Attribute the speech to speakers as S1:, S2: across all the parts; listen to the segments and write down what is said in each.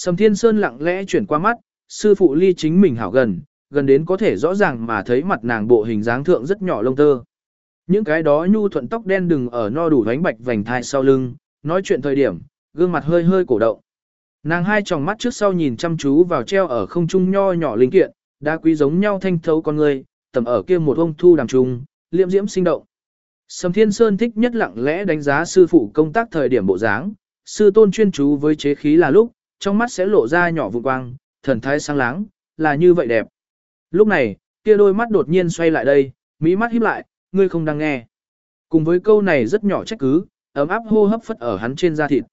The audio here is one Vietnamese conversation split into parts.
S1: Sầm Thiên Sơn lặng lẽ chuyển qua mắt, sư phụ ly chính mình hảo gần, gần đến có thể rõ ràng mà thấy mặt nàng bộ hình dáng thượng rất nhỏ lông tơ. Những cái đó nhu thuận tóc đen đừng ở no đủ vánh bạch vành thai sau lưng, nói chuyện thời điểm, gương mặt hơi hơi cổ động. Nàng hai tròng mắt trước sau nhìn chăm chú vào treo ở không trung nho nhỏ linh kiện, đá quý giống nhau thanh thấu con người, tầm ở kia một ông thu đàm trung, liệm diễm sinh động. Sầm Thiên Sơn thích nhất lặng lẽ đánh giá sư phụ công tác thời điểm bộ dáng, sư tôn chuyên chú với chế khí là lúc, trong mắt sẽ lộ ra nhỏ vụ quang, thần thái sáng láng, là như vậy đẹp. Lúc này, kia đôi mắt đột nhiên xoay lại đây, mỹ mắt híp lại, ngươi không đang nghe. Cùng với câu này rất nhỏ trách cứ, ấm áp hô hấp phất ở hắn trên da thịt.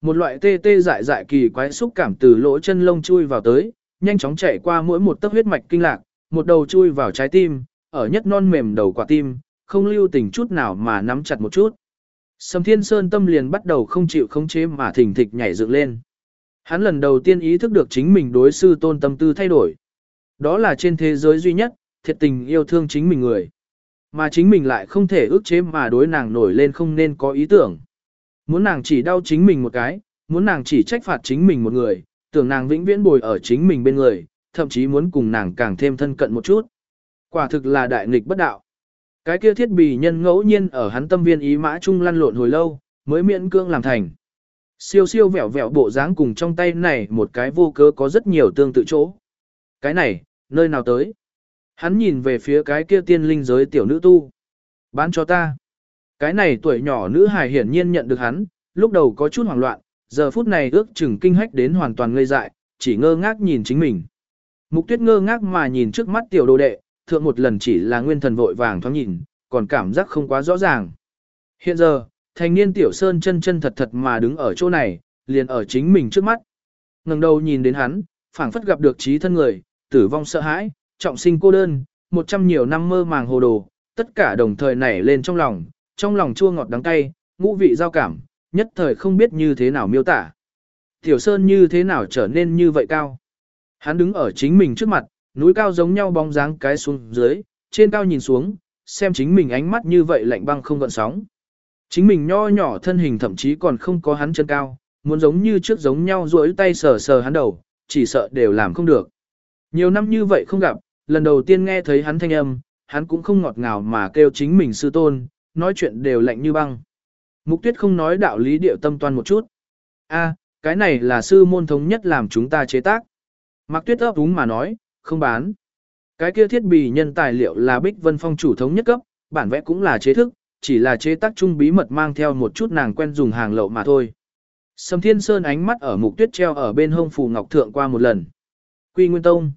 S1: Một loại tê tê dại dại kỳ quái xúc cảm từ lỗ chân lông chui vào tới, nhanh chóng chạy qua mỗi một tấc huyết mạch kinh lạc, một đầu chui vào trái tim, ở nhất non mềm đầu quả tim, không lưu tình chút nào mà nắm chặt một chút. Sầm Thiên Sơn tâm liền bắt đầu không chịu khống chế mà thỉnh thịch nhảy dựng lên. Hắn lần đầu tiên ý thức được chính mình đối sư tôn tâm tư thay đổi. Đó là trên thế giới duy nhất, thiệt tình yêu thương chính mình người. Mà chính mình lại không thể ước chế mà đối nàng nổi lên không nên có ý tưởng. Muốn nàng chỉ đau chính mình một cái, muốn nàng chỉ trách phạt chính mình một người, tưởng nàng vĩnh viễn bồi ở chính mình bên người, thậm chí muốn cùng nàng càng thêm thân cận một chút. Quả thực là đại nghịch bất đạo. Cái kia thiết bị nhân ngẫu nhiên ở hắn tâm viên ý mã chung lăn lộn hồi lâu, mới miễn cương làm thành. Siêu siêu vẹo vẹo bộ dáng cùng trong tay này một cái vô cớ có rất nhiều tương tự chỗ. Cái này, nơi nào tới? Hắn nhìn về phía cái kia tiên linh giới tiểu nữ tu. Bán cho ta. Cái này tuổi nhỏ nữ hài hiển nhiên nhận được hắn, lúc đầu có chút hoảng loạn, giờ phút này ước chừng kinh hách đến hoàn toàn ngây dại, chỉ ngơ ngác nhìn chính mình. Mục tuyết ngơ ngác mà nhìn trước mắt tiểu đồ đệ, thượng một lần chỉ là nguyên thần vội vàng thoáng nhìn, còn cảm giác không quá rõ ràng. Hiện giờ, thành niên tiểu sơn chân chân thật thật mà đứng ở chỗ này, liền ở chính mình trước mắt. ngẩng đầu nhìn đến hắn, phảng phất gặp được trí thân người, tử vong sợ hãi, trọng sinh cô đơn, một trăm nhiều năm mơ màng hồ đồ, tất cả đồng thời nảy lên trong lòng, trong lòng chua ngọt đắng cay, ngũ vị giao cảm, nhất thời không biết như thế nào miêu tả. Tiểu Sơn như thế nào trở nên như vậy cao. Hắn đứng ở chính mình trước mặt, núi cao giống nhau bóng dáng cái xuống dưới, trên cao nhìn xuống, xem chính mình ánh mắt như vậy lạnh băng không gợn sóng. Chính mình nho nhỏ thân hình thậm chí còn không có hắn chân cao, muốn giống như trước giống nhau duỗi tay sờ sờ hắn đầu, chỉ sợ đều làm không được. Nhiều năm như vậy không gặp, lần đầu tiên nghe thấy hắn thanh âm, hắn cũng không ngọt ngào mà kêu chính mình sư tôn, nói chuyện đều lạnh như băng. Mục tuyết không nói đạo lý điệu tâm toan một chút. a cái này là sư môn thống nhất làm chúng ta chế tác. Mạc tuyết ấp đúng mà nói, không bán. Cái kia thiết bị nhân tài liệu là Bích Vân Phong chủ thống nhất cấp, bản vẽ cũng là chế thức, chỉ là chế tác chung bí mật mang theo một chút nàng quen dùng hàng lậu mà thôi. Sầm Thiên Sơn ánh mắt ở mục tuyết treo ở bên hông phù ngọc thượng qua một lần. Quy Nguyên Tông.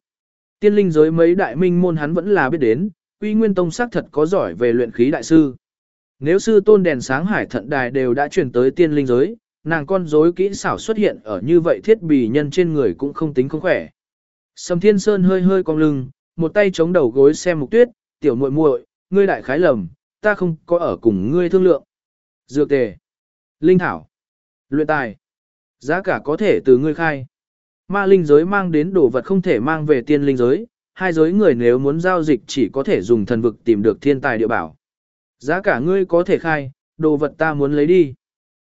S1: Tiên linh giới mấy đại minh môn hắn vẫn là biết đến, Quy Nguyên Tông xác thật có giỏi về luyện khí đại sư. Nếu sư tôn đèn sáng hải thận đài đều đã truyền tới tiên linh giới, nàng con rối kỹ xảo xuất hiện ở như vậy thiết bị nhân trên người cũng không tính không khỏe. Sầm Thiên Sơn hơi hơi cong lưng, một tay chống đầu gối xem mục tuyết, tiểu muội muội, ngươi đại khái lầm, ta không có ở cùng ngươi thương lượng. Dược tề, linh thảo, luyện tài, giá cả có thể từ ngươi khai. Ma linh giới mang đến đồ vật không thể mang về tiên linh giới, hai giới người nếu muốn giao dịch chỉ có thể dùng thần vực tìm được thiên tài địa bảo. Giá cả ngươi có thể khai, đồ vật ta muốn lấy đi.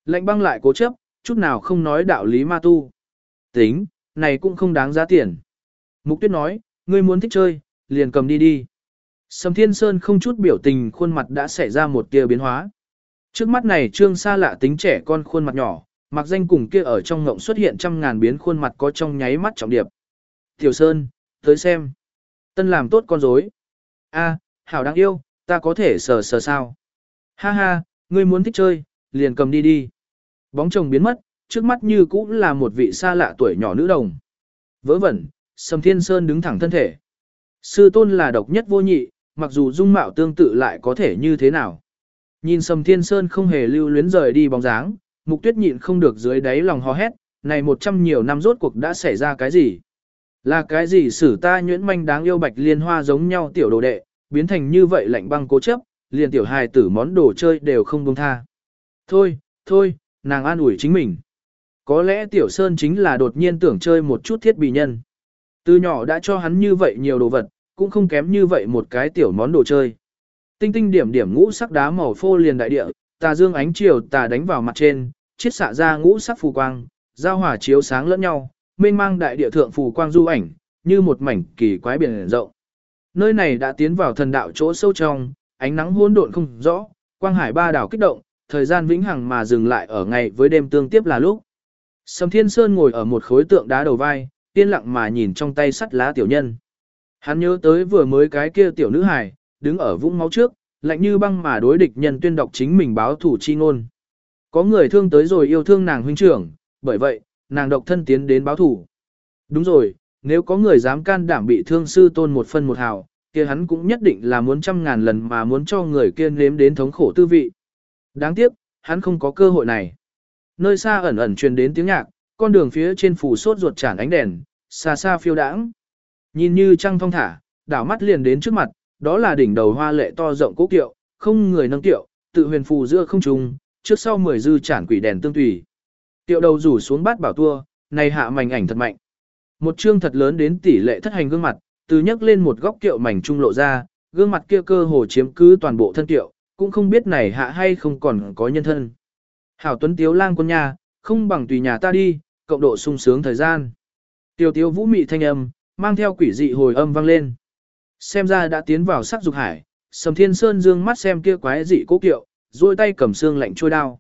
S1: Lệnh băng lại cố chấp, chút nào không nói đạo lý ma tu. Tính, này cũng không đáng giá tiền. Mục tuyết nói, ngươi muốn thích chơi, liền cầm đi đi. Sầm Thiên Sơn không chút biểu tình khuôn mặt đã xảy ra một tia biến hóa. Trước mắt này trương xa lạ tính trẻ con khuôn mặt nhỏ, mặc danh cùng kia ở trong ngộng xuất hiện trăm ngàn biến khuôn mặt có trong nháy mắt trọng điệp. Tiểu Sơn, tới xem. Tân làm tốt con rối. A, hảo đáng yêu, ta có thể sờ sờ sao. Ha ha, ngươi muốn thích chơi, liền cầm đi đi. Bóng chồng biến mất, trước mắt như cũ là một vị xa lạ tuổi nhỏ nữ đồng. Vớ vẩn, Sầm Thiên Sơn đứng thẳng thân thể. Sư tôn là độc nhất vô nhị, mặc dù dung mạo tương tự lại có thể như thế nào. Nhìn Sầm Thiên Sơn không hề lưu luyến rời đi bóng dáng, mục tuyết nhịn không được dưới đáy lòng hò hét, này một trăm nhiều năm rốt cuộc đã xảy ra cái gì? Là cái gì xử ta nhuyễn manh đáng yêu bạch liên hoa giống nhau tiểu đồ đệ, biến thành như vậy lạnh băng cố chấp, liền tiểu hài tử món đồ chơi đều không buông tha. Thôi, thôi, nàng an ủi chính mình. Có lẽ tiểu sơn chính là đột nhiên tưởng chơi một chút thiết bị nhân. Từ nhỏ đã cho hắn như vậy nhiều đồ vật, cũng không kém như vậy một cái tiểu món đồ chơi. Tinh tinh điểm điểm ngũ sắc đá màu phô liền đại địa, tà dương ánh chiều tà đánh vào mặt trên, chiết xạ ra ngũ sắc phù quang, giao hỏa chiếu sáng lẫn nhau, mênh mang đại địa thượng phù quang du ảnh, như một mảnh kỳ quái biển rộng. Nơi này đã tiến vào thần đạo chỗ sâu trong, ánh nắng hỗn độn không rõ, quang hải ba đảo kích động, thời gian vĩnh hằng mà dừng lại ở ngày với đêm tương tiếp là lúc. Sầm Thiên Sơn ngồi ở một khối tượng đá đầu vai, yên lặng mà nhìn trong tay sắt lá tiểu nhân. Hắn nhớ tới vừa mới cái kia tiểu nữ hài, đứng ở vũng máu trước, lạnh như băng mà đối địch nhân tuyên đọc chính mình báo thủ chi ngôn. Có người thương tới rồi yêu thương nàng huynh trưởng, bởi vậy, nàng độc thân tiến đến báo thủ. Đúng rồi, nếu có người dám can đảm bị thương sư tôn một phân một hào, kia hắn cũng nhất định là muốn trăm ngàn lần mà muốn cho người kia nếm đến thống khổ tư vị. Đáng tiếc, hắn không có cơ hội này. Nơi xa ẩn ẩn truyền đến tiếng nhạc, con đường phía trên phủ sốt ruột tràn ánh đèn, xa xa phiêu đãng. Nhìn như trăng thong thả, đảo mắt liền đến trước mặt, đó là đỉnh đầu hoa lệ to rộng cố kiệu, không người nâng kiệu, tự huyền phù giữa không trung, trước sau mười dư chản quỷ đèn tương tùy. Tiệu đầu rủ xuống bát bảo tua, này hạ mảnh ảnh thật mạnh. Một chương thật lớn đến tỷ lệ thất hành gương mặt, từ nhấc lên một góc kiệu mảnh trung lộ ra, gương mặt kia cơ hồ chiếm cứ toàn bộ thân kiệu, cũng không biết này hạ hay không còn có nhân thân. Hảo tuấn tiếu lang quân nhà, không bằng tùy nhà ta đi, cộng độ sung sướng thời gian. Tiêu tiếu vũ mị thanh âm, mang theo quỷ dị hồi âm vang lên. Xem ra đã tiến vào sắc dục hải, sầm thiên sơn dương mắt xem kia quái dị cố kiệu, duỗi tay cầm xương lạnh trôi đao.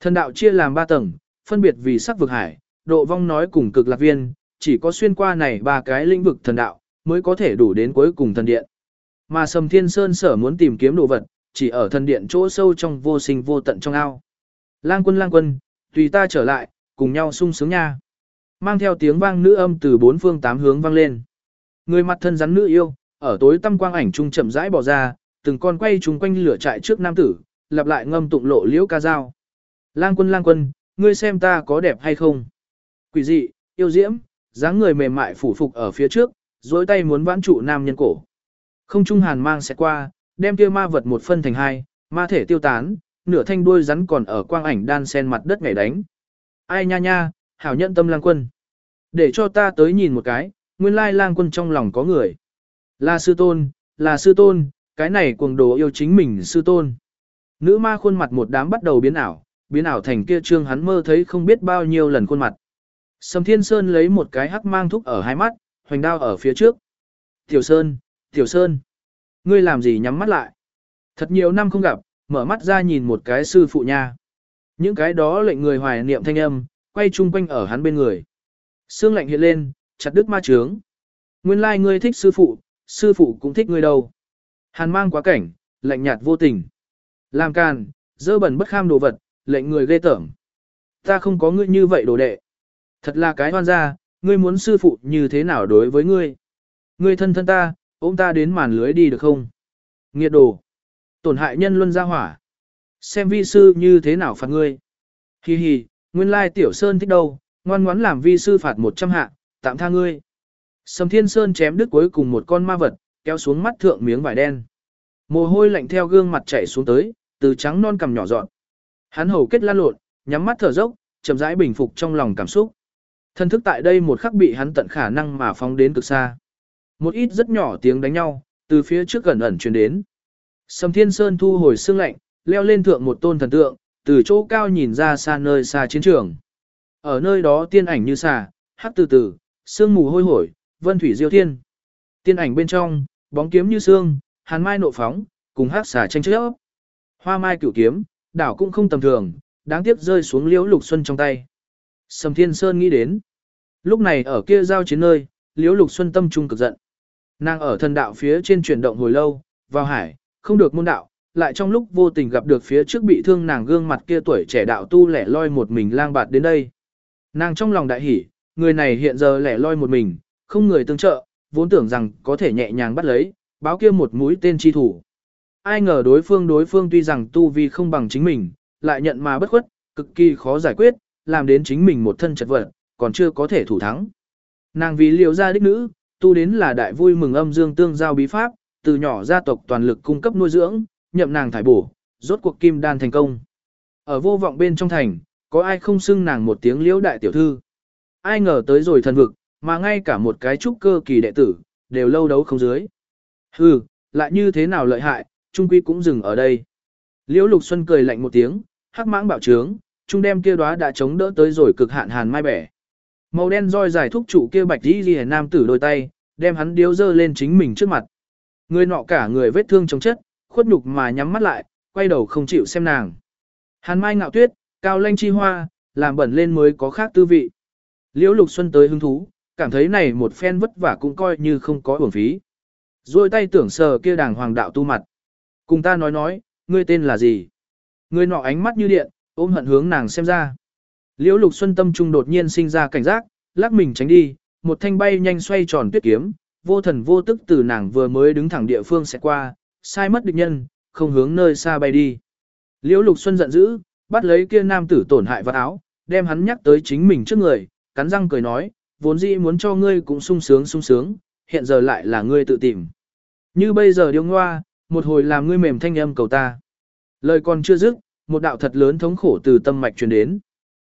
S1: Thần đạo chia làm ba tầng, phân biệt vì sắc vực hải, độ vong nói cùng cực lạc viên, chỉ có xuyên qua này ba cái lĩnh vực thần đạo, mới có thể đủ đến cuối cùng thần điện. Mà Sầm Thiên Sơn sở muốn tìm kiếm đồ vật, chỉ ở thần điện chỗ sâu trong vô sinh vô tận trong ao. Lang quân lang quân, tùy ta trở lại, cùng nhau sung sướng nha. Mang theo tiếng vang nữ âm từ bốn phương tám hướng vang lên. Người mặt thân rắn nữ yêu, ở tối tâm quang ảnh trung chậm rãi bỏ ra, từng con quay chúng quanh lửa trại trước nam tử, lặp lại ngâm tụng lộ liễu ca dao. Lang quân lang quân, ngươi xem ta có đẹp hay không? Quỷ dị, yêu diễm, dáng người mềm mại phủ phục ở phía trước, dối tay muốn vãn trụ nam nhân cổ. Không trung hàn mang sẽ qua, đem kia ma vật một phân thành hai, ma thể tiêu tán, nửa thanh đuôi rắn còn ở quang ảnh đan sen mặt đất ngày đánh. Ai nha nha, hảo nhận tâm lang quân. Để cho ta tới nhìn một cái, nguyên lai lang quân trong lòng có người. Là sư tôn, là sư tôn, cái này cuồng đồ yêu chính mình sư tôn. Nữ ma khuôn mặt một đám bắt đầu biến ảo, biến ảo thành kia trương hắn mơ thấy không biết bao nhiêu lần khuôn mặt. Sầm Thiên Sơn lấy một cái hắc mang thúc ở hai mắt, hoành đao ở phía trước. Tiểu Sơn, Tiểu Sơn, ngươi làm gì nhắm mắt lại? Thật nhiều năm không gặp, mở mắt ra nhìn một cái sư phụ nha. Những cái đó lệnh người hoài niệm thanh âm, quay chung quanh ở hắn bên người. Sương lạnh hiện lên, chặt đứt ma trướng. Nguyên lai like ngươi thích sư phụ, sư phụ cũng thích ngươi đâu. Hàn mang quá cảnh, lạnh nhạt vô tình. Làm càn, dơ bẩn bất kham đồ vật, lệnh người ghê tởm. Ta không có ngươi như vậy đồ đệ. Thật là cái hoan gia, ngươi muốn sư phụ như thế nào đối với ngươi. Ngươi thân thân ta, ôm ta đến màn lưới đi được không? Nghiệt đồ. Tổn hại nhân luân ra hỏa. Xem vi sư như thế nào phạt ngươi. Hi hi, nguyên lai tiểu sơn thích đâu, ngoan ngoãn làm vi sư phạt 100 hạ, tạm tha ngươi. Sầm thiên sơn chém đứt cuối cùng một con ma vật, kéo xuống mắt thượng miếng vải đen. Mồ hôi lạnh theo gương mặt chảy xuống tới, từ trắng non cầm nhỏ dọn. Hắn hầu kết lan lộn, nhắm mắt thở dốc, chậm rãi bình phục trong lòng cảm xúc. Thân thức tại đây một khắc bị hắn tận khả năng mà phóng đến cực xa. Một ít rất nhỏ tiếng đánh nhau, từ phía trước gần ẩn truyền đến. Sầm Thiên Sơn thu hồi xương lạnh, leo lên thượng một tôn thần tượng, từ chỗ cao nhìn ra xa nơi xa chiến trường. Ở nơi đó tiên ảnh như xà, hắc từ từ, sương mù hôi hổi, vân thủy diêu thiên. Tiên ảnh bên trong, bóng kiếm như xương, hàn mai nộ phóng, cùng hắc xà tranh chấp. Hoa mai cửu kiếm, đảo cũng không tầm thường, đáng tiếc rơi xuống liễu lục xuân trong tay. Sầm Thiên Sơn nghĩ đến. Lúc này ở kia giao chiến nơi, liễu lục xuân tâm trung cực giận. Nàng ở thần đạo phía trên chuyển động hồi lâu, vào hải, không được môn đạo, lại trong lúc vô tình gặp được phía trước bị thương nàng gương mặt kia tuổi trẻ đạo tu lẻ loi một mình lang bạt đến đây. Nàng trong lòng đại hỉ, người này hiện giờ lẻ loi một mình, không người tương trợ, vốn tưởng rằng có thể nhẹ nhàng bắt lấy, báo kia một mũi tên chi thủ. Ai ngờ đối phương đối phương tuy rằng tu vi không bằng chính mình, lại nhận mà bất khuất, cực kỳ khó giải quyết, làm đến chính mình một thân chật vật, còn chưa có thể thủ thắng. Nàng vì liều ra đích nữ, tu đến là đại vui mừng âm dương tương giao bí pháp, từ nhỏ gia tộc toàn lực cung cấp nuôi dưỡng, nhậm nàng thải bổ, rốt cuộc kim đan thành công. Ở vô vọng bên trong thành, có ai không xưng nàng một tiếng liễu đại tiểu thư. Ai ngờ tới rồi thần vực, mà ngay cả một cái trúc cơ kỳ đệ tử, đều lâu đấu không dưới. Hừ, lại như thế nào lợi hại, trung quy cũng dừng ở đây. Liễu Lục Xuân cười lạnh một tiếng, hắc mãng bảo trướng, trung đem kia đóa đã chống đỡ tới rồi cực hạn hàn mai bẻ. Màu đen roi dài thúc trụ kia bạch đi ghi nam tử đôi tay, đem hắn điếu dơ lên chính mình trước mặt. Người nọ cả người vết thương chống chất, khuất nhục mà nhắm mắt lại, quay đầu không chịu xem nàng. Hàn mai ngạo tuyết, cao lanh chi hoa, làm bẩn lên mới có khác tư vị. Liễu lục xuân tới hứng thú, cảm thấy này một phen vất vả cũng coi như không có uổng phí. Rồi tay tưởng sờ kia đàng hoàng đạo tu mặt. Cùng ta nói nói, ngươi tên là gì? Ngươi nọ ánh mắt như điện, ôm hận hướng nàng xem ra. Liễu lục xuân tâm trung đột nhiên sinh ra cảnh giác, lắc mình tránh đi, một thanh bay nhanh xoay tròn tuyết kiếm, vô thần vô tức từ nàng vừa mới đứng thẳng địa phương sẽ qua, sai mất địch nhân, không hướng nơi xa bay đi. Liễu lục xuân giận dữ, bắt lấy kia nam tử tổn hại vật áo, đem hắn nhắc tới chính mình trước người, cắn răng cười nói, vốn dĩ muốn cho ngươi cũng sung sướng sung sướng, hiện giờ lại là ngươi tự tìm. Như bây giờ điêu ngoa, một hồi làm ngươi mềm thanh âm cầu ta. Lời còn chưa dứt, một đạo thật lớn thống khổ từ tâm mạch truyền đến.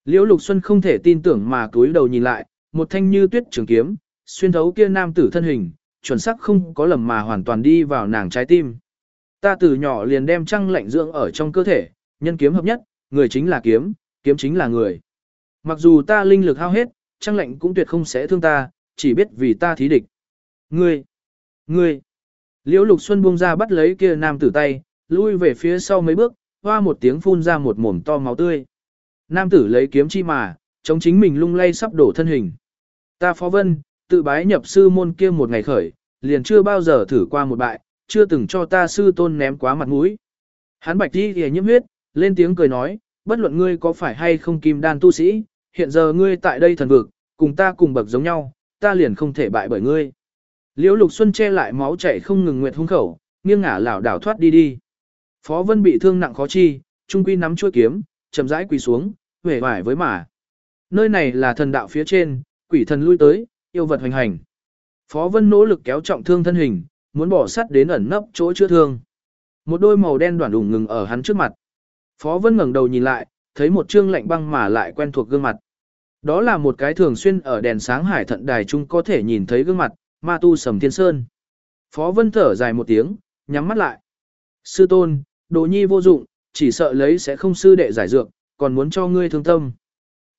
S1: Liễu Lục Xuân không thể tin tưởng mà cúi đầu nhìn lại, một thanh như tuyết trường kiếm, xuyên thấu kia nam tử thân hình, chuẩn xác không có lầm mà hoàn toàn đi vào nàng trái tim. Ta từ nhỏ liền đem trăng lạnh dưỡng ở trong cơ thể, nhân kiếm hợp nhất, người chính là kiếm, kiếm chính là người. Mặc dù ta linh lực hao hết, trăng lạnh cũng tuyệt không sẽ thương ta, chỉ biết vì ta thí địch. Ngươi, ngươi, Liễu Lục Xuân buông ra bắt lấy kia nam tử tay, lui về phía sau mấy bước, hoa một tiếng phun ra một mồm to máu tươi. Nam tử lấy kiếm chi mà, chống chính mình lung lay sắp đổ thân hình. Ta Phó Vân, tự bái nhập sư môn kia một ngày khởi, liền chưa bao giờ thử qua một bại, chưa từng cho ta sư tôn ném quá mặt mũi. Hắn bạch đi thì nhiễm huyết, lên tiếng cười nói, bất luận ngươi có phải hay không kim đan tu sĩ, hiện giờ ngươi tại đây thần vực, cùng ta cùng bậc giống nhau, ta liền không thể bại bởi ngươi. Liễu Lục Xuân che lại máu chảy không ngừng nguyệt hung khẩu, nghiêng ngả lảo đảo thoát đi đi. Phó Vân bị thương nặng khó chi, trung quy nắm chuôi kiếm, chậm rãi quỳ xuống, vẻ vải với mà. Nơi này là thần đạo phía trên, quỷ thần lui tới, yêu vật hoành hành. Phó Vân nỗ lực kéo trọng thương thân hình, muốn bỏ sắt đến ẩn nấp chỗ chữa thương. Một đôi màu đen đoản đủng ngừng ở hắn trước mặt. Phó Vân ngẩng đầu nhìn lại, thấy một trương lạnh băng mà lại quen thuộc gương mặt. Đó là một cái thường xuyên ở đèn sáng hải thận đài trung có thể nhìn thấy gương mặt, ma tu sầm thiên sơn. Phó Vân thở dài một tiếng, nhắm mắt lại. Sư tôn, đồ nhi vô dụng, chỉ sợ lấy sẽ không sư đệ giải dược, còn muốn cho ngươi thương tâm.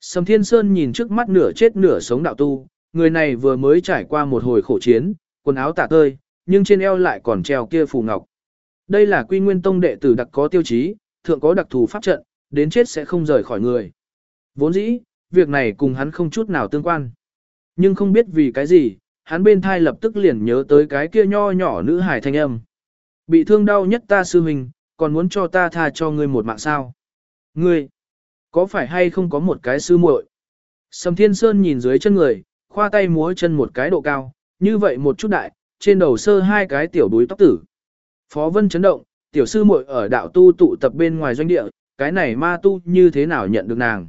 S1: Sầm Thiên Sơn nhìn trước mắt nửa chết nửa sống đạo tu, người này vừa mới trải qua một hồi khổ chiến, quần áo tả tơi, nhưng trên eo lại còn treo kia phù ngọc. Đây là quy nguyên tông đệ tử đặc có tiêu chí, thượng có đặc thù pháp trận, đến chết sẽ không rời khỏi người. Vốn dĩ, việc này cùng hắn không chút nào tương quan. Nhưng không biết vì cái gì, hắn bên thai lập tức liền nhớ tới cái kia nho nhỏ nữ hải thanh âm. Bị thương đau nhất ta sư huynh, còn muốn cho ta tha cho ngươi một mạng sao. Ngươi, có phải hay không có một cái sư muội? Sầm Thiên Sơn nhìn dưới chân người, khoa tay múa chân một cái độ cao, như vậy một chút đại, trên đầu sơ hai cái tiểu đuối tóc tử. Phó Vân chấn động, tiểu sư muội ở đạo tu tụ tập bên ngoài doanh địa, cái này ma tu như thế nào nhận được nàng.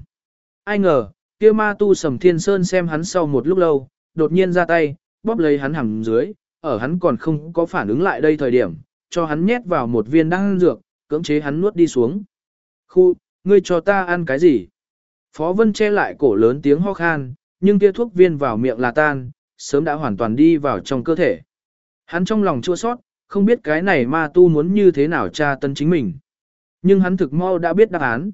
S1: Ai ngờ, kia ma tu Sầm Thiên Sơn xem hắn sau một lúc lâu, đột nhiên ra tay, bóp lấy hắn hằng dưới, ở hắn còn không có phản ứng lại đây thời điểm, cho hắn nhét vào một viên đan dược, cưỡng chế hắn nuốt đi xuống. Khu, ngươi cho ta ăn cái gì? Phó Vân che lại cổ lớn tiếng ho khan, nhưng kia thuốc viên vào miệng là tan, sớm đã hoàn toàn đi vào trong cơ thể. Hắn trong lòng chua sót, không biết cái này ma tu muốn như thế nào tra tân chính mình. Nhưng hắn thực mau đã biết đáp án.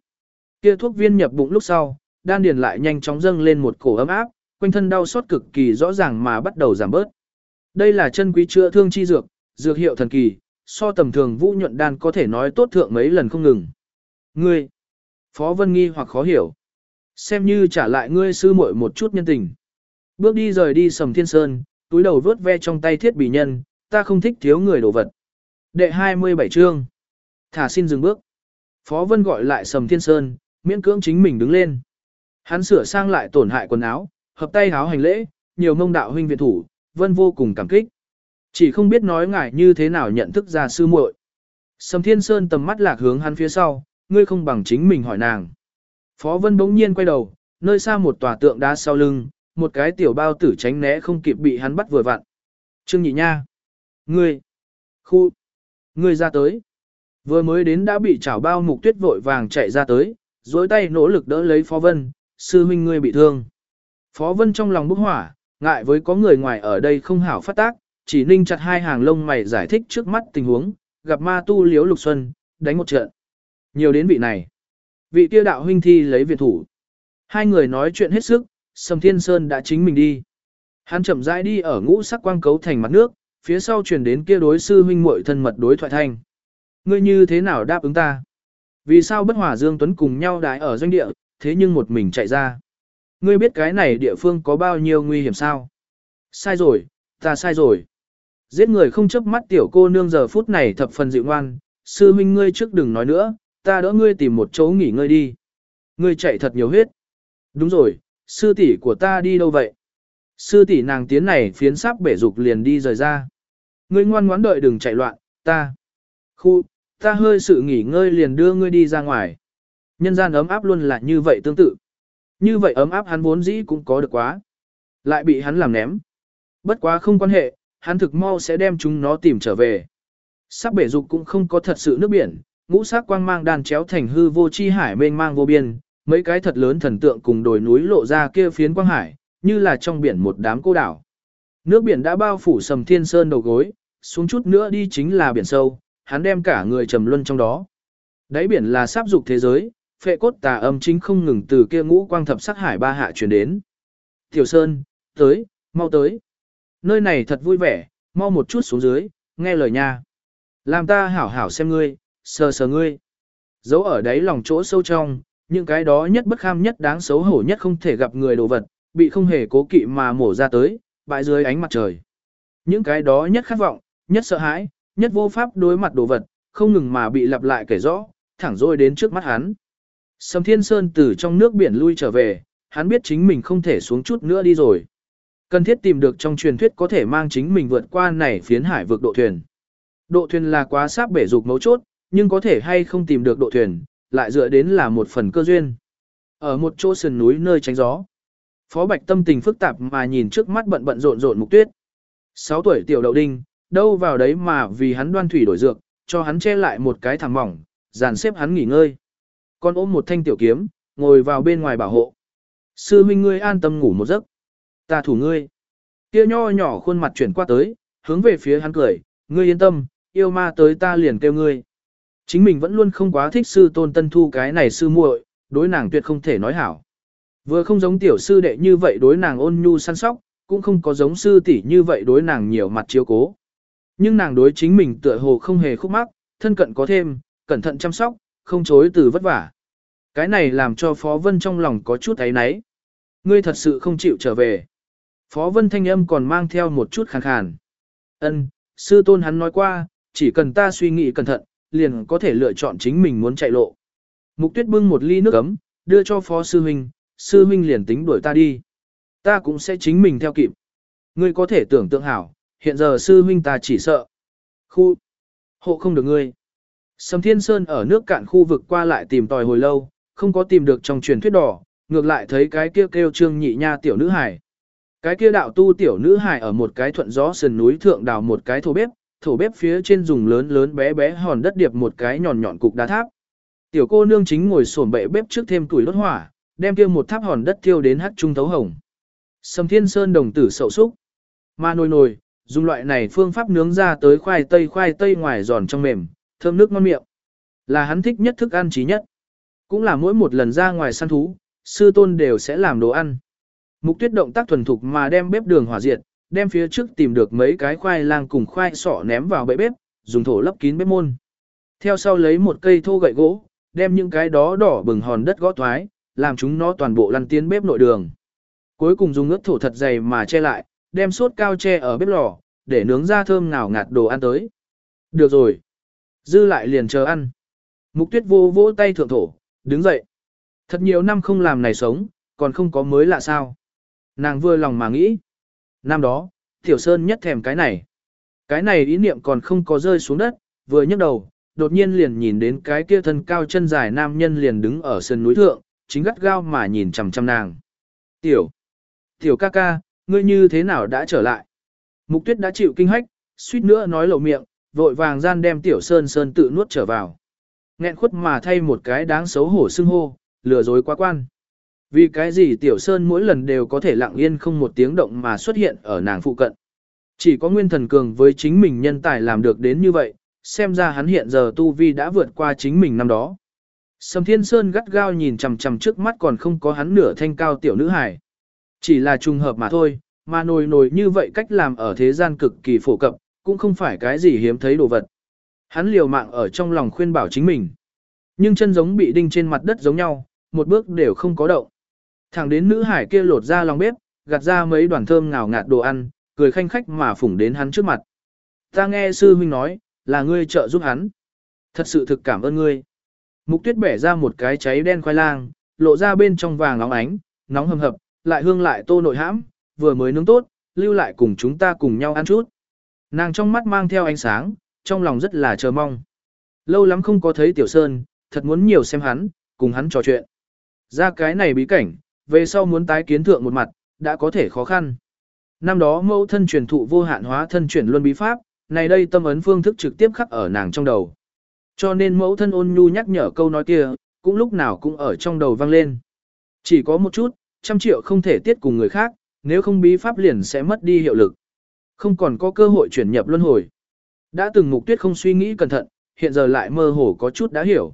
S1: Kia thuốc viên nhập bụng lúc sau, đan điền lại nhanh chóng dâng lên một cổ ấm áp, quanh thân đau xót cực kỳ rõ ràng mà bắt đầu giảm bớt. Đây là chân quý chữa thương chi dược, dược hiệu thần kỳ, so tầm thường vũ nhuận đan có thể nói tốt thượng mấy lần không ngừng. Ngươi, Phó Vân nghi hoặc khó hiểu. Xem như trả lại ngươi sư muội một chút nhân tình. Bước đi rời đi sầm thiên sơn, túi đầu vớt ve trong tay thiết bị nhân, ta không thích thiếu người đồ vật. Đệ 27 chương. Thả xin dừng bước. Phó Vân gọi lại sầm thiên sơn, miễn cưỡng chính mình đứng lên. Hắn sửa sang lại tổn hại quần áo, hợp tay háo hành lễ, nhiều mông đạo huynh viện thủ, Vân vô cùng cảm kích. Chỉ không biết nói ngài như thế nào nhận thức ra sư muội. Sầm Thiên Sơn tầm mắt lạc hướng hắn phía sau, ngươi không bằng chính mình hỏi nàng. Phó Vân bỗng nhiên quay đầu, nơi xa một tòa tượng đá sau lưng, một cái tiểu bao tử tránh né không kịp bị hắn bắt vừa vặn. Trương Nhị Nha. Ngươi. Khu. Ngươi ra tới. Vừa mới đến đã bị chảo bao mục tuyết vội vàng chạy ra tới, dối tay nỗ lực đỡ lấy Phó Vân, sư huynh ngươi bị thương. Phó Vân trong lòng bốc hỏa, ngại với có người ngoài ở đây không hảo phát tác, chỉ ninh chặt hai hàng lông mày giải thích trước mắt tình huống, gặp ma tu liếu lục xuân, đánh một trận. Nhiều đến vị này. Vị kia đạo huynh thi lấy viện thủ. Hai người nói chuyện hết sức, Sầm Thiên Sơn đã chính mình đi. Hắn chậm rãi đi ở ngũ sắc quang cấu thành mặt nước, phía sau truyền đến kia đối sư huynh muội thân mật đối thoại thanh. Ngươi như thế nào đáp ứng ta? Vì sao bất hòa Dương Tuấn cùng nhau đái ở doanh địa, thế nhưng một mình chạy ra? Ngươi biết cái này địa phương có bao nhiêu nguy hiểm sao? Sai rồi, ta sai rồi. Giết người không chấp mắt tiểu cô nương giờ phút này thập phần dịu ngoan, sư huynh ngươi trước đừng nói nữa, ta đỡ ngươi tìm một chỗ nghỉ ngơi đi. Ngươi chạy thật nhiều huyết. Đúng rồi, sư tỷ của ta đi đâu vậy? Sư tỷ nàng tiến này phiến sắp bể dục liền đi rời ra. Ngươi ngoan ngoãn đợi đừng chạy loạn, ta. Khu, ta hơi sự nghỉ ngơi liền đưa ngươi đi ra ngoài. Nhân gian ấm áp luôn là như vậy tương tự. Như vậy ấm áp hắn vốn dĩ cũng có được quá. Lại bị hắn làm ném. Bất quá không quan hệ, hắn thực mau sẽ đem chúng nó tìm trở về. Sắp bể dục cũng không có thật sự nước biển, ngũ sắc quang mang đan chéo thành hư vô chi hải mênh mang vô biên, mấy cái thật lớn thần tượng cùng đồi núi lộ ra kia phiến quang hải, như là trong biển một đám cô đảo. Nước biển đã bao phủ sầm thiên sơn đầu gối, xuống chút nữa đi chính là biển sâu, hắn đem cả người trầm luân trong đó. Đáy biển là sáp dục thế giới, phệ cốt tà âm chính không ngừng từ kia ngũ quang thập sắc hải ba hạ truyền đến. Tiểu Sơn, tới, mau tới. Nơi này thật vui vẻ, mau một chút xuống dưới, nghe lời nha. Làm ta hảo hảo xem ngươi, sờ sờ ngươi. Giấu ở đáy lòng chỗ sâu trong, những cái đó nhất bất kham nhất đáng xấu hổ nhất không thể gặp người đồ vật, bị không hề cố kỵ mà mổ ra tới, bại dưới ánh mặt trời. Những cái đó nhất khát vọng, nhất sợ hãi, nhất vô pháp đối mặt đồ vật, không ngừng mà bị lặp lại kể rõ, thẳng rồi đến trước mắt hắn. Sầm Thiên Sơn từ trong nước biển lui trở về, hắn biết chính mình không thể xuống chút nữa đi rồi. Cần thiết tìm được trong truyền thuyết có thể mang chính mình vượt qua này phiến hải vực độ thuyền. Độ thuyền là quá sáp bể dục mấu chốt, nhưng có thể hay không tìm được độ thuyền, lại dựa đến là một phần cơ duyên. Ở một chỗ sườn núi nơi tránh gió. Phó Bạch tâm tình phức tạp mà nhìn trước mắt bận bận rộn rộn mục tuyết. 6 tuổi tiểu đậu đinh, đâu vào đấy mà vì hắn đoan thủy đổi dược, cho hắn che lại một cái thảm mỏng, dàn xếp hắn nghỉ ngơi. Con ôm một thanh tiểu kiếm, ngồi vào bên ngoài bảo hộ. Sư minh ngươi an tâm ngủ một giấc. Ta thủ ngươi. Kia nho nhỏ khuôn mặt chuyển qua tới, hướng về phía hắn cười, ngươi yên tâm, yêu ma tới ta liền kêu ngươi. Chính mình vẫn luôn không quá thích sư tôn tân thu cái này sư muội, đối nàng tuyệt không thể nói hảo. Vừa không giống tiểu sư đệ như vậy đối nàng ôn nhu săn sóc, cũng không có giống sư tỷ như vậy đối nàng nhiều mặt chiếu cố. Nhưng nàng đối chính mình tựa hồ không hề khúc mắc, thân cận có thêm, cẩn thận chăm sóc, không chối từ vất vả. Cái này làm cho Phó Vân trong lòng có chút ấy náy. Ngươi thật sự không chịu trở về. Phó Vân thanh âm còn mang theo một chút khàn khàn. Ân, sư tôn hắn nói qua, chỉ cần ta suy nghĩ cẩn thận, liền có thể lựa chọn chính mình muốn chạy lộ. Mục tuyết bưng một ly nước ấm, đưa cho phó sư huynh, sư huynh liền tính đuổi ta đi. Ta cũng sẽ chính mình theo kịp. Ngươi có thể tưởng tượng hảo, hiện giờ sư huynh ta chỉ sợ. Khu, hộ không được ngươi. Sầm Thiên Sơn ở nước cạn khu vực qua lại tìm tòi hồi lâu, không có tìm được trong truyền thuyết đỏ, ngược lại thấy cái kia kêu, kêu trương nhị nha tiểu nữ hải. Cái kia đạo tu tiểu nữ hải ở một cái thuận gió sườn núi thượng đào một cái thổ bếp, thổ bếp phía trên dùng lớn lớn bé bé hòn đất điệp một cái nhọn nhọn cục đá tháp. Tiểu cô nương chính ngồi xổm bệ bếp trước thêm củi đốt hỏa, đem kia một tháp hòn đất thiêu đến hắc trung thấu hồng. Sầm Thiên Sơn đồng tử sậu súc. Mà nồi nồi, dùng loại này phương pháp nướng ra tới khoai tây khoai tây ngoài giòn trong mềm, thơm nước ngon miệng. Là hắn thích nhất thức ăn trí nhất. Cũng là mỗi một lần ra ngoài săn thú, sư tôn đều sẽ làm đồ ăn. Mục tuyết động tác thuần thục mà đem bếp đường hỏa diệt, đem phía trước tìm được mấy cái khoai lang cùng khoai sọ ném vào bệ bếp, dùng thổ lấp kín bếp môn. Theo sau lấy một cây thô gậy gỗ, đem những cái đó đỏ bừng hòn đất gõ thoái, làm chúng nó toàn bộ lăn tiến bếp nội đường. Cuối cùng dùng ướt thổ thật dày mà che lại, đem sốt cao che ở bếp lò, để nướng ra thơm ngào ngạt đồ ăn tới. Được rồi. Dư lại liền chờ ăn. Mục tuyết vô vỗ tay thượng thổ, đứng dậy. Thật nhiều năm không làm này sống, còn không có mới lạ sao. Nàng vừa lòng mà nghĩ. Năm đó, Tiểu Sơn nhất thèm cái này. Cái này ý niệm còn không có rơi xuống đất, vừa nhấc đầu, đột nhiên liền nhìn đến cái kia thân cao chân dài nam nhân liền đứng ở sân núi thượng, chính gắt gao mà nhìn chằm chằm nàng. Tiểu, tiểu ca ca, ngươi như thế nào đã trở lại? Mục tuyết đã chịu kinh hách, suýt nữa nói lộ miệng, vội vàng gian đem tiểu sơn sơn tự nuốt trở vào. Nghẹn khuất mà thay một cái đáng xấu hổ xưng hô, lừa dối quá quan. Vì cái gì tiểu sơn mỗi lần đều có thể lặng yên không một tiếng động mà xuất hiện ở nàng phụ cận. Chỉ có nguyên thần cường với chính mình nhân tài làm được đến như vậy, xem ra hắn hiện giờ tu vi đã vượt qua chính mình năm đó. Sầm Thiên Sơn gắt gao nhìn chằm chằm trước mắt còn không có hắn nửa thanh cao tiểu nữ hải Chỉ là trùng hợp mà thôi, mà nồi nồi như vậy cách làm ở thế gian cực kỳ phổ cập, cũng không phải cái gì hiếm thấy đồ vật. Hắn liều mạng ở trong lòng khuyên bảo chính mình. Nhưng chân giống bị đinh trên mặt đất giống nhau, một bước đều không có động. Thẳng đến nữ hải kia lột ra lòng bếp, gạt ra mấy đoàn thơm ngào ngạt đồ ăn, cười khanh khách mà phủng đến hắn trước mặt. Ta nghe sư huynh nói, là ngươi trợ giúp hắn. Thật sự thực cảm ơn ngươi. Mục tuyết bẻ ra một cái cháy đen khoai lang, lộ ra bên trong vàng nóng ánh, nóng hầm hập, lại hương lại tô nội hãm, vừa mới nướng tốt, lưu lại cùng chúng ta cùng nhau ăn chút. Nàng trong mắt mang theo ánh sáng, trong lòng rất là chờ mong. Lâu lắm không có thấy Tiểu Sơn, thật muốn nhiều xem hắn, cùng hắn trò chuyện. Ra cái này bí cảnh, về sau muốn tái kiến thượng một mặt, đã có thể khó khăn. Năm đó mẫu thân truyền thụ vô hạn hóa thân chuyển luân bí pháp, này đây tâm ấn phương thức trực tiếp khắc ở nàng trong đầu. Cho nên mẫu thân ôn nhu nhắc nhở câu nói kia, cũng lúc nào cũng ở trong đầu vang lên. Chỉ có một chút, trăm triệu không thể tiết cùng người khác, nếu không bí pháp liền sẽ mất đi hiệu lực. Không còn có cơ hội chuyển nhập luân hồi. Đã từng mục tuyết không suy nghĩ cẩn thận, hiện giờ lại mơ hồ có chút đã hiểu.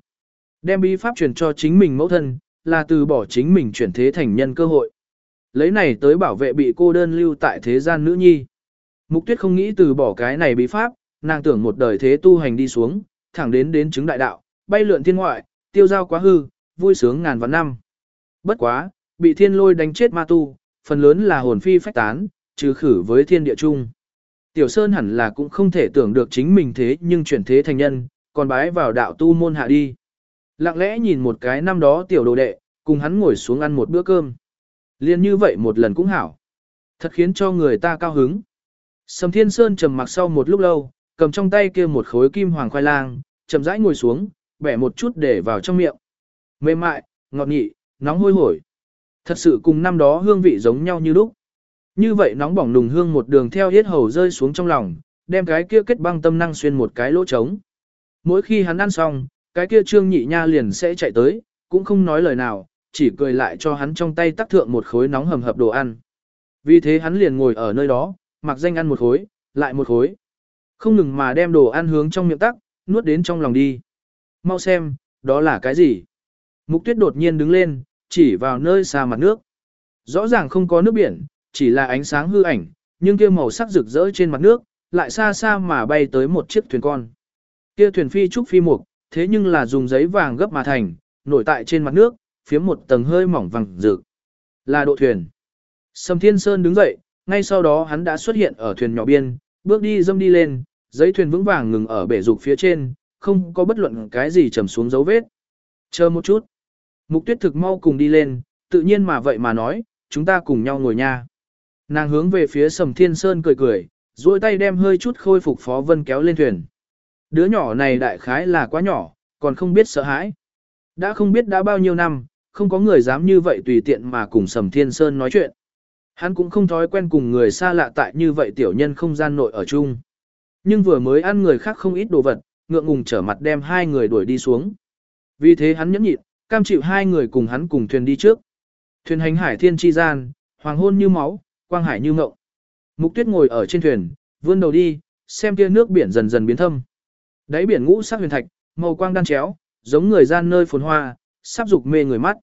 S1: Đem bí pháp truyền cho chính mình mẫu thân, là từ bỏ chính mình chuyển thế thành nhân cơ hội. Lấy này tới bảo vệ bị cô đơn lưu tại thế gian nữ nhi. Mục tuyết không nghĩ từ bỏ cái này bí pháp, nàng tưởng một đời thế tu hành đi xuống, thẳng đến đến chứng đại đạo, bay lượn thiên ngoại, tiêu giao quá hư, vui sướng ngàn vạn năm. Bất quá, bị thiên lôi đánh chết ma tu, phần lớn là hồn phi phách tán, trừ khử với thiên địa chung. Tiểu Sơn hẳn là cũng không thể tưởng được chính mình thế nhưng chuyển thế thành nhân, còn bái vào đạo tu môn hạ đi. Lặng lẽ nhìn một cái năm đó tiểu đồ đệ, cùng hắn ngồi xuống ăn một bữa cơm. Liên như vậy một lần cũng hảo. Thật khiến cho người ta cao hứng. Sầm Thiên Sơn trầm mặc sau một lúc lâu, cầm trong tay kia một khối kim hoàng khoai lang, chậm rãi ngồi xuống, bẻ một chút để vào trong miệng. Mềm mại, ngọt nhị, nóng hôi hổi. Thật sự cùng năm đó hương vị giống nhau như lúc. Như vậy nóng bỏng nùng hương một đường theo hết hầu rơi xuống trong lòng, đem cái kia kết băng tâm năng xuyên một cái lỗ trống. Mỗi khi hắn ăn xong, cái kia trương nhị nha liền sẽ chạy tới, cũng không nói lời nào, chỉ cười lại cho hắn trong tay tắc thượng một khối nóng hầm hập đồ ăn. Vì thế hắn liền ngồi ở nơi đó, mặc danh ăn một khối, lại một khối. Không ngừng mà đem đồ ăn hướng trong miệng tắc, nuốt đến trong lòng đi. Mau xem, đó là cái gì? Mục tuyết đột nhiên đứng lên, chỉ vào nơi xa mặt nước. Rõ ràng không có nước biển, chỉ là ánh sáng hư ảnh, nhưng kia màu sắc rực rỡ trên mặt nước, lại xa xa mà bay tới một chiếc thuyền con. Kia thuyền phi trúc phi mục, thế nhưng là dùng giấy vàng gấp mà thành, nổi tại trên mặt nước, phía một tầng hơi mỏng vàng rực. Là độ thuyền. Sầm Thiên Sơn đứng dậy, ngay sau đó hắn đã xuất hiện ở thuyền nhỏ biên, bước đi dâm đi lên, giấy thuyền vững vàng ngừng ở bể dục phía trên, không có bất luận cái gì trầm xuống dấu vết. Chờ một chút. Mục tuyết thực mau cùng đi lên, tự nhiên mà vậy mà nói, chúng ta cùng nhau ngồi nha. Nàng hướng về phía sầm thiên sơn cười cười, duỗi tay đem hơi chút khôi phục phó vân kéo lên thuyền. Đứa nhỏ này đại khái là quá nhỏ, còn không biết sợ hãi. Đã không biết đã bao nhiêu năm, không có người dám như vậy tùy tiện mà cùng sầm thiên sơn nói chuyện. Hắn cũng không thói quen cùng người xa lạ tại như vậy tiểu nhân không gian nội ở chung. Nhưng vừa mới ăn người khác không ít đồ vật, ngượng ngùng trở mặt đem hai người đuổi đi xuống. Vì thế hắn nhẫn nhịn, cam chịu hai người cùng hắn cùng thuyền đi trước. Thuyền hành hải thiên chi gian, hoàng hôn như máu, quang hải như ngộng. Mục tuyết ngồi ở trên thuyền, vươn đầu đi, xem kia nước biển dần dần biến thâm. Đáy biển ngũ sắc huyền thạch, màu quang đan chéo, giống người gian nơi phồn hoa, sắp dục mê người mắt.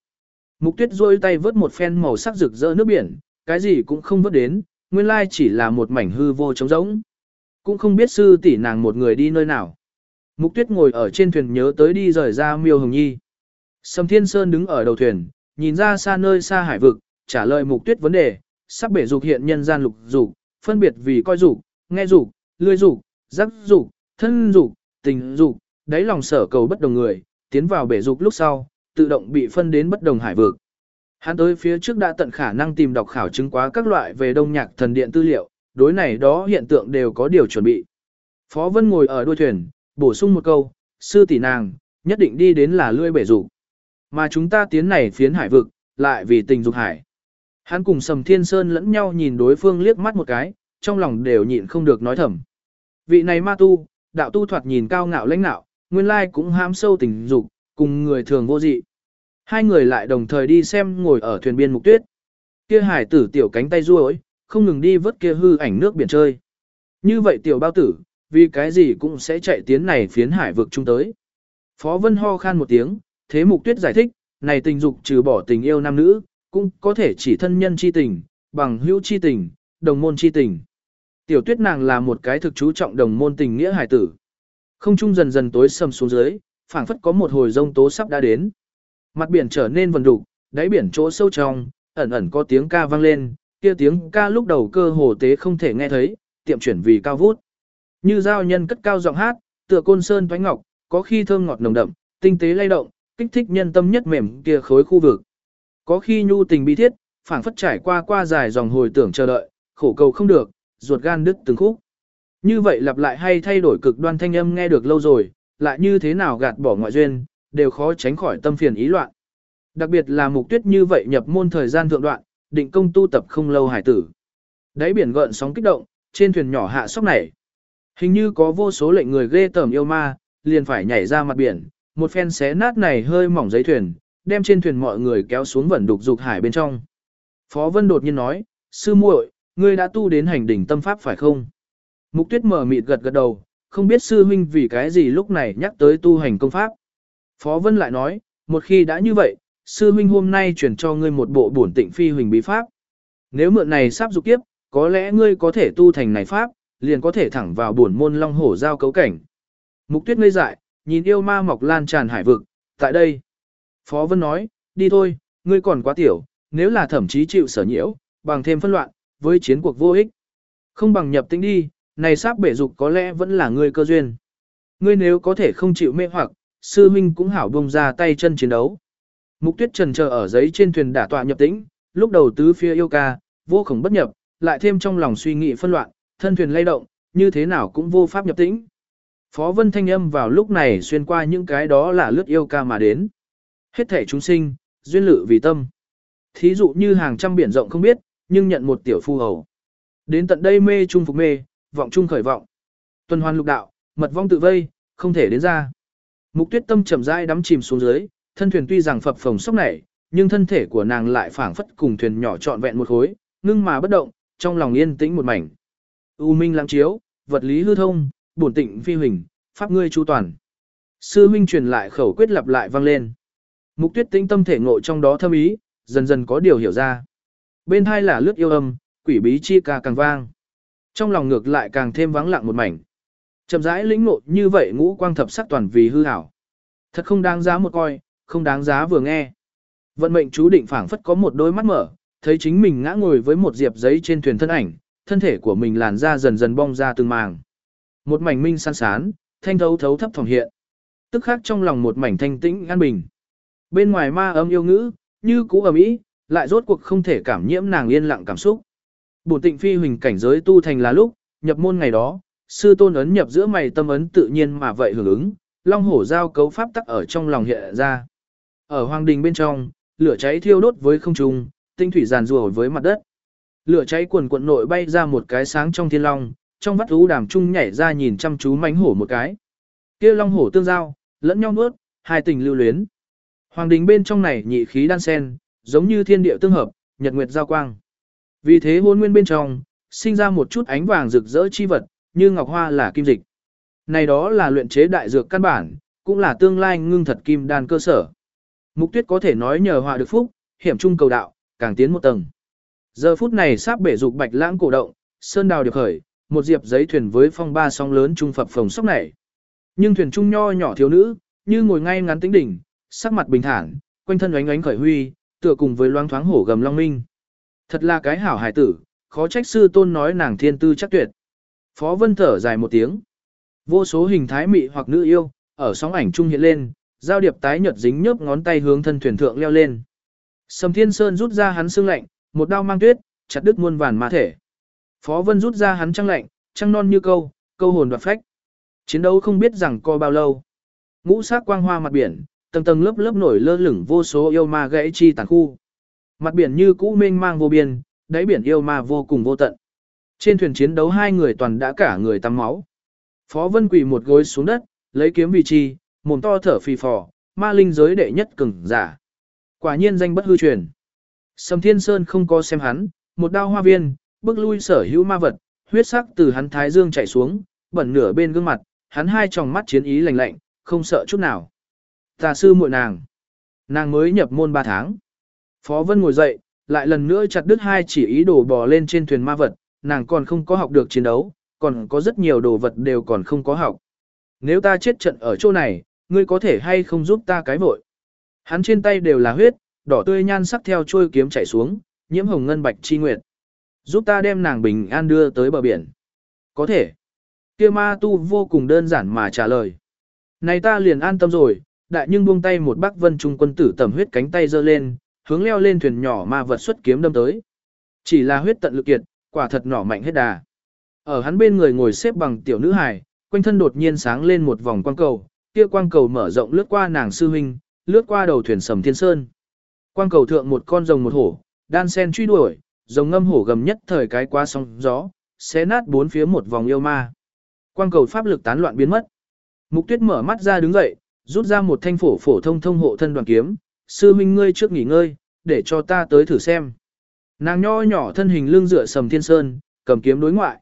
S1: Mục tuyết rôi tay vớt một phen màu sắc rực rỡ nước biển, cái gì cũng không vớt đến, nguyên lai chỉ là một mảnh hư vô trống rỗng. Cũng không biết sư tỷ nàng một người đi nơi nào. Mục tuyết ngồi ở trên thuyền nhớ tới đi rời ra miêu hồng nhi. Sầm Thiên Sơn đứng ở đầu thuyền, nhìn ra xa nơi xa hải vực, trả lời mục tuyết vấn đề, sắc bể dục hiện nhân gian lục dục, phân biệt vì coi dục, nghe dục, lươi dục, giác dục, thân dục, tình dục, đáy lòng sở cầu bất đồng người, tiến vào bể dục lúc sau, tự động bị phân đến bất đồng hải vực. Hắn tới phía trước đã tận khả năng tìm đọc khảo chứng quá các loại về đông nhạc thần điện tư liệu, đối này đó hiện tượng đều có điều chuẩn bị. Phó Vân ngồi ở đuôi thuyền, bổ sung một câu, sư tỷ nàng, nhất định đi đến là lươi bể dục. Mà chúng ta tiến này phiến hải vực, lại vì tình dục hải. Hắn cùng Sầm Thiên Sơn lẫn nhau nhìn đối phương liếc mắt một cái, trong lòng đều nhịn không được nói thầm. Vị này ma tu, đạo tu thoạt nhìn cao ngạo lãnh nạo, nguyên lai cũng ham sâu tình dục, cùng người thường vô dị. Hai người lại đồng thời đi xem ngồi ở thuyền biên mục tuyết. Kia hải tử tiểu cánh tay ruôi, không ngừng đi vớt kia hư ảnh nước biển chơi. Như vậy tiểu bao tử, vì cái gì cũng sẽ chạy tiến này phiến hải vực chung tới. Phó Vân ho khan một tiếng, thế mục tuyết giải thích, này tình dục trừ bỏ tình yêu nam nữ, cũng có thể chỉ thân nhân chi tình, bằng hữu chi tình, đồng môn chi tình. Tiểu tuyết nàng là một cái thực chú trọng đồng môn tình nghĩa hải tử. Không trung dần dần tối sầm xuống dưới, phảng phất có một hồi rông tố sắp đã đến. Mặt biển trở nên vần đục, đáy biển chỗ sâu trong, ẩn ẩn có tiếng ca vang lên, kia tiếng ca lúc đầu cơ hồ tế không thể nghe thấy, tiệm chuyển vì cao vút. Như giao nhân cất cao giọng hát, tựa côn sơn thoái ngọc, có khi thơm ngọt nồng đậm, tinh tế lay động, kích thích nhân tâm nhất mềm kia khối khu vực. Có khi nhu tình bi thiết, phảng phất trải qua qua dài dòng hồi tưởng chờ đợi, khổ cầu không được, ruột gan đứt từng khúc. Như vậy lặp lại hay thay đổi cực đoan thanh âm nghe được lâu rồi, lại như thế nào gạt bỏ ngoại duyên, đều khó tránh khỏi tâm phiền ý loạn. Đặc biệt là mục tuyết như vậy nhập môn thời gian thượng đoạn, định công tu tập không lâu hải tử. Đáy biển gợn sóng kích động, trên thuyền nhỏ hạ sóc nảy. Hình như có vô số lệnh người ghê tởm yêu ma, liền phải nhảy ra mặt biển, một phen xé nát này hơi mỏng giấy thuyền, đem trên thuyền mọi người kéo xuống vẩn đục dục hải bên trong. Phó Vân đột nhiên nói, sư muội, ngươi đã tu đến hành đỉnh tâm pháp phải không? Mục tuyết mở mịt gật gật đầu, không biết sư huynh vì cái gì lúc này nhắc tới tu hành công pháp. Phó Vân lại nói, một khi đã như vậy, sư huynh hôm nay chuyển cho ngươi một bộ bổn tịnh phi huỳnh bí pháp. Nếu mượn này sắp dục kiếp, có lẽ ngươi có thể tu thành này pháp, liền có thể thẳng vào bổn môn long hổ giao cấu cảnh. Mục tuyết ngây dại, nhìn yêu ma mọc lan tràn hải vực, tại đây. Phó Vân nói, đi thôi, ngươi còn quá tiểu, nếu là thậm chí chịu sở nhiễu, bằng thêm phân loạn, với chiến cuộc vô ích. Không bằng nhập tĩnh đi, này sáp bể dục có lẽ vẫn là ngươi cơ duyên. Ngươi nếu có thể không chịu mê hoặc, sư huynh cũng hảo bông ra tay chân chiến đấu. Mục tuyết trần chờ ở giấy trên thuyền đả tọa nhập tĩnh, lúc đầu tứ phía yêu ca, vô khổng bất nhập, lại thêm trong lòng suy nghĩ phân loạn, thân thuyền lay động, như thế nào cũng vô pháp nhập tĩnh. Phó Vân thanh âm vào lúc này xuyên qua những cái đó là lướt yêu ca mà đến. Hết thể chúng sinh, duyên lự vì tâm. Thí dụ như hàng trăm biển rộng không biết, nhưng nhận một tiểu phu hầu. Đến tận đây mê trung phục mê, vọng trung khởi vọng. Tuần hoàn lục đạo, mật vong tự vây, không thể đến ra. Mục tuyết tâm chậm rãi đắm chìm xuống dưới, thân thuyền tuy rằng phập phồng sốc nảy, nhưng thân thể của nàng lại phảng phất cùng thuyền nhỏ trọn vẹn một khối, ngưng mà bất động, trong lòng yên tĩnh một mảnh. U minh lãng chiếu, vật lý hư thông, bổn tịnh phi hình pháp ngươi chu toàn. Sư huynh truyền lại khẩu quyết lặp lại vang lên. Mục tuyết tĩnh tâm thể ngộ trong đó thâm ý, dần dần có điều hiểu ra. Bên hai là lướt yêu âm, quỷ bí chi ca càng vang. Trong lòng ngược lại càng thêm vắng lặng một mảnh. Chậm rãi lĩnh ngộ như vậy ngũ quang thập sắc toàn vì hư ảo. Thật không đáng giá một coi, không đáng giá vừa nghe. Vận mệnh chú định phảng phất có một đôi mắt mở, thấy chính mình ngã ngồi với một diệp giấy trên thuyền thân ảnh, thân thể của mình làn da dần dần bong ra từng màng. Một mảnh minh san sán, thanh thấu thấu thấp phòng hiện. Tức khắc trong lòng một mảnh thanh tĩnh an bình. Bên ngoài ma âm yêu ngữ, như cũ ầm ĩ, lại rốt cuộc không thể cảm nhiễm nàng yên lặng cảm xúc. Bổn tịnh phi huỳnh cảnh giới tu thành là lúc, nhập môn ngày đó, sư tôn ấn nhập giữa mày tâm ấn tự nhiên mà vậy hưởng ứng, long hổ giao cấu pháp tắc ở trong lòng hiện ra. Ở hoàng đình bên trong, lửa cháy thiêu đốt với không trung, tinh thủy giàn rùa với mặt đất. Lửa cháy quần quận nội bay ra một cái sáng trong thiên long, trong vắt thú đàm trung nhảy ra nhìn chăm chú mánh hổ một cái. Kia long hổ tương giao, lẫn nhau nuốt, hai tình lưu luyến. Hoàng đình bên trong này nhị khí đan sen, giống như thiên địa tương hợp, nhật nguyệt giao quang. Vì thế hôn nguyên bên trong, sinh ra một chút ánh vàng rực rỡ chi vật, như ngọc hoa là kim dịch. Này đó là luyện chế đại dược căn bản, cũng là tương lai ngưng thật kim đan cơ sở. Mục tuyết có thể nói nhờ họa được phúc, hiểm trung cầu đạo, càng tiến một tầng. Giờ phút này sắp bể dục bạch lãng cổ động, sơn đào được khởi, một diệp giấy thuyền với phong ba sóng lớn trung phập phồng sóc nảy. Nhưng thuyền trung nho nhỏ thiếu nữ, như ngồi ngay ngắn tính đỉnh, sắc mặt bình thản, quanh thân ánh ánh khởi huy, tựa cùng với loáng thoáng hổ gầm long minh. Thật là cái hảo hài tử, khó trách sư tôn nói nàng thiên tư chắc tuyệt. Phó Vân thở dài một tiếng. Vô số hình thái mị hoặc nữ yêu, ở sóng ảnh trung hiện lên, giao điệp tái nhợt dính nhớp ngón tay hướng thân thuyền thượng leo lên. Sầm Thiên Sơn rút ra hắn xương lạnh, một đao mang tuyết, chặt đứt muôn vàn ma thể. Phó Vân rút ra hắn trăng lạnh, trăng non như câu, câu hồn đoạt phách. Chiến đấu không biết rằng co bao lâu. Ngũ sắc quang hoa mặt biển, tầng tầng lớp lớp nổi lơ lửng vô số yêu ma gãy chi tàn khu. Mặt biển như cũ mênh mang vô biên, đáy biển yêu ma vô cùng vô tận. Trên thuyền chiến đấu hai người toàn đã cả người tắm máu. Phó Vân quỳ một gối xuống đất, lấy kiếm vị chi, mồm to thở phì phò, ma linh giới đệ nhất cường giả. Quả nhiên danh bất hư truyền. Sầm Thiên Sơn không có xem hắn, một đao hoa viên, bước lui sở hữu ma vật, huyết sắc từ hắn thái dương chảy xuống, bẩn nửa bên gương mặt, hắn hai tròng mắt chiến ý lạnh lạnh, không sợ chút nào. Tà sư muội nàng. Nàng mới nhập môn 3 tháng. Phó Vân ngồi dậy, lại lần nữa chặt đứt hai chỉ ý đồ bò lên trên thuyền ma vật, nàng còn không có học được chiến đấu, còn có rất nhiều đồ vật đều còn không có học. Nếu ta chết trận ở chỗ này, ngươi có thể hay không giúp ta cái vội. Hắn trên tay đều là huyết, đỏ tươi nhan sắc theo trôi kiếm chảy xuống, nhiễm hồng ngân bạch chi nguyệt. Giúp ta đem nàng bình an đưa tới bờ biển. Có thể. Kia ma tu vô cùng đơn giản mà trả lời. Này ta liền an tâm rồi, đại nhưng buông tay một bác vân trung quân tử tẩm huyết cánh tay giơ lên, hướng leo lên thuyền nhỏ ma vật xuất kiếm đâm tới. Chỉ là huyết tận lực kiệt, quả thật nỏ mạnh hết đà. Ở hắn bên người ngồi xếp bằng tiểu nữ hài, quanh thân đột nhiên sáng lên một vòng quang cầu, kia quang cầu mở rộng lướt qua nàng sư huynh, lướt qua đầu thuyền sầm thiên sơn. Quang cầu thượng một con rồng một hổ, đan sen truy đuổi, rồng ngâm hổ gầm nhất thời cái qua sóng gió, xé nát bốn phía một vòng yêu ma. Quang cầu pháp lực tán loạn biến mất. Mục Tuyết mở mắt ra đứng dậy, rút ra một thanh phổ phổ thông thông hộ thân đoàn kiếm, sư huynh ngươi trước nghỉ ngơi, để cho ta tới thử xem. Nàng nho nhỏ thân hình lưng dựa sầm thiên sơn, cầm kiếm đối ngoại.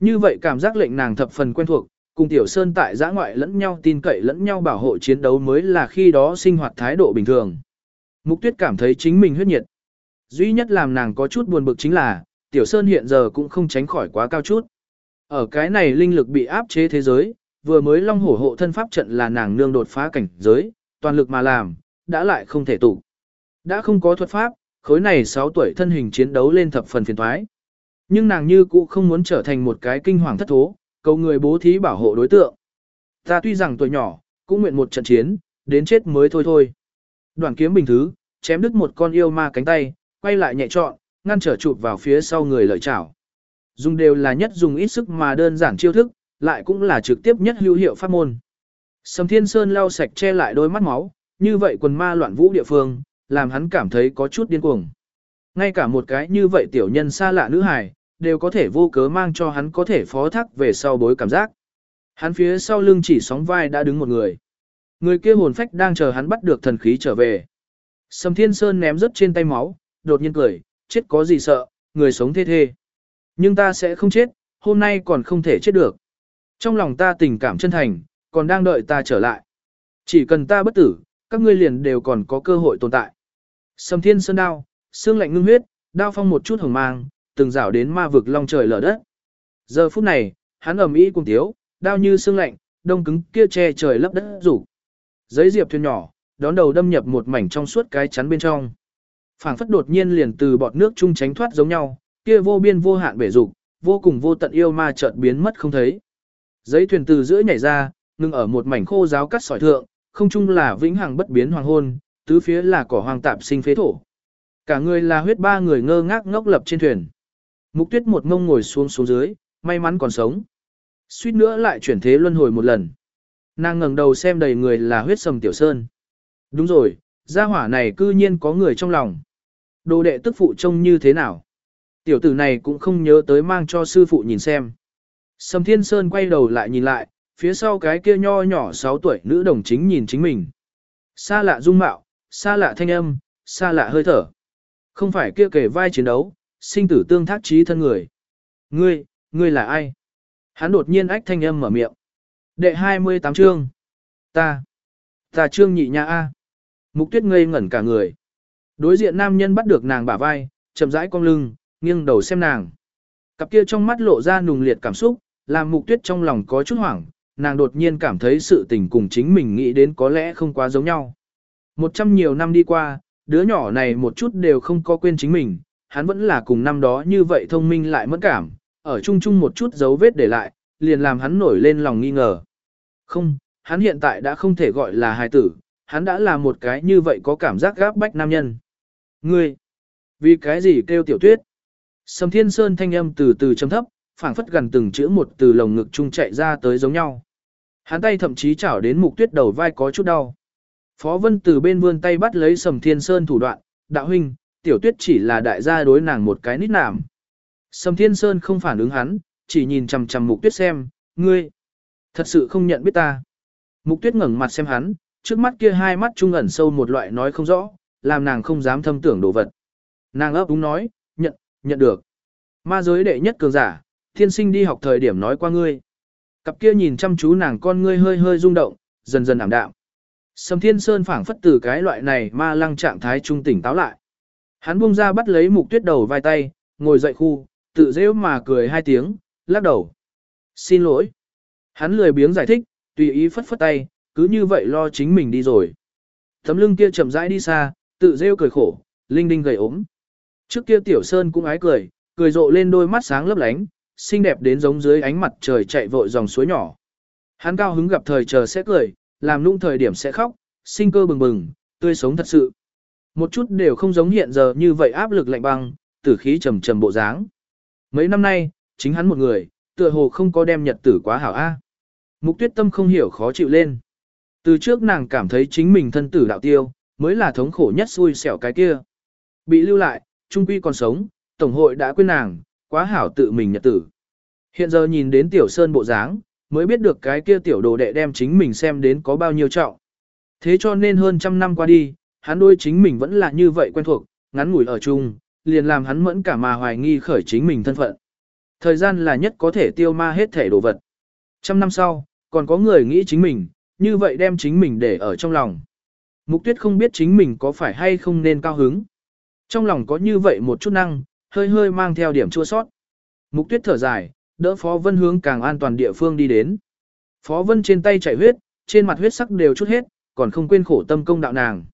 S1: Như vậy cảm giác lệnh nàng thập phần quen thuộc, cùng tiểu sơn tại giã ngoại lẫn nhau tin cậy lẫn nhau bảo hộ chiến đấu mới là khi đó sinh hoạt thái độ bình thường. Mục tuyết cảm thấy chính mình huyết nhiệt. Duy nhất làm nàng có chút buồn bực chính là, tiểu sơn hiện giờ cũng không tránh khỏi quá cao chút. Ở cái này linh lực bị áp chế thế giới, vừa mới long hổ hộ thân pháp trận là nàng nương đột phá cảnh giới, toàn lực mà làm, đã lại không thể tụ. Đã không có thuật pháp, khối này 6 tuổi thân hình chiến đấu lên thập phần phiền thoái. Nhưng nàng như cũ không muốn trở thành một cái kinh hoàng thất thố, cầu người bố thí bảo hộ đối tượng. Ta tuy rằng tuổi nhỏ, cũng nguyện một trận chiến, đến chết mới thôi thôi. Đoạn kiếm bình thứ, chém đứt một con yêu ma cánh tay, quay lại nhẹ trọn, ngăn trở chụp vào phía sau người lợi chảo. Dùng đều là nhất dùng ít sức mà đơn giản chiêu thức, lại cũng là trực tiếp nhất hữu hiệu pháp môn. Sầm Thiên Sơn lau sạch che lại đôi mắt máu, như vậy quần ma loạn vũ địa phương, làm hắn cảm thấy có chút điên cuồng. Ngay cả một cái như vậy tiểu nhân xa lạ nữ hài, đều có thể vô cớ mang cho hắn có thể phó thác về sau bối cảm giác. Hắn phía sau lưng chỉ sóng vai đã đứng một người. Người kia hồn phách đang chờ hắn bắt được thần khí trở về. Sầm Thiên Sơn ném rớt trên tay máu, đột nhiên cười, chết có gì sợ, người sống thê thê. Nhưng ta sẽ không chết, hôm nay còn không thể chết được. Trong lòng ta tình cảm chân thành, còn đang đợi ta trở lại. Chỉ cần ta bất tử, các ngươi liền đều còn có cơ hội tồn tại. Sầm Thiên Sơn đao, xương lạnh ngưng huyết, đao phong một chút hồng mang, từng rảo đến ma vực long trời lở đất. Giờ phút này, hắn ầm ĩ cùng thiếu, đao như xương lạnh, đông cứng kia che trời lấp đất rủ. Giấy diệp thuyền nhỏ, đón đầu đâm nhập một mảnh trong suốt cái chắn bên trong. Phảng phất đột nhiên liền từ bọt nước chung tránh thoát giống nhau, kia vô biên vô hạn bể dục, vô cùng vô tận yêu ma chợt biến mất không thấy. Giấy thuyền từ giữa nhảy ra, ngừng ở một mảnh khô giáo cắt sỏi thượng, không chung là vĩnh hằng bất biến hoàng hôn, tứ phía là cỏ hoang tạp sinh phế thổ. Cả người là huyết ba người ngơ ngác ngốc lập trên thuyền. Mục tuyết một ngông ngồi xuống xuống dưới, may mắn còn sống. Suýt nữa lại chuyển thế luân hồi một lần. Nàng ngẩng đầu xem đầy người là huyết sầm tiểu sơn. Đúng rồi, gia hỏa này cư nhiên có người trong lòng. Đồ đệ tức phụ trông như thế nào? Tiểu tử này cũng không nhớ tới mang cho sư phụ nhìn xem. Sầm Thiên Sơn quay đầu lại nhìn lại, phía sau cái kia nho nhỏ 6 tuổi nữ đồng chính nhìn chính mình. Xa lạ dung mạo, xa lạ thanh âm, xa lạ hơi thở. Không phải kia kể vai chiến đấu, sinh tử tương thác trí thân người. Ngươi, ngươi là ai? Hắn đột nhiên ách thanh âm mở miệng. Đệ 28 chương. Ta. Ta trương nhị nha A. Mục tuyết ngây ngẩn cả người. Đối diện nam nhân bắt được nàng bả vai, chậm rãi cong lưng, nghiêng đầu xem nàng. Cặp kia trong mắt lộ ra nùng liệt cảm xúc, làm mục tuyết trong lòng có chút hoảng, nàng đột nhiên cảm thấy sự tình cùng chính mình nghĩ đến có lẽ không quá giống nhau. Một trăm nhiều năm đi qua, đứa nhỏ này một chút đều không có quên chính mình, hắn vẫn là cùng năm đó như vậy thông minh lại mất cảm, ở chung chung một chút dấu vết để lại, liền làm hắn nổi lên lòng nghi ngờ. Không, hắn hiện tại đã không thể gọi là hài tử, hắn đã là một cái như vậy có cảm giác gáp bách nam nhân. Ngươi, vì cái gì kêu tiểu tuyết? Sầm thiên sơn thanh âm từ từ trầm thấp, phảng phất gần từng chữ một từ lồng ngực chung chạy ra tới giống nhau. Hắn tay thậm chí chảo đến mục tuyết đầu vai có chút đau. Phó Vân từ bên vươn tay bắt lấy Sầm Thiên Sơn thủ đoạn, đạo huynh, tiểu tuyết chỉ là đại gia đối nàng một cái nít nảm. Sầm Thiên Sơn không phản ứng hắn, chỉ nhìn chằm chằm mục tuyết xem, ngươi, thật sự không nhận biết ta. Mục tuyết ngẩng mặt xem hắn, trước mắt kia hai mắt trung ẩn sâu một loại nói không rõ, làm nàng không dám thâm tưởng đồ vật. Nàng ấp úng nói, nhận, nhận được. Ma giới đệ nhất cường giả, thiên sinh đi học thời điểm nói qua ngươi. Cặp kia nhìn chăm chú nàng con ngươi hơi hơi rung động, dần dần ảm đạm. Sầm Thiên Sơn phảng phất từ cái loại này ma lăng trạng thái trung tỉnh táo lại. Hắn buông ra bắt lấy mục tuyết đầu vai tay, ngồi dậy khu, tự dễ mà cười hai tiếng, lắc đầu. Xin lỗi. Hắn lười biếng giải thích, tùy ý phất phất tay, cứ như vậy lo chính mình đi rồi. Tấm lưng kia chậm rãi đi xa, tự rêu cười khổ, linh đinh gầy ốm. Trước kia tiểu sơn cũng ái cười, cười rộ lên đôi mắt sáng lấp lánh, xinh đẹp đến giống dưới ánh mặt trời chạy vội dòng suối nhỏ. Hắn cao hứng gặp thời chờ sẽ cười, làm nũng thời điểm sẽ khóc, sinh cơ bừng bừng, tươi sống thật sự. Một chút đều không giống hiện giờ như vậy áp lực lạnh băng, tử khí trầm trầm bộ dáng. Mấy năm nay, chính hắn một người, tựa hồ không có đem nhật tử quá hảo a. Mục tuyết tâm không hiểu khó chịu lên. Từ trước nàng cảm thấy chính mình thân tử đạo tiêu, mới là thống khổ nhất xui xẻo cái kia. Bị lưu lại, trung quy còn sống, tổng hội đã quên nàng, quá hảo tự mình nhật tử. Hiện giờ nhìn đến tiểu sơn bộ dáng, mới biết được cái kia tiểu đồ đệ đem chính mình xem đến có bao nhiêu trọng. Thế cho nên hơn trăm năm qua đi, hắn đôi chính mình vẫn là như vậy quen thuộc, ngắn ngủi ở chung, liền làm hắn mẫn cả mà hoài nghi khởi chính mình thân phận. Thời gian là nhất có thể tiêu ma hết thể đồ vật. Trăm năm sau, còn có người nghĩ chính mình, như vậy đem chính mình để ở trong lòng. Mục tuyết không biết chính mình có phải hay không nên cao hứng. Trong lòng có như vậy một chút năng, hơi hơi mang theo điểm chua sót. Mục tuyết thở dài, đỡ Phó Vân hướng càng an toàn địa phương đi đến. Phó Vân trên tay chảy huyết, trên mặt huyết sắc đều chút hết, còn không quên khổ tâm công đạo nàng.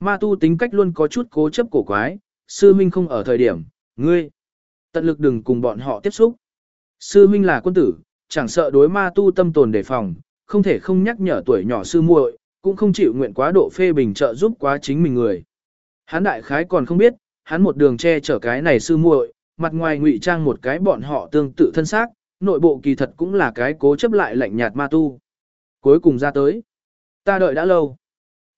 S1: Ma tu tính cách luôn có chút cố chấp cổ quái, sư huynh không ở thời điểm, ngươi. Tận lực đừng cùng bọn họ tiếp xúc. Sư huynh là quân tử, chẳng sợ đối ma tu tâm tồn đề phòng, không thể không nhắc nhở tuổi nhỏ sư muội, cũng không chịu nguyện quá độ phê bình trợ giúp quá chính mình người. Hắn đại khái còn không biết, hắn một đường che chở cái này sư muội, mặt ngoài ngụy trang một cái bọn họ tương tự thân xác, nội bộ kỳ thật cũng là cái cố chấp lại lạnh nhạt ma tu. Cuối cùng ra tới. Ta đợi đã lâu.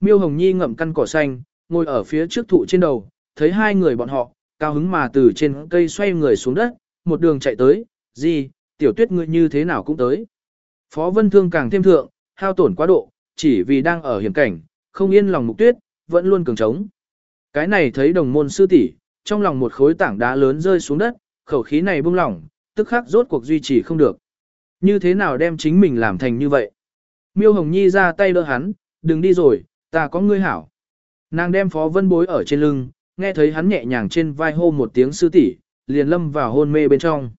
S1: Miêu Hồng Nhi ngậm căn cỏ xanh, ngồi ở phía trước thụ trên đầu, thấy hai người bọn họ, cao hứng mà từ trên cây xoay người xuống đất, một đường chạy tới, gì, tiểu tuyết ngươi như thế nào cũng tới. Phó Vân Thương càng thêm thượng, hao tổn quá độ, chỉ vì đang ở hiểm cảnh, không yên lòng mục tuyết, vẫn luôn cường trống. Cái này thấy đồng môn sư tỷ, trong lòng một khối tảng đá lớn rơi xuống đất, khẩu khí này buông lỏng, tức khắc rốt cuộc duy trì không được. Như thế nào đem chính mình làm thành như vậy? Miêu Hồng Nhi ra tay đỡ hắn, đừng đi rồi, ta có ngươi hảo. Nàng đem Phó Vân bối ở trên lưng, nghe thấy hắn nhẹ nhàng trên vai hô một tiếng sư tỷ, liền lâm vào hôn mê bên trong.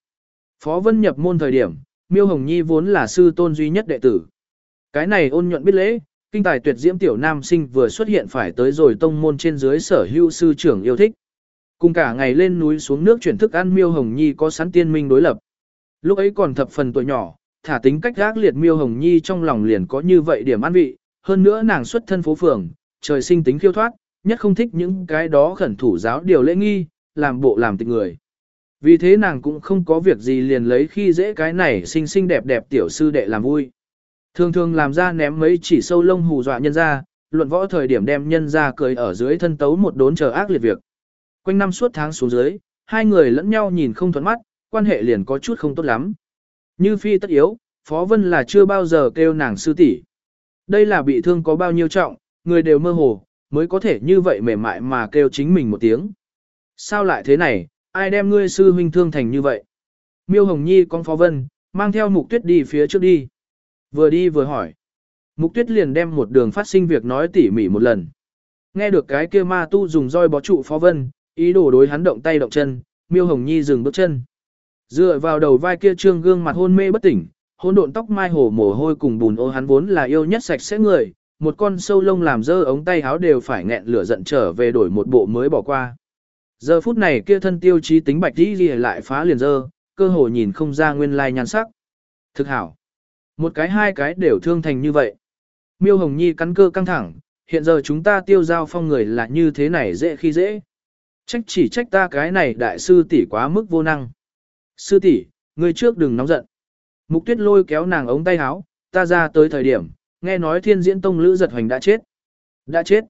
S1: Phó Vân nhập môn thời điểm, Miêu Hồng Nhi vốn là sư tôn duy nhất đệ tử. Cái này ôn nhuận biết lễ, kinh tài tuyệt diễm tiểu nam sinh vừa xuất hiện phải tới rồi tông môn trên dưới sở hữu sư trưởng yêu thích. Cùng cả ngày lên núi xuống nước chuyển thức ăn Miêu Hồng Nhi có sẵn tiên minh đối lập. Lúc ấy còn thập phần tuổi nhỏ, thả tính cách gác liệt Miêu Hồng Nhi trong lòng liền có như vậy điểm an vị, hơn nữa nàng xuất thân phố phường, trời sinh tính khiêu thoát, nhất không thích những cái đó khẩn thủ giáo điều lễ nghi, làm bộ làm tịch người. Vì thế nàng cũng không có việc gì liền lấy khi dễ cái này xinh xinh đẹp đẹp tiểu sư đệ làm vui. Thường thường làm ra ném mấy chỉ sâu lông hù dọa nhân ra, luận võ thời điểm đem nhân ra cười ở dưới thân tấu một đốn chờ ác liệt việc. Quanh năm suốt tháng xuống dưới, hai người lẫn nhau nhìn không thuận mắt, quan hệ liền có chút không tốt lắm. Như phi tất yếu, Phó Vân là chưa bao giờ kêu nàng sư tỷ. Đây là bị thương có bao nhiêu trọng, người đều mơ hồ, mới có thể như vậy mềm mại mà kêu chính mình một tiếng. Sao lại thế này, ai đem ngươi sư huynh thương thành như vậy? Miêu Hồng Nhi con Phó Vân, mang theo mục tuyết đi phía trước đi. Vừa đi vừa hỏi. Mục tuyết liền đem một đường phát sinh việc nói tỉ mỉ một lần. Nghe được cái kia ma tu dùng roi bó trụ Phó Vân, ý đồ đối hắn động tay động chân, Miêu Hồng Nhi dừng bước chân. Dựa vào đầu vai kia trương gương mặt hôn mê bất tỉnh, hôn độn tóc mai hồ mồ hôi cùng bùn ô hắn vốn là yêu nhất sạch sẽ người, một con sâu lông làm dơ ống tay áo đều phải nghẹn lửa giận trở về đổi một bộ mới bỏ qua. Giờ phút này kia thân tiêu chí tính bạch đi lại phá liền dơ, cơ hồ nhìn không ra nguyên lai nhan sắc. Thực hảo. Một cái hai cái đều thương thành như vậy. Miêu Hồng Nhi cắn cơ căng thẳng, hiện giờ chúng ta tiêu giao phong người là như thế này dễ khi dễ. Trách chỉ trách ta cái này đại sư tỷ quá mức vô năng. Sư tỷ, người trước đừng nóng giận. Mục tuyết lôi kéo nàng ống tay áo, ta ra tới thời điểm, nghe nói thiên diễn tông lữ giật hoành đã chết. Đã chết.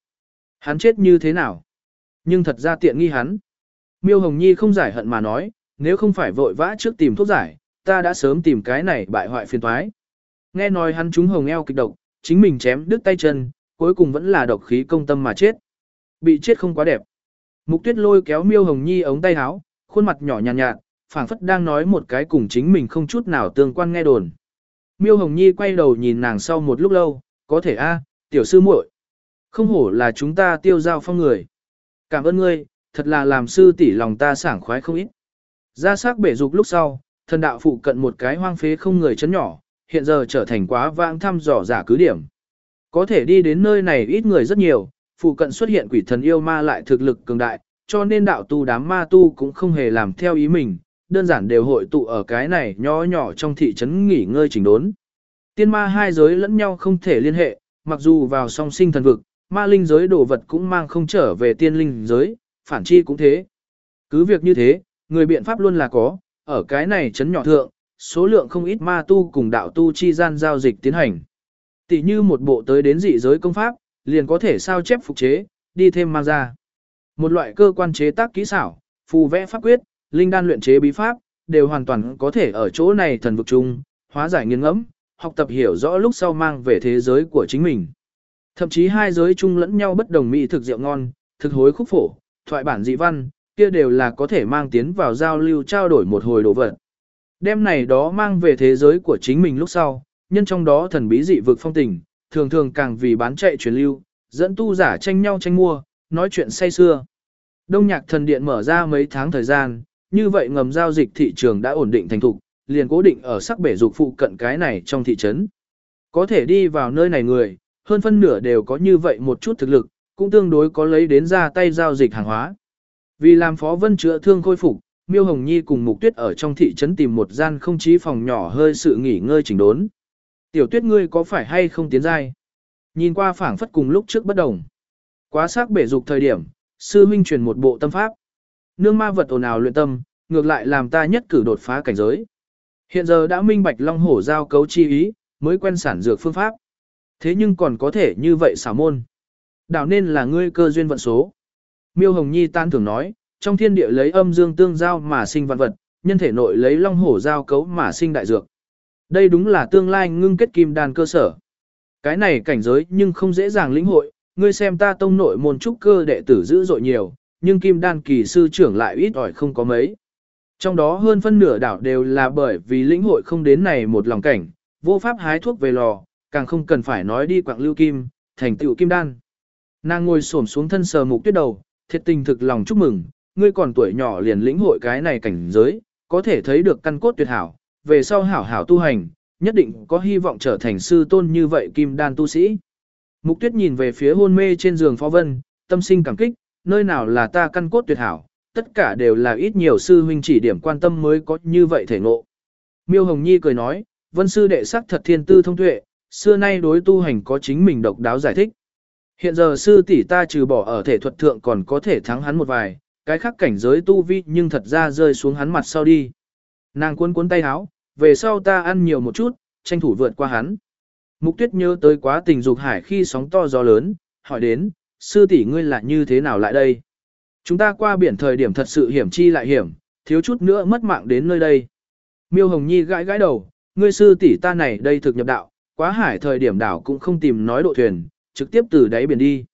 S1: Hắn chết như thế nào? Nhưng thật ra tiện nghi hắn. Miêu Hồng Nhi không giải hận mà nói, nếu không phải vội vã trước tìm thuốc giải, ta đã sớm tìm cái này bại hoại phiền toái. Nghe nói hắn trúng hồng eo kịch độc, chính mình chém đứt tay chân, cuối cùng vẫn là độc khí công tâm mà chết. Bị chết không quá đẹp. Mục tuyết lôi kéo miêu hồng nhi ống tay áo, khuôn mặt nhỏ nhàn nhạt, nhạt phảng phất đang nói một cái cùng chính mình không chút nào tương quan nghe đồn. Miêu hồng nhi quay đầu nhìn nàng sau một lúc lâu, có thể a, tiểu sư muội, không hổ là chúng ta tiêu giao phong người. Cảm ơn ngươi, thật là làm sư tỷ lòng ta sảng khoái không ít. Ra sắc bể dục lúc sau, thần đạo phụ cận một cái hoang phế không người chấn nhỏ, hiện giờ trở thành quá vãng thăm dò giả cứ điểm. Có thể đi đến nơi này ít người rất nhiều, phụ cận xuất hiện quỷ thần yêu ma lại thực lực cường đại, cho nên đạo tu đám ma tu cũng không hề làm theo ý mình, đơn giản đều hội tụ ở cái này nhỏ nhỏ trong thị trấn nghỉ ngơi chỉnh đốn. Tiên ma hai giới lẫn nhau không thể liên hệ, mặc dù vào song sinh thần vực, ma linh giới đồ vật cũng mang không trở về tiên linh giới, phản chi cũng thế. Cứ việc như thế, người biện pháp luôn là có, ở cái này chấn nhỏ thượng, số lượng không ít ma tu cùng đạo tu chi gian giao dịch tiến hành. Tỷ như một bộ tới đến dị giới công pháp, liền có thể sao chép phục chế, đi thêm mang ra. Một loại cơ quan chế tác kỹ xảo, phù vẽ pháp quyết, linh đan luyện chế bí pháp, đều hoàn toàn có thể ở chỗ này thần vực chung, hóa giải nghiêng ngẫm, học tập hiểu rõ lúc sau mang về thế giới của chính mình. Thậm chí hai giới chung lẫn nhau bất đồng mỹ thực rượu ngon, thực hối khúc phổ, thoại bản dị văn, kia đều là có thể mang tiến vào giao lưu trao đổi một hồi đồ vật. Đêm này đó mang về thế giới của chính mình lúc sau, nhân trong đó thần bí dị vực phong tình, thường thường càng vì bán chạy truyền lưu, dẫn tu giả tranh nhau tranh mua, nói chuyện say xưa. Đông nhạc thần điện mở ra mấy tháng thời gian, như vậy ngầm giao dịch thị trường đã ổn định thành thục, liền cố định ở sắc bể dục phụ cận cái này trong thị trấn. Có thể đi vào nơi này người, hơn phân nửa đều có như vậy một chút thực lực, cũng tương đối có lấy đến ra tay giao dịch hàng hóa. Vì làm phó vân chữa thương khôi phục, Miêu Hồng Nhi cùng Mục Tuyết ở trong thị trấn tìm một gian không chí phòng nhỏ hơi sự nghỉ ngơi chỉnh đốn. Tiểu Tuyết ngươi có phải hay không tiến giai? Nhìn qua phảng phất cùng lúc trước bất đồng. Quá sắc bể dục thời điểm, sư huynh truyền một bộ tâm pháp. Nương ma vật ồn ào luyện tâm, ngược lại làm ta nhất cử đột phá cảnh giới. Hiện giờ đã minh bạch long hổ giao cấu chi ý, mới quen sản dược phương pháp. Thế nhưng còn có thể như vậy xả môn. đảo nên là ngươi cơ duyên vận số. Miêu Hồng Nhi tan thường nói, trong thiên địa lấy âm dương tương giao mà sinh vạn vật, nhân thể nội lấy long hổ giao cấu mà sinh đại dược. Đây đúng là tương lai ngưng kết kim đan cơ sở. Cái này cảnh giới nhưng không dễ dàng lĩnh hội, ngươi xem ta tông nội môn trúc cơ đệ tử dữ dội nhiều, nhưng kim đan kỳ sư trưởng lại ít ỏi không có mấy. Trong đó hơn phân nửa đảo đều là bởi vì lĩnh hội không đến này một lòng cảnh, vô pháp hái thuốc về lò, càng không cần phải nói đi quạng lưu kim, thành tựu kim đan. Nàng ngồi xổm xuống thân sờ mục tuyết đầu, thiệt tình thực lòng chúc mừng, ngươi còn tuổi nhỏ liền lĩnh hội cái này cảnh giới, có thể thấy được căn cốt tuyệt hảo, về sau hảo hảo tu hành, nhất định có hy vọng trở thành sư tôn như vậy kim đan tu sĩ. Mục tuyết nhìn về phía hôn mê trên giường phó vân, tâm sinh cảm kích, nơi nào là ta căn cốt tuyệt hảo, tất cả đều là ít nhiều sư huynh chỉ điểm quan tâm mới có như vậy thể ngộ. Miêu Hồng Nhi cười nói, vân sư đệ sắc thật thiên tư thông tuệ, xưa nay đối tu hành có chính mình độc đáo giải thích. Hiện giờ sư tỷ ta trừ bỏ ở thể thuật thượng còn có thể thắng hắn một vài, cái khác cảnh giới tu vi nhưng thật ra rơi xuống hắn mặt sau đi. Nàng cuốn cuốn tay háo, về sau ta ăn nhiều một chút, tranh thủ vượt qua hắn. Mục tuyết nhớ tới quá tình dục hải khi sóng to gió lớn, hỏi đến, sư tỷ ngươi là như thế nào lại đây? Chúng ta qua biển thời điểm thật sự hiểm chi lại hiểm, thiếu chút nữa mất mạng đến nơi đây. Miêu Hồng Nhi gãi gãi đầu, ngươi sư tỷ ta này đây thực nhập đạo, quá hải thời điểm đảo cũng không tìm nói độ thuyền, trực tiếp từ đáy biển đi.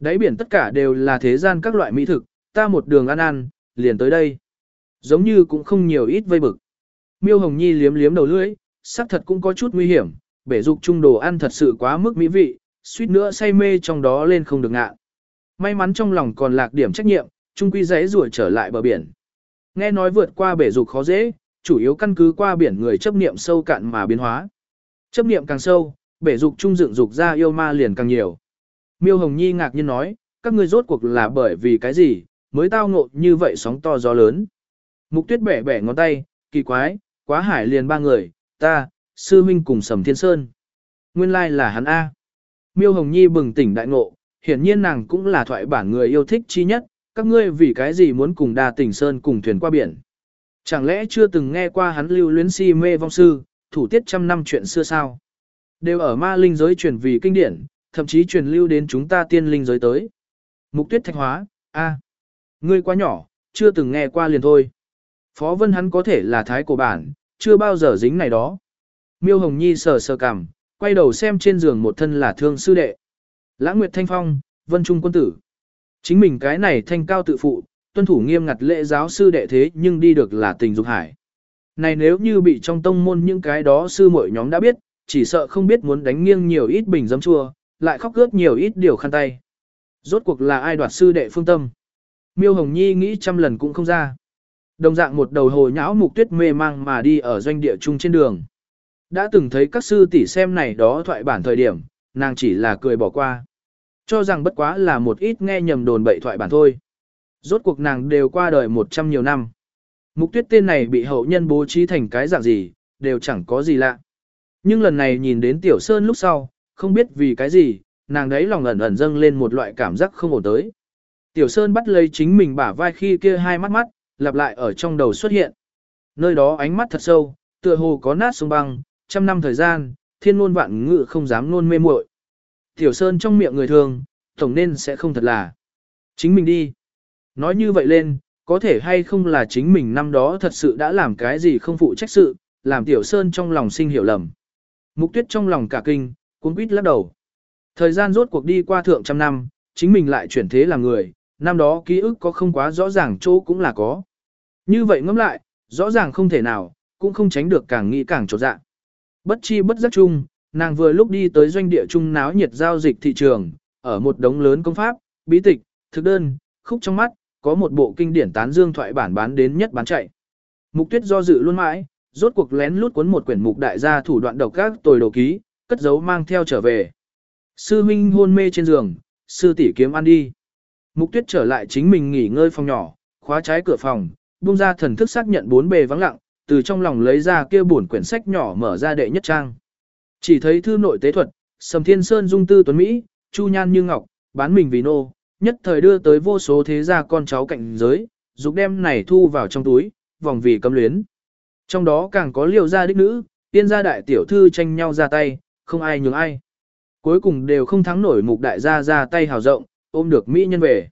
S1: Đáy biển tất cả đều là thế gian các loại mỹ thực, ta một đường ăn ăn, liền tới đây. Giống như cũng không nhiều ít vây bực. Miêu Hồng Nhi liếm liếm đầu lưỡi, xác thật cũng có chút nguy hiểm, bể dục trung đồ ăn thật sự quá mức mỹ vị, suýt nữa say mê trong đó lên không được ngạ. May mắn trong lòng còn lạc điểm trách nhiệm, trung quy giấy rủi trở lại bờ biển. Nghe nói vượt qua bể dục khó dễ, chủ yếu căn cứ qua biển người chấp niệm sâu cạn mà biến hóa. Chấp niệm càng sâu, bể dục trung dựng dục ra yêu ma liền càng nhiều. Miêu Hồng Nhi ngạc nhiên nói, các ngươi rốt cuộc là bởi vì cái gì, mới tao ngộ như vậy sóng to gió lớn. Mục tuyết bẻ bẻ ngón tay, kỳ quái, quá hải liền ba người, ta, sư huynh cùng sầm thiên sơn. Nguyên lai là hắn A. Miêu Hồng Nhi bừng tỉnh đại ngộ, hiển nhiên nàng cũng là thoại bản người yêu thích chi nhất, các ngươi vì cái gì muốn cùng đa tỉnh sơn cùng thuyền qua biển. Chẳng lẽ chưa từng nghe qua hắn lưu luyến si mê vong sư, thủ tiết trăm năm chuyện xưa sao? Đều ở ma linh giới truyền vì kinh điển, thậm chí truyền lưu đến chúng ta tiên linh giới tới. Mục tuyết thạch hóa, a, ngươi quá nhỏ, chưa từng nghe qua liền thôi. Phó Vân hắn có thể là thái cổ bản, chưa bao giờ dính này đó. Miêu Hồng Nhi sờ sờ cằm, quay đầu xem trên giường một thân là thương sư đệ. Lãng Nguyệt Thanh Phong, Vân Trung quân tử. Chính mình cái này thanh cao tự phụ, tuân thủ nghiêm ngặt lễ giáo sư đệ thế nhưng đi được là tình dục hải. Này nếu như bị trong tông môn những cái đó sư muội nhóm đã biết, chỉ sợ không biết muốn đánh nghiêng nhiều ít bình giấm chua, lại khóc gớt nhiều ít điều khăn tay. Rốt cuộc là ai đoạt sư đệ phương tâm. Miêu Hồng Nhi nghĩ trăm lần cũng không ra. Đồng dạng một đầu hồ nhão mục tuyết mê mang mà đi ở doanh địa chung trên đường. Đã từng thấy các sư tỷ xem này đó thoại bản thời điểm, nàng chỉ là cười bỏ qua. Cho rằng bất quá là một ít nghe nhầm đồn bậy thoại bản thôi. Rốt cuộc nàng đều qua đời một trăm nhiều năm. Mục tuyết tên này bị hậu nhân bố trí thành cái dạng gì, đều chẳng có gì lạ. Nhưng lần này nhìn đến Tiểu Sơn lúc sau, không biết vì cái gì, nàng đấy lòng ẩn ẩn dâng lên một loại cảm giác không ổn tới. Tiểu Sơn bắt lấy chính mình bả vai khi kia hai mắt mắt, lặp lại ở trong đầu xuất hiện. Nơi đó ánh mắt thật sâu, tựa hồ có nát sông băng, trăm năm thời gian, thiên luôn vạn ngự không dám luôn mê muội. Tiểu Sơn trong miệng người thường, tổng nên sẽ không thật là. Chính mình đi. Nói như vậy lên, có thể hay không là chính mình năm đó thật sự đã làm cái gì không phụ trách sự, làm Tiểu Sơn trong lòng sinh hiểu lầm. Mục tuyết trong lòng cả kinh, cuốn quýt lắc đầu. Thời gian rốt cuộc đi qua thượng trăm năm, chính mình lại chuyển thế làm người, năm đó ký ức có không quá rõ ràng chỗ cũng là có. Như vậy ngẫm lại, rõ ràng không thể nào, cũng không tránh được càng nghĩ càng trột dạ. Bất chi bất giác chung, nàng vừa lúc đi tới doanh địa chung náo nhiệt giao dịch thị trường, ở một đống lớn công pháp, bí tịch, thực đơn, khúc trong mắt, có một bộ kinh điển tán dương thoại bản bán đến nhất bán chạy. Mục tuyết do dự luôn mãi, rốt cuộc lén lút cuốn một quyển mục đại gia thủ đoạn độc các tồi đồ ký, cất giấu mang theo trở về. Sư Minh hôn mê trên giường, sư tỷ kiếm ăn đi. Mục tuyết trở lại chính mình nghỉ ngơi phòng nhỏ, khóa trái cửa phòng, buông ra thần thức xác nhận bốn bề vắng lặng, từ trong lòng lấy ra kia bổn quyển sách nhỏ mở ra đệ nhất trang. Chỉ thấy thư nội tế thuật, Sầm Thiên Sơn dung tư tuấn Mỹ, chu nhan như ngọc, bán mình vì nô, nhất thời đưa tới vô số thế gia con cháu cạnh giới, dục đem này thu vào trong túi, vòng vì cấm luyến. Trong đó càng có liều gia đích nữ, tiên gia đại tiểu thư tranh nhau ra tay, không ai nhường ai. Cuối cùng đều không thắng nổi mục đại gia ra tay hào rộng, ôm được mỹ nhân về.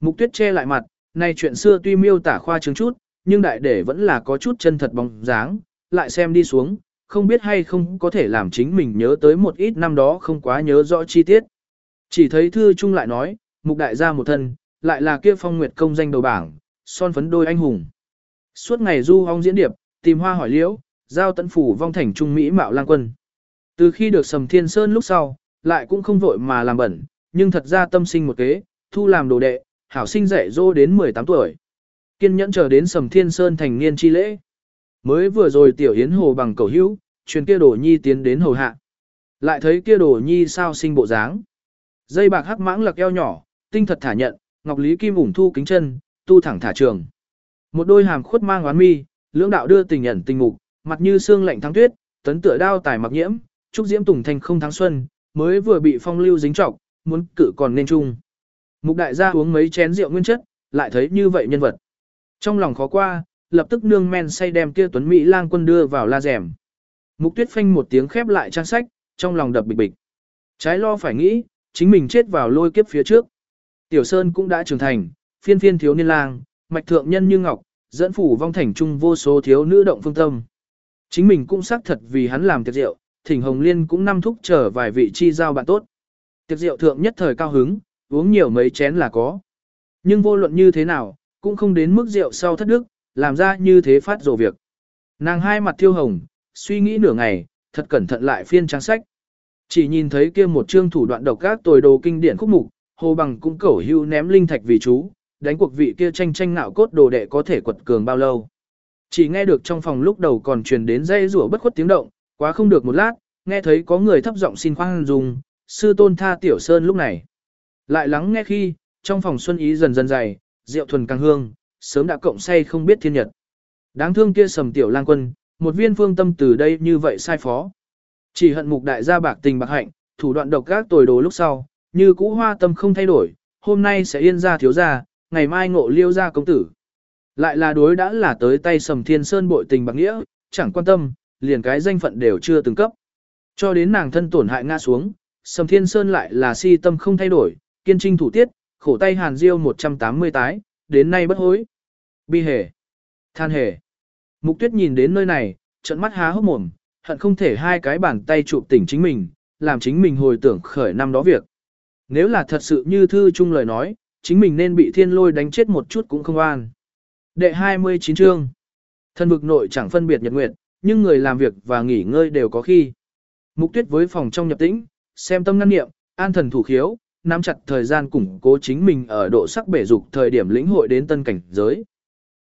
S1: Mục tuyết che lại mặt, nay chuyện xưa tuy miêu tả khoa trương chút, nhưng đại để vẫn là có chút chân thật bóng dáng, lại xem đi xuống, không biết hay không có thể làm chính mình nhớ tới một ít năm đó không quá nhớ rõ chi tiết. Chỉ thấy thư trung lại nói, mục đại gia một thân, lại là kia phong nguyệt công danh đầu bảng, son phấn đôi anh hùng. Suốt ngày du hong diễn điệp, tìm hoa hỏi liễu, giao tận phủ vong thành trung Mỹ mạo lang quân. Từ khi được sầm thiên sơn lúc sau, lại cũng không vội mà làm bẩn, nhưng thật ra tâm sinh một kế, thu làm đồ đệ, hảo sinh dạy dỗ đến 18 tuổi. Kiên nhẫn chờ đến sầm thiên sơn thành niên chi lễ. Mới vừa rồi tiểu yến hồ bằng cầu hữu, truyền kia đồ nhi tiến đến hầu hạ. Lại thấy kia đồ nhi sao sinh bộ dáng. Dây bạc hắc mãng lặc eo nhỏ, tinh thật thả nhận, ngọc lý kim ủng thu kính chân, tu thẳng thả trường. Một đôi hàm khuất mang oán mi, lưỡng đạo đưa tình ẩn tình mục, mặt như xương lạnh thắng tuyết, tấn tựa đao tài mặc nhiễm, trúc diễm tùng thành không thắng xuân, mới vừa bị phong lưu dính trọc, muốn cử còn nên chung. Mục đại gia uống mấy chén rượu nguyên chất, lại thấy như vậy nhân vật. Trong lòng khó qua, lập tức nương men say đem kia tuấn Mỹ lang quân đưa vào la rèm. Mục tuyết phanh một tiếng khép lại trang sách, trong lòng đập bịch bịch. Trái lo phải nghĩ, chính mình chết vào lôi kiếp phía trước. Tiểu Sơn cũng đã trưởng thành, phiên phiên thiếu niên lang, mạch thượng nhân như ngọc, dẫn phủ vong thành trung vô số thiếu nữ động phương tâm. Chính mình cũng xác thật vì hắn làm tiệc rượu, thỉnh Hồng Liên cũng năm thúc trở vài vị chi giao bạn tốt. Tiệc rượu thượng nhất thời cao hứng, uống nhiều mấy chén là có. Nhưng vô luận như thế nào, cũng không đến mức rượu sau thất đức, làm ra như thế phát rồ việc. Nàng hai mặt thiêu hồng, suy nghĩ nửa ngày, thật cẩn thận lại phiên trang sách. Chỉ nhìn thấy kia một chương thủ đoạn độc các tồi đồ kinh điển khúc mục, hồ bằng cũng cẩu hưu ném linh thạch vì chú, đánh cuộc vị kia tranh tranh nạo cốt đồ đệ có thể quật cường bao lâu. Chỉ nghe được trong phòng lúc đầu còn truyền đến dây rủa bất khuất tiếng động, quá không được một lát, nghe thấy có người thấp giọng xin khoan dùng, sư tôn tha tiểu sơn lúc này. Lại lắng nghe khi, trong phòng xuân ý dần dần dày, rượu thuần càng hương, sớm đã cộng say không biết thiên nhật. Đáng thương kia sầm tiểu lang quân, một viên phương tâm từ đây như vậy sai phó. Chỉ hận mục đại gia bạc tình bạc hạnh, thủ đoạn độc các tồi đồ lúc sau, như cũ hoa tâm không thay đổi, hôm nay sẽ yên ra thiếu gia, ngày mai ngộ liêu ra công tử. Lại là đối đã là tới tay sầm thiên sơn bội tình bạc nghĩa, chẳng quan tâm, liền cái danh phận đều chưa từng cấp. Cho đến nàng thân tổn hại ngã xuống, sầm thiên sơn lại là si tâm không thay đổi, kiên trinh thủ tiết, khổ tay hàn diêu 180 tái, đến nay bất hối. Bi hề, than hề. Mục tuyết nhìn đến nơi này, trận mắt há hốc mồm, hận không thể hai cái bàn tay chụp tỉnh chính mình, làm chính mình hồi tưởng khởi năm đó việc. Nếu là thật sự như thư chung lời nói, chính mình nên bị thiên lôi đánh chết một chút cũng không an. Đệ 29 chương. Thân vực nội chẳng phân biệt nhật nguyệt, nhưng người làm việc và nghỉ ngơi đều có khi. Mục tuyết với phòng trong nhập tĩnh, xem tâm ngăn niệm, an thần thủ khiếu, nắm chặt thời gian củng cố chính mình ở độ sắc bể dục thời điểm lĩnh hội đến tân cảnh giới.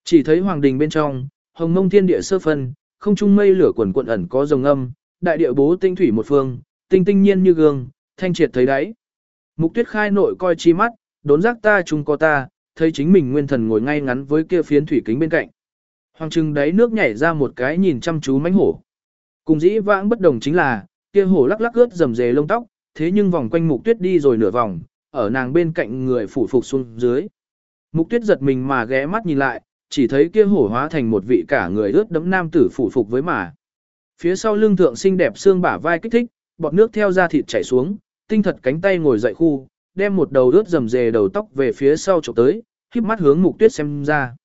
S1: Chỉ thấy hoàng đình bên trong, hồng mông thiên địa sơ phân, không trung mây lửa quần quận ẩn có rồng âm, đại địa bố tinh thủy một phương, tinh tinh nhiên như gương, thanh triệt thấy đáy. Mục tuyết khai nội coi chi mắt, đốn giác ta chung có ta, thấy chính mình nguyên thần ngồi ngay ngắn với kia phiến thủy kính bên cạnh. Hoàng trưng đáy nước nhảy ra một cái nhìn chăm chú mánh hổ. Cùng dĩ vãng bất đồng chính là, kia hổ lắc lắc ướt rầm rề lông tóc, thế nhưng vòng quanh mục tuyết đi rồi nửa vòng, ở nàng bên cạnh người phủ phục xuống dưới. Mục tuyết giật mình mà ghé mắt nhìn lại, chỉ thấy kia hổ hóa thành một vị cả người ướt đẫm nam tử phủ phục với mà. Phía sau lưng thượng xinh đẹp xương bả vai kích thích, bọt nước theo da thịt chảy xuống, tinh thật cánh tay ngồi dậy khu, đem một đầu ướt rầm rề đầu tóc về phía sau chụp tới, khép mắt hướng mục tuyết xem ra.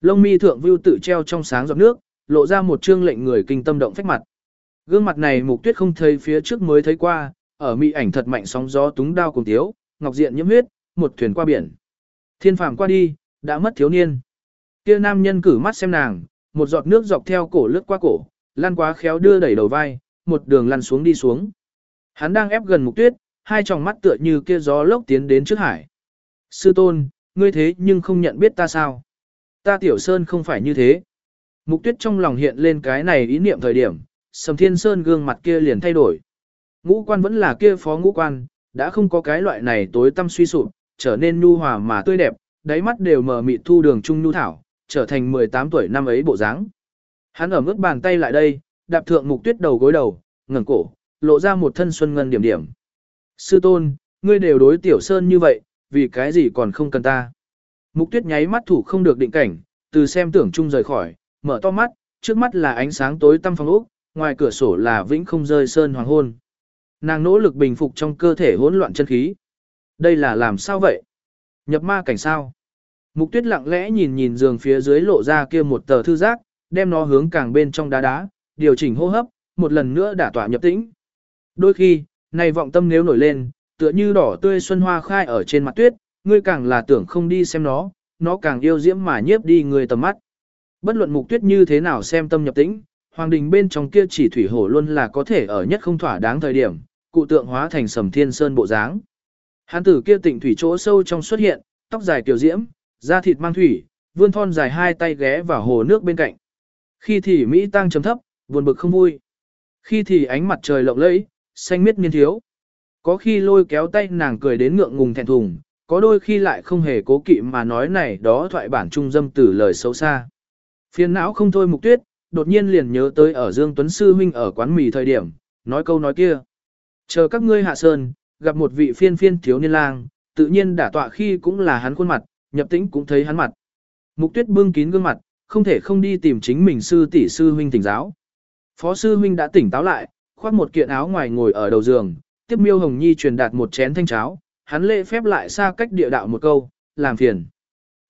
S1: Lông mi thượng view tự treo trong sáng giọt nước, lộ ra một trương lệnh người kinh tâm động phách mặt. Gương mặt này mục tuyết không thấy phía trước mới thấy qua, ở mỹ ảnh thật mạnh sóng gió túng đao cùng tiếu, ngọc diện nhiễm huyết, một thuyền qua biển. Thiên phàm qua đi, đã mất thiếu niên. Kia nam nhân cử mắt xem nàng, một giọt nước dọc theo cổ lướt qua cổ, lan quá khéo đưa đẩy đầu vai, một đường lăn xuống đi xuống. Hắn đang ép gần mục tuyết, hai tròng mắt tựa như kia gió lốc tiến đến trước hải. Sư tôn, ngươi thế nhưng không nhận biết ta sao? Ta tiểu sơn không phải như thế. Mục tuyết trong lòng hiện lên cái này ý niệm thời điểm, sầm thiên sơn gương mặt kia liền thay đổi. Ngũ quan vẫn là kia phó ngũ quan, đã không có cái loại này tối tâm suy sụp, trở nên nhu hòa mà tươi đẹp, đáy mắt đều mờ mịt thu đường trung nhu thảo, trở thành 18 tuổi năm ấy bộ dáng. Hắn ở mức bàn tay lại đây, đạp thượng mục tuyết đầu gối đầu, ngẩng cổ, lộ ra một thân xuân ngân điểm điểm. Sư tôn, ngươi đều đối tiểu sơn như vậy, vì cái gì còn không cần ta. Mục tuyết nháy mắt thủ không được định cảnh, từ xem tưởng chung rời khỏi, mở to mắt, trước mắt là ánh sáng tối tăm phong ốc, ngoài cửa sổ là vĩnh không rơi sơn hoàng hôn. Nàng nỗ lực bình phục trong cơ thể hỗn loạn chân khí. Đây là làm sao vậy? Nhập ma cảnh sao? Mục tuyết lặng lẽ nhìn nhìn giường phía dưới lộ ra kia một tờ thư giác, đem nó hướng càng bên trong đá đá, điều chỉnh hô hấp, một lần nữa đả tỏa nhập tĩnh. Đôi khi, này vọng tâm nếu nổi lên, tựa như đỏ tươi xuân hoa khai ở trên mặt tuyết, ngươi càng là tưởng không đi xem nó, nó càng yêu diễm mà nhiếp đi người tầm mắt. Bất luận mục tuyết như thế nào xem tâm nhập tĩnh, hoàng đình bên trong kia chỉ thủy hổ luôn là có thể ở nhất không thỏa đáng thời điểm, cụ tượng hóa thành sầm thiên sơn bộ dáng. Hán tử kia tịnh thủy chỗ sâu trong xuất hiện, tóc dài kiểu diễm, da thịt mang thủy, vươn thon dài hai tay ghé vào hồ nước bên cạnh. Khi thì Mỹ tăng chấm thấp, buồn bực không vui. Khi thì ánh mặt trời lộng lẫy, xanh miết niên thiếu. Có khi lôi kéo tay nàng cười đến ngượng ngùng thẹn thùng, có đôi khi lại không hề cố kỵ mà nói này đó thoại bản trung dâm từ lời xấu xa. Phiền não không thôi mục tuyết, đột nhiên liền nhớ tới ở Dương Tuấn Sư Huynh ở quán mì thời điểm, nói câu nói kia. Chờ các ngươi hạ sơn, gặp một vị phiên phiên thiếu niên lang, tự nhiên đả tọa khi cũng là hắn khuôn mặt, nhập tĩnh cũng thấy hắn mặt. Mục tuyết bưng kín gương mặt, không thể không đi tìm chính mình sư tỷ sư huynh tỉnh giáo. Phó sư huynh đã tỉnh táo lại, khoác một kiện áo ngoài ngồi ở đầu giường, tiếp miêu hồng nhi truyền đạt một chén thanh cháo, hắn lễ phép lại xa cách địa đạo một câu, làm phiền.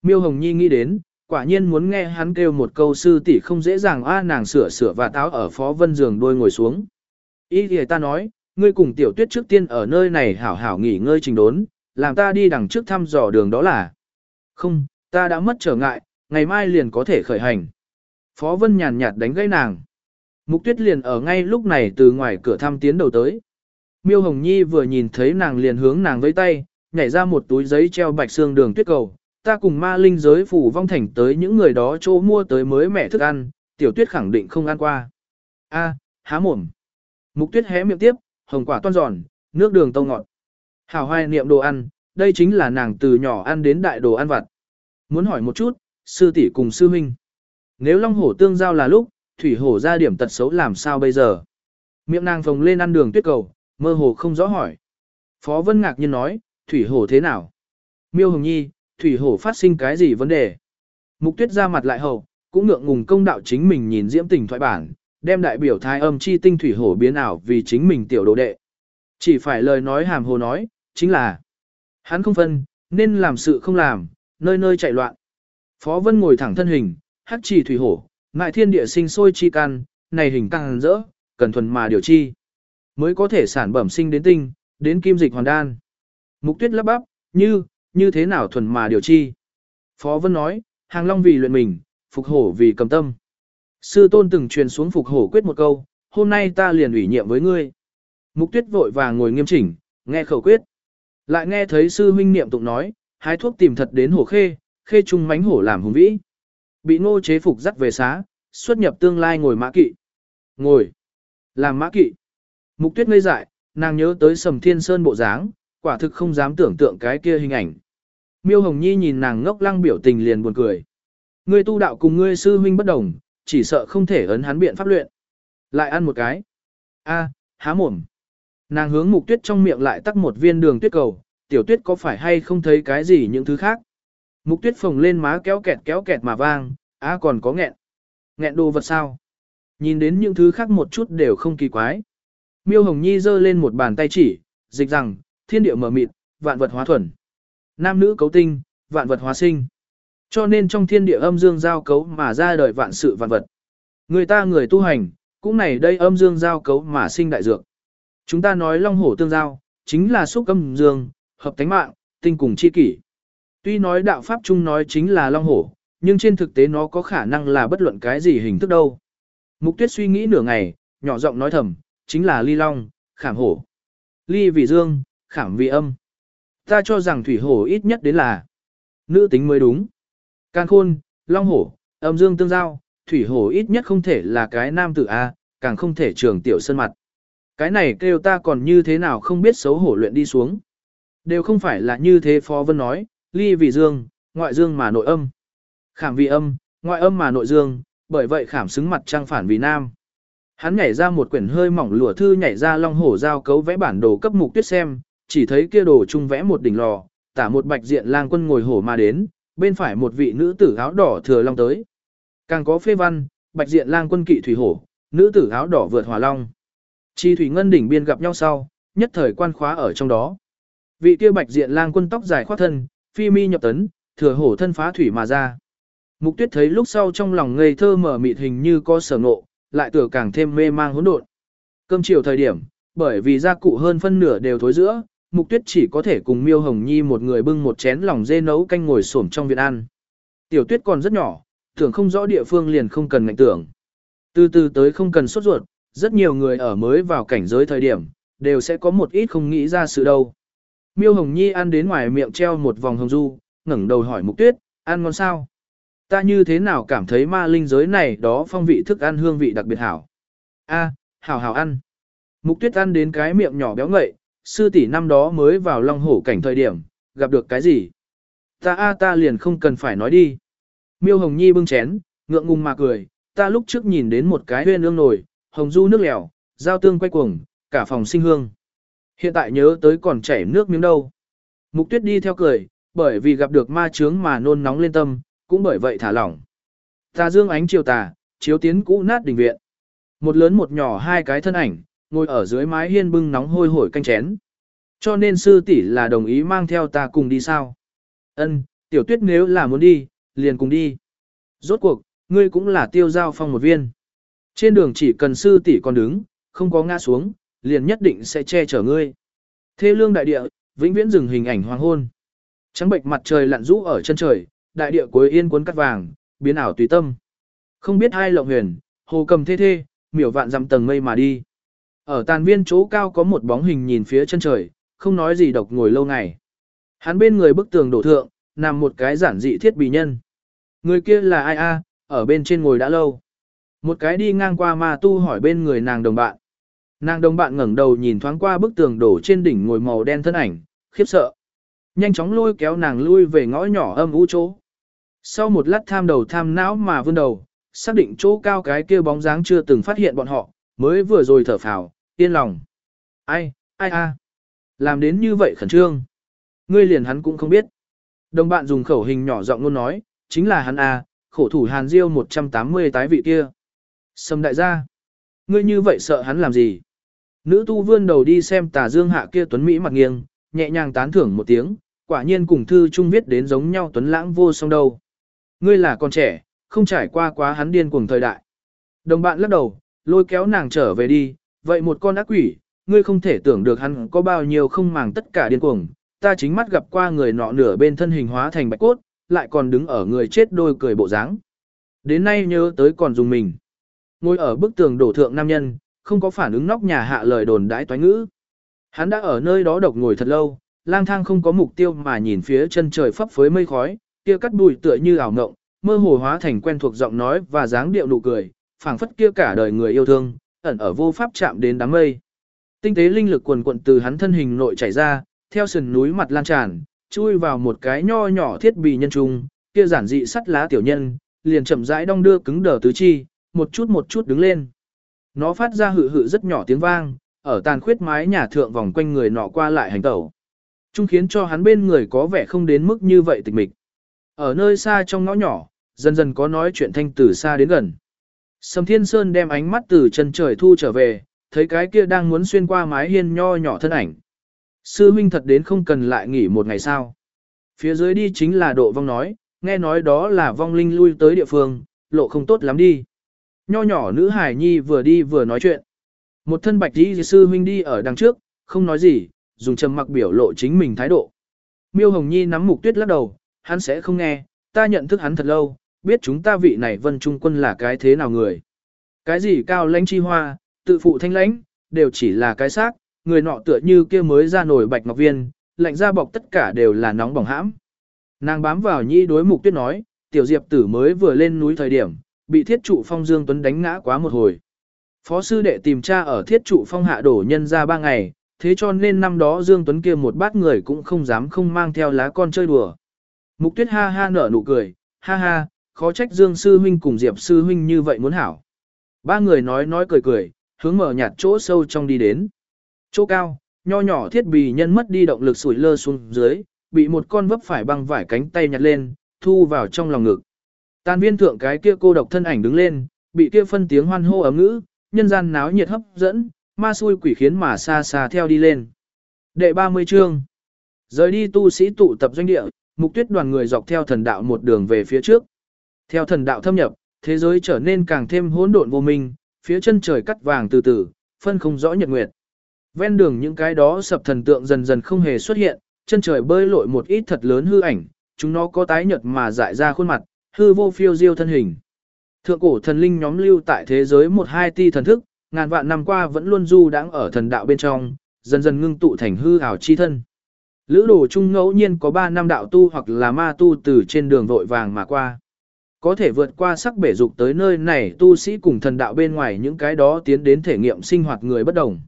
S1: Miêu hồng nhi nghĩ đến, quả nhiên muốn nghe hắn kêu một câu sư tỷ không dễ dàng a nàng sửa sửa và táo ở phó vân giường đôi ngồi xuống. Ý thì ta nói, ngươi cùng tiểu tuyết trước tiên ở nơi này hảo hảo nghỉ ngơi trình đốn, làm ta đi đằng trước thăm dò đường đó là. Không, ta đã mất trở ngại, ngày mai liền có thể khởi hành. Phó Vân nhàn nhạt đánh gãy nàng. Mục tuyết liền ở ngay lúc này từ ngoài cửa thăm tiến đầu tới. Miêu Hồng Nhi vừa nhìn thấy nàng liền hướng nàng với tay, nhảy ra một túi giấy treo bạch xương đường tuyết cầu. Ta cùng ma linh giới phủ vong thành tới những người đó chỗ mua tới mới mẹ thức ăn, tiểu tuyết khẳng định không ăn qua. A, há mồm. Mục tuyết hé miệng tiếp, hồng quả toan giòn, nước đường tâu ngọt. Hảo hoài niệm đồ ăn, đây chính là nàng từ nhỏ ăn đến đại đồ ăn vặt. Muốn hỏi một chút, sư tỷ cùng sư huynh. Nếu long hổ tương giao là lúc, thủy hổ ra điểm tật xấu làm sao bây giờ? Miệng nàng phồng lên ăn đường tuyết cầu, mơ hồ không rõ hỏi. Phó Vân ngạc nhiên nói, thủy hổ thế nào? Miêu Hồng Nhi, thủy hổ phát sinh cái gì vấn đề? Mục tuyết ra mặt lại hậu, cũng ngượng ngùng công đạo chính mình nhìn diễm tình thoại bản, đem đại biểu thái âm chi tinh thủy hổ biến ảo vì chính mình tiểu đồ đệ. Chỉ phải lời nói hàm hồ nói, chính là hắn không phân, nên làm sự không làm, nơi nơi chạy loạn. Phó Vân ngồi thẳng thân hình, hắc trì thủy hổ, ngại thiên địa sinh sôi chi can, này hình càng rỡ, cần thuần mà điều chi. Mới có thể sản bẩm sinh đến tinh, đến kim dịch hoàn đan. Mục tuyết lắp bắp, như, như thế nào thuần mà điều chi. Phó Vân nói, hàng long vì luyện mình, phục hổ vì cầm tâm. Sư tôn từng truyền xuống phục hổ quyết một câu, hôm nay ta liền ủy nhiệm với ngươi. Mục tuyết vội vàng ngồi nghiêm chỉnh, nghe khẩu quyết. Lại nghe thấy sư huynh niệm tụng nói, hái thuốc tìm thật đến hổ khê, khê trung mánh hổ làm hùng vĩ. Bị ngô chế phục dắt về xá, xuất nhập tương lai ngồi mã kỵ. Ngồi. Làm mã kỵ. Mục tuyết ngây dại, nàng nhớ tới sầm thiên sơn bộ dáng, quả thực không dám tưởng tượng cái kia hình ảnh. Miêu Hồng Nhi nhìn nàng ngốc lăng biểu tình liền buồn cười. Ngươi tu đạo cùng ngươi sư huynh bất đồng, chỉ sợ không thể ấn hắn biện pháp luyện. Lại ăn một cái. A, há mồm. Nàng hướng mục tuyết trong miệng lại tắc một viên đường tuyết cầu, tiểu tuyết có phải hay không thấy cái gì những thứ khác. Mục tuyết phồng lên má kéo kẹt kéo kẹt mà vang, á còn có nghẹn. Nghẹn đồ vật sao? Nhìn đến những thứ khác một chút đều không kỳ quái. Miêu Hồng Nhi giơ lên một bàn tay chỉ, dịch rằng, thiên địa mở mịt, vạn vật hóa thuần. Nam nữ cấu tinh, vạn vật hóa sinh. Cho nên trong thiên địa âm dương giao cấu mà ra đời vạn sự vạn vật. Người ta người tu hành, cũng này đây âm dương giao cấu mà sinh đại dược. Chúng ta nói long hổ tương giao, chính là xúc âm dương, hợp tánh mạng, tinh cùng chi kỷ. Tuy nói đạo pháp chung nói chính là long hổ, nhưng trên thực tế nó có khả năng là bất luận cái gì hình thức đâu. Mục tuyết suy nghĩ nửa ngày, nhỏ giọng nói thầm, chính là ly long, khảm hổ. Ly vì dương, khảm vị âm. Ta cho rằng thủy hổ ít nhất đến là nữ tính mới đúng. Can khôn, long hổ, âm dương tương giao, thủy hổ ít nhất không thể là cái nam tử A, càng không thể trường tiểu sân mặt. Cái này kêu ta còn như thế nào không biết xấu hổ luyện đi xuống. Đều không phải là như thế Phó Vân nói, ly vì dương, ngoại dương mà nội âm. Khảm vì âm, ngoại âm mà nội dương, bởi vậy khảm xứng mặt trang phản vì nam. Hắn nhảy ra một quyển hơi mỏng lụa thư nhảy ra long hổ giao cấu vẽ bản đồ cấp mục tuyết xem, chỉ thấy kia đồ chung vẽ một đỉnh lò, tả một bạch diện lang quân ngồi hổ mà đến, bên phải một vị nữ tử áo đỏ thừa long tới. Càng có phê văn, bạch diện lang quân kỵ thủy hổ, nữ tử áo đỏ vượt hỏa long. Chi thủy ngân đỉnh biên gặp nhau sau, nhất thời quan khóa ở trong đó. Vị kia bạch diện lang quân tóc dài khoác thân, phi mi nhập tấn, thừa hổ thân phá thủy mà ra. Mục tuyết thấy lúc sau trong lòng ngây thơ mở mịt hình như có sở ngộ, lại tưởng càng thêm mê mang hỗn độn. Cơm chiều thời điểm, bởi vì gia cụ hơn phân nửa đều thối giữa, mục tuyết chỉ có thể cùng miêu hồng nhi một người bưng một chén lòng dê nấu canh ngồi xổm trong viện ăn. Tiểu tuyết còn rất nhỏ, tưởng không rõ địa phương liền không cần ngạnh tưởng. Từ từ tới không cần sốt ruột, rất nhiều người ở mới vào cảnh giới thời điểm, đều sẽ có một ít không nghĩ ra sự đâu. Miêu Hồng Nhi ăn đến ngoài miệng treo một vòng hồng du, ngẩng đầu hỏi Mục Tuyết, ăn ngon sao? Ta như thế nào cảm thấy ma linh giới này đó phong vị thức ăn hương vị đặc biệt hảo? A, hảo hảo ăn. Mục Tuyết ăn đến cái miệng nhỏ béo ngậy, sư tỷ năm đó mới vào long hổ cảnh thời điểm, gặp được cái gì? Ta a ta liền không cần phải nói đi. Miêu Hồng Nhi bưng chén, ngượng ngùng mà cười, ta lúc trước nhìn đến một cái huyên ương nổi, hồng du nước lèo, giao tương quay cuồng, cả phòng sinh hương. Hiện tại nhớ tới còn chảy nước miếng đâu. Mục tuyết đi theo cười, bởi vì gặp được ma chướng mà nôn nóng lên tâm, cũng bởi vậy thả lỏng. Ta dương ánh chiều tà, chiếu tiến cũ nát đình viện. Một lớn một nhỏ hai cái thân ảnh, ngồi ở dưới mái hiên bưng nóng hôi hổi canh chén. Cho nên sư tỷ là đồng ý mang theo ta cùng đi sao? Ân, tiểu tuyết nếu là muốn đi, liền cùng đi. Rốt cuộc, ngươi cũng là tiêu giao phong một viên. Trên đường chỉ cần sư tỷ còn đứng, không có ngã xuống, liền nhất định sẽ che chở ngươi. Thê lương đại địa, vĩnh viễn dừng hình ảnh hoàng hôn. Trắng bệnh mặt trời lặn rũ ở chân trời, đại địa cuối yên cuốn cắt vàng, biến ảo tùy tâm. Không biết hai lộng huyền, hồ cầm thê thê, miểu vạn dặm tầng mây mà đi. Ở tàn viên chỗ cao có một bóng hình nhìn phía chân trời, không nói gì độc ngồi lâu ngày. Hắn bên người bức tường đổ thượng, nằm một cái giản dị thiết bị nhân. Người kia là ai a? ở bên trên ngồi đã lâu. Một cái đi ngang qua ma tu hỏi bên người nàng đồng bạn. Nàng đồng bạn ngẩng đầu nhìn thoáng qua bức tường đổ trên đỉnh ngồi màu đen thân ảnh, khiếp sợ. Nhanh chóng lôi kéo nàng lui về ngõ nhỏ âm u chỗ. Sau một lát tham đầu tham não mà vươn đầu, xác định chỗ cao cái kia bóng dáng chưa từng phát hiện bọn họ, mới vừa rồi thở phào, yên lòng. Ai, ai a, Làm đến như vậy khẩn trương. Ngươi liền hắn cũng không biết. Đồng bạn dùng khẩu hình nhỏ giọng luôn nói, chính là hắn a, khổ thủ Hàn Diêu 180 tái vị kia. Sâm đại gia. Ngươi như vậy sợ hắn làm gì? Nữ tu vươn đầu đi xem tà dương hạ kia tuấn Mỹ mặt nghiêng, nhẹ nhàng tán thưởng một tiếng, quả nhiên cùng thư trung viết đến giống nhau tuấn lãng vô song đâu. Ngươi là con trẻ, không trải qua quá hắn điên cuồng thời đại. Đồng bạn lắc đầu, lôi kéo nàng trở về đi, vậy một con ác quỷ, ngươi không thể tưởng được hắn có bao nhiêu không màng tất cả điên cuồng, ta chính mắt gặp qua người nọ nửa bên thân hình hóa thành bạch cốt, lại còn đứng ở người chết đôi cười bộ dáng. Đến nay nhớ tới còn dùng mình. Ngồi ở bức tường đổ thượng nam nhân, không có phản ứng nóc nhà hạ lời đồn đãi toái ngữ. Hắn đã ở nơi đó độc ngồi thật lâu, lang thang không có mục tiêu mà nhìn phía chân trời phấp phới mây khói, kia cắt bụi tựa như ảo ngộng, mơ hồ hóa thành quen thuộc giọng nói và dáng điệu nụ cười, phảng phất kia cả đời người yêu thương, ẩn ở vô pháp chạm đến đám mây. Tinh tế linh lực quần quận từ hắn thân hình nội chảy ra, theo sườn núi mặt lan tràn, chui vào một cái nho nhỏ thiết bị nhân trung, kia giản dị sắt lá tiểu nhân, liền chậm rãi đong đưa cứng đờ tứ chi, một chút một chút đứng lên. Nó phát ra hự hự rất nhỏ tiếng vang, ở tàn khuyết mái nhà thượng vòng quanh người nọ qua lại hành tẩu. Trung khiến cho hắn bên người có vẻ không đến mức như vậy tịch mịch. Ở nơi xa trong ngõ nhỏ, dần dần có nói chuyện thanh từ xa đến gần. Sầm Thiên Sơn đem ánh mắt từ chân trời thu trở về, thấy cái kia đang muốn xuyên qua mái hiên nho nhỏ thân ảnh. Sư huynh thật đến không cần lại nghỉ một ngày sao. Phía dưới đi chính là độ vong nói, nghe nói đó là vong linh lui tới địa phương, lộ không tốt lắm đi. Nho nhỏ nữ hải nhi vừa đi vừa nói chuyện. Một thân bạch đi sư huynh đi ở đằng trước, không nói gì, dùng trầm mặc biểu lộ chính mình thái độ. Miêu Hồng Nhi nắm mục tuyết lắc đầu, hắn sẽ không nghe, ta nhận thức hắn thật lâu, biết chúng ta vị này vân trung quân là cái thế nào người. Cái gì cao lãnh chi hoa, tự phụ thanh lãnh, đều chỉ là cái xác, người nọ tựa như kia mới ra nổi bạch ngọc viên, lạnh ra bọc tất cả đều là nóng bỏng hãm. Nàng bám vào nhi đối mục tuyết nói, tiểu diệp tử mới vừa lên núi thời điểm, bị thiết trụ phong Dương Tuấn đánh ngã quá một hồi. Phó sư đệ tìm tra ở thiết trụ phong hạ đổ nhân ra ba ngày, thế cho nên năm đó Dương Tuấn kia một bát người cũng không dám không mang theo lá con chơi đùa. Mục tuyết ha ha nở nụ cười, ha ha, khó trách Dương sư huynh cùng Diệp sư huynh như vậy muốn hảo. Ba người nói nói cười cười, hướng mở nhạt chỗ sâu trong đi đến. Chỗ cao, nho nhỏ thiết bị nhân mất đi động lực sủi lơ xuống dưới, bị một con vấp phải băng vải cánh tay nhặt lên, thu vào trong lòng ngực. Tàn viên thượng cái kia cô độc thân ảnh đứng lên, bị kia phân tiếng hoan hô ấm ngữ, nhân gian náo nhiệt hấp dẫn, ma xui quỷ khiến mà xa xa theo đi lên. Đệ 30 chương Rời đi tu sĩ tụ tập doanh địa, mục tuyết đoàn người dọc theo thần đạo một đường về phía trước. Theo thần đạo thâm nhập, thế giới trở nên càng thêm hỗn độn vô minh, phía chân trời cắt vàng từ từ, phân không rõ nhật nguyệt. Ven đường những cái đó sập thần tượng dần dần không hề xuất hiện, chân trời bơi lội một ít thật lớn hư ảnh, chúng nó có tái nhật mà dại ra khuôn mặt, hư vô phiêu diêu thân hình. Thượng cổ thần linh nhóm lưu tại thế giới một hai ti thần thức, ngàn vạn năm qua vẫn luôn du đãng ở thần đạo bên trong, dần dần ngưng tụ thành hư ảo chi thân. Lữ đồ trung ngẫu nhiên có ba năm đạo tu hoặc là ma tu từ trên đường vội vàng mà qua. Có thể vượt qua sắc bể dục tới nơi này tu sĩ cùng thần đạo bên ngoài những cái đó tiến đến thể nghiệm sinh hoạt người bất đồng.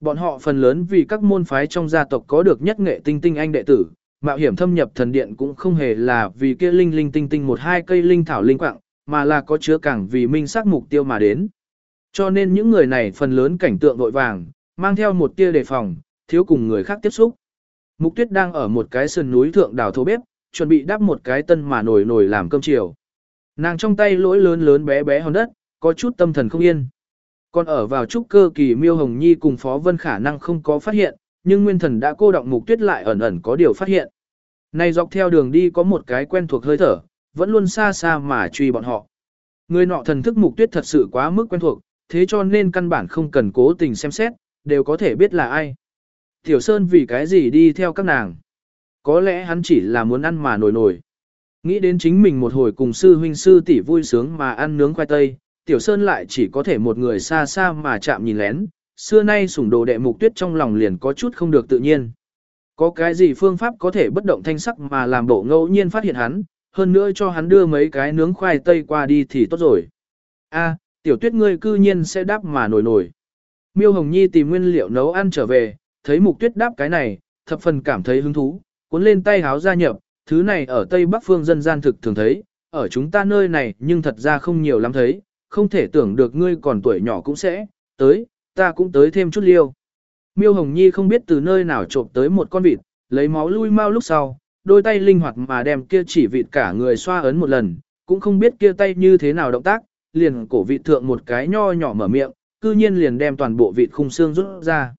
S1: Bọn họ phần lớn vì các môn phái trong gia tộc có được nhất nghệ tinh tinh anh đệ tử, mạo hiểm thâm nhập thần điện cũng không hề là vì kia linh linh tinh tinh một hai cây linh thảo linh quạng, mà là có chứa càng vì minh xác mục tiêu mà đến. Cho nên những người này phần lớn cảnh tượng vội vàng, mang theo một tia đề phòng, thiếu cùng người khác tiếp xúc. Mục tuyết đang ở một cái sườn núi thượng đào thô bếp, chuẩn bị đắp một cái tân mà nổi nổi làm cơm chiều. Nàng trong tay lỗi lớn lớn bé bé hòn đất, có chút tâm thần không yên. Còn ở vào trúc cơ kỳ miêu hồng nhi cùng phó vân khả năng không có phát hiện, nhưng nguyên thần đã cô động mục tuyết lại ẩn ẩn có điều phát hiện. Này dọc theo đường đi có một cái quen thuộc hơi thở, vẫn luôn xa xa mà truy bọn họ. Người nọ thần thức mục tuyết thật sự quá mức quen thuộc, thế cho nên căn bản không cần cố tình xem xét, đều có thể biết là ai. Tiểu Sơn vì cái gì đi theo các nàng? Có lẽ hắn chỉ là muốn ăn mà nổi nổi. Nghĩ đến chính mình một hồi cùng sư huynh sư tỷ vui sướng mà ăn nướng khoai tây, Tiểu Sơn lại chỉ có thể một người xa xa mà chạm nhìn lén, xưa nay sủng đồ đệ mục tuyết trong lòng liền có chút không được tự nhiên. Có cái gì phương pháp có thể bất động thanh sắc mà làm bộ ngẫu nhiên phát hiện hắn, hơn nữa cho hắn đưa mấy cái nướng khoai tây qua đi thì tốt rồi. A, tiểu tuyết ngươi cư nhiên sẽ đáp mà nổi nổi. Miêu Hồng Nhi tìm nguyên liệu nấu ăn trở về, thấy mục tuyết đáp cái này, thập phần cảm thấy hứng thú, cuốn lên tay háo gia nhập, thứ này ở Tây Bắc phương dân gian thực thường thấy, ở chúng ta nơi này nhưng thật ra không nhiều lắm thấy, không thể tưởng được ngươi còn tuổi nhỏ cũng sẽ, tới, ta cũng tới thêm chút liêu. Miêu Hồng Nhi không biết từ nơi nào trộm tới một con vịt, lấy máu lui mau lúc sau, đôi tay linh hoạt mà đem kia chỉ vịt cả người xoa ấn một lần, cũng không biết kia tay như thế nào động tác, liền cổ vịt thượng một cái nho nhỏ mở miệng, cư nhiên liền đem toàn bộ vịt khung xương rút ra.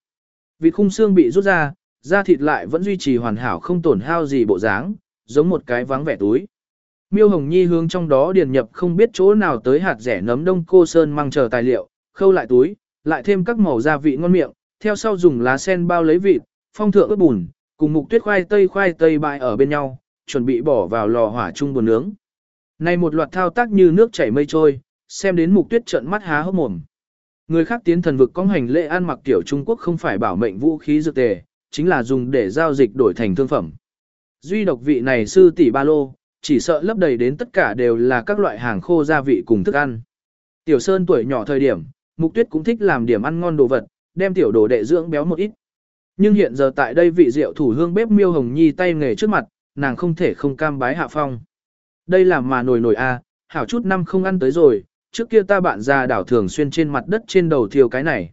S1: Vịt khung xương bị rút ra, da thịt lại vẫn duy trì hoàn hảo không tổn hao gì bộ dáng, giống một cái vắng vẻ túi. Miêu Hồng Nhi hướng trong đó điền nhập không biết chỗ nào tới hạt rẻ nấm đông cô sơn mang chờ tài liệu, khâu lại túi, lại thêm các màu gia vị ngon miệng, theo sau dùng lá sen bao lấy vịt, phong thượng ướp bùn, cùng mục tuyết khoai tây khoai tây bại ở bên nhau, chuẩn bị bỏ vào lò hỏa chung buồn nướng. Này một loạt thao tác như nước chảy mây trôi, xem đến mục tuyết trợn mắt há hốc mồm. Người khác tiến thần vực công hành lễ ăn mặc tiểu Trung Quốc không phải bảo mệnh vũ khí dược tề, chính là dùng để giao dịch đổi thành thương phẩm. Duy độc vị này sư tỷ ba lô, chỉ sợ lấp đầy đến tất cả đều là các loại hàng khô gia vị cùng thức ăn. Tiểu Sơn tuổi nhỏ thời điểm, Mục Tuyết cũng thích làm điểm ăn ngon đồ vật, đem tiểu đồ đệ dưỡng béo một ít. Nhưng hiện giờ tại đây vị rượu thủ hương bếp Miêu Hồng Nhi tay nghề trước mặt, nàng không thể không cam bái hạ phong. Đây là mà nồi nồi a, hảo chút năm không ăn tới rồi, trước kia ta bạn già đảo thường xuyên trên mặt đất trên đầu thiêu cái này.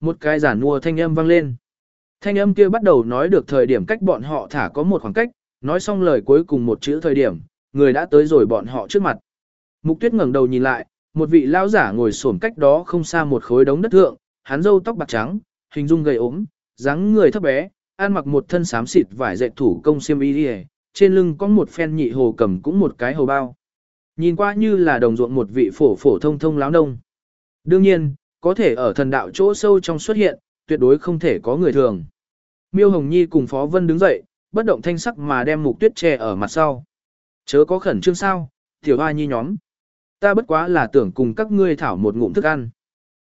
S1: Một cái giản mua thanh âm vang lên. Thanh âm kia bắt đầu nói được thời điểm cách bọn họ thả có một khoảng cách, nói xong lời cuối cùng một chữ thời điểm, người đã tới rồi bọn họ trước mặt. Mục tuyết ngẩng đầu nhìn lại, một vị lão giả ngồi xổm cách đó không xa một khối đống đất thượng, hắn râu tóc bạc trắng, hình dung gầy ốm, dáng người thấp bé, ăn mặc một thân xám xịt vải dệt thủ công xiêm y đi trên lưng có một phen nhị hồ cầm cũng một cái hồ bao. Nhìn qua như là đồng ruộng một vị phổ phổ thông thông láo nông. Đương nhiên, có thể ở thần đạo chỗ sâu trong xuất hiện, tuyệt đối không thể có người thường. Miêu Hồng Nhi cùng Phó Vân đứng dậy, bất động thanh sắc mà đem mục tuyết che ở mặt sau. Chớ có khẩn trương sao, tiểu hoa nhi nhóm. Ta bất quá là tưởng cùng các ngươi thảo một ngụm thức ăn.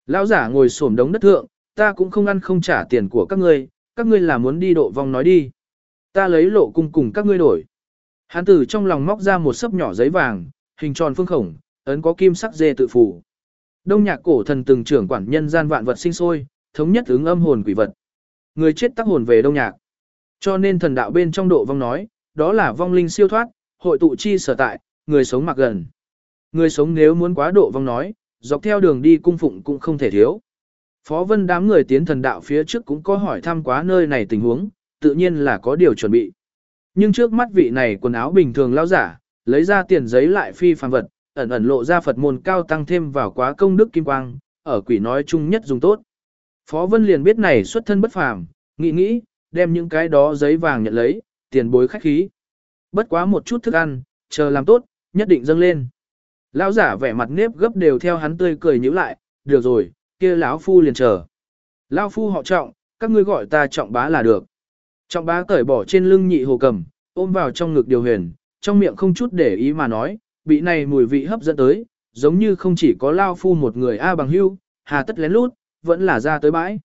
S1: Lão giả ngồi xổm đống đất thượng, ta cũng không ăn không trả tiền của các ngươi, các ngươi là muốn đi độ vòng nói đi. Ta lấy lộ cung cùng các ngươi đổi. Hán tử trong lòng móc ra một sấp nhỏ giấy vàng, hình tròn phương khổng, ấn có kim sắc dê tự phủ. Đông nhạc cổ thần từng trưởng quản nhân gian vạn vật sinh sôi, thống nhất ứng âm hồn quỷ vật. Người chết tác hồn về đông nhạc. Cho nên thần đạo bên trong độ vong nói, đó là vong linh siêu thoát, hội tụ chi sở tại, người sống mặc gần. Người sống nếu muốn quá độ vong nói, dọc theo đường đi cung phụng cũng không thể thiếu. Phó vân đám người tiến thần đạo phía trước cũng có hỏi thăm quá nơi này tình huống, tự nhiên là có điều chuẩn bị. Nhưng trước mắt vị này quần áo bình thường lao giả, lấy ra tiền giấy lại phi phàm vật, ẩn ẩn lộ ra Phật môn cao tăng thêm vào quá công đức kim quang, ở quỷ nói chung nhất dùng tốt. Phó Vân liền biết này xuất thân bất phàm, nghĩ nghĩ, đem những cái đó giấy vàng nhận lấy, tiền bối khách khí. Bất quá một chút thức ăn, chờ làm tốt, nhất định dâng lên. Lão giả vẻ mặt nếp gấp đều theo hắn tươi cười nhíu lại, được rồi, kia lão phu liền chờ. Lão phu họ trọng, các ngươi gọi ta trọng bá là được. Trọng bá cởi bỏ trên lưng nhị hồ cầm, ôm vào trong ngực điều huyền, trong miệng không chút để ý mà nói, bị này mùi vị hấp dẫn tới, giống như không chỉ có lao phu một người A bằng hưu, hà tất lén lút, vẫn là ra tới bãi.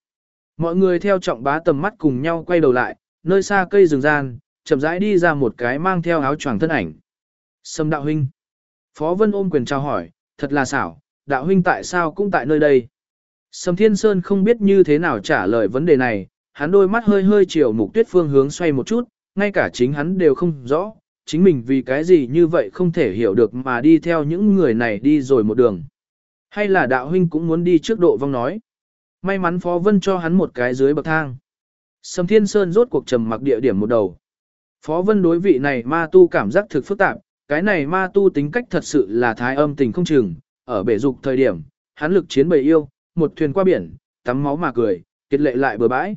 S1: Mọi người theo trọng bá tầm mắt cùng nhau quay đầu lại, nơi xa cây rừng gian, chậm rãi đi ra một cái mang theo áo choàng thân ảnh. Sâm đạo huynh. Phó Vân ôm quyền chào hỏi, thật là xảo, đạo huynh tại sao cũng tại nơi đây. Sâm Thiên Sơn không biết như thế nào trả lời vấn đề này, hắn đôi mắt hơi hơi chiều mục tuyết phương hướng xoay một chút, ngay cả chính hắn đều không rõ, chính mình vì cái gì như vậy không thể hiểu được mà đi theo những người này đi rồi một đường. Hay là đạo huynh cũng muốn đi trước độ vong nói. May mắn Phó Vân cho hắn một cái dưới bậc thang. Sầm Thiên Sơn rốt cuộc trầm mặc địa điểm một đầu. Phó Vân đối vị này ma tu cảm giác thực phức tạp, cái này ma tu tính cách thật sự là thái âm tình không chừng, ở bể dục thời điểm, hắn lực chiến bầy yêu, một thuyền qua biển, tắm máu mà cười, kết lệ lại bừa bãi.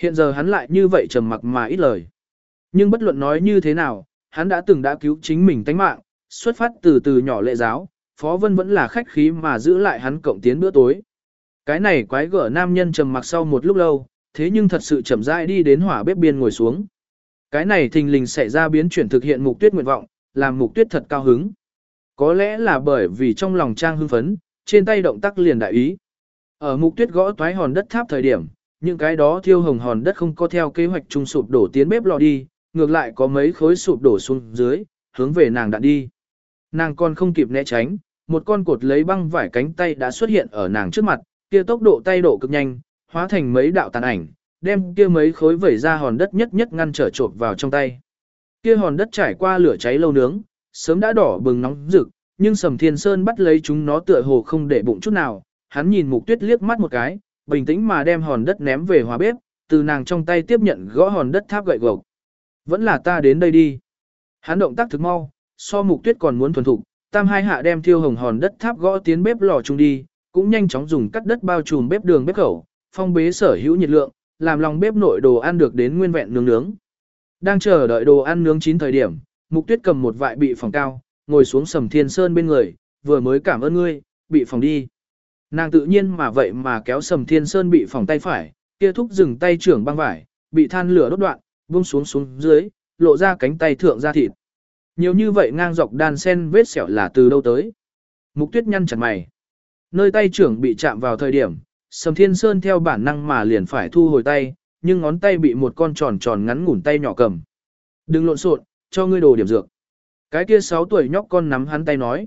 S1: Hiện giờ hắn lại như vậy trầm mặc mà ít lời. Nhưng bất luận nói như thế nào, hắn đã từng đã cứu chính mình tánh mạng, xuất phát từ từ nhỏ lệ giáo, Phó Vân vẫn là khách khí mà giữ lại hắn cộng tiến bữa tối. Cái này quái gở nam nhân trầm mặc sau một lúc lâu, thế nhưng thật sự chậm rãi đi đến hỏa bếp biên ngồi xuống. Cái này thình lình xảy ra biến chuyển thực hiện mục tuyết nguyện vọng, làm mục tuyết thật cao hứng. Có lẽ là bởi vì trong lòng trang hưng phấn, trên tay động tác liền đại ý. Ở mục tuyết gõ toái hòn đất tháp thời điểm, những cái đó thiêu hồng hòn đất không có theo kế hoạch trung sụp đổ tiến bếp lò đi, ngược lại có mấy khối sụp đổ xuống dưới, hướng về nàng đạn đi. Nàng còn không kịp né tránh, một con cột lấy băng vải cánh tay đã xuất hiện ở nàng trước mặt, kia tốc độ tay độ cực nhanh, hóa thành mấy đạo tàn ảnh, đem kia mấy khối vẩy ra hòn đất nhất nhất ngăn trở trộn vào trong tay. Kia hòn đất trải qua lửa cháy lâu nướng, sớm đã đỏ bừng nóng rực, nhưng Sầm Thiên Sơn bắt lấy chúng nó tựa hồ không để bụng chút nào, hắn nhìn Mục Tuyết liếc mắt một cái, bình tĩnh mà đem hòn đất ném về hòa bếp, từ nàng trong tay tiếp nhận gõ hòn đất tháp gậy gộc. Vẫn là ta đến đây đi. Hắn động tác thực mau, so Mục Tuyết còn muốn thuần thục, tam hai hạ đem thiêu hồng hòn đất tháp gõ tiến bếp lò chung đi, cũng nhanh chóng dùng cắt đất bao trùm bếp đường bếp khẩu, phong bế sở hữu nhiệt lượng, làm lòng bếp nội đồ ăn được đến nguyên vẹn nướng nướng. Đang chờ đợi đồ ăn nướng chín thời điểm, Mục Tuyết cầm một vại bị phòng cao, ngồi xuống Sầm Thiên Sơn bên người, vừa mới cảm ơn ngươi, bị phòng đi. Nàng tự nhiên mà vậy mà kéo Sầm Thiên Sơn bị phòng tay phải, kia thúc dừng tay trưởng băng vải, bị than lửa đốt đoạn, buông xuống xuống dưới, lộ ra cánh tay thượng ra thịt. Nhiều như vậy ngang dọc đan sen vết sẹo là từ đâu tới. Mục Tuyết nhăn chặt mày. Nơi tay trưởng bị chạm vào thời điểm, Sầm Thiên Sơn theo bản năng mà liền phải thu hồi tay, nhưng ngón tay bị một con tròn tròn ngắn ngủn tay nhỏ cầm. Đừng lộn xộn, cho ngươi đồ điểm dược. Cái kia 6 tuổi nhóc con nắm hắn tay nói.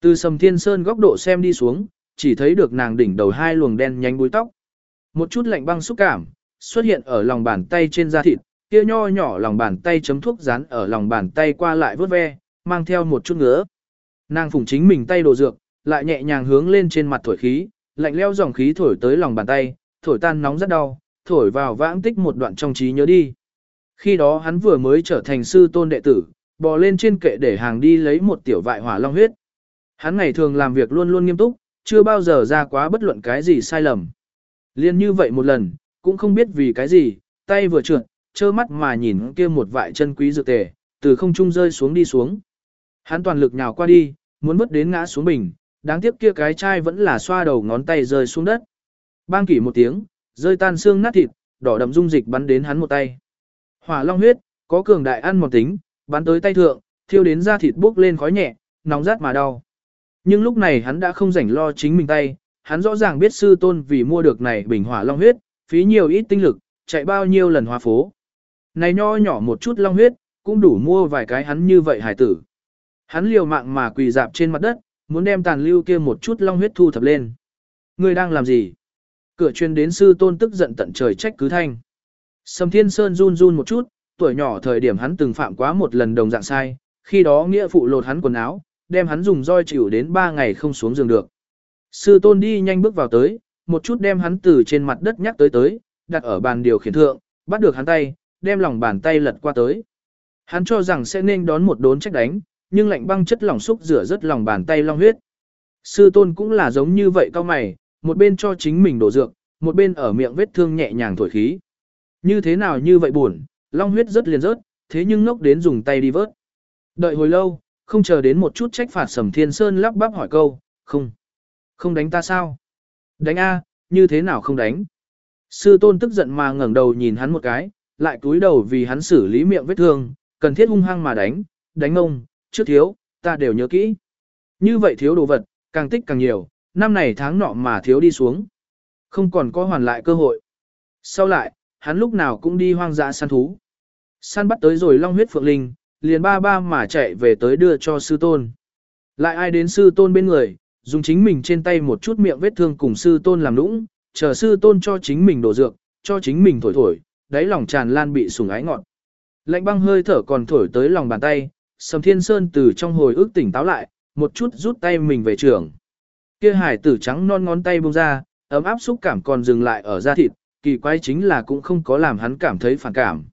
S1: Từ sầm thiên sơn góc độ xem đi xuống, chỉ thấy được nàng đỉnh đầu hai luồng đen nhánh búi tóc. Một chút lạnh băng xúc cảm, xuất hiện ở lòng bàn tay trên da thịt, kia nho nhỏ lòng bàn tay chấm thuốc dán ở lòng bàn tay qua lại vớt ve, mang theo một chút ngứa. Nàng phùng chính mình tay đồ dược, lại nhẹ nhàng hướng lên trên mặt thổi khí, lạnh leo dòng khí thổi tới lòng bàn tay, thổi tan nóng rất đau, thổi vào vãng tích một đoạn trong trí nhớ đi. Khi đó hắn vừa mới trở thành sư tôn đệ tử, bò lên trên kệ để hàng đi lấy một tiểu vại hỏa long huyết. Hắn ngày thường làm việc luôn luôn nghiêm túc, chưa bao giờ ra quá bất luận cái gì sai lầm. Liên như vậy một lần, cũng không biết vì cái gì, tay vừa trượt, trơ mắt mà nhìn kia một vại chân quý dược tề, từ không trung rơi xuống đi xuống. Hắn toàn lực nhào qua đi, muốn vứt đến ngã xuống bình, đáng tiếc kia cái chai vẫn là xoa đầu ngón tay rơi xuống đất. Bang kỷ một tiếng, rơi tan xương nát thịt, đỏ đậm dung dịch bắn đến hắn một tay. Hỏa long huyết, có cường đại ăn một tính, bắn tới tay thượng, thiêu đến da thịt bốc lên khói nhẹ, nóng rát mà đau. Nhưng lúc này hắn đã không rảnh lo chính mình tay, hắn rõ ràng biết sư tôn vì mua được này bình hỏa long huyết, phí nhiều ít tinh lực, chạy bao nhiêu lần hóa phố. Này nho nhỏ một chút long huyết, cũng đủ mua vài cái hắn như vậy hải tử. Hắn liều mạng mà quỳ dạp trên mặt đất, muốn đem tàn lưu kia một chút long huyết thu thập lên. Người đang làm gì? Cửa truyền đến sư tôn tức giận tận trời trách cứ thanh. Sầm Thiên Sơn run run một chút, tuổi nhỏ thời điểm hắn từng phạm quá một lần đồng dạng sai, khi đó nghĩa phụ lột hắn quần áo, đem hắn dùng roi chịu đến ba ngày không xuống giường được. Sư tôn đi nhanh bước vào tới, một chút đem hắn từ trên mặt đất nhắc tới tới, đặt ở bàn điều khiển thượng, bắt được hắn tay, đem lòng bàn tay lật qua tới. Hắn cho rằng sẽ nên đón một đốn trách đánh, nhưng lạnh băng chất lỏng xúc rửa rất lòng bàn tay long huyết. Sư tôn cũng là giống như vậy cao mày, một bên cho chính mình đổ dược, một bên ở miệng vết thương nhẹ nhàng thổi khí. Như thế nào như vậy buồn, long huyết rất liền rớt, thế nhưng ngốc đến dùng tay đi vớt. Đợi hồi lâu, không chờ đến một chút trách phạt sầm thiên sơn lắp bắp hỏi câu, không, không đánh ta sao? Đánh A, như thế nào không đánh? Sư tôn tức giận mà ngẩng đầu nhìn hắn một cái, lại cúi đầu vì hắn xử lý miệng vết thương, cần thiết hung hăng mà đánh, đánh ông, trước thiếu, ta đều nhớ kỹ. Như vậy thiếu đồ vật, càng tích càng nhiều, năm này tháng nọ mà thiếu đi xuống. Không còn có hoàn lại cơ hội. Sau lại, hắn lúc nào cũng đi hoang dã săn thú. Săn bắt tới rồi long huyết phượng linh, liền ba ba mà chạy về tới đưa cho sư tôn. Lại ai đến sư tôn bên người, dùng chính mình trên tay một chút miệng vết thương cùng sư tôn làm nũng, chờ sư tôn cho chính mình đổ dược, cho chính mình thổi thổi, đáy lòng tràn lan bị sủng ái ngọn. Lạnh băng hơi thở còn thổi tới lòng bàn tay, Sầm Thiên Sơn từ trong hồi ức tỉnh táo lại, một chút rút tay mình về trường. Kia hải tử trắng non ngón tay buông ra, ấm áp xúc cảm còn dừng lại ở da thịt, kỳ quái chính là cũng không có làm hắn cảm thấy phản cảm.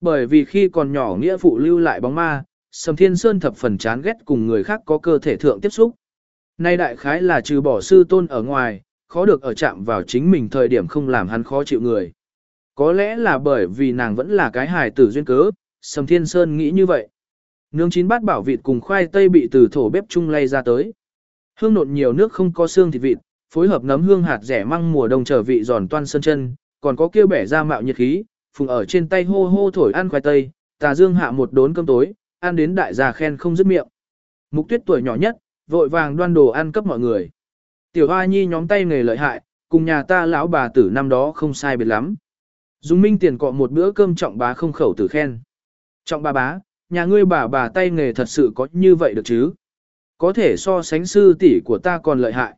S1: Bởi vì khi còn nhỏ nghĩa phụ lưu lại bóng ma, Sầm Thiên Sơn thập phần chán ghét cùng người khác có cơ thể thượng tiếp xúc. Nay đại khái là trừ bỏ sư tôn ở ngoài, khó được ở chạm vào chính mình thời điểm không làm hắn khó chịu người. Có lẽ là bởi vì nàng vẫn là cái hài tử duyên cớ, Sầm Thiên Sơn nghĩ như vậy. Nướng chín bát bảo vịt cùng khoai tây bị từ thổ bếp chung lay ra tới. Hương nộn nhiều nước không có xương thịt vịt, phối hợp nấm hương hạt rẻ măng mùa đông trở vị giòn toan sơn chân, còn có kêu bẻ ra mạo nhiệt khí, phùng ở trên tay hô hô thổi ăn khoai tây, tà dương hạ một đốn cơm tối, ăn đến đại gia khen không dứt miệng. Mục tuyết tuổi nhỏ nhất, vội vàng đoan đồ ăn cấp mọi người. Tiểu Hoa Nhi nhóm tay nghề lợi hại, cùng nhà ta lão bà tử năm đó không sai biệt lắm. Dung Minh tiền cọ một bữa cơm trọng bá không khẩu tử khen. Trọng bà bá, nhà ngươi bà bà tay nghề thật sự có như vậy được chứ? Có thể so sánh sư tỷ của ta còn lợi hại.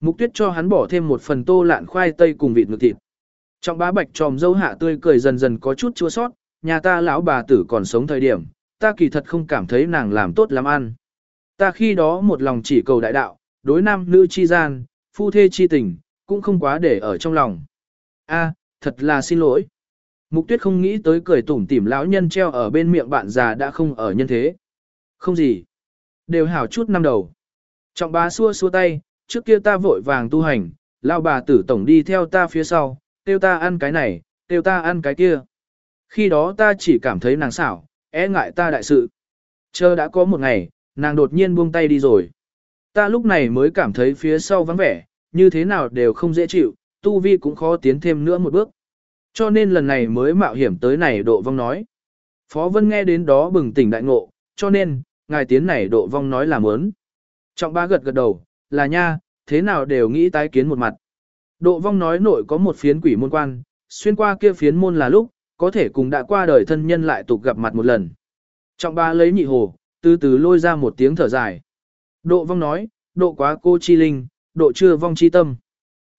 S1: Mục tuyết cho hắn bỏ thêm một phần tô lạn khoai tây cùng vịt ngược thịt. Trong bá bạch tròm dâu hạ tươi cười dần dần có chút chua sót, nhà ta lão bà tử còn sống thời điểm, ta kỳ thật không cảm thấy nàng làm tốt lắm ăn. Ta khi đó một lòng chỉ cầu đại đạo, đối nam nữ chi gian, phu thê chi tình, cũng không quá để ở trong lòng. A, thật là xin lỗi. Mục tuyết không nghĩ tới cười tủm tỉm lão nhân treo ở bên miệng bạn già đã không ở nhân thế. Không gì. Đều hảo chút năm đầu. Trọng bá xua xua tay, trước kia ta vội vàng tu hành, lão bà tử tổng đi theo ta phía sau, tiêu ta ăn cái này, tiêu ta ăn cái kia. Khi đó ta chỉ cảm thấy nàng xảo, e ngại ta đại sự. Chờ đã có một ngày, nàng đột nhiên buông tay đi rồi. Ta lúc này mới cảm thấy phía sau vắng vẻ, như thế nào đều không dễ chịu, tu vi cũng khó tiến thêm nữa một bước. Cho nên lần này mới mạo hiểm tới này độ vong nói. Phó Vân nghe đến đó bừng tỉnh đại ngộ, cho nên, ngài tiến này độ vong nói là muốn. Trọng ba gật gật đầu, là nha, thế nào đều nghĩ tái kiến một mặt. Độ vong nói nội có một phiến quỷ môn quan, xuyên qua kia phiến môn là lúc, có thể cùng đã qua đời thân nhân lại tục gặp mặt một lần. Trọng ba lấy nhị hồ, từ từ lôi ra một tiếng thở dài. Độ vong nói, độ quá cô chi linh, độ chưa vong chi tâm.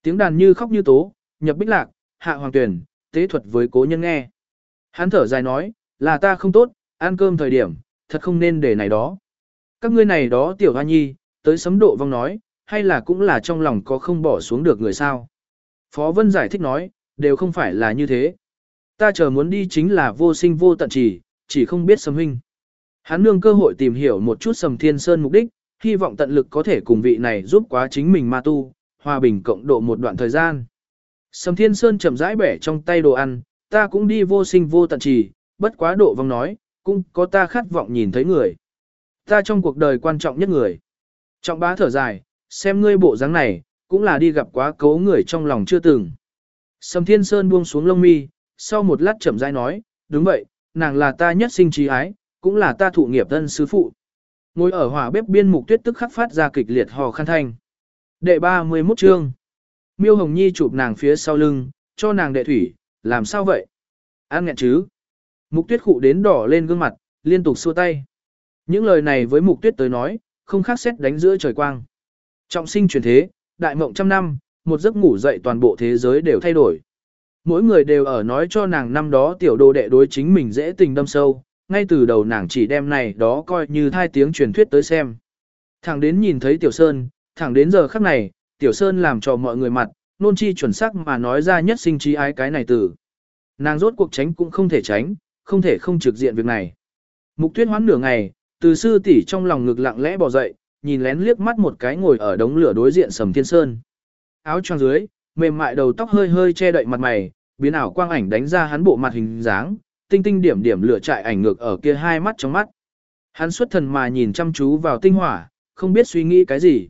S1: Tiếng đàn như khóc như tố, nhập bích lạc, hạ hoàng tuyển, tế thuật với cố nhân nghe. Hắn thở dài nói, là ta không tốt, ăn cơm thời điểm, thật không nên để này đó. Các ngươi này đó tiểu hoa nhi, tới sấm độ vong nói, hay là cũng là trong lòng có không bỏ xuống được người sao. Phó Vân giải thích nói, đều không phải là như thế. Ta chờ muốn đi chính là vô sinh vô tận chỉ, chỉ không biết sấm huynh. Hắn nương cơ hội tìm hiểu một chút sầm thiên sơn mục đích, hy vọng tận lực có thể cùng vị này giúp quá chính mình ma tu, hòa bình cộng độ một đoạn thời gian. Sầm thiên sơn chậm rãi bẻ trong tay đồ ăn, ta cũng đi vô sinh vô tận trì, bất quá độ vong nói, cũng có ta khát vọng nhìn thấy người. Ta trong cuộc đời quan trọng nhất người. Trọng bá thở dài, xem ngươi bộ dáng này, cũng là đi gặp quá cấu người trong lòng chưa từng. Sầm thiên sơn buông xuống lông mi, sau một lát chậm rãi nói, đúng vậy, nàng là ta nhất sinh trí ái, cũng là ta thụ nghiệp thân sứ phụ. Ngồi ở hỏa bếp biên mục tuyết tức khắc phát ra kịch liệt hò khăn thanh. Đệ 31 chương. Miêu Hồng Nhi chụp nàng phía sau lưng, cho nàng đệ thủy, làm sao vậy? An nghẹn chứ? Mục tuyết khụ đến đỏ lên gương mặt, liên tục xua tay. Những lời này với mục tuyết tới nói, không khác xét đánh giữa trời quang. Trọng sinh chuyển thế, đại mộng trăm năm, một giấc ngủ dậy toàn bộ thế giới đều thay đổi. Mỗi người đều ở nói cho nàng năm đó tiểu đồ đệ đối chính mình dễ tình đâm sâu, ngay từ đầu nàng chỉ đem này đó coi như thai tiếng truyền thuyết tới xem. Thẳng đến nhìn thấy Tiểu Sơn, thẳng đến giờ khắc này, Tiểu Sơn làm cho mọi người mặt, nôn chi chuẩn xác mà nói ra nhất sinh trí ái cái này từ. Nàng rốt cuộc tránh cũng không thể tránh, không thể không trực diện việc này. Mục tuyết hoán nửa ngày, từ sư tỷ trong lòng ngực lặng lẽ bò dậy, nhìn lén liếc mắt một cái ngồi ở đống lửa đối diện sầm thiên sơn. Áo choàng dưới, mềm mại đầu tóc hơi hơi che đậy mặt mày, biến ảo quang ảnh đánh ra hắn bộ mặt hình dáng, tinh tinh điểm điểm lửa trại ảnh ngược ở kia hai mắt trong mắt. Hắn xuất thần mà nhìn chăm chú vào tinh hỏa, không biết suy nghĩ cái gì.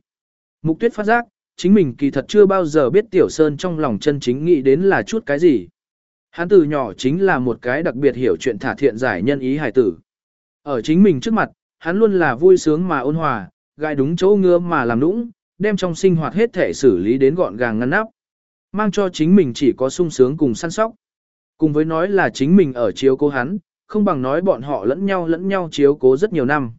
S1: Mục tuyết phát giác, chính mình kỳ thật chưa bao giờ biết Tiểu Sơn trong lòng chân chính nghĩ đến là chút cái gì. Hắn từ nhỏ chính là một cái đặc biệt hiểu chuyện thả thiện giải nhân ý hải tử. Ở chính mình trước mặt, hắn luôn là vui sướng mà ôn hòa, gai đúng chỗ ngứa mà làm nũng, đem trong sinh hoạt hết thể xử lý đến gọn gàng ngăn nắp. Mang cho chính mình chỉ có sung sướng cùng săn sóc. Cùng với nói là chính mình ở chiếu cố hắn, không bằng nói bọn họ lẫn nhau lẫn nhau chiếu cố rất nhiều năm.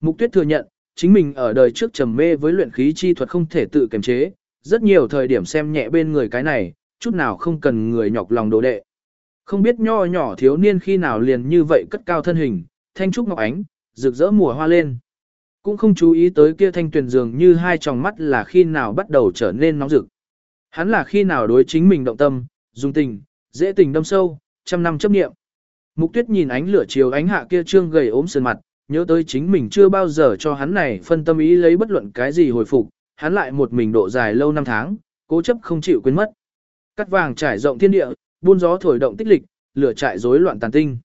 S1: Mục tuyết thừa nhận, chính mình ở đời trước trầm mê với luyện khí chi thuật không thể tự kiềm chế, rất nhiều thời điểm xem nhẹ bên người cái này, chút nào không cần người nhọc lòng đồ đệ. Không biết nho nhỏ thiếu niên khi nào liền như vậy cất cao thân hình, thanh trúc ngọc ánh, rực rỡ mùa hoa lên. Cũng không chú ý tới kia thanh tuyền dường như hai tròng mắt là khi nào bắt đầu trở nên nóng rực. Hắn là khi nào đối chính mình động tâm, dùng tình, dễ tình đâm sâu, trăm năm chấp niệm. Mục tuyết nhìn ánh lửa chiều ánh hạ kia trương gầy ốm sườn mặt, nhớ tới chính mình chưa bao giờ cho hắn này phân tâm ý lấy bất luận cái gì hồi phục, hắn lại một mình độ dài lâu năm tháng, cố chấp không chịu quên mất. Cắt vàng trải rộng thiên địa, buôn gió thổi động tích lịch, lửa trại rối loạn tàn tinh.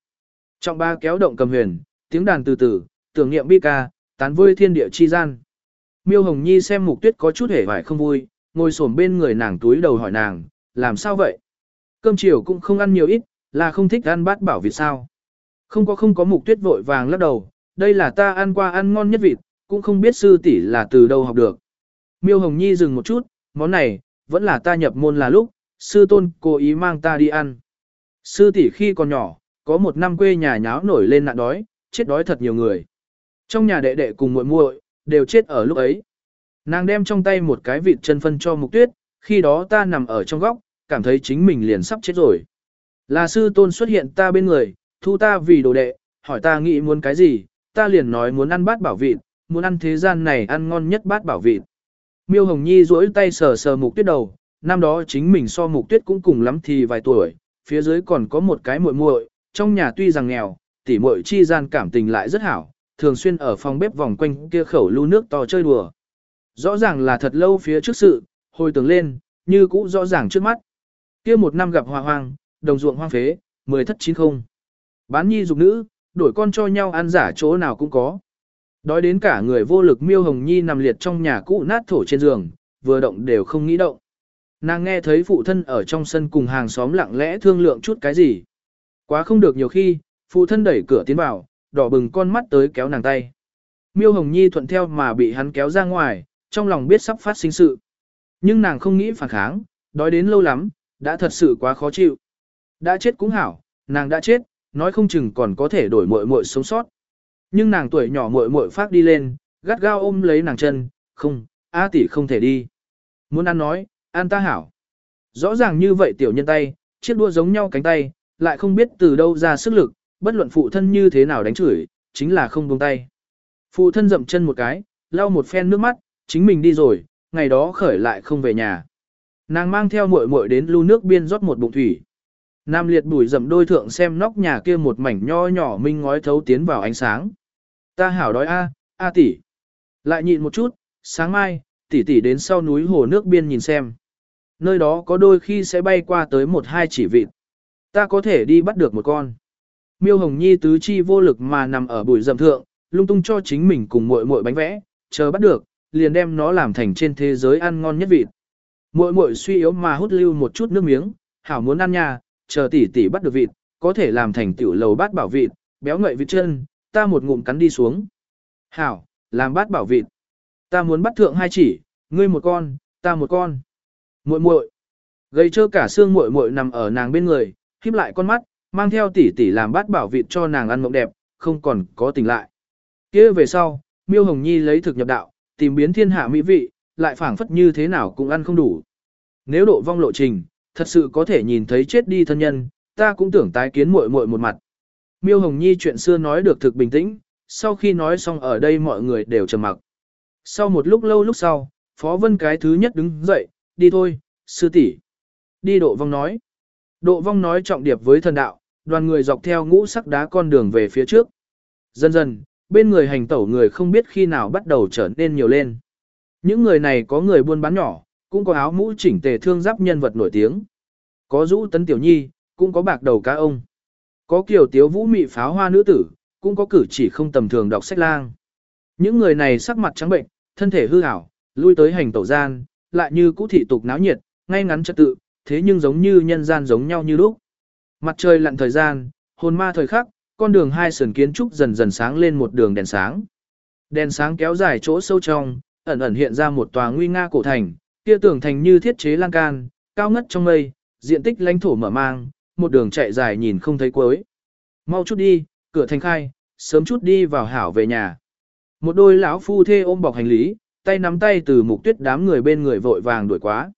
S1: trọng ba kéo động cầm huyền, tiếng đàn từ từ, tưởng niệm bi ca, tán vui thiên địa chi gian. Miêu Hồng Nhi xem Mục Tuyết có chút hề vải không vui, ngồi xổm bên người nàng túi đầu hỏi nàng, làm sao vậy? Cơm chiều cũng không ăn nhiều ít, là không thích ăn bát bảo vì sao? Không có không có Mục Tuyết vội vàng lắc đầu, đây là ta ăn qua ăn ngon nhất vịt, cũng không biết sư tỷ là từ đâu học được. Miêu Hồng Nhi dừng một chút, món này, vẫn là ta nhập môn là lúc, sư tôn cố ý mang ta đi ăn. Sư tỷ khi còn nhỏ, có một năm quê nhà nháo nổi lên nạn đói, chết đói thật nhiều người. Trong nhà đệ đệ cùng muội muội đều chết ở lúc ấy. Nàng đem trong tay một cái vịt chân phân cho mục tuyết, khi đó ta nằm ở trong góc, cảm thấy chính mình liền sắp chết rồi. Là sư tôn xuất hiện ta bên người, thu ta vì đồ đệ, hỏi ta nghĩ muốn cái gì, ta liền nói muốn ăn bát bảo vịt, muốn ăn thế gian này ăn ngon nhất bát bảo vịt. Miêu Hồng Nhi duỗi tay sờ sờ mục tuyết đầu, năm đó chính mình so mục tuyết cũng cùng lắm thì vài tuổi, phía dưới còn có một cái muội muội, trong nhà tuy rằng nghèo, tỉ muội chi gian cảm tình lại rất hảo, thường xuyên ở phòng bếp vòng quanh kia khẩu lưu nước to chơi đùa. Rõ ràng là thật lâu phía trước sự, hồi tưởng lên, như cũ rõ ràng trước mắt. Kia một năm gặp hòa hoang, đồng ruộng hoang phế, mười thất chín không. Bán nhi dục nữ, đổi con cho nhau ăn giả chỗ nào cũng có. Đói đến cả người vô lực miêu hồng nhi nằm liệt trong nhà cũ nát thổ trên giường, vừa động đều không nghĩ động. Nàng nghe thấy phụ thân ở trong sân cùng hàng xóm lặng lẽ thương lượng chút cái gì. Quá không được nhiều khi, phụ thân đẩy cửa tiến vào, đỏ bừng con mắt tới kéo nàng tay. Miêu Hồng Nhi thuận theo mà bị hắn kéo ra ngoài, trong lòng biết sắp phát sinh sự. Nhưng nàng không nghĩ phản kháng, đói đến lâu lắm, đã thật sự quá khó chịu. Đã chết cũng hảo, nàng đã chết, nói không chừng còn có thể đổi muội muội sống sót. Nhưng nàng tuổi nhỏ muội muội phát đi lên, gắt gao ôm lấy nàng chân, không, A tỷ không thể đi. Muốn ăn nói, ăn ta hảo. Rõ ràng như vậy tiểu nhân tay, chiếc đua giống nhau cánh tay, lại không biết từ đâu ra sức lực, bất luận phụ thân như thế nào đánh chửi, chính là không buông tay. Phụ thân dậm chân một cái, lau một phen nước mắt, chính mình đi rồi, ngày đó khởi lại không về nhà. Nàng mang theo muội muội đến lưu nước biên rót một bụng thủy. Nam liệt bùi dậm đôi thượng xem nóc nhà kia một mảnh nho nhỏ minh ngói thấu tiến vào ánh sáng. Ta hảo đói a, a tỷ. Lại nhịn một chút, sáng mai, tỷ tỷ đến sau núi hồ nước biên nhìn xem. Nơi đó có đôi khi sẽ bay qua tới một hai chỉ vịt. Ta có thể đi bắt được một con. Miêu Hồng Nhi tứ chi vô lực mà nằm ở bụi rậm thượng, lung tung cho chính mình cùng muội muội bánh vẽ, chờ bắt được, liền đem nó làm thành trên thế giới ăn ngon nhất vịt. Muội muội suy yếu mà hút lưu một chút nước miếng, hảo muốn ăn nha, chờ tỷ tỷ bắt được vịt, có thể làm thành tiểu lầu bát bảo vịt, béo ngậy vịt chân, ta một ngụm cắn đi xuống. Hảo, làm bát bảo vịt. Ta muốn bắt thượng hai chỉ, ngươi một con, ta một con. Muội muội. Gầy trơ cả xương muội muội nằm ở nàng bên người, híp lại con mắt, mang theo tỷ tỷ làm bát bảo vịt cho nàng ăn mộng đẹp, không còn có tỉnh lại. Kia về sau, Miêu Hồng Nhi lấy thực nhập đạo, tìm biến thiên hạ mỹ vị, lại phảng phất như thế nào cũng ăn không đủ. Nếu độ vong lộ trình, thật sự có thể nhìn thấy chết đi thân nhân, ta cũng tưởng tái kiến muội muội một mặt. Miêu Hồng Nhi chuyện xưa nói được thực bình tĩnh, sau khi nói xong ở đây mọi người đều trầm mặc. Sau một lúc lâu lúc sau, Phó Vân cái thứ nhất đứng dậy, đi thôi, sư tỷ. Đi độ vong nói. Độ vong nói trọng điệp với thần đạo, đoàn người dọc theo ngũ sắc đá con đường về phía trước. Dần dần, bên người hành tẩu người không biết khi nào bắt đầu trở nên nhiều lên. Những người này có người buôn bán nhỏ, cũng có áo mũ chỉnh tề thương giáp nhân vật nổi tiếng. Có rũ tấn tiểu nhi, cũng có bạc đầu cá ông. Có kiểu tiếu vũ mị pháo hoa nữ tử, cũng có cử chỉ không tầm thường đọc sách lang. Những người này sắc mặt trắng bệnh, thân thể hư ảo, lui tới hành tẩu gian, lại như cũ thị tục náo nhiệt, ngay ngắn trật tự, thế nhưng giống như nhân gian giống nhau như lúc. Mặt trời lặn thời gian, hồn ma thời khắc, con đường hai sườn kiến trúc dần dần sáng lên một đường đèn sáng. Đèn sáng kéo dài chỗ sâu trong, ẩn ẩn hiện ra một tòa nguy nga cổ thành, kia tưởng thành như thiết chế lan can, cao ngất trong mây, diện tích lãnh thổ mở mang, một đường chạy dài nhìn không thấy cuối. Mau chút đi, cửa thành khai, sớm chút đi vào hảo về nhà. Một đôi lão phu thê ôm bọc hành lý, tay nắm tay từ mục tuyết đám người bên người vội vàng đuổi quá.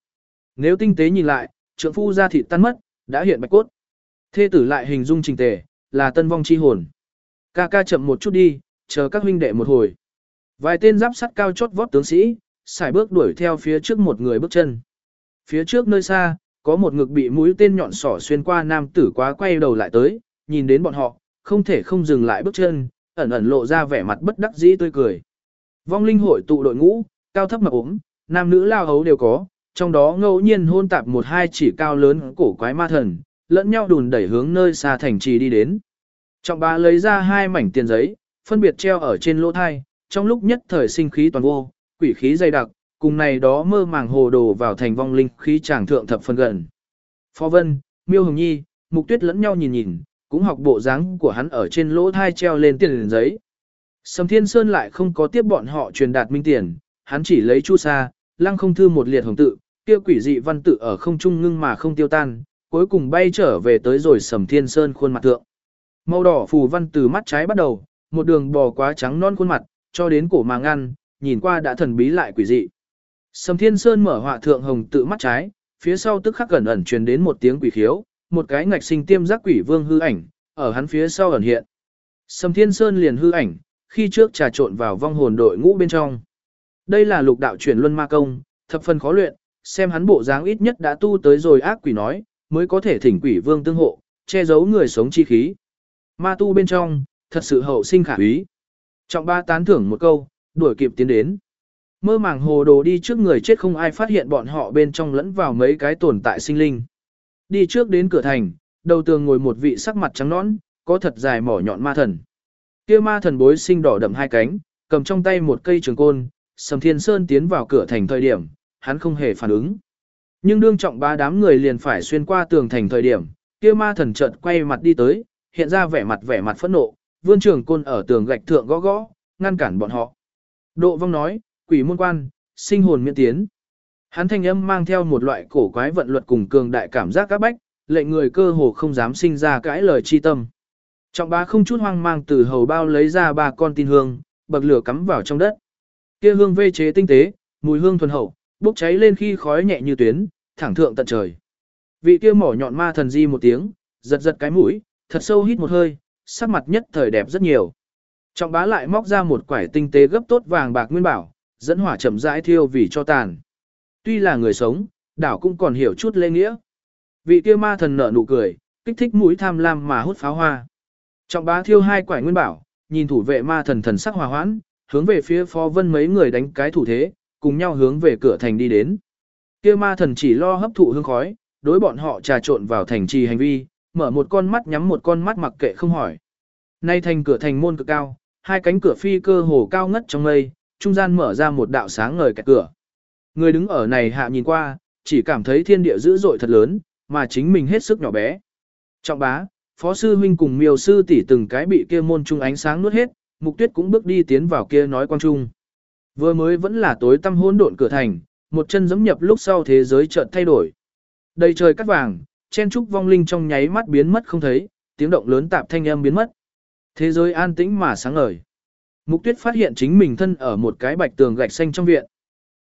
S1: Nếu tinh tế nhìn lại, trượng phu ra thịt tan mất, đã hiện bạch cốt. Thê tử lại hình dung trình tề, là tân vong chi hồn. Ca ca chậm một chút đi, chờ các huynh đệ một hồi. Vài tên giáp sắt cao chót vót tướng sĩ, xài bước đuổi theo phía trước một người bước chân. Phía trước nơi xa, có một ngực bị mũi tên nhọn sỏ xuyên qua nam tử quá quay đầu lại tới, nhìn đến bọn họ, không thể không dừng lại bước chân, ẩn ẩn lộ ra vẻ mặt bất đắc dĩ tươi cười. Vong linh hội tụ đội ngũ, cao thấp mập ốm, nam nữ lao hấu đều có, trong đó ngẫu nhiên hôn tạp một hai chỉ cao lớn cổ quái ma thần, lẫn nhau đùn đẩy hướng nơi xa thành trì đi đến. Trọng bá lấy ra hai mảnh tiền giấy, phân biệt treo ở trên lỗ thai, trong lúc nhất thời sinh khí toàn vô, quỷ khí dày đặc, cùng này đó mơ màng hồ đồ vào thành vong linh khí tràng thượng thập phần gần. Phó Vân, Miêu Hồng Nhi, Mục Tuyết lẫn nhau nhìn nhìn, cũng học bộ dáng của hắn ở trên lỗ thai treo lên tiền giấy. Sầm Thiên Sơn lại không có tiếp bọn họ truyền đạt minh tiền, hắn chỉ lấy chu sa, lăng không thư một liệt hồng tự, kia quỷ dị văn tự ở không trung ngưng mà không tiêu tan, cuối cùng bay trở về tới rồi Sầm Thiên Sơn khuôn mặt thượng. Màu đỏ phù văn từ mắt trái bắt đầu, một đường bò quá trắng non khuôn mặt, cho đến cổ mà ngăn, nhìn qua đã thần bí lại quỷ dị. Sầm Thiên Sơn mở họa thượng hồng tự mắt trái, phía sau tức khắc gần ẩn truyền đến một tiếng quỷ khiếu, một cái ngạch sinh tiêm giác quỷ vương hư ảnh, ở hắn phía sau ẩn hiện. Sầm Thiên Sơn liền hư ảnh, khi trước trà trộn vào vong hồn đội ngũ bên trong. Đây là lục đạo chuyển luân ma công, thập phần khó luyện, xem hắn bộ dáng ít nhất đã tu tới rồi ác quỷ nói, mới có thể thỉnh quỷ vương tương hộ, che giấu người sống chi khí. Ma tu bên trong, thật sự hậu sinh khả úy. Trọng ba tán thưởng một câu, đuổi kịp tiến đến. Mơ màng hồ đồ đi trước người chết không ai phát hiện bọn họ bên trong lẫn vào mấy cái tồn tại sinh linh. Đi trước đến cửa thành, đầu tường ngồi một vị sắc mặt trắng nõn, có thật dài mỏ nhọn ma thần. Kia ma thần bối sinh đỏ đậm hai cánh, cầm trong tay một cây trường côn, Sầm Thiên Sơn tiến vào cửa thành thời điểm, hắn không hề phản ứng. Nhưng đương trọng ba đám người liền phải xuyên qua tường thành thời điểm, kia ma thần chợt quay mặt đi tới, hiện ra vẻ mặt vẻ mặt phẫn nộ, vươn trường côn ở tường gạch thượng gõ gõ, ngăn cản bọn họ. Độ vong nói, quỷ môn quan, sinh hồn miễn tiến. Hắn thanh âm mang theo một loại cổ quái vận luật cùng cường đại cảm giác các bách, lệnh người cơ hồ không dám sinh ra cãi lời chi tâm. Trọng bá không chút hoang mang từ hầu bao lấy ra ba con tin hương, bậc lửa cắm vào trong đất. Kia hương vê chế tinh tế, mùi hương thuần hậu, bốc cháy lên khi khói nhẹ như tuyến, thẳng thượng tận trời. Vị kia mỏ nhọn ma thần di một tiếng, giật giật cái mũi, thật sâu hít một hơi, sắc mặt nhất thời đẹp rất nhiều. Trọng bá lại móc ra một quải tinh tế gấp tốt vàng bạc nguyên bảo, dẫn hỏa chậm rãi thiêu vì cho tàn. Tuy là người sống, đảo cũng còn hiểu chút lễ nghĩa. Vị kia ma thần nở nụ cười, kích thích mũi tham lam mà hút pháo hoa. Trọng bá thiêu hai quải nguyên bảo, nhìn thủ vệ ma thần thần sắc hòa hoãn, hướng về phía phó vân mấy người đánh cái thủ thế, cùng nhau hướng về cửa thành đi đến. Kia ma thần chỉ lo hấp thụ hương khói, đối bọn họ trà trộn vào thành trì hành vi, mở một con mắt nhắm một con mắt mặc kệ không hỏi. Nay thành cửa thành môn cực cao, hai cánh cửa phi cơ hồ cao ngất trong mây, trung gian mở ra một đạo sáng ngời kẹt cửa. Người đứng ở này hạ nhìn qua, chỉ cảm thấy thiên địa dữ dội thật lớn, mà chính mình hết sức nhỏ bé. Trọng bá, phó sư huynh cùng miêu sư tỷ từng cái bị kia môn trung ánh sáng nuốt hết, mục tuyết cũng bước đi tiến vào kia nói quang trung. Vừa mới vẫn là tối tăm hỗn độn cửa thành, một chân giẫm nhập lúc sau thế giới chợt thay đổi. Đầy trời cắt vàng, chen trúc vong linh trong nháy mắt biến mất không thấy, tiếng động lớn tạp thanh âm biến mất. Thế giới an tĩnh mà sáng ngời. Mục tuyết phát hiện chính mình thân ở một cái bạch tường gạch xanh trong viện.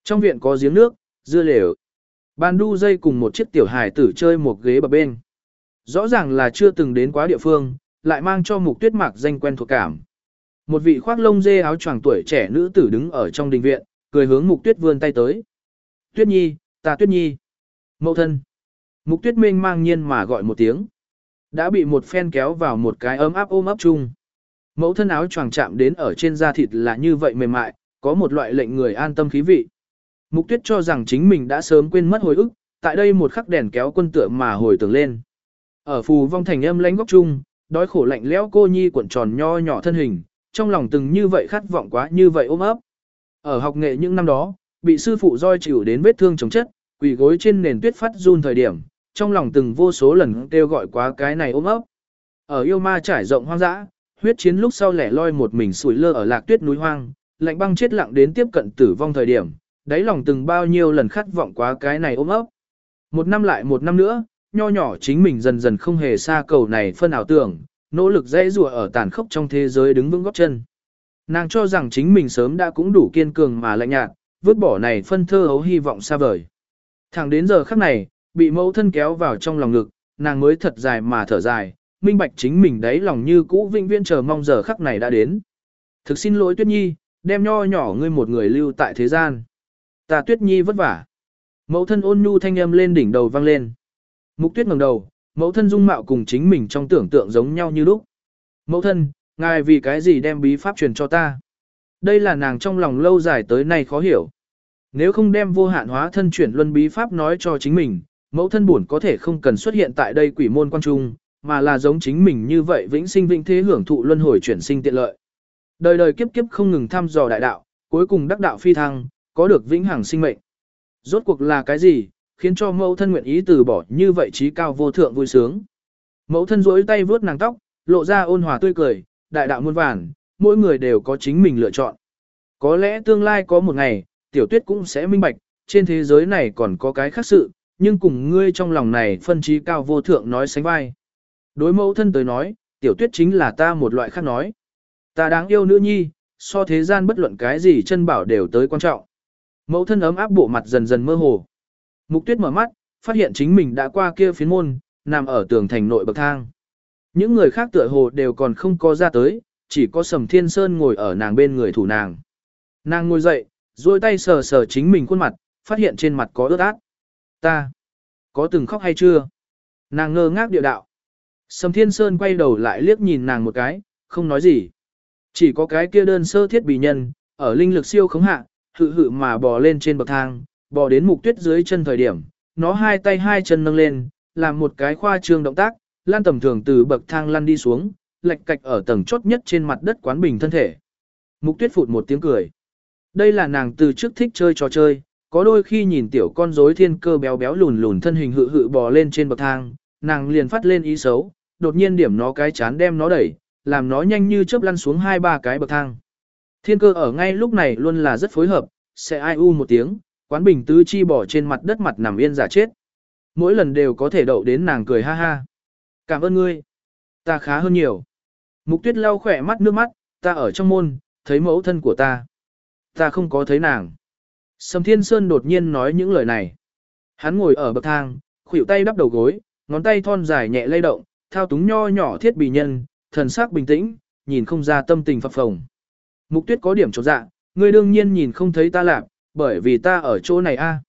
S1: Trong viện có giếng nước, dưa lều. Ban đu dây cùng một chiếc tiểu hài tử chơi một ghế bập bên. Rõ ràng là chưa từng đến quá địa phương, lại mang cho mục tuyết mạc danh quen thuộc cảm. Một vị khoác lông dê áo choàng tuổi trẻ nữ tử đứng ở trong đình viện, cười hướng mục tuyết vươn tay tới. Tuyết nhi, ta tuyết nhi. Mậu thân. Mục tuyết Minh mang nhiên mà gọi một tiếng. Đã bị một phen kéo vào một cái ấm áp ôm ấp chung. Mẫu thân áo choàng chạm đến ở trên da thịt là như vậy mềm mại, có một loại lệnh người an tâm khí vị. Mục tuyết cho rằng chính mình đã sớm quên mất hồi ức, tại đây một khắc đèn kéo quân tựa mà hồi tưởng lên. Ở phù vong thành âm lãnh góc chung, đói khổ lạnh lẽo cô nhi cuộn tròn nho nhỏ thân hình, trong lòng từng như vậy khát vọng quá như vậy ôm ấp. Ở học nghệ những năm đó, bị sư phụ roi chịu đến vết thương chống chất, quỳ gối trên nền tuyết phát run thời điểm, trong lòng từng vô số lần kêu gọi quá cái này ôm ấp. Ở yêu ma trải rộng hoang dã, huyết chiến lúc sau lẻ loi một mình sủi lơ ở lạc tuyết núi hoang, lạnh băng chết lặng đến tiếp cận tử vong thời điểm, đáy lòng từng bao nhiêu lần khát vọng quá cái này ôm ấp. Một năm lại một năm nữa, nho nhỏ chính mình dần dần không hề xa cầu này phân ảo tưởng, nỗ lực dễ rùa ở tàn khốc trong thế giới đứng vững góp chân. Nàng cho rằng chính mình sớm đã cũng đủ kiên cường mà lạnh nhạt, vứt bỏ này phân thơ hấu hy vọng xa vời. Thẳng đến giờ khắc này, bị mẫu thân kéo vào trong lòng ngực, nàng mới thật dài mà thở dài, minh bạch chính mình đấy lòng như cũ vĩnh viễn chờ mong giờ khắc này đã đến. Thực xin lỗi Tuyết Nhi, đem nho nhỏ ngươi một người lưu tại thế gian. Ta Tuyết Nhi vất vả. Mẫu thân ôn nhu thanh âm lên đỉnh đầu vang lên. Mục Tuyết ngẩng đầu, mẫu thân dung mạo cùng chính mình trong tưởng tượng giống nhau như lúc. Mẫu thân, ngài vì cái gì đem bí pháp truyền cho ta? Đây là nàng trong lòng lâu dài tới nay khó hiểu. Nếu không đem vô hạn hóa thân chuyển luân bí pháp nói cho chính mình, mẫu thân buồn có thể không cần xuất hiện tại đây quỷ môn quan trung, mà là giống chính mình như vậy vĩnh sinh vĩnh thế hưởng thụ luân hồi chuyển sinh tiện lợi. Đời đời kiếp kiếp không ngừng thăm dò đại đạo, cuối cùng đắc đạo phi thăng, có được vĩnh hằng sinh mệnh. Rốt cuộc là cái gì, khiến cho mẫu thân nguyện ý từ bỏ như vậy trí cao vô thượng vui sướng. Mẫu thân duỗi tay vuốt nàng tóc, lộ ra ôn hòa tươi cười, đại đạo muôn vàn, mỗi người đều có chính mình lựa chọn. Có lẽ tương lai có một ngày, tiểu tuyết cũng sẽ minh bạch, trên thế giới này còn có cái khác sự, nhưng cùng ngươi trong lòng này phân trí cao vô thượng nói sánh vai. Đối mẫu thân tới nói, tiểu tuyết chính là ta một loại khác nói. Ta đáng yêu nữ nhi, so thế gian bất luận cái gì chân bảo đều tới quan trọng. Mẫu thân ấm áp bộ mặt dần dần mơ hồ. Mục tuyết mở mắt, phát hiện chính mình đã qua kia phiến môn, nằm ở tường thành nội bậc thang. Những người khác tựa hồ đều còn không có ra tới, chỉ có Sầm Thiên Sơn ngồi ở nàng bên người thủ nàng. Nàng ngồi dậy, duỗi tay sờ sờ chính mình khuôn mặt, phát hiện trên mặt có ướt át. Ta, có từng khóc hay chưa? Nàng ngơ ngác địa đạo. Sầm Thiên Sơn quay đầu lại liếc nhìn nàng một cái, không nói gì. Chỉ có cái kia đơn sơ thiết bị nhân, ở linh lực siêu khống hạ, hự hự mà bò lên trên bậc thang, bò đến mục tuyết dưới chân thời điểm, nó hai tay hai chân nâng lên, làm một cái khoa trương động tác, lan tầm thường từ bậc thang lăn đi xuống, lệch cạch ở tầng chốt nhất trên mặt đất quán bình thân thể. Mục tuyết phụt một tiếng cười. Đây là nàng từ trước thích chơi trò chơi, có đôi khi nhìn tiểu con rối thiên cơ béo béo lùn lùn thân hình hự hự bò lên trên bậc thang, nàng liền phát lên ý xấu, đột nhiên điểm nó cái chán đem nó đẩy, làm nó nhanh như chớp lăn xuống hai ba cái bậc thang. Thiên cơ ở ngay lúc này luôn là rất phối hợp, sẽ ai u một tiếng, quán bình tứ chi bỏ trên mặt đất mặt nằm yên giả chết. mỗi lần đều có thể đậu đến nàng cười ha ha. Cảm ơn ngươi. Ta khá hơn nhiều. Mục tuyết lau khỏe mắt nước mắt, ta ở trong môn, thấy mẫu thân của ta. Ta không có thấy nàng. Sầm Thiên Sơn đột nhiên nói những lời này. Hắn ngồi ở bậc thang, khuỷu tay đắp đầu gối, ngón tay thon dài nhẹ lay động, thao túng nho nhỏ thiết bị nhân, thần sắc bình tĩnh, nhìn không ra tâm tình phập phồng. Mục tuyết có điểm trột dạ, ngươi đương nhiên nhìn không thấy ta lạc, bởi vì ta ở chỗ này a.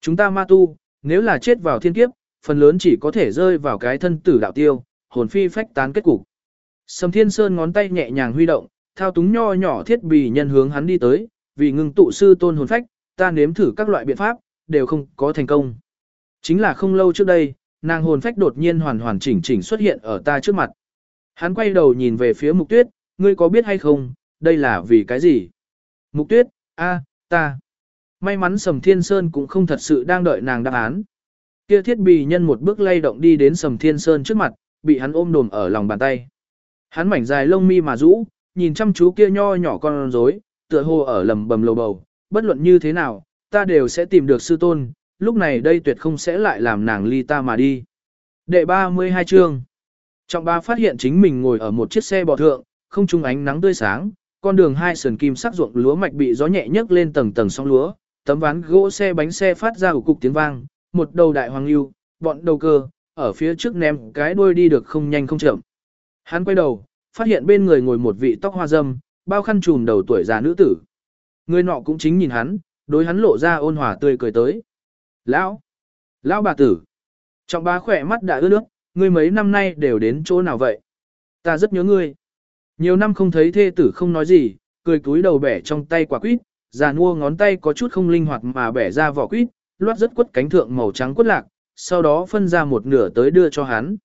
S1: Chúng ta ma tu, nếu là chết vào thiên kiếp, phần lớn chỉ có thể rơi vào cái thân tử đạo tiêu, hồn phi phách tán kết cục. Sầm Thiên Sơn ngón tay nhẹ nhàng huy động, thao túng nho nhỏ thiết bị nhân hướng hắn đi tới, vì ngưng tụ sư tôn hồn phách, ta nếm thử các loại biện pháp, đều không có thành công. Chính là không lâu trước đây, nàng hồn phách đột nhiên hoàn hoàn chỉnh chỉnh xuất hiện ở ta trước mặt. Hắn quay đầu nhìn về phía mục tuyết, ngươi có biết hay không, đây là vì cái gì? Mục tuyết, a, ta. May mắn Sầm Thiên Sơn cũng không thật sự đang đợi nàng đáp án. Kia thiết bì nhân một bước lay động đi đến Sầm Thiên Sơn trước mặt, bị hắn ôm đồm ở lòng bàn tay. Hắn mảnh dài lông mi mà rũ, nhìn chăm chú kia nho nhỏ con rối, tựa hồ ở lầm bầm lầu bầu, bất luận như thế nào, ta đều sẽ tìm được sư tôn, lúc này đây tuyệt không sẽ lại làm nàng ly ta mà đi. Đệ 32 chương Trọng ba phát hiện chính mình ngồi ở một chiếc xe bò thượng, không trung ánh nắng tươi sáng, con đường hai sườn kim sắc ruộng lúa mạch bị gió nhẹ nhấc lên tầng tầng sóng lúa, tấm ván gỗ xe bánh xe phát ra ủ cục tiếng vang, một đầu đại hoàng lưu, bọn đầu cơ, ở phía trước ném cái đuôi đi được không nhanh không chậm. Hắn quay đầu, phát hiện bên người ngồi một vị tóc hoa dâm, bao khăn trùm đầu tuổi già nữ tử. Người nọ cũng chính nhìn hắn, đối hắn lộ ra ôn hòa tươi cười tới. Lão! Lão bà tử! Trọng bá khỏe mắt đã ướt nước, ngươi mấy năm nay đều đến chỗ nào vậy? Ta rất nhớ ngươi. Nhiều năm không thấy thê tử không nói gì, cười cúi đầu bẻ trong tay quả quýt, già nua ngón tay có chút không linh hoạt mà bẻ ra vỏ quýt, loát rất quất cánh thượng màu trắng quất lạc, sau đó phân ra một nửa tới đưa cho hắn.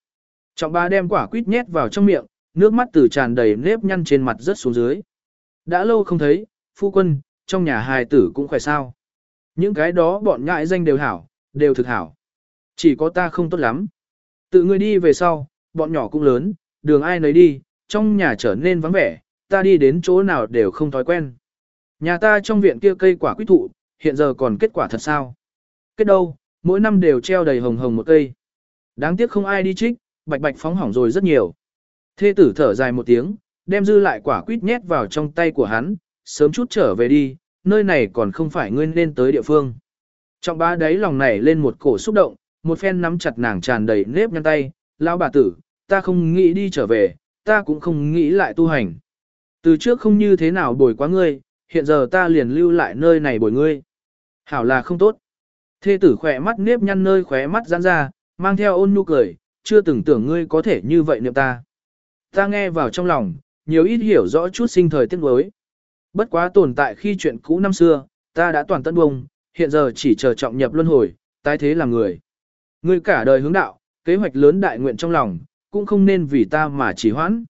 S1: Trọng ba đem quả quýt nhét vào trong miệng, nước mắt từ tràn đầy nếp nhăn trên mặt rất xuống dưới. Đã lâu không thấy, phu quân, trong nhà hài tử cũng khỏe sao. Những cái đó bọn nhãi danh đều hảo, đều thực hảo. Chỉ có ta không tốt lắm. Tự ngươi đi về sau, bọn nhỏ cũng lớn, đường ai nấy đi, trong nhà trở nên vắng vẻ, ta đi đến chỗ nào đều không thói quen. Nhà ta trong viện kia cây quả quýt thụ, hiện giờ còn kết quả thật sao? Kết đâu, mỗi năm đều treo đầy hồng hồng một cây. Đáng tiếc không ai đi trích, bạch bạch phóng hỏng rồi rất nhiều. Thê tử thở dài một tiếng, đem dư lại quả quýt nhét vào trong tay của hắn, sớm chút trở về đi, nơi này còn không phải ngươi nên tới địa phương. Trọng bá đáy lòng này lên một cổ xúc động, một phen nắm chặt nàng tràn đầy nếp nhăn tay, lão bà tử, ta không nghĩ đi trở về, ta cũng không nghĩ lại tu hành. Từ trước không như thế nào bồi quá ngươi, hiện giờ ta liền lưu lại nơi này bồi ngươi. Hảo là không tốt. Thê tử khỏe mắt nếp nhăn nơi khóe mắt giãn ra, mang theo ôn nhu cười, chưa từng tưởng ngươi có thể như vậy niệm ta. Ta nghe vào trong lòng, nhiều ít hiểu rõ chút sinh thời tiếc nuối. Bất quá tồn tại khi chuyện cũ năm xưa, ta đã toàn tận bông, hiện giờ chỉ chờ trọng nhập luân hồi, tái thế làm người. Ngươi cả đời hướng đạo, kế hoạch lớn đại nguyện trong lòng, cũng không nên vì ta mà chỉ hoãn.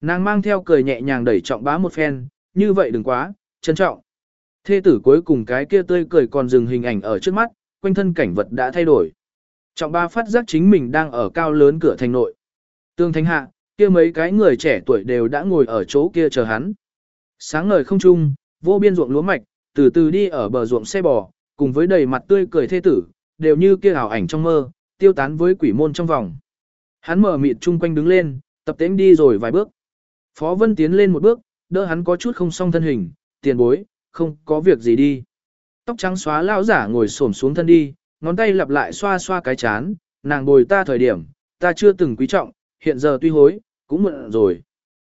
S1: Nàng mang theo cười nhẹ nhàng đẩy trọng bá một phen, như vậy đừng quá, trân trọng. Thê tử cuối cùng cái kia tươi cười còn dừng hình ảnh ở trước mắt, quanh thân cảnh vật đã thay đổi. Trọng ba phát giác chính mình đang ở cao lớn cửa thành nội. Tương thánh hạ, kia mấy cái người trẻ tuổi đều đã ngồi ở chỗ kia chờ hắn. Sáng ngời không trung, vô biên ruộng lúa mạch, từ từ đi ở bờ ruộng xe bò, cùng với đầy mặt tươi cười thê tử, đều như kia ảo ảnh trong mơ, tiêu tán với quỷ môn trong vòng. Hắn mở mịt chung quanh đứng lên, tập tễnh đi rồi vài bước. Phó Vân tiến lên một bước, đỡ hắn có chút không song thân hình, tiền bối, không có việc gì đi. Tóc trắng xóa lão giả ngồi xổm xuống thân đi, ngón tay lặp lại xoa xoa cái chán, nàng bồi ta thời điểm, ta chưa từng quý trọng, hiện giờ tuy hối, cũng muộn rồi.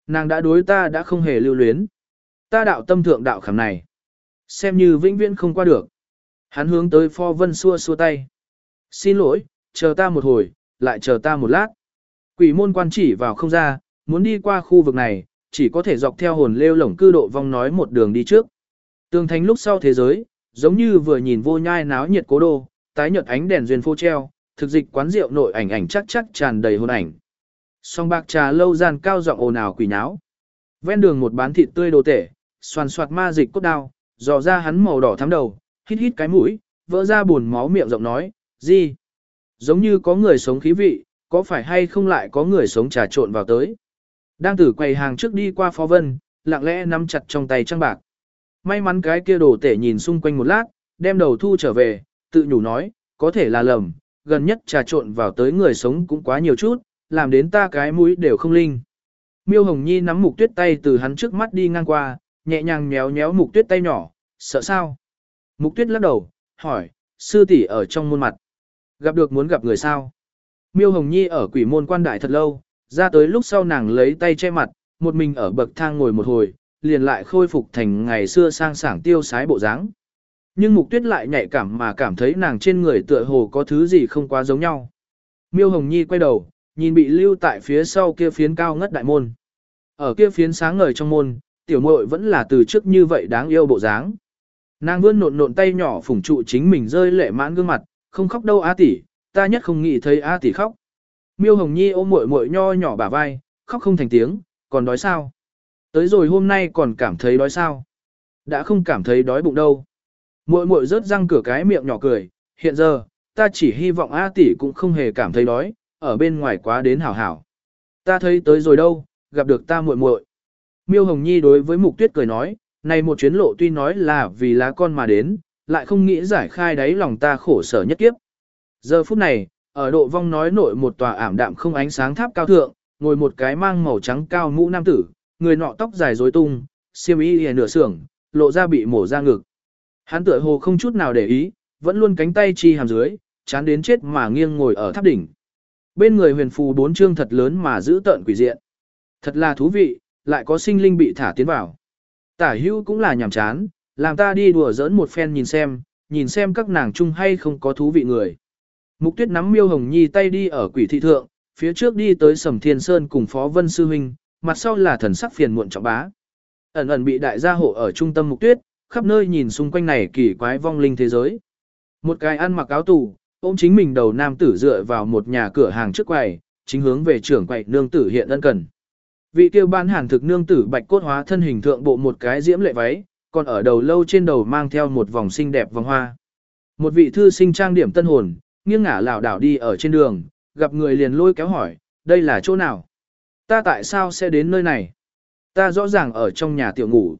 S1: Nàng đã đối ta đã không hề lưu luyến. Ta đạo tâm thượng đạo khảm này. Xem như vĩnh viễn không qua được. Hắn hướng tới Phó Vân xua xua tay. Xin lỗi, chờ ta một hồi, lại chờ ta một lát. Quỷ môn quan chỉ vào không ra, muốn đi qua khu vực này, chỉ có thể dọc theo hồn lêu lổng cư độ vong nói một đường đi trước. Tường thành lúc sau thế giới, giống như vừa nhìn vô nhai náo nhiệt cố đô, tái nhợt ánh đèn duyên phô treo, thực dịch quán rượu nội ảnh ảnh chắc chắc tràn đầy hồn ảnh. Song bạc trà lâu gian cao giọng ồn ào quỷ náo. Ven đường một bán thịt tươi đồ tể, xoàn xoạt ma dịch cốt đao, dò ra hắn màu đỏ thắm đầu, hít hít cái mũi, vỡ ra buồn máu miệng rộng nói, gì? Giống như có người sống khí vị, có phải hay không lại có người sống trà trộn vào tới? Đang tử quầy hàng trước đi qua phó vân, lặng lẽ nắm chặt trong tay trang bạc. May mắn cái kia đồ tể nhìn xung quanh một lát, đem đầu thu trở về, tự nhủ nói, có thể là lầm, gần nhất trà trộn vào tới người sống cũng quá nhiều chút, làm đến ta cái mũi đều không linh. Miêu Hồng Nhi nắm mục tuyết tay từ hắn trước mắt đi ngang qua, nhẹ nhàng nhéo nhéo mục tuyết tay nhỏ, sợ sao? Mục tuyết lắc đầu, hỏi, sư tỷ ở trong môn mặt. Gặp được muốn gặp người sao? Miêu Hồng Nhi ở quỷ môn quan đại thật lâu, ra tới lúc sau nàng lấy tay che mặt, một mình ở bậc thang ngồi một hồi, liền lại khôi phục thành ngày xưa sang sảng tiêu sái bộ dáng. Nhưng mục tuyết lại nhạy cảm mà cảm thấy nàng trên người tựa hồ có thứ gì không quá giống nhau. Miêu Hồng Nhi quay đầu, nhìn bị lưu tại phía sau kia phiến cao ngất đại môn. Ở kia phiến sáng ngời trong môn, tiểu muội vẫn là từ trước như vậy đáng yêu bộ dáng. Nàng vươn nộn nộn tay nhỏ phủng trụ chính mình rơi lệ mãn gương mặt, không khóc đâu A tỷ, ta nhất không nghĩ thấy A tỷ khóc. Miêu Hồng Nhi ôm muội muội nho nhỏ bả vai, khóc không thành tiếng, còn đói sao? Tới rồi hôm nay còn cảm thấy đói sao? Đã không cảm thấy đói bụng đâu. Muội muội rớt răng cửa cái miệng nhỏ cười, hiện giờ, ta chỉ hy vọng A tỷ cũng không hề cảm thấy đói, ở bên ngoài quá đến hảo hảo. Ta thấy tới rồi đâu, gặp được ta muội muội. Miêu Hồng Nhi đối với Mục Tuyết cười nói, này một chuyến lộ tuy nói là vì lá con mà đến, lại không nghĩ giải khai đáy lòng ta khổ sở nhất kiếp. Giờ phút này, ở độ vong nói nội một tòa ảm đạm không ánh sáng tháp cao thượng, ngồi một cái mang màu trắng cao mũ nam tử, người nọ tóc dài rối tung, xiêm y lìa nửa sưởng, lộ ra bị mổ ra ngực. Hắn tựa hồ không chút nào để ý, vẫn luôn cánh tay chi hàm dưới, chán đến chết mà nghiêng ngồi ở tháp đỉnh. Bên người huyền phù bốn chương thật lớn mà giữ tợn quỷ diện. Thật là thú vị, lại có sinh linh bị thả tiến vào. Tả hữu cũng là nhàm chán, làm ta đi đùa giỡn một phen nhìn xem, nhìn xem các nàng chung hay không có thú vị người. Mục tuyết nắm miêu hồng nhi tay đi ở quỷ thị thượng, phía trước đi tới sầm thiên sơn cùng phó vân sư huynh, mặt sau là thần sắc phiền muộn trọng bá. Ẩn ẩn bị đại gia hộ ở trung tâm mục tuyết, khắp nơi nhìn xung quanh này kỳ quái vong linh thế giới. Một cái ăn mặc áo tù, ôm chính mình đầu nam tử dựa vào một nhà cửa hàng trước quầy, chính hướng về trưởng quầy nương tử hiện ân cần. Vị tiêu ban hàn thực nương tử bạch cốt hóa thân hình thượng bộ một cái diễm lệ váy, còn ở đầu lâu trên đầu mang theo một vòng xinh đẹp vòng hoa. Một vị thư sinh trang điểm tân hồn, nghiêng ngả lảo đảo đi ở trên đường, gặp người liền lôi kéo hỏi, đây là chỗ nào? Ta tại sao sẽ đến nơi này? Ta rõ ràng ở trong nhà tiểu ngủ.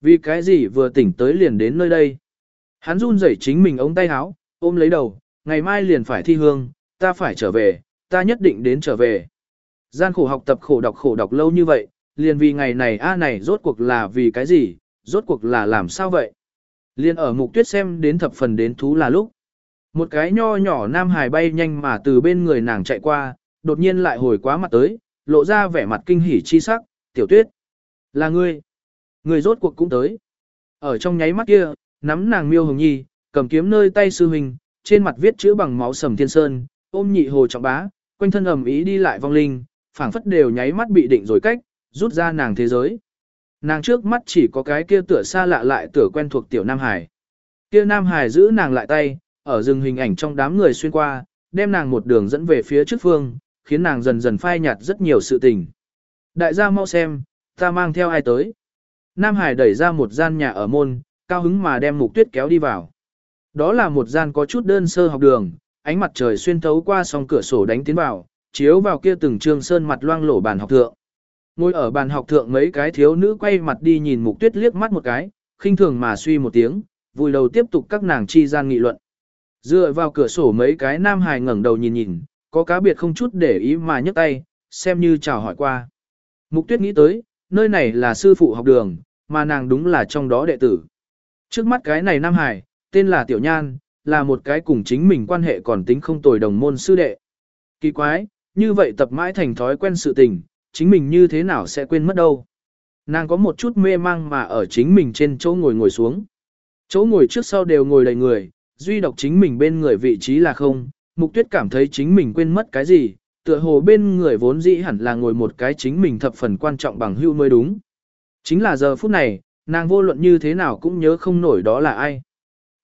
S1: Vì cái gì vừa tỉnh tới liền đến nơi đây? Hắn run rẩy chính mình ống tay áo, ôm lấy đầu, ngày mai liền phải thi hương, ta phải trở về, ta nhất định đến trở về. Gian khổ học tập khổ đọc khổ đọc lâu như vậy, liền vì ngày này a này rốt cuộc là vì cái gì, rốt cuộc là làm sao vậy? Liền ở mục tuyết xem đến thập phần đến thú là lúc. Một cái nho nhỏ nam hài bay nhanh mà từ bên người nàng chạy qua, đột nhiên lại hồi quá mặt tới, lộ ra vẻ mặt kinh hỉ chi sắc, tiểu tuyết. Là ngươi. Ngươi rốt cuộc cũng tới. Ở trong nháy mắt kia, nắm nàng miêu hồng nhi, cầm kiếm nơi tay sư huynh, trên mặt viết chữ bằng máu sầm thiên sơn, ôm nhị hồ trọng bá, quanh thân ẩm ý đi lại vong linh, phảng phất đều nháy mắt bị định rồi cách, rút ra nàng thế giới. Nàng trước mắt chỉ có cái kia tựa xa lạ lại tựa quen thuộc tiểu Nam Hải. Kia Nam Hải giữ nàng lại tay, ở rừng hình ảnh trong đám người xuyên qua, đem nàng một đường dẫn về phía trước phương, khiến nàng dần dần phai nhạt rất nhiều sự tình. Đại gia mau xem, ta mang theo ai tới. Nam Hải đẩy ra một gian nhà ở môn, cao hứng mà đem mục tuyết kéo đi vào. Đó là một gian có chút đơn sơ học đường, ánh mặt trời xuyên thấu qua song cửa sổ đánh tiến vào, chiếu vào kia từng trương sơn mặt loang lổ bàn học thượng. Ngồi ở bàn học thượng mấy cái thiếu nữ quay mặt đi nhìn mục tuyết liếc mắt một cái, khinh thường mà suy một tiếng, vùi đầu tiếp tục các nàng chi gian nghị luận. Dựa vào cửa sổ mấy cái nam hài ngẩng đầu nhìn nhìn, có cá biệt không chút để ý mà nhấc tay, xem như chào hỏi qua. Mục tuyết nghĩ tới, nơi này là sư phụ học đường, mà nàng đúng là trong đó đệ tử. Trước mắt cái này nam hài, tên là Tiểu Nhan, là một cái cùng chính mình quan hệ còn tính không tồi đồng môn sư đệ. Kỳ quái, như vậy tập mãi thành thói quen sự tình, chính mình như thế nào sẽ quên mất đâu. Nàng có một chút mê mang mà ở chính mình trên chỗ ngồi ngồi xuống. Chỗ ngồi trước sau đều ngồi đầy người, duy độc chính mình bên người vị trí là không, mục tuyết cảm thấy chính mình quên mất cái gì, tựa hồ bên người vốn dĩ hẳn là ngồi một cái chính mình thập phần quan trọng bằng hưu mới đúng. Chính là giờ phút này, nàng vô luận như thế nào cũng nhớ không nổi đó là ai.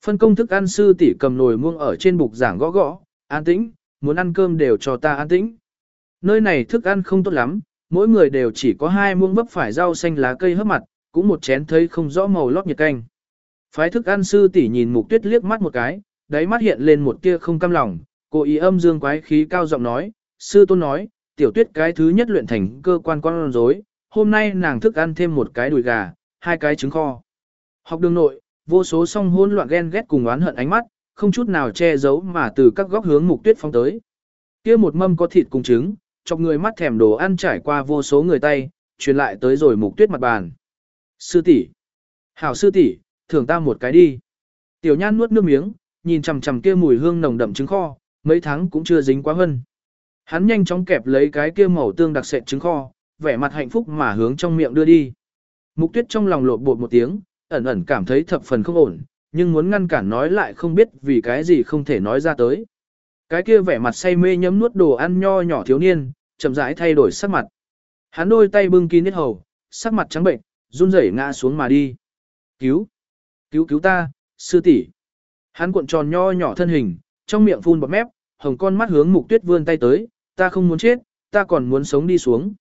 S1: Phân công thức ăn sư tỷ cầm nồi muông ở trên bục giảng gõ gõ, an tĩnh, muốn ăn cơm đều cho ta an tĩnh. Nơi này thức ăn không tốt lắm, mỗi người đều chỉ có hai muông bắp phải rau xanh lá cây hấp mặt, cũng một chén thấy không rõ màu lót nhiệt canh. Phái thức ăn sư tỷ nhìn mục tuyết liếc mắt một cái, đáy mắt hiện lên một tia không cam lòng, cô ý âm dương quái khí cao giọng nói, sư tôn nói, tiểu tuyết cái thứ nhất luyện thành cơ quan con rối, hôm nay nàng thức ăn thêm một cái đùi gà, hai cái trứng kho. Học đường nội, vô số song hôn loạn ghen ghét cùng oán hận ánh mắt, không chút nào che giấu mà từ các góc hướng mục tuyết phong tới. Kia một mâm có thịt cùng trứng, chọc người mắt thèm đồ ăn trải qua vô số người tay, truyền lại tới rồi mục tuyết mặt bàn. Sư tỷ, hảo sư tỷ, thưởng ta một cái đi. Tiểu nhan nuốt nước miếng, nhìn chằm chằm kia mùi hương nồng đậm trứng kho, mấy tháng cũng chưa dính quá hân. Hắn nhanh chóng kẹp lấy cái kia màu tương đặc sệt trứng kho, vẻ mặt hạnh phúc mà hướng trong miệng đưa đi. Mục tuyết trong lòng lột bột một tiếng, ẩn ẩn cảm thấy thập phần không ổn, nhưng muốn ngăn cản nói lại không biết vì cái gì không thể nói ra tới. Cái kia vẻ mặt say mê nhấm nuốt đồ ăn nho nhỏ thiếu niên, chậm rãi thay đổi sắc mặt. Hắn đôi tay bưng kín hết hầu, sắc mặt trắng bệnh, run rẩy ngã xuống mà đi. Cứu! Cứu cứu ta, sư tỷ! Hắn cuộn tròn nho nhỏ thân hình, trong miệng phun bọt mép, hồng con mắt hướng mục tuyết vươn tay tới, ta không muốn chết, ta còn muốn sống đi xuống.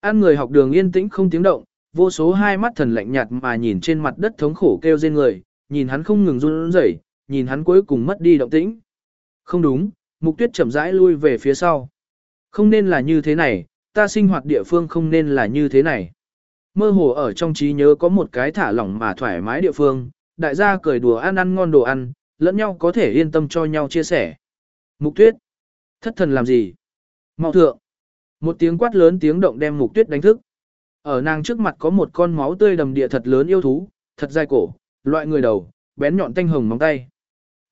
S1: Ăn người học đường yên tĩnh không tiếng động, vô số hai mắt thần lạnh nhạt mà nhìn trên mặt đất thống khổ kêu rên người, nhìn hắn không ngừng run rẩy, nhìn hắn cuối cùng mất đi động tĩnh. Không đúng, mục tuyết chậm rãi lui về phía sau. Không nên là như thế này, ta sinh hoạt địa phương không nên là như thế này. Mơ hồ ở trong trí nhớ có một cái thả lỏng mà thoải mái địa phương, đại gia cười đùa ăn ăn ngon đồ ăn, lẫn nhau có thể yên tâm cho nhau chia sẻ. Mục tuyết, thất thần làm gì? Mạo thượng, một tiếng quát lớn tiếng động đem mục tuyết đánh thức. Ở nàng trước mặt có một con máu tươi đầm địa thật lớn yêu thú, thật dài cổ, loại người đầu, bén nhọn tanh hồng móng tay.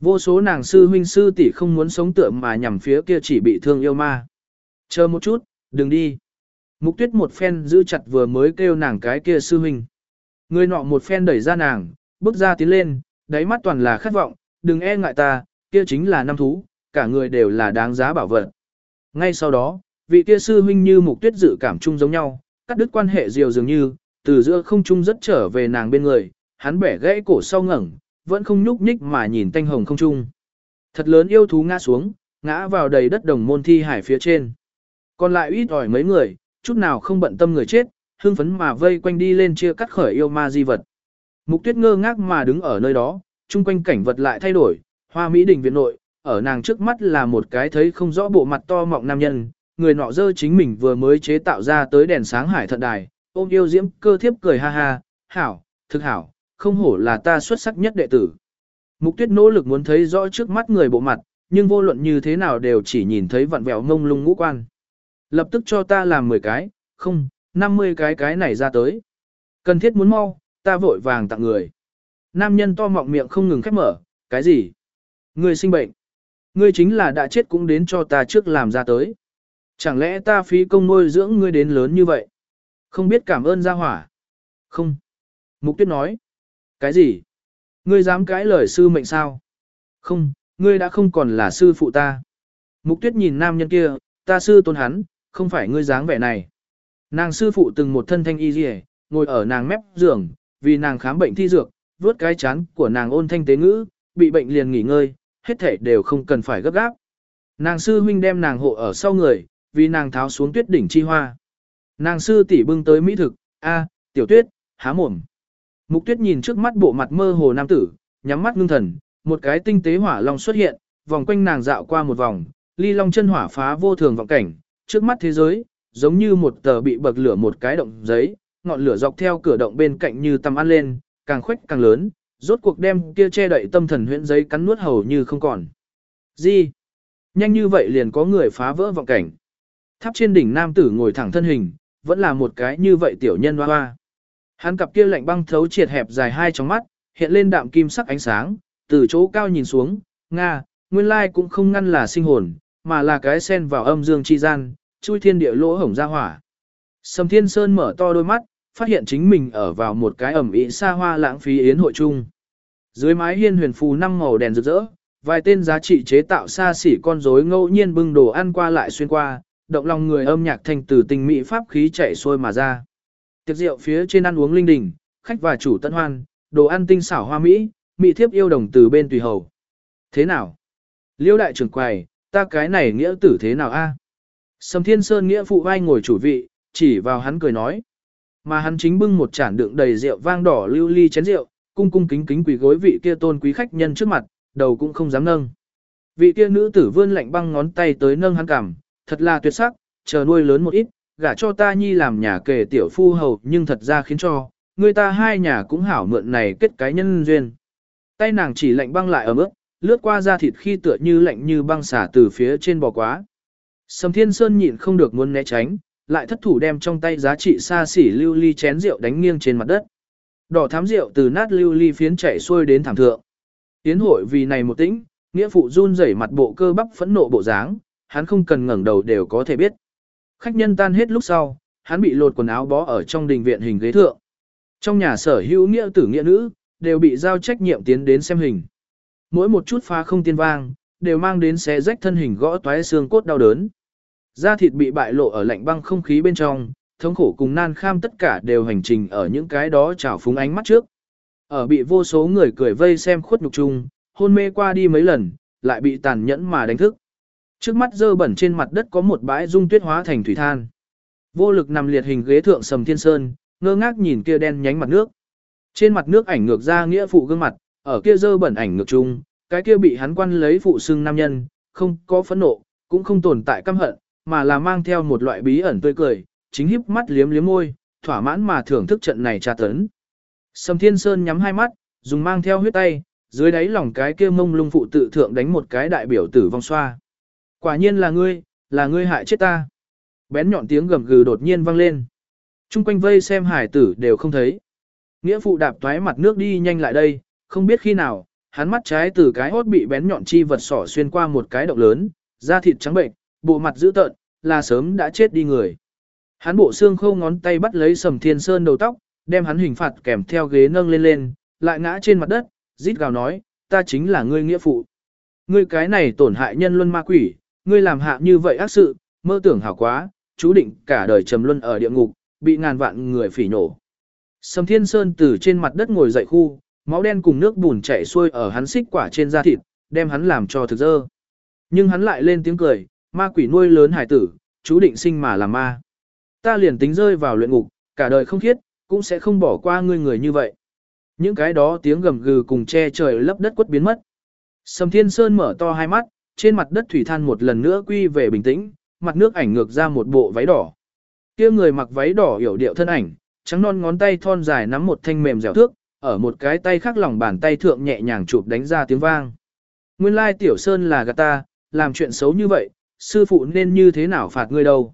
S1: Vô số nàng sư huynh sư tỷ không muốn sống tựa mà nhằm phía kia chỉ bị thương yêu ma. Chờ một chút, đừng đi. Mục tuyết một phen giữ chặt vừa mới kêu nàng cái kia sư huynh. Người nọ một phen đẩy ra nàng, bước ra tiến lên, đáy mắt toàn là khát vọng, đừng e ngại ta, kia chính là năm thú, cả người đều là đáng giá bảo vật. Ngay sau đó, vị kia sư huynh như mục tuyết dự cảm chung giống nhau, cắt đứt quan hệ diều dường như, từ giữa không trung rất trở về nàng bên người, hắn bẻ gãy cổ sau ngẩng, vẫn không nhúc nhích mà nhìn tanh hồng không trung. Thật lớn yêu thú ngã xuống, ngã vào đầy đất đồng môn thi hải phía trên. Còn lại ít ỏi mấy người, chút nào không bận tâm người chết, hưng phấn mà vây quanh đi lên chia cắt khởi yêu ma di vật. Mục tuyết ngơ ngác mà đứng ở nơi đó, chung quanh cảnh vật lại thay đổi, hoa mỹ đình viện nội, ở nàng trước mắt là một cái thấy không rõ bộ mặt to mọng nam nhân, người nọ dơ chính mình vừa mới chế tạo ra tới đèn sáng hải thận đài, ôm yêu diễm cơ thiếp cười ha ha, hảo, thực hảo, không hổ là ta xuất sắc nhất đệ tử. Mục tuyết nỗ lực muốn thấy rõ trước mắt người bộ mặt, nhưng vô luận như thế nào đều chỉ nhìn thấy vặn vẹo ngông lung ngũ quan. Lập tức cho ta làm 10 cái, không, 50 cái cái này ra tới. Cần thiết muốn mau, ta vội vàng tặng người. Nam nhân to mọng miệng không ngừng khép mở, cái gì? Ngươi sinh bệnh. Ngươi chính là đã chết cũng đến cho ta trước làm ra tới. Chẳng lẽ ta phí công nuôi dưỡng ngươi đến lớn như vậy? Không biết cảm ơn gia hỏa. Không. Mục tuyết nói. Cái gì? Ngươi dám cãi lời sư mệnh sao? Không, ngươi đã không còn là sư phụ ta. Mục tuyết nhìn nam nhân kia, ta sư tôn hắn, không phải ngươi dáng vẻ này. Nàng sư phụ từng một thân thanh y dì ngồi ở nàng mép giường, vì nàng khám bệnh thi dược, vuốt cái chán của nàng ôn thanh tế ngữ, bị bệnh liền nghỉ ngơi, hết thể đều không cần phải gấp gáp. Nàng sư huynh đem nàng hộ ở sau người, vì nàng tháo xuống tuyết đỉnh chi hoa. Nàng sư tỷ bưng tới mỹ thực, a, tiểu tuyết, há mồm. Mục tuyết nhìn trước mắt bộ mặt mơ hồ nam tử, nhắm mắt ngưng thần, một cái tinh tế hỏa long xuất hiện, vòng quanh nàng dạo qua một vòng, ly long chân hỏa phá vô thường vọng cảnh, trước mắt thế giới, giống như một tờ bị bậc lửa một cái động giấy, ngọn lửa dọc theo cửa động bên cạnh như tầm ăn lên, càng khuếch càng lớn, rốt cuộc đem kia che đậy tâm thần huyễn giấy cắn nuốt hầu như không còn. Gì? Nhanh như vậy liền có người phá vỡ vọng cảnh. Tháp trên đỉnh nam tử ngồi thẳng thân hình, vẫn là một cái như vậy tiểu nhân hoa hoa. Hắn cặp kia lạnh băng thấu triệt hẹp dài hai trong mắt, hiện lên đạm kim sắc ánh sáng, từ chỗ cao nhìn xuống, Nga, nguyên lai cũng không ngăn là sinh hồn, mà là cái sen vào âm dương chi gian, chui thiên địa lỗ hổng ra hỏa. Sầm Thiên Sơn mở to đôi mắt, phát hiện chính mình ở vào một cái ẩm ý xa hoa lãng phí yến hội chung. Dưới mái hiên huyền phù năm màu đèn rực rỡ, vài tên giá trị chế tạo xa xỉ con rối ngẫu nhiên bưng đồ ăn qua lại xuyên qua, động lòng người âm nhạc thành từ tình mỹ pháp khí chạy xuôi mà ra. Tiệc rượu phía trên ăn uống linh đình, khách và chủ tận hoan, đồ ăn tinh xảo hoa mỹ, mỹ thiếp yêu đồng từ bên tùy hầu. Thế nào? Liêu đại trưởng quầy, ta cái này nghĩa tử thế nào a? Sầm Thiên Sơn nghĩa phụ vai ngồi chủ vị, chỉ vào hắn cười nói. Mà hắn chính bưng một chản đựng đầy rượu vang đỏ lưu ly chén rượu, cung cung kính kính quỳ gối vị kia tôn quý khách nhân trước mặt, đầu cũng không dám nâng. Vị kia nữ tử vươn lạnh băng ngón tay tới nâng hắn cằm, thật là tuyệt sắc, chờ nuôi lớn một ít, gả cho ta nhi làm nhà kề tiểu phu hầu nhưng thật ra khiến cho, người ta hai nhà cũng hảo mượn này kết cái nhân duyên. Tay nàng chỉ lạnh băng lại ở mức, lướt qua da thịt khi tựa như lạnh như băng xả từ phía trên bò quá. Sầm Thiên Sơn nhịn không được muốn né tránh, lại thất thủ đem trong tay giá trị xa xỉ lưu ly chén rượu đánh nghiêng trên mặt đất. Đỏ thám rượu từ nát lưu ly phiến chảy xuôi đến thảm thượng. Tiến hội vì này một tĩnh, nghĩa phụ run rẩy mặt bộ cơ bắp phẫn nộ bộ dáng, hắn không cần ngẩng đầu đều có thể biết. Khách nhân tan hết lúc sau, hắn bị lột quần áo bó ở trong đình viện hình ghế thượng. Trong nhà sở hữu nghĩa tử nghĩa nữ, đều bị giao trách nhiệm tiến đến xem hình. Mỗi một chút phá không tiên vang, đều mang đến xé rách thân hình gõ toái xương cốt đau đớn. Da thịt bị bại lộ ở lạnh băng không khí bên trong, thống khổ cùng nan kham tất cả đều hành trình ở những cái đó trào phúng ánh mắt trước. Ở bị vô số người cười vây xem khuất nhục chung, hôn mê qua đi mấy lần, lại bị tàn nhẫn mà đánh thức. Trước mắt dơ bẩn trên mặt đất có một bãi dung tuyết hóa thành thủy than. Vô lực nằm liệt hình ghế thượng sầm thiên sơn, ngơ ngác nhìn kia đen nhánh mặt nước. Trên mặt nước ảnh ngược ra nghĩa phụ gương mặt, ở kia dơ bẩn ảnh ngược chung, cái kia bị hắn quan lấy phụ xưng nam nhân, không có phẫn nộ, cũng không tồn tại căm hận, mà là mang theo một loại bí ẩn tươi cười, chính híp mắt liếm liếm môi, thỏa mãn mà thưởng thức trận này tra tấn. Sầm Thiên Sơn nhắm hai mắt, dùng mang theo huyết tay, dưới đáy lòng cái kia mông lung phụ tự thượng đánh một cái đại biểu tử vong xoa. Quả nhiên là ngươi, là ngươi hại chết ta. Bén nhọn tiếng gầm gừ đột nhiên vang lên. Trung quanh vây xem hải tử đều không thấy. Nghĩa phụ đạp thoái mặt nước đi nhanh lại đây, không biết khi nào, hắn mắt trái từ cái hốt bị bén nhọn chi vật sỏ xuyên qua một cái động lớn, da thịt trắng bệnh, bộ mặt dữ tợn, là sớm đã chết đi người. Hắn bộ xương khâu ngón tay bắt lấy Sầm Thiên Sơn đầu tóc, đem hắn hình phạt kèm theo ghế nâng lên lên, lại ngã trên mặt đất, rít gào nói, ta chính là ngươi nghĩa phụ. Ngươi cái này tổn hại nhân luân ma quỷ, ngươi làm hạ như vậy ác sự, mơ tưởng hảo quá, chú định cả đời trầm luân ở địa ngục, bị ngàn vạn người phỉ nổ. Sầm Thiên Sơn từ trên mặt đất ngồi dậy khu, máu đen cùng nước bùn chảy xuôi ở hắn xích quả trên da thịt, đem hắn làm cho thực dơ. Nhưng hắn lại lên tiếng cười, ma quỷ nuôi lớn hải tử, chú định sinh mà làm ma. Ta liền tính rơi vào luyện ngục, cả đời không khiết, cũng sẽ không bỏ qua ngươi người như vậy. Những cái đó tiếng gầm gừ cùng che trời lấp đất quất biến mất. Sầm Thiên Sơn mở to hai mắt, trên mặt đất thủy than một lần nữa quy về bình tĩnh, mặt nước ảnh ngược ra một bộ váy đỏ. Kia người mặc váy đỏ hiểu điệu thân ảnh, trắng non ngón tay thon dài nắm một thanh mềm dẻo thước, ở một cái tay khác lòng bàn tay thượng nhẹ nhàng chụp đánh ra tiếng vang. Nguyên lai tiểu sơn là gạt ta, làm chuyện xấu như vậy, sư phụ nên như thế nào phạt ngươi đâu.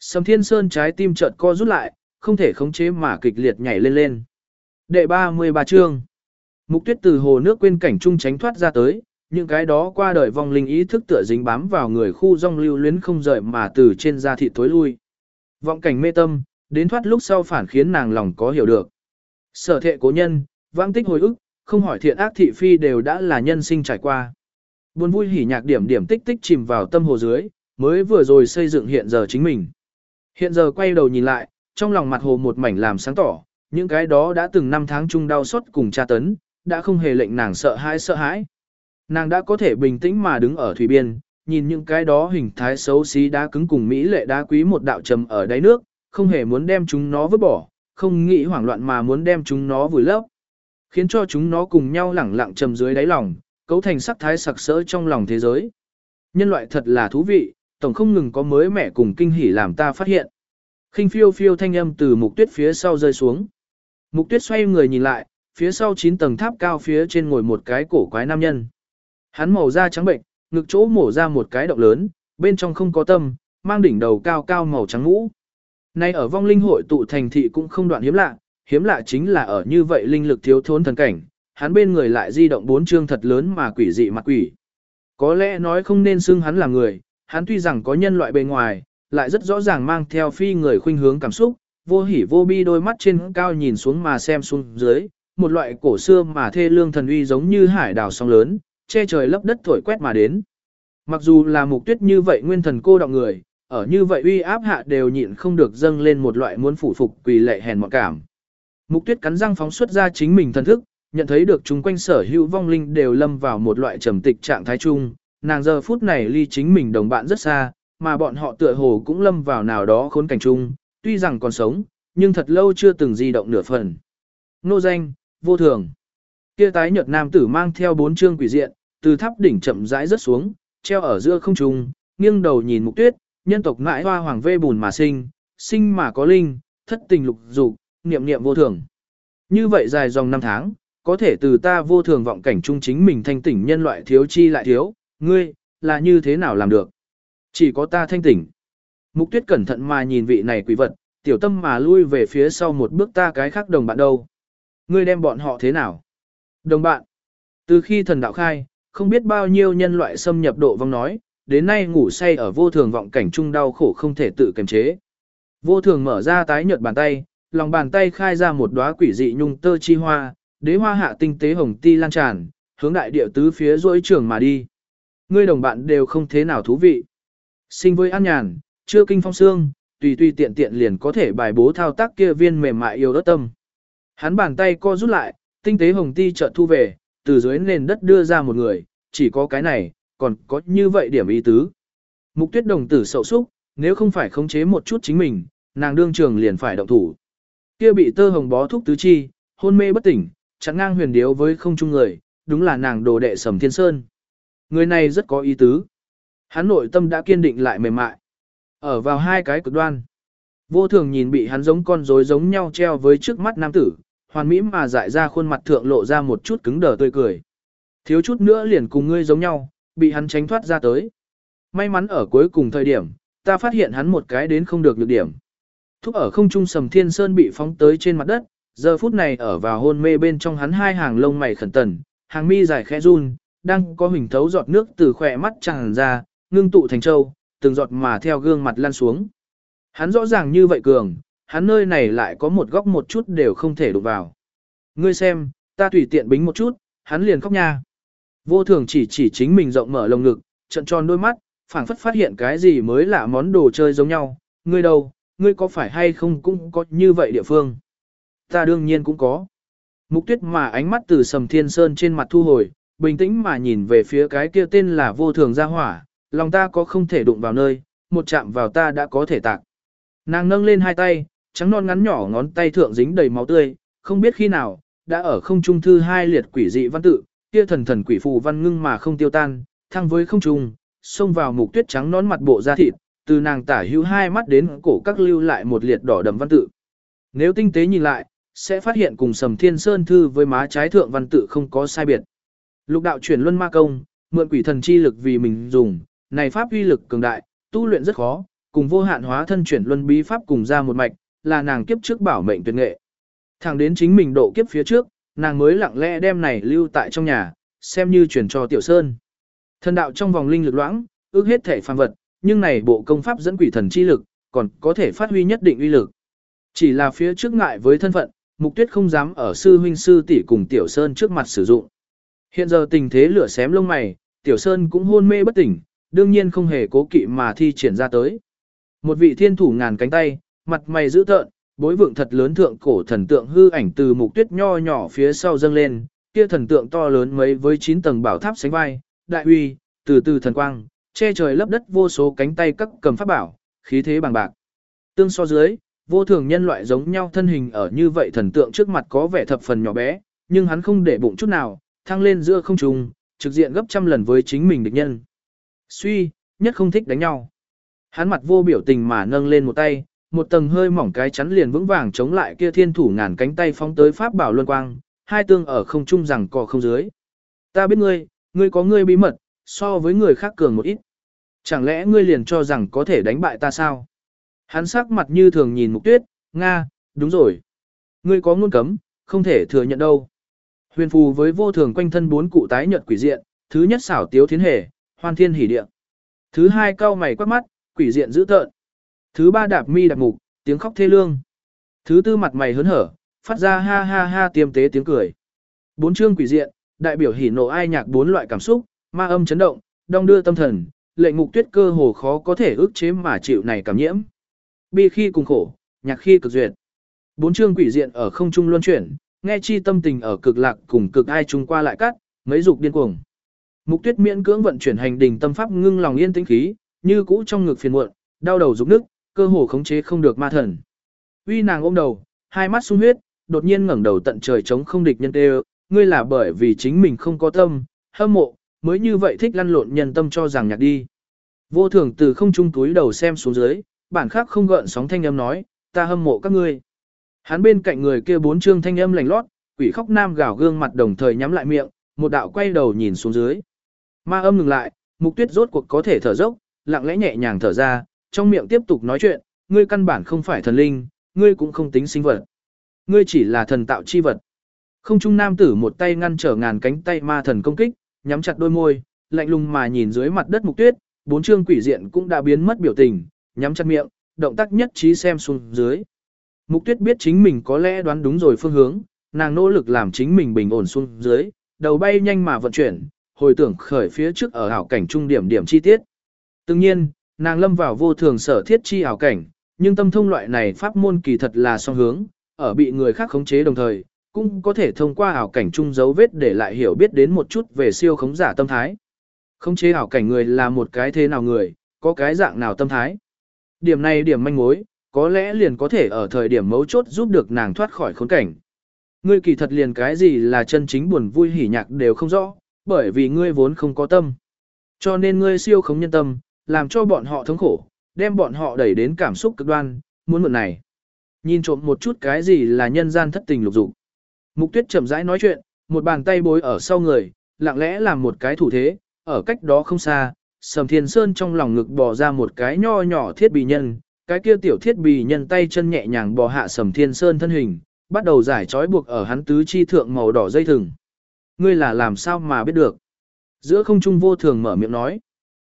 S1: Sầm thiên sơn trái tim chợt co rút lại, không thể khống chế mà kịch liệt nhảy lên lên. Đệ 33 chương Mục tuyết từ hồ nước quên cảnh trung tránh thoát ra tới, những cái đó qua đời vong linh ý thức tựa dính bám vào người khu rong lưu luyến không rời mà từ trên da thịt tối lui. Vọng cảnh mê tâm, đến thoát lúc sau phản khiến nàng lòng có hiểu được. Sở thệ cố nhân, vãng tích hồi ức, không hỏi thiện ác thị phi đều đã là nhân sinh trải qua. Buồn vui hỉ nhạc điểm điểm tích tích chìm vào tâm hồ dưới, mới vừa rồi xây dựng hiện giờ chính mình. Hiện giờ quay đầu nhìn lại, trong lòng mặt hồ một mảnh làm sáng tỏ, những cái đó đã từng năm tháng chung đau xót cùng tra tấn, đã không hề lệnh nàng sợ hãi sợ hãi. Nàng đã có thể bình tĩnh mà đứng ở thủy biên, nhìn những cái đó hình thái xấu xí đá cứng cùng mỹ lệ đá quý một đạo trầm ở đáy nước, không hề muốn đem chúng nó vứt bỏ, không nghĩ hoảng loạn mà muốn đem chúng nó vùi lấp. Khiến cho chúng nó cùng nhau lẳng lặng trầm dưới đáy lòng, cấu thành sắc thái sặc sỡ trong lòng thế giới. Nhân loại thật là thú vị, tổng không ngừng có mới mẻ cùng kinh hỉ làm ta phát hiện. khinh phiêu phiêu thanh âm từ mục tuyết phía sau rơi xuống. Mục tuyết xoay người nhìn lại, phía sau 9 tầng tháp cao phía trên ngồi một cái cổ quái nam nhân. Hắn màu da trắng bệnh, ngực chỗ mổ ra một cái động lớn, bên trong không có tâm, mang đỉnh đầu cao cao màu trắng ngũ. Nay ở vong linh hội tụ thành thị cũng không đoạn hiếm lạ, hiếm lạ chính là ở như vậy linh lực thiếu thốn thần cảnh, hắn bên người lại di động bốn chương thật lớn mà quỷ dị mặt quỷ. Có lẽ nói không nên xưng hắn là người, hắn tuy rằng có nhân loại bề ngoài, lại rất rõ ràng mang theo phi người khuynh hướng cảm xúc, vô hỉ vô bi đôi mắt trên cao nhìn xuống mà xem xuống dưới, một loại cổ xưa mà thê lương thần uy giống như hải đảo sóng lớn, che trời lấp đất thổi quét mà đến. Mặc dù là mục tuyết như vậy nguyên thần cô đọng người, ở như vậy uy áp hạ đều nhịn không được dâng lên một loại muốn phủ phục quỳ lệ hèn mọn cảm. Mục tuyết cắn răng phóng xuất ra chính mình thần thức, nhận thấy được chúng quanh sở hữu vong linh đều lâm vào một loại trầm tịch trạng thái chung, nàng giờ phút này ly chính mình đồng bạn rất xa, mà bọn họ tựa hồ cũng lâm vào nào đó khốn cảnh chung, tuy rằng còn sống, nhưng thật lâu chưa từng di động nửa phần. Nô danh, vô thường. Kia tái nhợt nam tử mang theo bốn chương quỷ diện, từ tháp đỉnh chậm rãi rớt xuống, treo ở giữa không trung, nghiêng đầu nhìn mục tuyết, nhân tộc mãi hoa hoàng vê bùn mà sinh, sinh mà có linh, thất tình lục dục, niệm niệm vô thường. Như vậy dài dòng năm tháng, có thể từ ta vô thường vọng cảnh trung chính mình thanh tỉnh nhân loại thiếu chi lại thiếu, ngươi, là như thế nào làm được? Chỉ có ta thanh tỉnh. Mục tuyết cẩn thận mà nhìn vị này quỷ vật, tiểu tâm mà lui về phía sau một bước ta cái khác đồng bạn đâu. Ngươi đem bọn họ thế nào? Đồng bạn, từ khi thần đạo khai, không biết bao nhiêu nhân loại xâm nhập độ vong nói, đến nay ngủ say ở vô thường vọng cảnh trung đau khổ không thể tự kiềm chế. Vô thường mở ra tái nhợt bàn tay, lòng bàn tay khai ra một đóa quỷ dị nhung tơ chi hoa, đế hoa hạ tinh tế hồng ti lan tràn, hướng đại địa tứ phía rỗi trường mà đi. Ngươi đồng bạn đều không thế nào thú vị. Sinh với an nhàn, chưa kinh phong xương, tùy tùy tiện tiện liền có thể bài bố thao tác kia viên mềm mại yêu đất tâm. Hắn bàn tay co rút lại, tinh tế hồng ti chợt thu về, từ dưới nền đất đưa ra một người, chỉ có cái này, còn có như vậy điểm ý tứ. Mục tuyết đồng tử sậu súc, nếu không phải khống chế một chút chính mình, nàng đương trường liền phải động thủ. Kia bị tơ hồng bó thúc tứ chi, hôn mê bất tỉnh, chẳng ngang huyền điếu với không chung người, đúng là nàng đồ đệ sầm thiên sơn. Người này rất có ý tứ. Hắn nội tâm đã kiên định lại mềm mại. Ở vào hai cái cực đoan. Vô thường nhìn bị hắn giống con rối giống nhau treo với trước mắt nam tử, hoàn mỹ mà dại ra khuôn mặt thượng lộ ra một chút cứng đờ tươi cười. Thiếu chút nữa liền cùng ngươi giống nhau, bị hắn tránh thoát ra tới. May mắn ở cuối cùng thời điểm, ta phát hiện hắn một cái đến không được nhược điểm. Thúc ở không trung sầm thiên sơn bị phóng tới trên mặt đất, giờ phút này ở vào hôn mê bên trong hắn hai hàng lông mày khẩn tần, hàng mi dài khẽ run, đang có hình thấu giọt nước từ khỏe mắt tràn ra, ngưng tụ thành châu, từng giọt mà theo gương mặt lăn xuống. Hắn rõ ràng như vậy cường, hắn nơi này lại có một góc một chút đều không thể đụng vào. Ngươi xem, ta tùy tiện bính một chút, hắn liền khóc nha. Vô thường chỉ chỉ chính mình rộng mở lồng ngực, trận tròn đôi mắt, phảng phất phát hiện cái gì mới lạ món đồ chơi giống nhau. Ngươi đâu, ngươi có phải hay không cũng có như vậy địa phương? Ta đương nhiên cũng có. Mục tuyết mà ánh mắt từ sầm thiên sơn trên mặt thu hồi, bình tĩnh mà nhìn về phía cái kia tên là vô thường gia hỏa, lòng ta có không thể đụng vào nơi, một chạm vào ta đã có thể tạc. Nàng nâng lên hai tay, trắng non ngắn nhỏ ngón tay thượng dính đầy máu tươi, không biết khi nào, đã ở không trung thư hai liệt quỷ dị văn tự, kia thần thần quỷ phù văn ngưng mà không tiêu tan, thăng với không trung, xông vào mục tuyết trắng nón mặt bộ da thịt, từ nàng tả hữu hai mắt đến cổ các lưu lại một liệt đỏ đậm văn tự. Nếu tinh tế nhìn lại, sẽ phát hiện cùng sầm thiên sơn thư với má trái thượng văn tự không có sai biệt. Lục đạo chuyển luân ma công, mượn quỷ thần chi lực vì mình dùng, này pháp uy lực cường đại, tu luyện rất khó, cùng vô hạn hóa thân chuyển luân bí pháp cùng ra một mạch, là nàng kiếp trước bảo mệnh tuyệt nghệ. Thẳng đến chính mình độ kiếp phía trước, nàng mới lặng lẽ đem này lưu tại trong nhà, xem như truyền cho Tiểu Sơn. Thần đạo trong vòng linh lực loãng, ước hết thể phàm vật, nhưng này bộ công pháp dẫn quỷ thần chi lực, còn có thể phát huy nhất định uy lực. Chỉ là phía trước ngại với thân phận, Mục Tuyết không dám ở sư huynh sư tỷ cùng Tiểu Sơn trước mặt sử dụng. Hiện giờ tình thế lửa xém lông mày, Tiểu Sơn cũng hôn mê bất tỉnh, đương nhiên không hề cố kỵ mà thi triển ra tới. Một vị thiên thủ ngàn cánh tay, mặt mày dữ tợn, bối vượng thật lớn thượng cổ thần tượng hư ảnh từ mục tuyết nho nhỏ phía sau dâng lên, kia thần tượng to lớn mấy với 9 tầng bảo tháp sánh vai, đại uy, từ từ thần quang, che trời lấp đất vô số cánh tay các cầm pháp bảo, khí thế bằng bạc. Tương so dưới, vô thường nhân loại giống nhau thân hình ở như vậy thần tượng trước mặt có vẻ thập phần nhỏ bé, nhưng hắn không để bụng chút nào, thăng lên giữa không trung, trực diện gấp trăm lần với chính mình địch nhân. Suy, nhất không thích đánh nhau. Hắn mặt vô biểu tình mà nâng lên một tay, một tầng hơi mỏng cái chắn liền vững vàng chống lại kia thiên thủ ngàn cánh tay phóng tới pháp bảo luân quang, hai tương ở không trung rằng cò không dưới. Ta biết ngươi, ngươi có ngươi bí mật, so với người khác cường một ít. Chẳng lẽ ngươi liền cho rằng có thể đánh bại ta sao? Hắn sắc mặt như thường nhìn mục tuyết, Nga, đúng rồi. Ngươi có ngôn cấm, không thể thừa nhận đâu. Huyền phù với vô thường quanh thân bốn cụ tái nhật quỷ diện, thứ nhất xảo tiếu thiên hề, hoan thiên hỉ địa. Thứ hai cao mày quắc mắt, quỷ diện dữ tợn. Thứ ba đạp mi đạp mục, tiếng khóc thê lương. Thứ tư mặt mày hớn hở, phát ra ha ha ha tiêm tế tiếng cười. Bốn chương quỷ diện, đại biểu hỉ nộ ai nhạc bốn loại cảm xúc, ma âm chấn động, đong đưa tâm thần, lệ ngục tuyết cơ hồ khó có thể ức chế mà chịu này cảm nhiễm. Bi khi cùng khổ, nhạc khi cực duyệt. Bốn chương quỷ diện ở không trung luân chuyển, nghe chi tâm tình ở cực lạc cùng cực ai trung qua lại cắt, mấy dục điên cuồng. Mục tuyết miễn cưỡng vận chuyển hành đình tâm pháp ngưng lòng yên tĩnh khí, như cũ trong ngực phiền muộn, đau đầu rục nước, cơ hồ khống chế không được ma thần. Uy nàng ôm đầu, hai mắt sung huyết, đột nhiên ngẩng đầu tận trời chống không địch nhân tê ngươi là bởi vì chính mình không có tâm, hâm mộ, mới như vậy thích lăn lộn nhân tâm cho rằng nhạc đi. Vô thường từ không trung túi đầu xem xuống dưới, bản khác không gợn sóng thanh âm nói, ta hâm mộ các ngươi. Hắn bên cạnh người kia bốn trương thanh âm lành lót, quỷ khóc nam gào gương mặt đồng thời nhắm lại miệng, một đạo quay đầu nhìn xuống dưới. Ma âm ngừng lại, mục tuyết rốt cuộc có thể thở dốc, lặng lẽ nhẹ nhàng thở ra, trong miệng tiếp tục nói chuyện, ngươi căn bản không phải thần linh, ngươi cũng không tính sinh vật. Ngươi chỉ là thần tạo chi vật. Không trung nam tử một tay ngăn trở ngàn cánh tay ma thần công kích, nhắm chặt đôi môi, lạnh lùng mà nhìn dưới mặt đất mục tuyết, bốn chương quỷ diện cũng đã biến mất biểu tình, nhắm chặt miệng, động tác nhất trí xem xuống dưới. Mục tuyết biết chính mình có lẽ đoán đúng rồi phương hướng, nàng nỗ lực làm chính mình bình ổn xuống dưới, đầu bay nhanh mà vận chuyển, hồi tưởng khởi phía trước ở ảo cảnh trung điểm điểm chi tiết. Tự nhiên, nàng lâm vào vô thường sở thiết chi ảo cảnh, nhưng tâm thông loại này pháp môn kỳ thật là song hướng, ở bị người khác khống chế đồng thời, cũng có thể thông qua ảo cảnh chung dấu vết để lại hiểu biết đến một chút về siêu khống giả tâm thái. Khống chế ảo cảnh người là một cái thế nào người, có cái dạng nào tâm thái. Điểm này điểm manh mối, có lẽ liền có thể ở thời điểm mấu chốt giúp được nàng thoát khỏi khốn cảnh. Ngươi kỳ thật liền cái gì là chân chính buồn vui hỉ nhạc đều không rõ, bởi vì ngươi vốn không có tâm. Cho nên ngươi siêu khống nhân tâm, làm cho bọn họ thống khổ, đem bọn họ đẩy đến cảm xúc cực đoan, muốn mượn này. Nhìn trộm một chút cái gì là nhân gian thất tình lục dục. Mục tuyết chậm rãi nói chuyện, một bàn tay bối ở sau người, lặng lẽ làm một cái thủ thế, ở cách đó không xa, Sầm Thiên Sơn trong lòng ngực bò ra một cái nho nhỏ thiết bị nhân, cái kia tiểu thiết bị nhân tay chân nhẹ nhàng bò hạ Sầm Thiên Sơn thân hình, bắt đầu giải trói buộc ở hắn tứ chi thượng màu đỏ dây thừng. Ngươi là làm sao mà biết được? Giữa không trung vô thường mở miệng nói.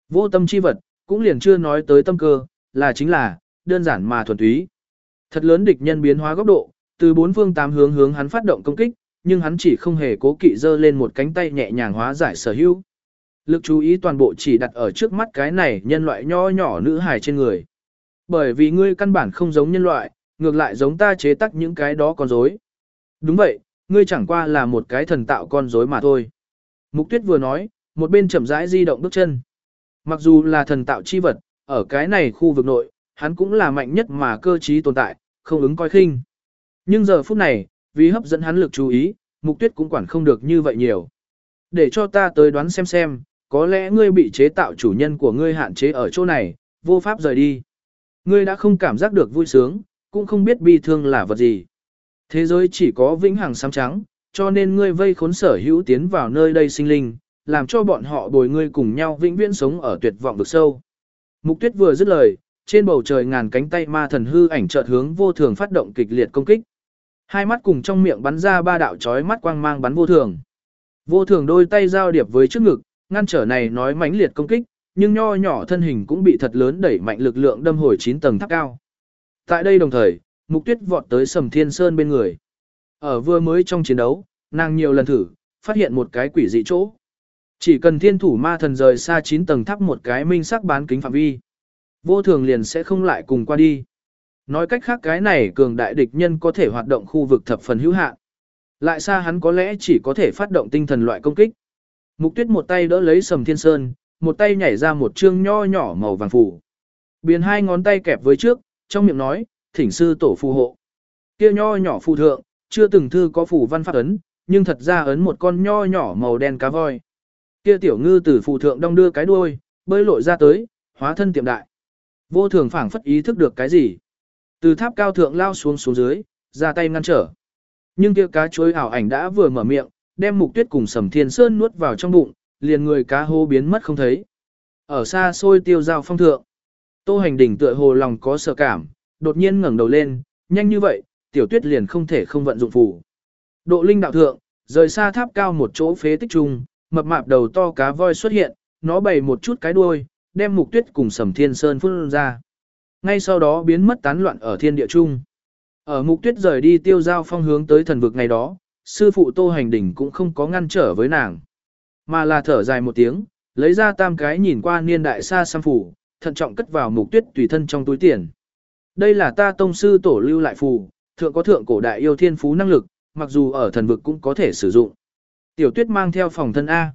S1: Vô tâm chi vật, cũng liền chưa nói tới tâm cơ, là chính là, đơn giản mà thuần túy. Thật lớn địch nhân biến hóa góc độ, từ bốn phương tám hướng hướng hắn phát động công kích, nhưng hắn chỉ không hề cố kỵ dơ lên một cánh tay nhẹ nhàng hóa giải sở hữu. Lực chú ý toàn bộ chỉ đặt ở trước mắt cái này nhân loại nho nhỏ nữ hài trên người. Bởi vì ngươi căn bản không giống nhân loại, ngược lại giống ta chế tác những cái đó con rối. Đúng vậy, ngươi chẳng qua là một cái thần tạo con rối mà thôi. Mục tuyết vừa nói, một bên chậm rãi di động bước chân. Mặc dù là thần tạo chi vật, ở cái này khu vực nội, hắn cũng là mạnh nhất mà cơ trí tồn tại, không ứng coi khinh. Nhưng giờ phút này, vì hấp dẫn hắn lực chú ý, mục tuyết cũng quản không được như vậy nhiều. Để cho ta tới đoán xem xem, có lẽ ngươi bị chế tạo chủ nhân của ngươi hạn chế ở chỗ này, vô pháp rời đi. Ngươi đã không cảm giác được vui sướng, cũng không biết bi thương là vật gì. Thế giới chỉ có vĩnh hằng xám trắng, cho nên ngươi vây khốn sở hữu tiến vào nơi đây sinh linh, làm cho bọn họ bồi ngươi cùng nhau vĩnh viễn sống ở tuyệt vọng vực sâu. Mục tuyết vừa dứt lời, trên bầu trời ngàn cánh tay ma thần hư ảnh chợt hướng vô thường phát động kịch liệt công kích. Hai mắt cùng trong miệng bắn ra ba đạo chói mắt quang mang bắn vô thường. Vô thường đôi tay giao điệp với trước ngực, ngăn trở này nói mãnh liệt công kích, nhưng nho nhỏ thân hình cũng bị thật lớn đẩy mạnh lực lượng đâm hồi 9 tầng tháp cao. Tại đây đồng thời, Mục Tuyết vọt tới Sầm Thiên Sơn bên người. Ở vừa mới trong chiến đấu, nàng nhiều lần thử, phát hiện một cái quỷ dị chỗ. Chỉ cần thiên thủ ma thần rời xa 9 tầng tháp một cái minh sắc bán kính phạm vi. Vô thường liền sẽ không lại cùng qua đi. Nói cách khác cái này cường đại địch nhân có thể hoạt động khu vực thập phần hữu hạn. Lại xa hắn có lẽ chỉ có thể phát động tinh thần loại công kích. Mục tuyết một tay đỡ lấy sầm thiên sơn, một tay nhảy ra một chương nho nhỏ màu vàng phủ. Biến hai ngón tay kẹp với trước, trong miệng nói, thỉnh sư tổ phù hộ. Kia nho nhỏ phù thượng, chưa từng thư có phù văn pháp ấn, nhưng thật ra ấn một con nho nhỏ màu đen cá voi. Kia tiểu ngư từ phù thượng đong đưa cái đuôi, bơi lội ra tới, hóa thân tiệm đại. Vô thường phảng phất ý thức được cái gì. Từ tháp cao thượng lao xuống xuống dưới, ra tay ngăn trở. Nhưng kia cá chuối ảo ảnh đã vừa mở miệng, đem mục tuyết cùng sầm thiên sơn nuốt vào trong bụng, liền người cá hô biến mất không thấy. Ở xa xôi tiêu giao phong thượng. Tô hành đỉnh tựa hồ lòng có sợ cảm, đột nhiên ngẩng đầu lên, nhanh như vậy, tiểu tuyết liền không thể không vận dụng phù. Độ linh đạo thượng, rời xa tháp cao một chỗ phế tích trung, mập mạp đầu to cá voi xuất hiện, nó bày một chút cái đuôi, đem mục tuyết cùng sầm thiên sơn phun ra. Ngay sau đó biến mất tán loạn ở thiên địa trung. Ở mục tuyết rời đi tiêu giao phong hướng tới thần vực ngày đó, sư phụ tô hành đỉnh cũng không có ngăn trở với nàng. Mà là thở dài một tiếng, lấy ra tam cái nhìn qua niên đại xa xăm phủ, thận trọng cất vào mục tuyết tùy thân trong túi tiền. Đây là ta tông sư tổ lưu lại phù, thượng có thượng cổ đại yêu thiên phú năng lực, mặc dù ở thần vực cũng có thể sử dụng. Tiểu tuyết mang theo phòng thân A.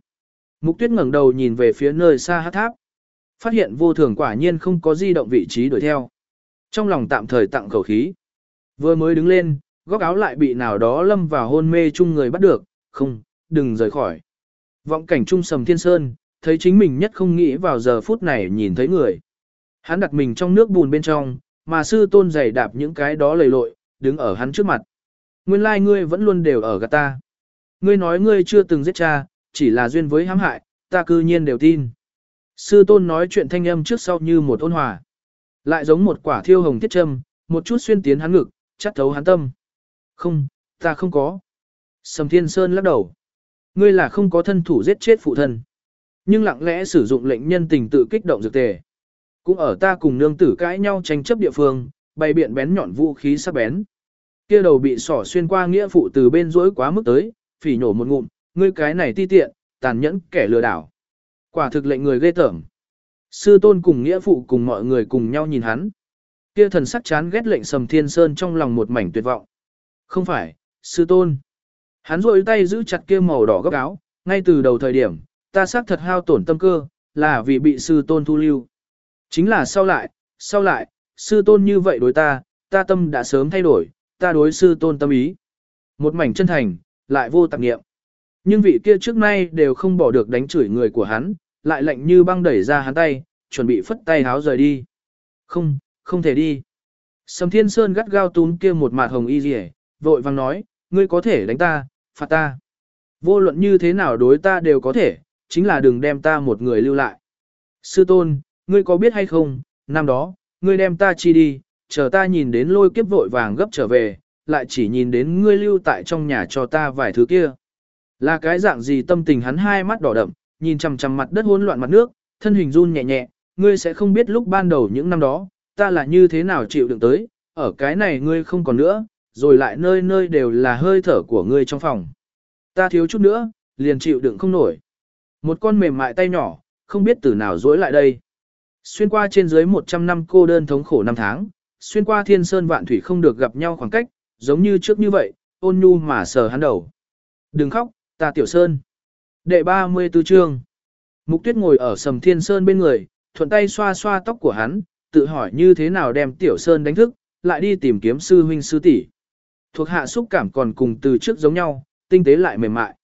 S1: Mục tuyết ngẩng đầu nhìn về phía nơi xa hát tháp. Phát hiện vô thường quả nhiên không có di động vị trí đuổi theo. Trong lòng tạm thời tặng khẩu khí. Vừa mới đứng lên, góc áo lại bị nào đó lâm vào hôn mê chung người bắt được, không, đừng rời khỏi. Vọng cảnh trung sầm thiên sơn, thấy chính mình nhất không nghĩ vào giờ phút này nhìn thấy người. Hắn đặt mình trong nước bùn bên trong, mà sư tôn giày đạp những cái đó lầy lội, đứng ở hắn trước mặt. Nguyên lai like ngươi vẫn luôn đều ở gạt ta. Ngươi nói ngươi chưa từng giết cha, chỉ là duyên với hãm hại, ta cư nhiên đều tin. Sư tôn nói chuyện thanh âm trước sau như một ôn hòa. Lại giống một quả thiêu hồng thiết châm, một chút xuyên tiến hắn ngực, chắt thấu hắn tâm. Không, ta không có. Sầm Thiên Sơn lắc đầu. Ngươi là không có thân thủ giết chết phụ thân. Nhưng lặng lẽ sử dụng lệnh nhân tình tự kích động dược tề. Cũng ở ta cùng nương tử cãi nhau tranh chấp địa phương, bày biện bén nhọn vũ khí sắc bén. Kia đầu bị sỏ xuyên qua nghĩa phụ từ bên rỗi quá mức tới, phỉ nổ một ngụm, ngươi cái này ti tiện, tàn nhẫn kẻ lừa đảo. Quả thực lệnh người ghê tởm. Sư tôn cùng nghĩa phụ cùng mọi người cùng nhau nhìn hắn. Kia thần sắc chán ghét lệnh sầm thiên sơn trong lòng một mảnh tuyệt vọng. Không phải, sư tôn. Hắn rội tay giữ chặt kia màu đỏ góc áo, ngay từ đầu thời điểm, ta xác thật hao tổn tâm cơ, là vì bị sư tôn thu lưu. Chính là sau lại, sau lại, sư tôn như vậy đối ta, ta tâm đã sớm thay đổi, ta đối sư tôn tâm ý. Một mảnh chân thành, lại vô tạp nghiệm. Nhưng vị kia trước nay đều không bỏ được đánh chửi người của hắn, lại lạnh như băng đẩy ra hắn tay, chuẩn bị phất tay háo rời đi. Không, không thể đi. Sầm Thiên Sơn gắt gao túm kia một mạt hồng y rỉ, vội vang nói, ngươi có thể đánh ta, phạt ta. Vô luận như thế nào đối ta đều có thể, chính là đừng đem ta một người lưu lại. Sư tôn, ngươi có biết hay không, năm đó, ngươi đem ta chi đi, chờ ta nhìn đến lôi kiếp vội vàng gấp trở về, lại chỉ nhìn đến ngươi lưu tại trong nhà cho ta vài thứ kia. Là cái dạng gì tâm tình hắn hai mắt đỏ đậm, nhìn chằm chằm mặt đất hỗn loạn mặt nước, thân hình run nhẹ nhẹ, ngươi sẽ không biết lúc ban đầu những năm đó, ta là như thế nào chịu đựng tới, ở cái này ngươi không còn nữa, rồi lại nơi nơi đều là hơi thở của ngươi trong phòng. Ta thiếu chút nữa, liền chịu đựng không nổi. Một con mềm mại tay nhỏ, không biết từ nào dối lại đây. Xuyên qua trên dưới 100 năm cô đơn thống khổ năm tháng, xuyên qua thiên sơn vạn thủy không được gặp nhau khoảng cách, giống như trước như vậy, ôn nhu mà sờ hắn đầu. Đừng khóc, ta tiểu sơn. Đệ 34 chương. Mục tuyết ngồi ở sầm thiên sơn bên người, thuận tay xoa xoa tóc của hắn, tự hỏi như thế nào đem tiểu sơn đánh thức, lại đi tìm kiếm sư huynh sư tỷ. Thuộc hạ xúc cảm còn cùng từ trước giống nhau, tinh tế lại mềm mại.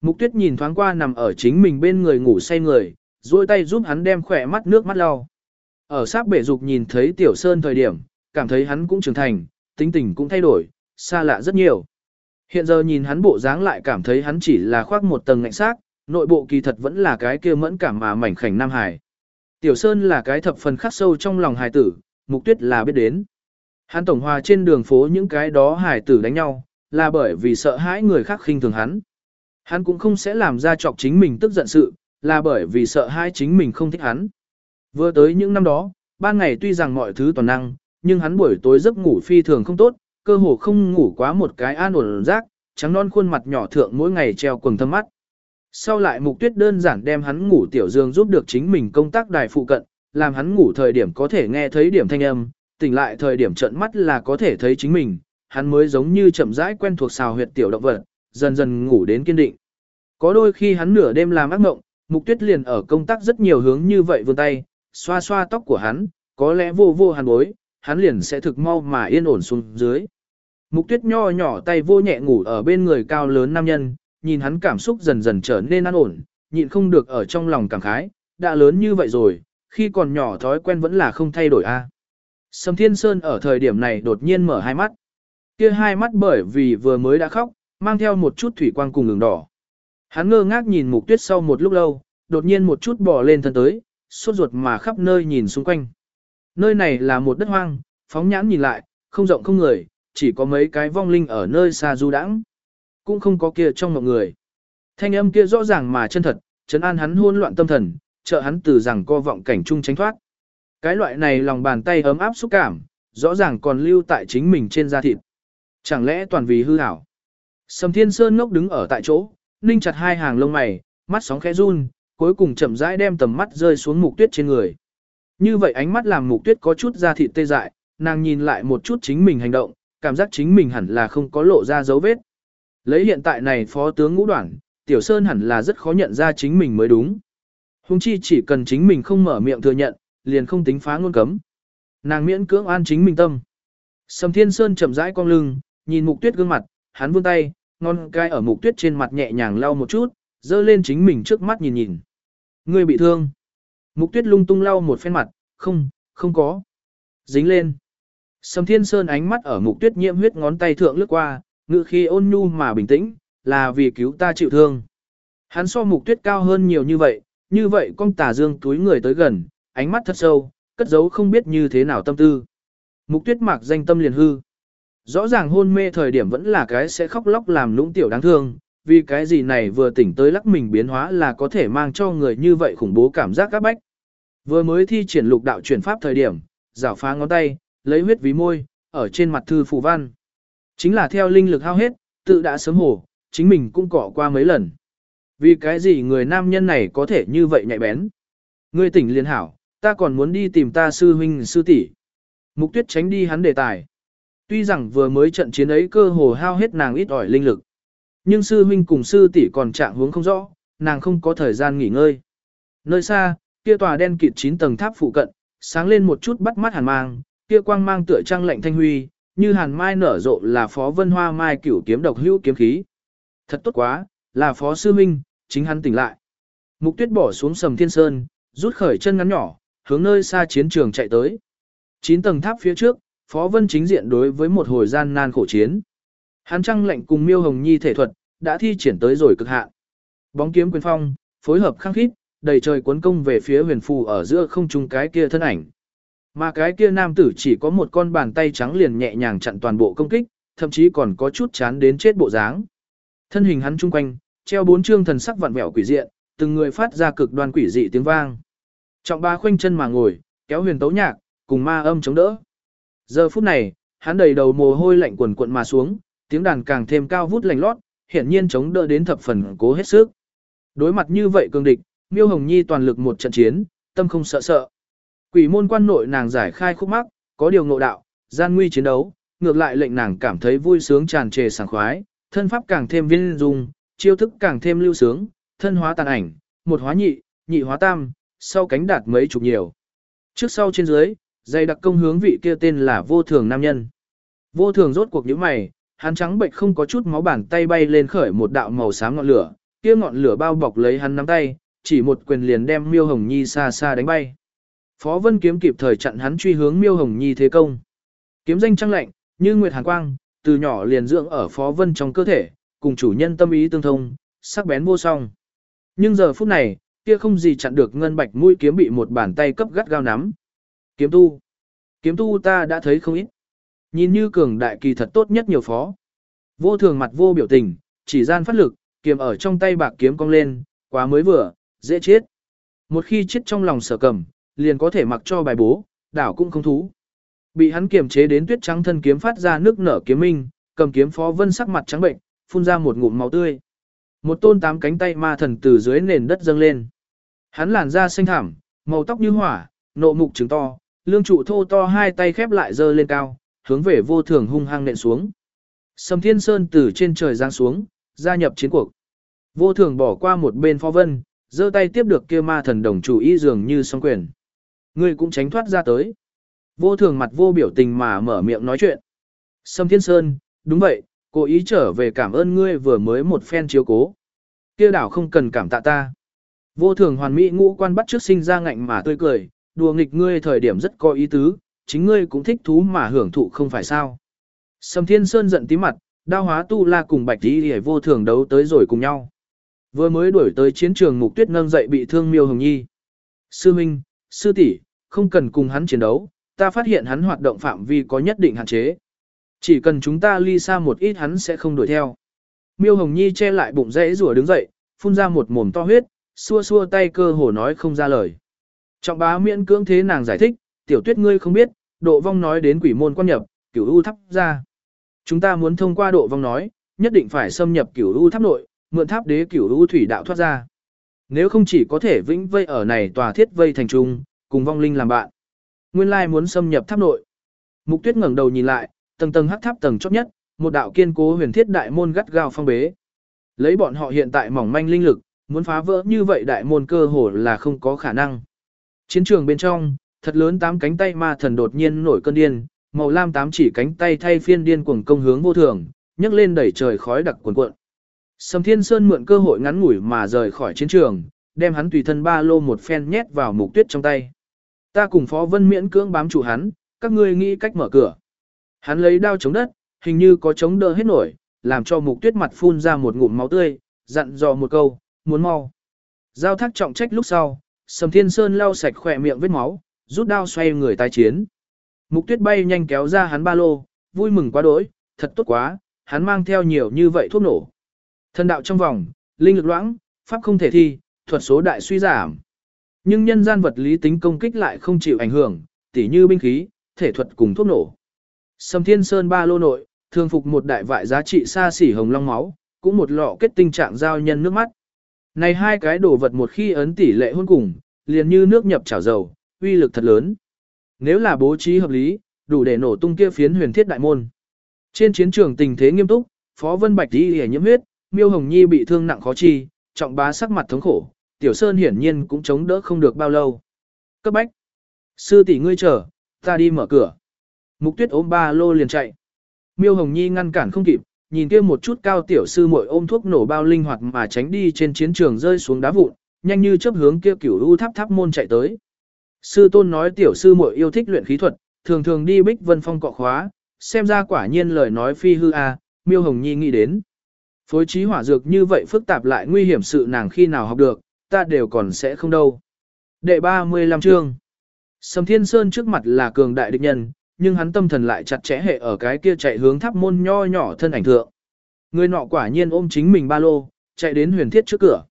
S1: Mục tuyết nhìn thoáng qua nằm ở chính mình bên người ngủ say người, duỗi tay giúp hắn đem khỏe mắt nước mắt lau. Ở sát bể dục nhìn thấy tiểu sơn thời điểm, cảm thấy hắn cũng trưởng thành, tính tình cũng thay đổi, xa lạ rất nhiều. Hiện giờ nhìn hắn bộ dáng lại cảm thấy hắn chỉ là khoác một tầng ngạnh xác, nội bộ kỳ thật vẫn là cái kia mẫn cảm mà mảnh khảnh Nam Hải. Tiểu Sơn là cái thập phần khắc sâu trong lòng hài tử, mục tuyết là biết đến. Hắn tổng hòa trên đường phố những cái đó hài tử đánh nhau, là bởi vì sợ hãi người khác khinh thường hắn. Hắn cũng không sẽ làm ra chọc chính mình tức giận sự, là bởi vì sợ hãi chính mình không thích hắn. Vừa tới những năm đó, ban ngày tuy rằng mọi thứ toàn năng, nhưng hắn buổi tối giấc ngủ phi thường không tốt, cơ hồ không ngủ quá một cái an ổn rác, trắng non khuôn mặt nhỏ thượng mỗi ngày treo quần thâm mắt. Sau lại mục tuyết đơn giản đem hắn ngủ tiểu dương giúp được chính mình công tác đài phụ cận, làm hắn ngủ thời điểm có thể nghe thấy điểm thanh âm, tỉnh lại thời điểm trận mắt là có thể thấy chính mình, hắn mới giống như chậm rãi quen thuộc xào huyệt tiểu động vật, dần dần ngủ đến kiên định. Có đôi khi hắn nửa đêm làm ác mộng, mục tuyết liền ở công tác rất nhiều hướng như vậy vươn tay, xoa xoa tóc của hắn, có lẽ vô vô hàn bối, hắn liền sẽ thực mau mà yên ổn xuống dưới. Mục tuyết nho nhỏ tay vô nhẹ ngủ ở bên người cao lớn nam nhân, nhìn hắn cảm xúc dần dần trở nên an ổn, nhịn không được ở trong lòng cảm khái, đã lớn như vậy rồi, khi còn nhỏ thói quen vẫn là không thay đổi a. Sầm Thiên Sơn ở thời điểm này đột nhiên mở hai mắt. Kia hai mắt bởi vì vừa mới đã khóc, mang theo một chút thủy quang cùng ngừng đỏ. Hắn ngơ ngác nhìn mục tuyết sau một lúc lâu, đột nhiên một chút bò lên thân tới, suốt ruột mà khắp nơi nhìn xung quanh. Nơi này là một đất hoang, phóng nhãn nhìn lại, không rộng không người, chỉ có mấy cái vong linh ở nơi xa du đãng, cũng không có kia trong mọi người. Thanh âm kia rõ ràng mà chân thật, chấn an hắn hôn loạn tâm thần, trợ hắn từ rằng co vọng cảnh chung tránh thoát. Cái loại này lòng bàn tay ấm áp xúc cảm, rõ ràng còn lưu tại chính mình trên da thịt. Chẳng lẽ toàn vì hư hảo? Sầm Thiên Sơn ngốc đứng ở tại chỗ, ninh chặt hai hàng lông mày, mắt sóng khẽ run, cuối cùng chậm rãi đem tầm mắt rơi xuống mục tuyết trên người. Như vậy ánh mắt làm mục tuyết có chút da thịt tê dại, nàng nhìn lại một chút chính mình hành động, cảm giác chính mình hẳn là không có lộ ra dấu vết. Lấy hiện tại này phó tướng ngũ đoạn, Tiểu Sơn hẳn là rất khó nhận ra chính mình mới đúng. Hùng chi chỉ cần chính mình không mở miệng thừa nhận, liền không tính phá ngôn cấm. Nàng miễn cưỡng an chính mình tâm. Sầm Thiên Sơn chậm rãi cong lưng, nhìn Mục Tuyết gương mặt, hắn vươn tay, ngon cai ở Mục Tuyết trên mặt nhẹ nhàng lau một chút, dơ lên chính mình trước mắt nhìn nhìn. Ngươi bị thương. Mục Tuyết lung tung lau một phen mặt, không, không có. Dính lên. Sầm Thiên Sơn ánh mắt ở Mục Tuyết nhiễm huyết ngón tay thượng lướt qua, ngự khi ôn nhu mà bình tĩnh, là vì cứu ta chịu thương. Hắn so mục tuyết cao hơn nhiều như vậy, như vậy con tà dương túi người tới gần, ánh mắt thật sâu, cất giấu không biết như thế nào tâm tư. Mục tuyết mạc danh tâm liền hư. Rõ ràng hôn mê thời điểm vẫn là cái sẽ khóc lóc làm lũng tiểu đáng thương, vì cái gì này vừa tỉnh tới lắc mình biến hóa là có thể mang cho người như vậy khủng bố cảm giác các bách. Vừa mới thi triển lục đạo chuyển pháp thời điểm, giảo phá ngón tay, lấy huyết ví môi, ở trên mặt thư phù văn. Chính là theo linh lực hao hết, tự đã sớm hổ, chính mình cũng cỏ qua mấy lần. Vì cái gì người nam nhân này có thể như vậy nhạy bén? Ngươi tỉnh liên hảo, ta còn muốn đi tìm ta sư huynh sư tỷ. Mục tuyết tránh đi hắn đề tài. Tuy rằng vừa mới trận chiến ấy cơ hồ hao hết nàng ít ỏi linh lực. Nhưng sư huynh cùng sư tỷ còn trạng hướng không rõ, nàng không có thời gian nghỉ ngơi. Nơi xa, kia tòa đen kịt 9 tầng tháp phụ cận, sáng lên một chút bắt mắt hàn mang, kia quang mang tựa trăng lạnh thanh huy, như hàn mai nở rộ là phó vân hoa mai cửu kiếm độc hữu kiếm khí. Thật tốt quá, là phó sư minh, chính hắn tỉnh lại. Mục tuyết bỏ xuống sầm thiên sơn, rút khởi chân ngắn nhỏ, hướng nơi xa chiến trường chạy tới. 9 tầng tháp phía trước, phó vân chính diện đối với một hồi gian nan khổ chiến. Hắn trăng lệnh cùng miêu hồng nhi thể thuật, đã thi triển tới rồi cực hạn. Bóng kiếm quyền phong, phối hợp khăng khít, đầy trời cuốn công về phía huyền phù ở giữa không trung cái kia thân ảnh. Mà cái kia nam tử chỉ có một con bàn tay trắng liền nhẹ nhàng chặn toàn bộ công kích, thậm chí còn có chút chán đến chết bộ dáng. Thân hình hắn trung quanh, treo bốn trương thần sắc vặn vẹo quỷ diện, từng người phát ra cực đoan quỷ dị tiếng vang. Trọng ba khoanh chân mà ngồi, kéo huyền tấu nhạc, cùng ma âm chống đỡ. Giờ phút này, hắn đầy đầu mồ hôi lạnh quần quận mà xuống, tiếng đàn càng thêm cao vút lạnh lót, hiển nhiên chống đỡ đến thập phần cố hết sức. Đối mặt như vậy cường địch, Miêu Hồng Nhi toàn lực một trận chiến, tâm không sợ sợ. Quỷ môn quan nội nàng giải khai khúc mắc, có điều ngộ đạo, gian nguy chiến đấu, ngược lại lệnh nàng cảm thấy vui sướng tràn trề sảng khoái, thân pháp càng thêm viên dung, chiêu thức càng thêm lưu sướng, thân hóa tàn ảnh, một hóa nhị, nhị hóa tam, sau cánh đạt mấy chục nhiều. Trước sau trên dưới, dày đặc công hướng vị kia tên là vô thường nam nhân. Vô thường rốt cuộc những mày, hắn trắng bệnh không có chút máu bàn tay bay lên khởi một đạo màu xám ngọn lửa, kia ngọn lửa bao bọc lấy hắn nắm tay, chỉ một quyền liền đem Miêu Hồng Nhi xa xa đánh bay. Phó Vân Kiếm kịp thời chặn hắn truy hướng Miêu Hồng Nhi thế công. Kiếm danh trăng lạnh, như nguyệt hàn quang, từ nhỏ liền dưỡng ở Phó Vân trong cơ thể, cùng chủ nhân tâm ý tương thông, sắc bén vô song. Nhưng giờ phút này, kia không gì chặn được ngân bạch mũi kiếm bị một bàn tay cấp gắt gao nắm. Kiếm tu. Kiếm tu ta đã thấy không ít. Nhìn như cường đại kỳ thật tốt nhất nhiều phó. Vô thường mặt vô biểu tình, chỉ gian phát lực, kiếm ở trong tay bạc kiếm cong lên, quá mới vừa, dễ chết. Một khi chết trong lòng sở cầm, liền có thể mặc cho bài bố, đảo cũng không thú. Bị hắn kiềm chế đến tuyết trắng thân kiếm phát ra nước nở kiếm minh, cầm kiếm phó vân sắc mặt trắng bệnh, phun ra một ngụm máu tươi. Một tôn tám cánh tay ma thần từ dưới nền đất dâng lên. Hắn làn da xanh thảm, màu tóc như hỏa, nộ mục trứng to, lương trụ thô to hai tay khép lại dơ lên cao, hướng về vô thường hung hăng nện xuống. Sầm Thiên Sơn từ trên trời giáng xuống, gia nhập chiến cuộc. Vô thường bỏ qua một bên phó vân, giơ tay tiếp được kia ma thần đồng chủ y dường như song quyền. Ngươi cũng tránh thoát ra tới. Vô thường mặt vô biểu tình mà mở miệng nói chuyện. Sâm Thiên Sơn, đúng vậy, cố ý trở về cảm ơn ngươi vừa mới một phen chiếu cố. Kia đảo không cần cảm tạ ta. Vô thường hoàn mỹ ngũ quan bắt trước sinh ra ngạnh mà tươi cười, đùa nghịch ngươi thời điểm rất có ý tứ, chính ngươi cũng thích thú mà hưởng thụ không phải sao. Sâm Thiên Sơn giận tí mặt, đao hóa tu la cùng bạch tí hề vô thường đấu tới rồi cùng nhau. Vừa mới đuổi tới chiến trường mục tuyết nâng dậy bị thương miêu hồng nhi. Sư Minh, sư tỷ, không cần cùng hắn chiến đấu, ta phát hiện hắn hoạt động phạm vi có nhất định hạn chế. Chỉ cần chúng ta ly xa một ít hắn sẽ không đuổi theo. Miêu Hồng Nhi che lại bụng rẽ rủa đứng dậy, phun ra một mồm to huyết, xua xua tay cơ hồ nói không ra lời. Trọng bá miễn cưỡng thế nàng giải thích, tiểu tuyết ngươi không biết, độ vong nói đến quỷ môn quan nhập, cửu u thắp ra. Chúng ta muốn thông qua độ vong nói, nhất định phải xâm nhập cửu u tháp nội, mượn tháp đế cửu u thủy đạo thoát ra. Nếu không chỉ có thể vĩnh vây ở này tòa thiết vây thành trung, cùng vong linh làm bạn. Nguyên lai muốn xâm nhập tháp nội. Mục tuyết ngẩng đầu nhìn lại, tầng tầng hắc tháp tầng chót nhất, một đạo kiên cố huyền thiết đại môn gắt gao phong bế. Lấy bọn họ hiện tại mỏng manh linh lực, muốn phá vỡ như vậy đại môn cơ hồ là không có khả năng. Chiến trường bên trong, thật lớn tám cánh tay ma thần đột nhiên nổi cơn điên, màu lam tám chỉ cánh tay thay phiên điên cuồng công hướng vô thường, nhấc lên đẩy trời khói đặc cuồn cuộn. Sầm Thiên Sơn mượn cơ hội ngắn ngủi mà rời khỏi chiến trường, đem hắn tùy thân ba lô một phen nhét vào mục tuyết trong tay. Ta cùng Phó Vân miễn cưỡng bám trụ hắn, các ngươi nghĩ cách mở cửa. Hắn lấy đao chống đất, hình như có chống đỡ hết nổi, làm cho mục tuyết mặt phun ra một ngụm máu tươi, dặn dò một câu, muốn mau. Giao thác trọng trách lúc sau, Sầm Thiên Sơn lau sạch khỏe miệng vết máu, rút đao xoay người tái chiến. Mục tuyết bay nhanh kéo ra hắn ba lô, vui mừng quá đỗi, thật tốt quá, hắn mang theo nhiều như vậy thuốc nổ. Thần đạo trong vòng, linh lực loãng, pháp không thể thi, thuật số đại suy giảm. Nhưng nhân gian vật lý tính công kích lại không chịu ảnh hưởng, tỉ như binh khí, thể thuật cùng thuốc nổ. Sầm Thiên Sơn ba lô nội, thường phục một đại vại giá trị xa xỉ hồng long máu, cũng một lọ kết tinh trạng giao nhân nước mắt. Này hai cái đồ vật một khi ấn tỷ lệ hôn cùng, liền như nước nhập chảo dầu, uy lực thật lớn. Nếu là bố trí hợp lý, đủ để nổ tung kia phiến huyền thiết đại môn. Trên chiến trường tình thế nghiêm túc, Phó Vân Bạch đi hề nhiễm huyết, Miêu Hồng Nhi bị thương nặng khó chi, trọng bá sắc mặt thống khổ, Tiểu Sơn hiển nhiên cũng chống đỡ không được bao lâu. Cấp bách. Sư tỷ ngươi chờ, ta đi mở cửa. Mục Tuyết ôm ba lô liền chạy. Miêu Hồng Nhi ngăn cản không kịp, nhìn kia một chút cao tiểu sư muội ôm thuốc nổ bao linh hoạt mà tránh đi trên chiến trường rơi xuống đá vụn, nhanh như chớp hướng kia cửu u tháp tháp môn chạy tới. Sư tôn nói tiểu sư muội yêu thích luyện khí thuật, thường thường đi bích vân phong cọ khóa, xem ra quả nhiên lời nói phi hư a, Miêu Hồng Nhi nghĩ đến. Phối trí hỏa dược như vậy phức tạp lại nguy hiểm sự nàng khi nào học được, ta đều còn sẽ không đâu. Đệ 35 chương Sầm Thiên Sơn trước mặt là cường đại địch nhân, nhưng hắn tâm thần lại chặt chẽ hệ ở cái kia chạy hướng tháp môn nho nhỏ thân ảnh thượng. Người nọ quả nhiên ôm chính mình ba lô, chạy đến huyền thiết trước cửa.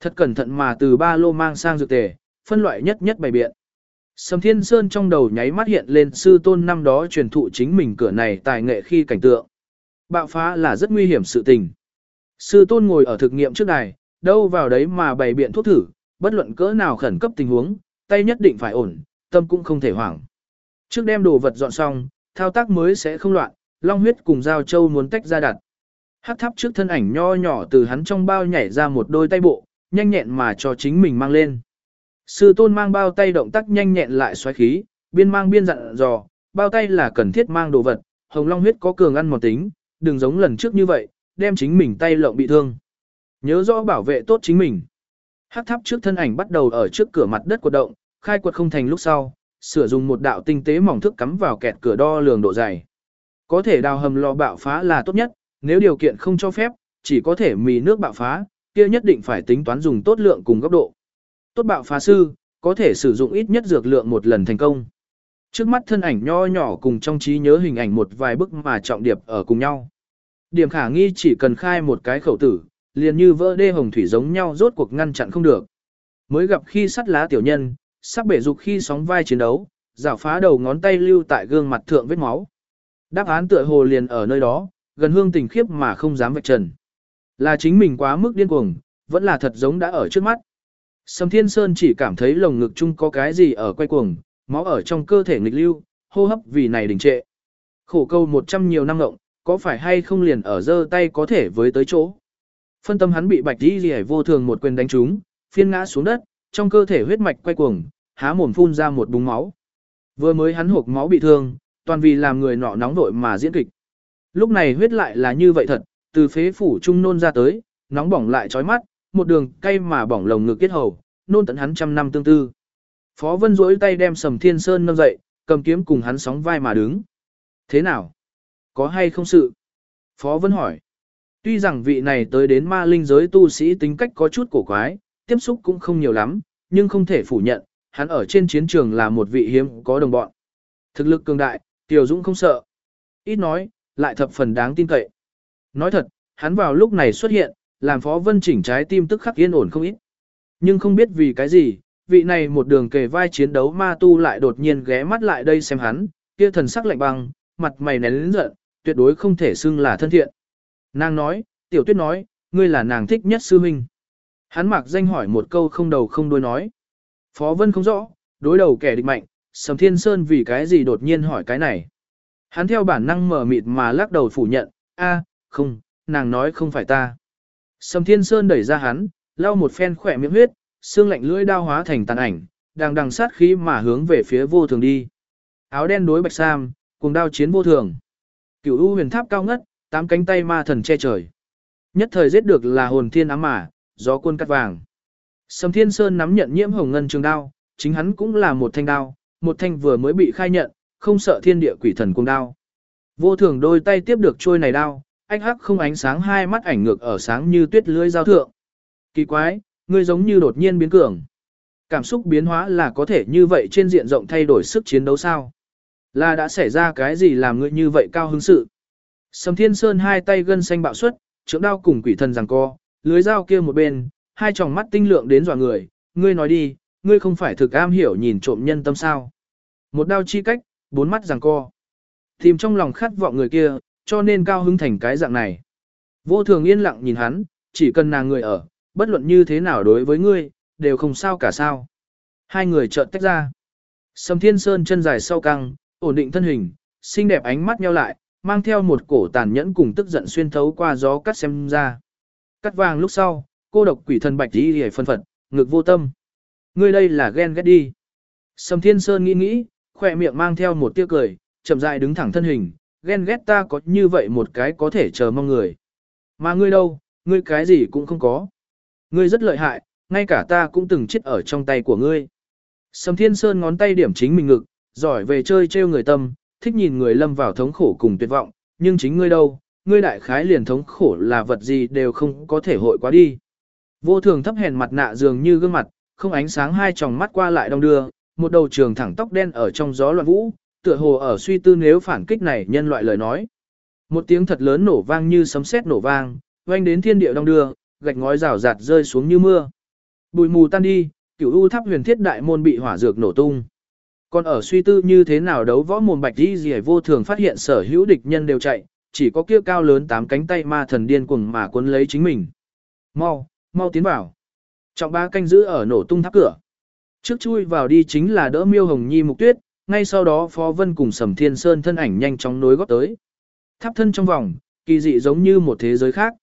S1: Thật cẩn thận mà từ ba lô mang sang dược tề, phân loại nhất nhất bày biện. Sầm Thiên Sơn trong đầu nháy mắt hiện lên sư tôn năm đó truyền thụ chính mình cửa này tài nghệ khi cảnh tượng. Bạo phá là rất nguy hiểm sự tình. Sư tôn ngồi ở thực nghiệm trước đài, đâu vào đấy mà bày biện thuốc thử, bất luận cỡ nào khẩn cấp tình huống, tay nhất định phải ổn, tâm cũng không thể hoảng. Trước đem đồ vật dọn xong, thao tác mới sẽ không loạn, long huyết cùng giao châu muốn tách ra đặt. Hắc tháp trước thân ảnh nho nhỏ từ hắn trong bao nhảy ra một đôi tay bộ, nhanh nhẹn mà cho chính mình mang lên. Sư tôn mang bao tay động tác nhanh nhẹn lại xoáy khí, biên mang biên dặn dò, bao tay là cần thiết mang đồ vật, hồng long huyết có cường ăn một tính, đừng giống lần trước như vậy, đem chính mình tay lộng bị thương. Nhớ rõ bảo vệ tốt chính mình. Hắc tháp trước thân ảnh bắt đầu ở trước cửa mặt đất của động, khai quật không thành lúc sau, sửa dùng một đạo tinh tế mỏng thức cắm vào kẹt cửa đo lường độ dày. Có thể đào hầm lò bạo phá là tốt nhất, nếu điều kiện không cho phép, chỉ có thể mì nước bạo phá, kia nhất định phải tính toán dùng tốt lượng cùng góc độ. Tốt bạo phá sư, có thể sử dụng ít nhất dược lượng một lần thành công. Trước mắt thân ảnh nho nhỏ cùng trong trí nhớ hình ảnh một vài bức mà trọng điệp ở cùng nhau. Điểm khả nghi chỉ cần khai một cái khẩu tử, liền như vỡ đê hồng thủy giống nhau rốt cuộc ngăn chặn không được. Mới gặp khi sắt lá tiểu nhân, sắp bể dục khi sóng vai chiến đấu, rảo phá đầu ngón tay lưu tại gương mặt thượng vết máu. Đáp án tựa hồ liền ở nơi đó, gần hương tình khiếp mà không dám vạch trần. Là chính mình quá mức điên cuồng, vẫn là thật giống đã ở trước mắt. Sầm Thiên Sơn chỉ cảm thấy lồng ngực chung có cái gì ở quay cuồng, máu ở trong cơ thể nghịch lưu, hô hấp vì này đình trệ. Khổ câu một trăm nhiều năm ngộng, có phải hay không liền ở giơ tay có thể với tới chỗ. Phân tâm hắn bị bạch đi gì vô thường một quyền đánh trúng, phiên ngã xuống đất, trong cơ thể huyết mạch quay cuồng, há mồm phun ra một búng máu. Vừa mới hắn hộp máu bị thương, toàn vì làm người nọ nóng vội mà diễn kịch. Lúc này huyết lại là như vậy thật, từ phế phủ trung nôn ra tới, nóng bỏng lại chói mắt, một đường cay mà bỏng lồng ngực kết hầu, nôn tận hắn trăm năm tương tư. Phó Vân duỗi tay đem Sầm Thiên Sơn nâng dậy, cầm kiếm cùng hắn sóng vai mà đứng. Thế nào? Có hay không sự? Phó Vân hỏi. Tuy rằng vị này tới đến ma linh giới tu sĩ tính cách có chút cổ quái, tiếp xúc cũng không nhiều lắm, nhưng không thể phủ nhận, hắn ở trên chiến trường là một vị hiếm có đồng bọn. Thực lực cường đại, Tiểu Dũng không sợ. Ít nói, lại thập phần đáng tin cậy. Nói thật, hắn vào lúc này xuất hiện, làm Phó Vân chỉnh trái tim tức khắc yên ổn không ít. Nhưng không biết vì cái gì, vị này một đường kề vai chiến đấu ma tu lại đột nhiên ghé mắt lại đây xem hắn, kia thần sắc lạnh băng, mặt mày nén lớn giận, tuyệt đối không thể xưng là thân thiện. Nàng nói, tiểu tuyết nói, ngươi là nàng thích nhất sư huynh. Hắn mặc danh hỏi một câu không đầu không đuôi nói. Phó Vân không rõ, đối đầu kẻ địch mạnh, Sầm Thiên Sơn vì cái gì đột nhiên hỏi cái này. Hắn theo bản năng mở mịt mà lắc đầu phủ nhận, a, không, nàng nói không phải ta. Sầm Thiên Sơn đẩy ra hắn, lau một phen khỏe miệng huyết, xương lạnh lưỡi đao hóa thành tàn ảnh, đang đằng sát khí mà hướng về phía vô thường đi. Áo đen đối bạch sam, cùng đao chiến vô thường. Cửu u huyền tháp cao ngất, tám cánh tay ma thần che trời. Nhất thời giết được là hồn thiên ám mà, gió quân cắt vàng. Sầm Thiên Sơn nắm nhận nhiễm hồng ngân trường đao, chính hắn cũng là một thanh đao, một thanh vừa mới bị khai nhận, không sợ thiên địa quỷ thần cung đao. Vô thường đôi tay tiếp được trôi này đao, anh hắc không ánh sáng hai mắt ảnh ngược ở sáng như tuyết lưới giao thượng. Kỳ quái, ngươi giống như đột nhiên biến cường. Cảm xúc biến hóa là có thể như vậy trên diện rộng thay đổi sức chiến đấu sao? Là đã xảy ra cái gì làm ngươi như vậy cao hứng sự? Sầm Thiên Sơn hai tay gân xanh bạo xuất, trưởng đao cùng quỷ thần giằng co, lưới dao kia một bên, hai tròng mắt tinh lượng đến dọa người, ngươi nói đi, ngươi không phải thực am hiểu nhìn trộm nhân tâm sao? Một đao chi cách, bốn mắt giằng co. Tìm trong lòng khát vọng người kia, cho nên cao hứng thành cái dạng này. Vô thường yên lặng nhìn hắn, chỉ cần nàng người ở, bất luận như thế nào đối với ngươi, đều không sao cả sao. Hai người chợt tách ra. Sầm Thiên Sơn chân dài sau căng, ổn định thân hình, xinh đẹp ánh mắt nheo lại, mang theo một cổ tàn nhẫn cùng tức giận xuyên thấu qua gió cắt xem ra. Cắt vàng lúc sau, cô độc quỷ thần bạch đi hề phân phật, ngực vô tâm. Ngươi đây là ghen ghét đi. Sầm Thiên Sơn nghĩ nghĩ, khỏe miệng mang theo một tia cười, chậm rãi đứng thẳng thân hình, ghen ghét ta có như vậy một cái có thể chờ mong người. Mà ngươi đâu, ngươi cái gì cũng không có. Ngươi rất lợi hại, ngay cả ta cũng từng chết ở trong tay của ngươi. Sầm Thiên Sơn ngón tay điểm chính mình ngực, giỏi về chơi trêu người tâm, thích nhìn người lâm vào thống khổ cùng tuyệt vọng, nhưng chính ngươi đâu, ngươi đại khái liền thống khổ là vật gì đều không có thể hội quá đi. Vô thường thấp hèn mặt nạ dường như gương mặt, không ánh sáng hai tròng mắt qua lại đông đưa, một đầu trường thẳng tóc đen ở trong gió loạn vũ, tựa hồ ở suy tư nếu phản kích này nhân loại lời nói. Một tiếng thật lớn nổ vang như sấm sét nổ vang, vang đến thiên địa đông đưa, gạch ngói rào rạt rơi xuống như mưa. Bụi mù tan đi, cửu u tháp huyền thiết đại môn bị hỏa dược nổ tung. Còn ở suy tư như thế nào đấu võ mồm bạch đi gì vô thường phát hiện sở hữu địch nhân đều chạy, chỉ có kia cao lớn tám cánh tay ma thần điên cuồng mà cuốn lấy chính mình. Mau, mau tiến vào. Trọng ba canh giữ ở nổ tung tháp cửa. Trước chui vào đi chính là đỡ miêu hồng nhi mục tuyết, ngay sau đó Phó Vân cùng Sầm Thiên Sơn thân ảnh nhanh chóng nối góp tới. Tháp thân trong vòng, kỳ dị giống như một thế giới khác.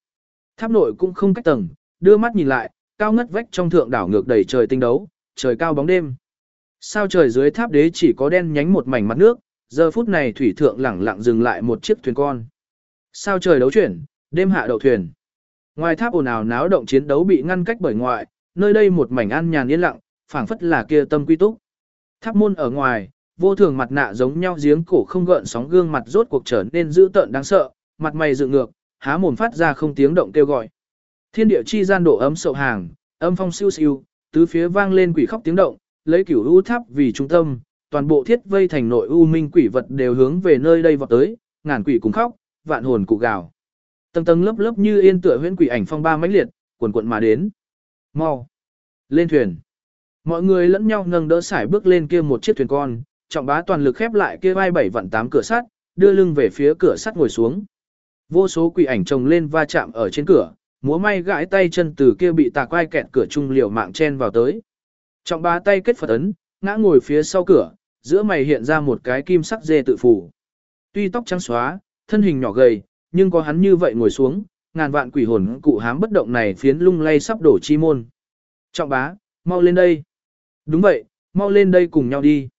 S1: Tháp nội cũng không cách tầng, đưa mắt nhìn lại, cao ngất vách trong thượng đảo ngược đầy trời tinh đấu, trời cao bóng đêm. Sao trời dưới tháp đế chỉ có đen nhánh một mảnh mặt nước, giờ phút này thủy thượng lẳng lặng dừng lại một chiếc thuyền con. Sao trời đấu chuyển, đêm hạ đậu thuyền. Ngoài tháp ồn ào náo động chiến đấu bị ngăn cách bởi ngoại, nơi đây một mảnh an nhàn yên lặng, phảng phất là kia tâm quy túc. Tháp môn ở ngoài, vô thường mặt nạ giống nhau giếng cổ không gợn sóng gương mặt rốt cuộc trở nên dữ tợn đáng sợ, mặt mày dựng ngược, há mồm phát ra không tiếng động kêu gọi. Thiên địa chi gian độ ấm sậu hàng, âm phong siêu siêu, tứ phía vang lên quỷ khóc tiếng động, lấy cửu u tháp vì trung tâm, toàn bộ thiết vây thành nội u minh quỷ vật đều hướng về nơi đây vọt tới, ngàn quỷ cùng khóc, vạn hồn cụ gào. Tầng tầng lớp lớp như yên tựa huyễn quỷ ảnh phong ba mãnh liệt, cuồn cuộn mà đến. Mau, lên thuyền. Mọi người lẫn nhau nâng đỡ sải bước lên kia một chiếc thuyền con, trọng bá toàn lực khép lại kia vai bảy vặn tám cửa sắt, đưa lưng về phía cửa sắt ngồi xuống. Vô số quỷ ảnh chồng lên va chạm ở trên cửa, múa may gãi tay chân từ kia bị tà quai kẹt cửa trung liều mạng chen vào tới. Trọng bá tay kết Phật ấn, ngã ngồi phía sau cửa, giữa mày hiện ra một cái kim sắc dê tự phủ. Tuy tóc trắng xóa, thân hình nhỏ gầy, nhưng có hắn như vậy ngồi xuống, ngàn vạn quỷ hồn cụ hám bất động này phiến lung lay sắp đổ chi môn. Trọng bá, mau lên đây. Đúng vậy, mau lên đây cùng nhau đi.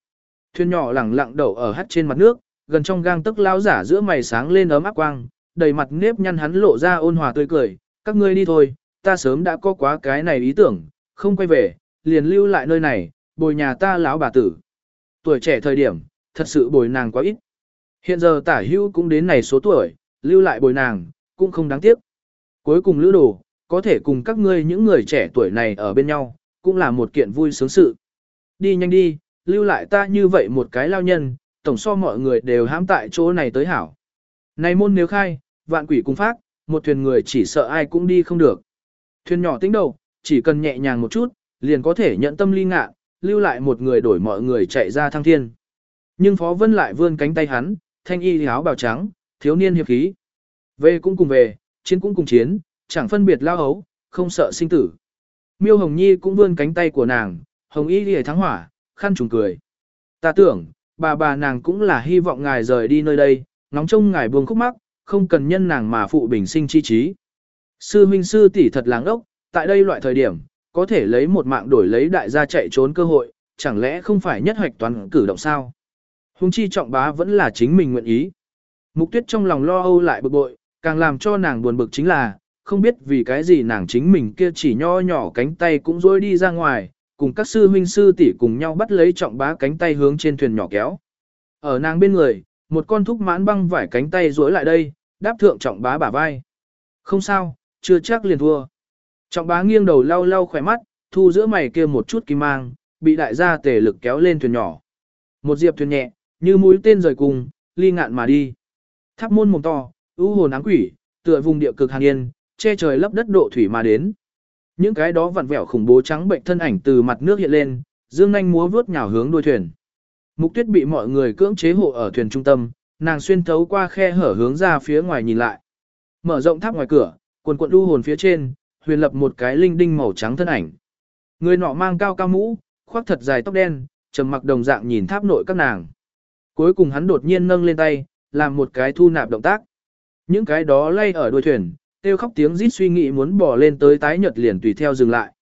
S1: Thuyền nhỏ lẳng lặng đậu ở hắt trên mặt nước, gần trong gang tức lao giả giữa mày sáng lên ấm áp quang, đầy mặt nếp nhăn hắn lộ ra ôn hòa tươi cười, các ngươi đi thôi, ta sớm đã có quá cái này ý tưởng, không quay về, liền lưu lại nơi này, bồi nhà ta lão bà tử. Tuổi trẻ thời điểm, thật sự bồi nàng quá ít. Hiện giờ tả hưu cũng đến này số tuổi, lưu lại bồi nàng, cũng không đáng tiếc. Cuối cùng lữ đồ, có thể cùng các ngươi những người trẻ tuổi này ở bên nhau, cũng là một kiện vui sướng sự. Đi nhanh đi, lưu lại ta như vậy một cái lao nhân, tổng so mọi người đều hãm tại chỗ này tới hảo. Này môn nếu khai, vạn quỷ cùng phát, một thuyền người chỉ sợ ai cũng đi không được. Thuyền nhỏ tính đầu, chỉ cần nhẹ nhàng một chút, liền có thể nhận tâm ly ngạ, lưu lại một người đổi mọi người chạy ra thăng thiên. Nhưng Phó Vân lại vươn cánh tay hắn, thanh y áo bào trắng, thiếu niên hiệp khí. Về cũng cùng về, chiến cũng cùng chiến, chẳng phân biệt lao hấu, không sợ sinh tử. Miêu Hồng Nhi cũng vươn cánh tay của nàng, Hồng Y lìa thắng hỏa, khăn trùng cười. Ta tưởng, bà bà nàng cũng là hy vọng ngài rời đi nơi đây, nóng trông ngài buông khúc mắc, không cần nhân nàng mà phụ bình sinh chi trí. Sư minh sư tỷ thật láng ốc, tại đây loại thời điểm, có thể lấy một mạng đổi lấy đại gia chạy trốn cơ hội, chẳng lẽ không phải nhất hoạch toàn cử động sao? Hùng chi trọng bá vẫn là chính mình nguyện ý. Mục tuyết trong lòng lo âu lại bực bội, càng làm cho nàng buồn bực chính là, không biết vì cái gì nàng chính mình kia chỉ nho nhỏ cánh tay cũng rối đi ra ngoài, cùng các sư huynh sư tỷ cùng nhau bắt lấy trọng bá cánh tay hướng trên thuyền nhỏ kéo. Ở nàng bên người, một con thúc mãn băng vải cánh tay rối lại đây, đáp thượng trọng bá bả vai. Không sao, chưa chắc liền thua. Trọng bá nghiêng đầu lau lau khỏe mắt, thu giữa mày kia một chút kim mang, bị đại gia tề lực kéo lên thuyền nhỏ. Một diệp thuyền nhẹ, như mũi tên rời cùng, ly ngạn mà đi. Tháp môn mồm to, ưu hồn áng quỷ, tựa vùng địa cực hàng yên, che trời lấp đất độ thủy mà đến. Những cái đó vặn vẹo khủng bố trắng bệnh thân ảnh từ mặt nước hiện lên, dương nhanh múa vướt nhào hướng đuôi thuyền. Mục tuyết bị mọi người cưỡng chế hộ ở thuyền trung tâm, nàng xuyên thấu qua khe hở hướng ra phía ngoài nhìn lại. Mở rộng tháp ngoài cửa, quần quận ưu hồn phía trên, huyền lập một cái linh đinh màu trắng thân ảnh. Người nọ mang cao cao mũ, khoác thật dài tóc đen, trầm mặc đồng dạng nhìn tháp nội các nàng. Cuối cùng hắn đột nhiên nâng lên tay, làm một cái thu nạp động tác. Những cái đó lay ở đuôi thuyền, kêu khóc tiếng rít suy nghĩ muốn bỏ lên tới tái nhật liền tùy theo dừng lại.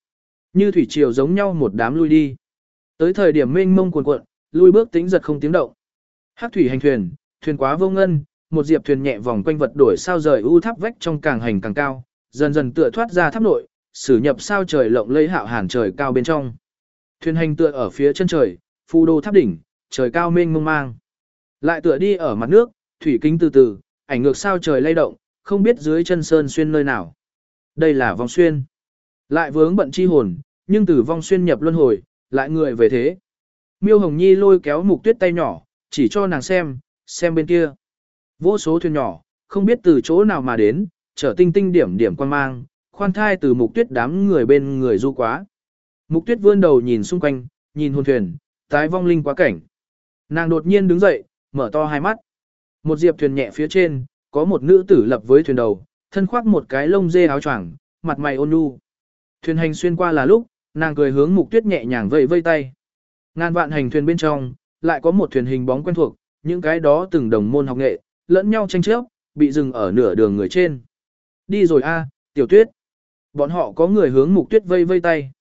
S1: Như thủy triều giống nhau một đám lui đi. Tới thời điểm mênh mông cuồn cuộn, lui bước tính giật không tiếng động. Hắc thủy hành thuyền, thuyền quá vô ngân, một diệp thuyền nhẹ vòng quanh vật đổi sao rời u tháp vách trong càng hành càng cao, dần dần tựa thoát ra tháp nội, sử nhập sao trời lộng lẫy hạo hàn trời cao bên trong. Thuyền hành tựa ở phía chân trời, phù đô tháp đỉnh, trời cao mênh mông mang. Lại tựa đi ở mặt nước, thủy kính từ từ, ảnh ngược sao trời lay động, không biết dưới chân sơn xuyên nơi nào. Đây là vong xuyên. Lại vướng bận chi hồn, nhưng từ vong xuyên nhập luân hồi, lại người về thế. Miêu Hồng Nhi lôi kéo mục tuyết tay nhỏ, chỉ cho nàng xem, xem bên kia. Vô số thuyền nhỏ, không biết từ chỗ nào mà đến, trở tinh tinh điểm điểm quan mang, khoan thai từ mục tuyết đám người bên người du quá. Mục tuyết vươn đầu nhìn xung quanh, nhìn hồn thuyền, tái vong linh quá cảnh. Nàng đột nhiên đứng dậy, mở to hai mắt. Một diệp thuyền nhẹ phía trên, có một nữ tử lập với thuyền đầu, thân khoác một cái lông dê áo choàng, mặt mày ôn nhu. Thuyền hành xuyên qua là lúc, nàng cười hướng mục tuyết nhẹ nhàng vẫy vây tay. Ngàn vạn hành thuyền bên trong, lại có một thuyền hình bóng quen thuộc, những cái đó từng đồng môn học nghệ, lẫn nhau tranh chấp, bị dừng ở nửa đường người trên. Đi rồi a, tiểu tuyết. Bọn họ có người hướng mục tuyết vây vây tay.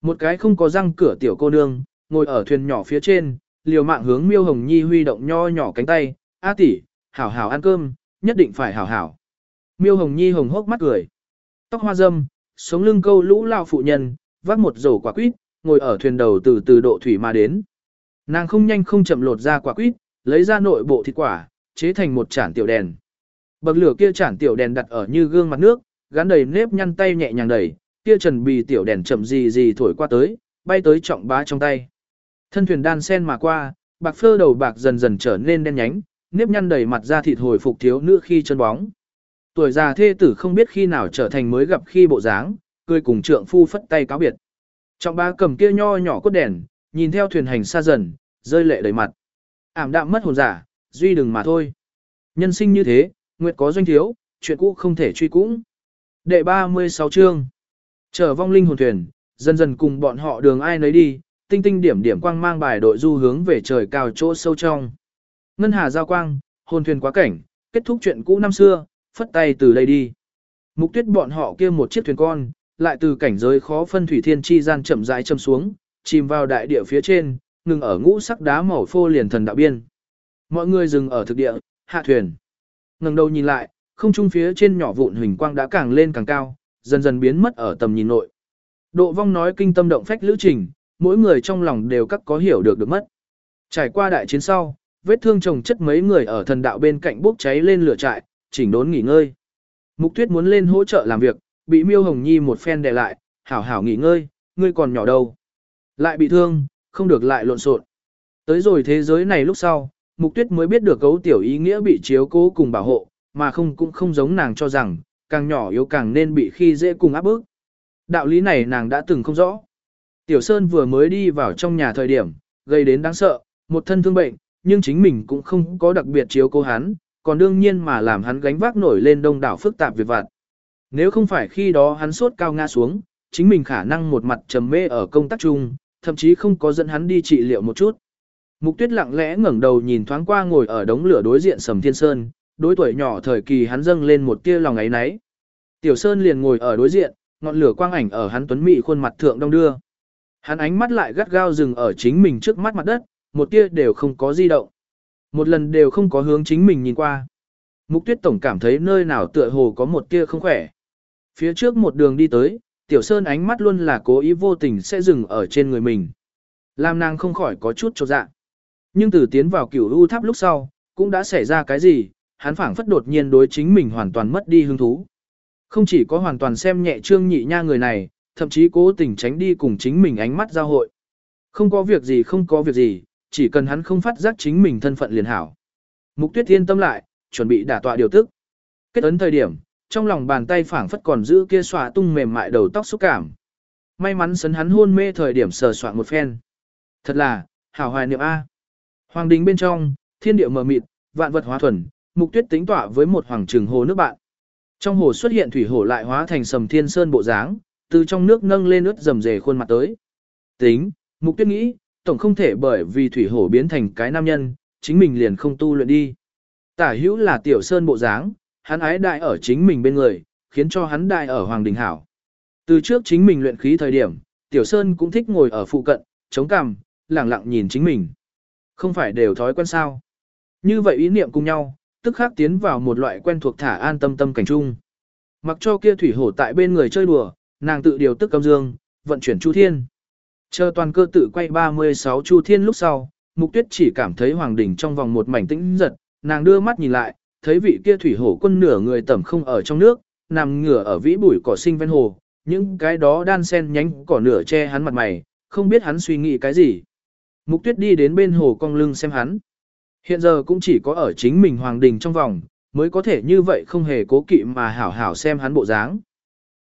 S1: Một cái không có răng cửa tiểu cô nương, ngồi ở thuyền nhỏ phía trên, liều mạng hướng miêu hồng nhi huy động nho nhỏ cánh tay. A tỷ, hảo hảo ăn cơm, nhất định phải hảo hảo. Miêu hồng nhi hồng hốc mắt cười. Tóc hoa dâm, sống lưng câu lũ lao phụ nhân, vác một rổ quả quýt, ngồi ở thuyền đầu từ từ độ thủy mà đến. Nàng không nhanh không chậm lột ra quả quýt, lấy ra nội bộ thịt quả, chế thành một chản tiểu đèn. Bậc lửa kia chản tiểu đèn đặt ở như gương mặt nước, gắn đầy nếp nhăn tay nhẹ nhàng đẩy, kia trần bì tiểu đèn chậm gì gì thổi qua tới, bay tới trọng bá trong tay. Thân thuyền đan sen mà qua, bạc phơ đầu bạc dần dần trở nên đen nhánh, nếp nhăn đầy mặt ra thịt hồi phục thiếu nữ khi chân bóng. Tuổi già thê tử không biết khi nào trở thành mới gặp khi bộ dáng, cười cùng trượng phu phất tay cáo biệt. Trọng bá cầm kia nho nhỏ cốt đèn, nhìn theo thuyền hành xa dần, rơi lệ đầy mặt. Ảm đạm mất hồn giả, duy đừng mà thôi. Nhân sinh như thế, nguyệt có doanh thiếu, chuyện cũ không thể truy cũng. Đệ 36 chương. Trở vong linh hồn thuyền, dần dần cùng bọn họ đường ai nấy đi, tinh tinh điểm điểm quang mang bài đội du hướng về trời cao chỗ sâu trong. Ngân hà giao quang, hồn thuyền quá cảnh, kết thúc chuyện cũ năm xưa, phất tay từ đây đi. Mục tuyết bọn họ kia một chiếc thuyền con, lại từ cảnh giới khó phân thủy thiên chi gian chậm rãi châm xuống, chìm vào đại địa phía trên, ngừng ở ngũ sắc đá màu phô liền thần đạo biên. Mọi người dừng ở thực địa, hạ thuyền ngẩng đầu nhìn lại, không trung phía trên nhỏ vụn huỳnh quang đã càng lên càng cao, dần dần biến mất ở tầm nhìn nội. Độ vong nói kinh tâm động phách lữ trình, mỗi người trong lòng đều các có hiểu được được mất. Trải qua đại chiến sau, vết thương chồng chất mấy người ở thần đạo bên cạnh bốc cháy lên lửa trại, chỉnh đốn nghỉ ngơi. Mục tuyết muốn lên hỗ trợ làm việc, bị miêu hồng nhi một phen đè lại, hảo hảo nghỉ ngơi, ngươi còn nhỏ đâu. Lại bị thương, không được lại lộn xộn. Tới rồi thế giới này lúc sau, mục tuyết mới biết được cấu tiểu ý nghĩa bị chiếu cố cùng bảo hộ, mà không cũng không giống nàng cho rằng, càng nhỏ yếu càng nên bị khi dễ cùng áp bức. Đạo lý này nàng đã từng không rõ. Tiểu Sơn vừa mới đi vào trong nhà thời điểm, gây đến đáng sợ, một thân thương bệnh, nhưng chính mình cũng không có đặc biệt chiếu cố hắn, còn đương nhiên mà làm hắn gánh vác nổi lên đông đảo phức tạp việc vặt. Nếu không phải khi đó hắn sốt cao ngã xuống, chính mình khả năng một mặt trầm mê ở công tác chung, thậm chí không có dẫn hắn đi trị liệu một chút. Mục tuyết lặng lẽ ngẩng đầu nhìn thoáng qua ngồi ở đống lửa đối diện Sầm Thiên Sơn, đối tuổi nhỏ thời kỳ hắn dâng lên một tia lòng ấy nấy. Tiểu Sơn liền ngồi ở đối diện, ngọn lửa quang ảnh ở hắn tuấn mỹ khuôn mặt thượng đông đưa. Hắn ánh mắt lại gắt gao dừng ở chính mình trước mắt mặt đất, một tia đều không có di động. Một lần đều không có hướng chính mình nhìn qua. Mục tuyết tổng cảm thấy nơi nào tựa hồ có một tia không khỏe. Phía trước một đường đi tới, Tiểu Sơn ánh mắt luôn là cố ý vô tình sẽ dừng ở trên người mình. Làm nàng không khỏi có chút cho dạ. Nhưng từ tiến vào cửu u tháp lúc sau, cũng đã xảy ra cái gì, hắn phảng phất đột nhiên đối chính mình hoàn toàn mất đi hứng thú. Không chỉ có hoàn toàn xem nhẹ trương nhị nha người này, thậm chí cố tình tránh đi cùng chính mình ánh mắt giao hội. Không có việc gì không có việc gì, chỉ cần hắn không phát giác chính mình thân phận liền hảo. Mục tuyết yên tâm lại, chuẩn bị đả tọa điều tức. Kết ấn thời điểm, trong lòng bàn tay phảng phất còn giữ kia xòa tung mềm mại đầu tóc xúc cảm. May mắn sấn hắn hôn mê thời điểm sờ soạn một phen. Thật là, hảo hoài niệm A. Hoàng đình bên trong, thiên địa mờ mịt, vạn vật hóa thuần, mục tuyết tính tỏa với một hoàng trường hồ nước bạn. Trong hồ xuất hiện thủy hổ lại hóa thành sầm thiên sơn bộ dáng, từ trong nước nâng lên ướt rầm rề khuôn mặt tới. Tính, mục tuyết nghĩ, tổng không thể bởi vì thủy hổ biến thành cái nam nhân, chính mình liền không tu luyện đi. Tả hữu là tiểu sơn bộ dáng, hắn ái đại ở chính mình bên người, khiến cho hắn đại ở hoàng đình hảo. Từ trước chính mình luyện khí thời điểm, tiểu sơn cũng thích ngồi ở phụ cận, chống cằm, lẳng lặng nhìn chính mình. Không phải đều thói quen sao. Như vậy ý niệm cùng nhau, tức khắc tiến vào một loại quen thuộc thả an tâm tâm cảnh chung. Mặc cho kia thủy hổ tại bên người chơi đùa, nàng tự điều tức cầm dương, vận chuyển chu thiên. Chờ toàn cơ tự quay 36 chu thiên lúc sau, mục tuyết chỉ cảm thấy hoàng đỉnh trong vòng một mảnh tĩnh giật, nàng đưa mắt nhìn lại, thấy vị kia thủy hổ quân nửa người tẩm không ở trong nước, nằm ngửa ở vĩ bụi cỏ sinh ven hồ, những cái đó đan sen nhánh cỏ nửa che hắn mặt mày, không biết hắn suy nghĩ cái gì. Mục tuyết đi đến bên hồ cong lưng xem hắn. Hiện giờ cũng chỉ có ở chính mình hoàng đình trong vòng, mới có thể như vậy không hề cố kỵ mà hảo hảo xem hắn bộ dáng.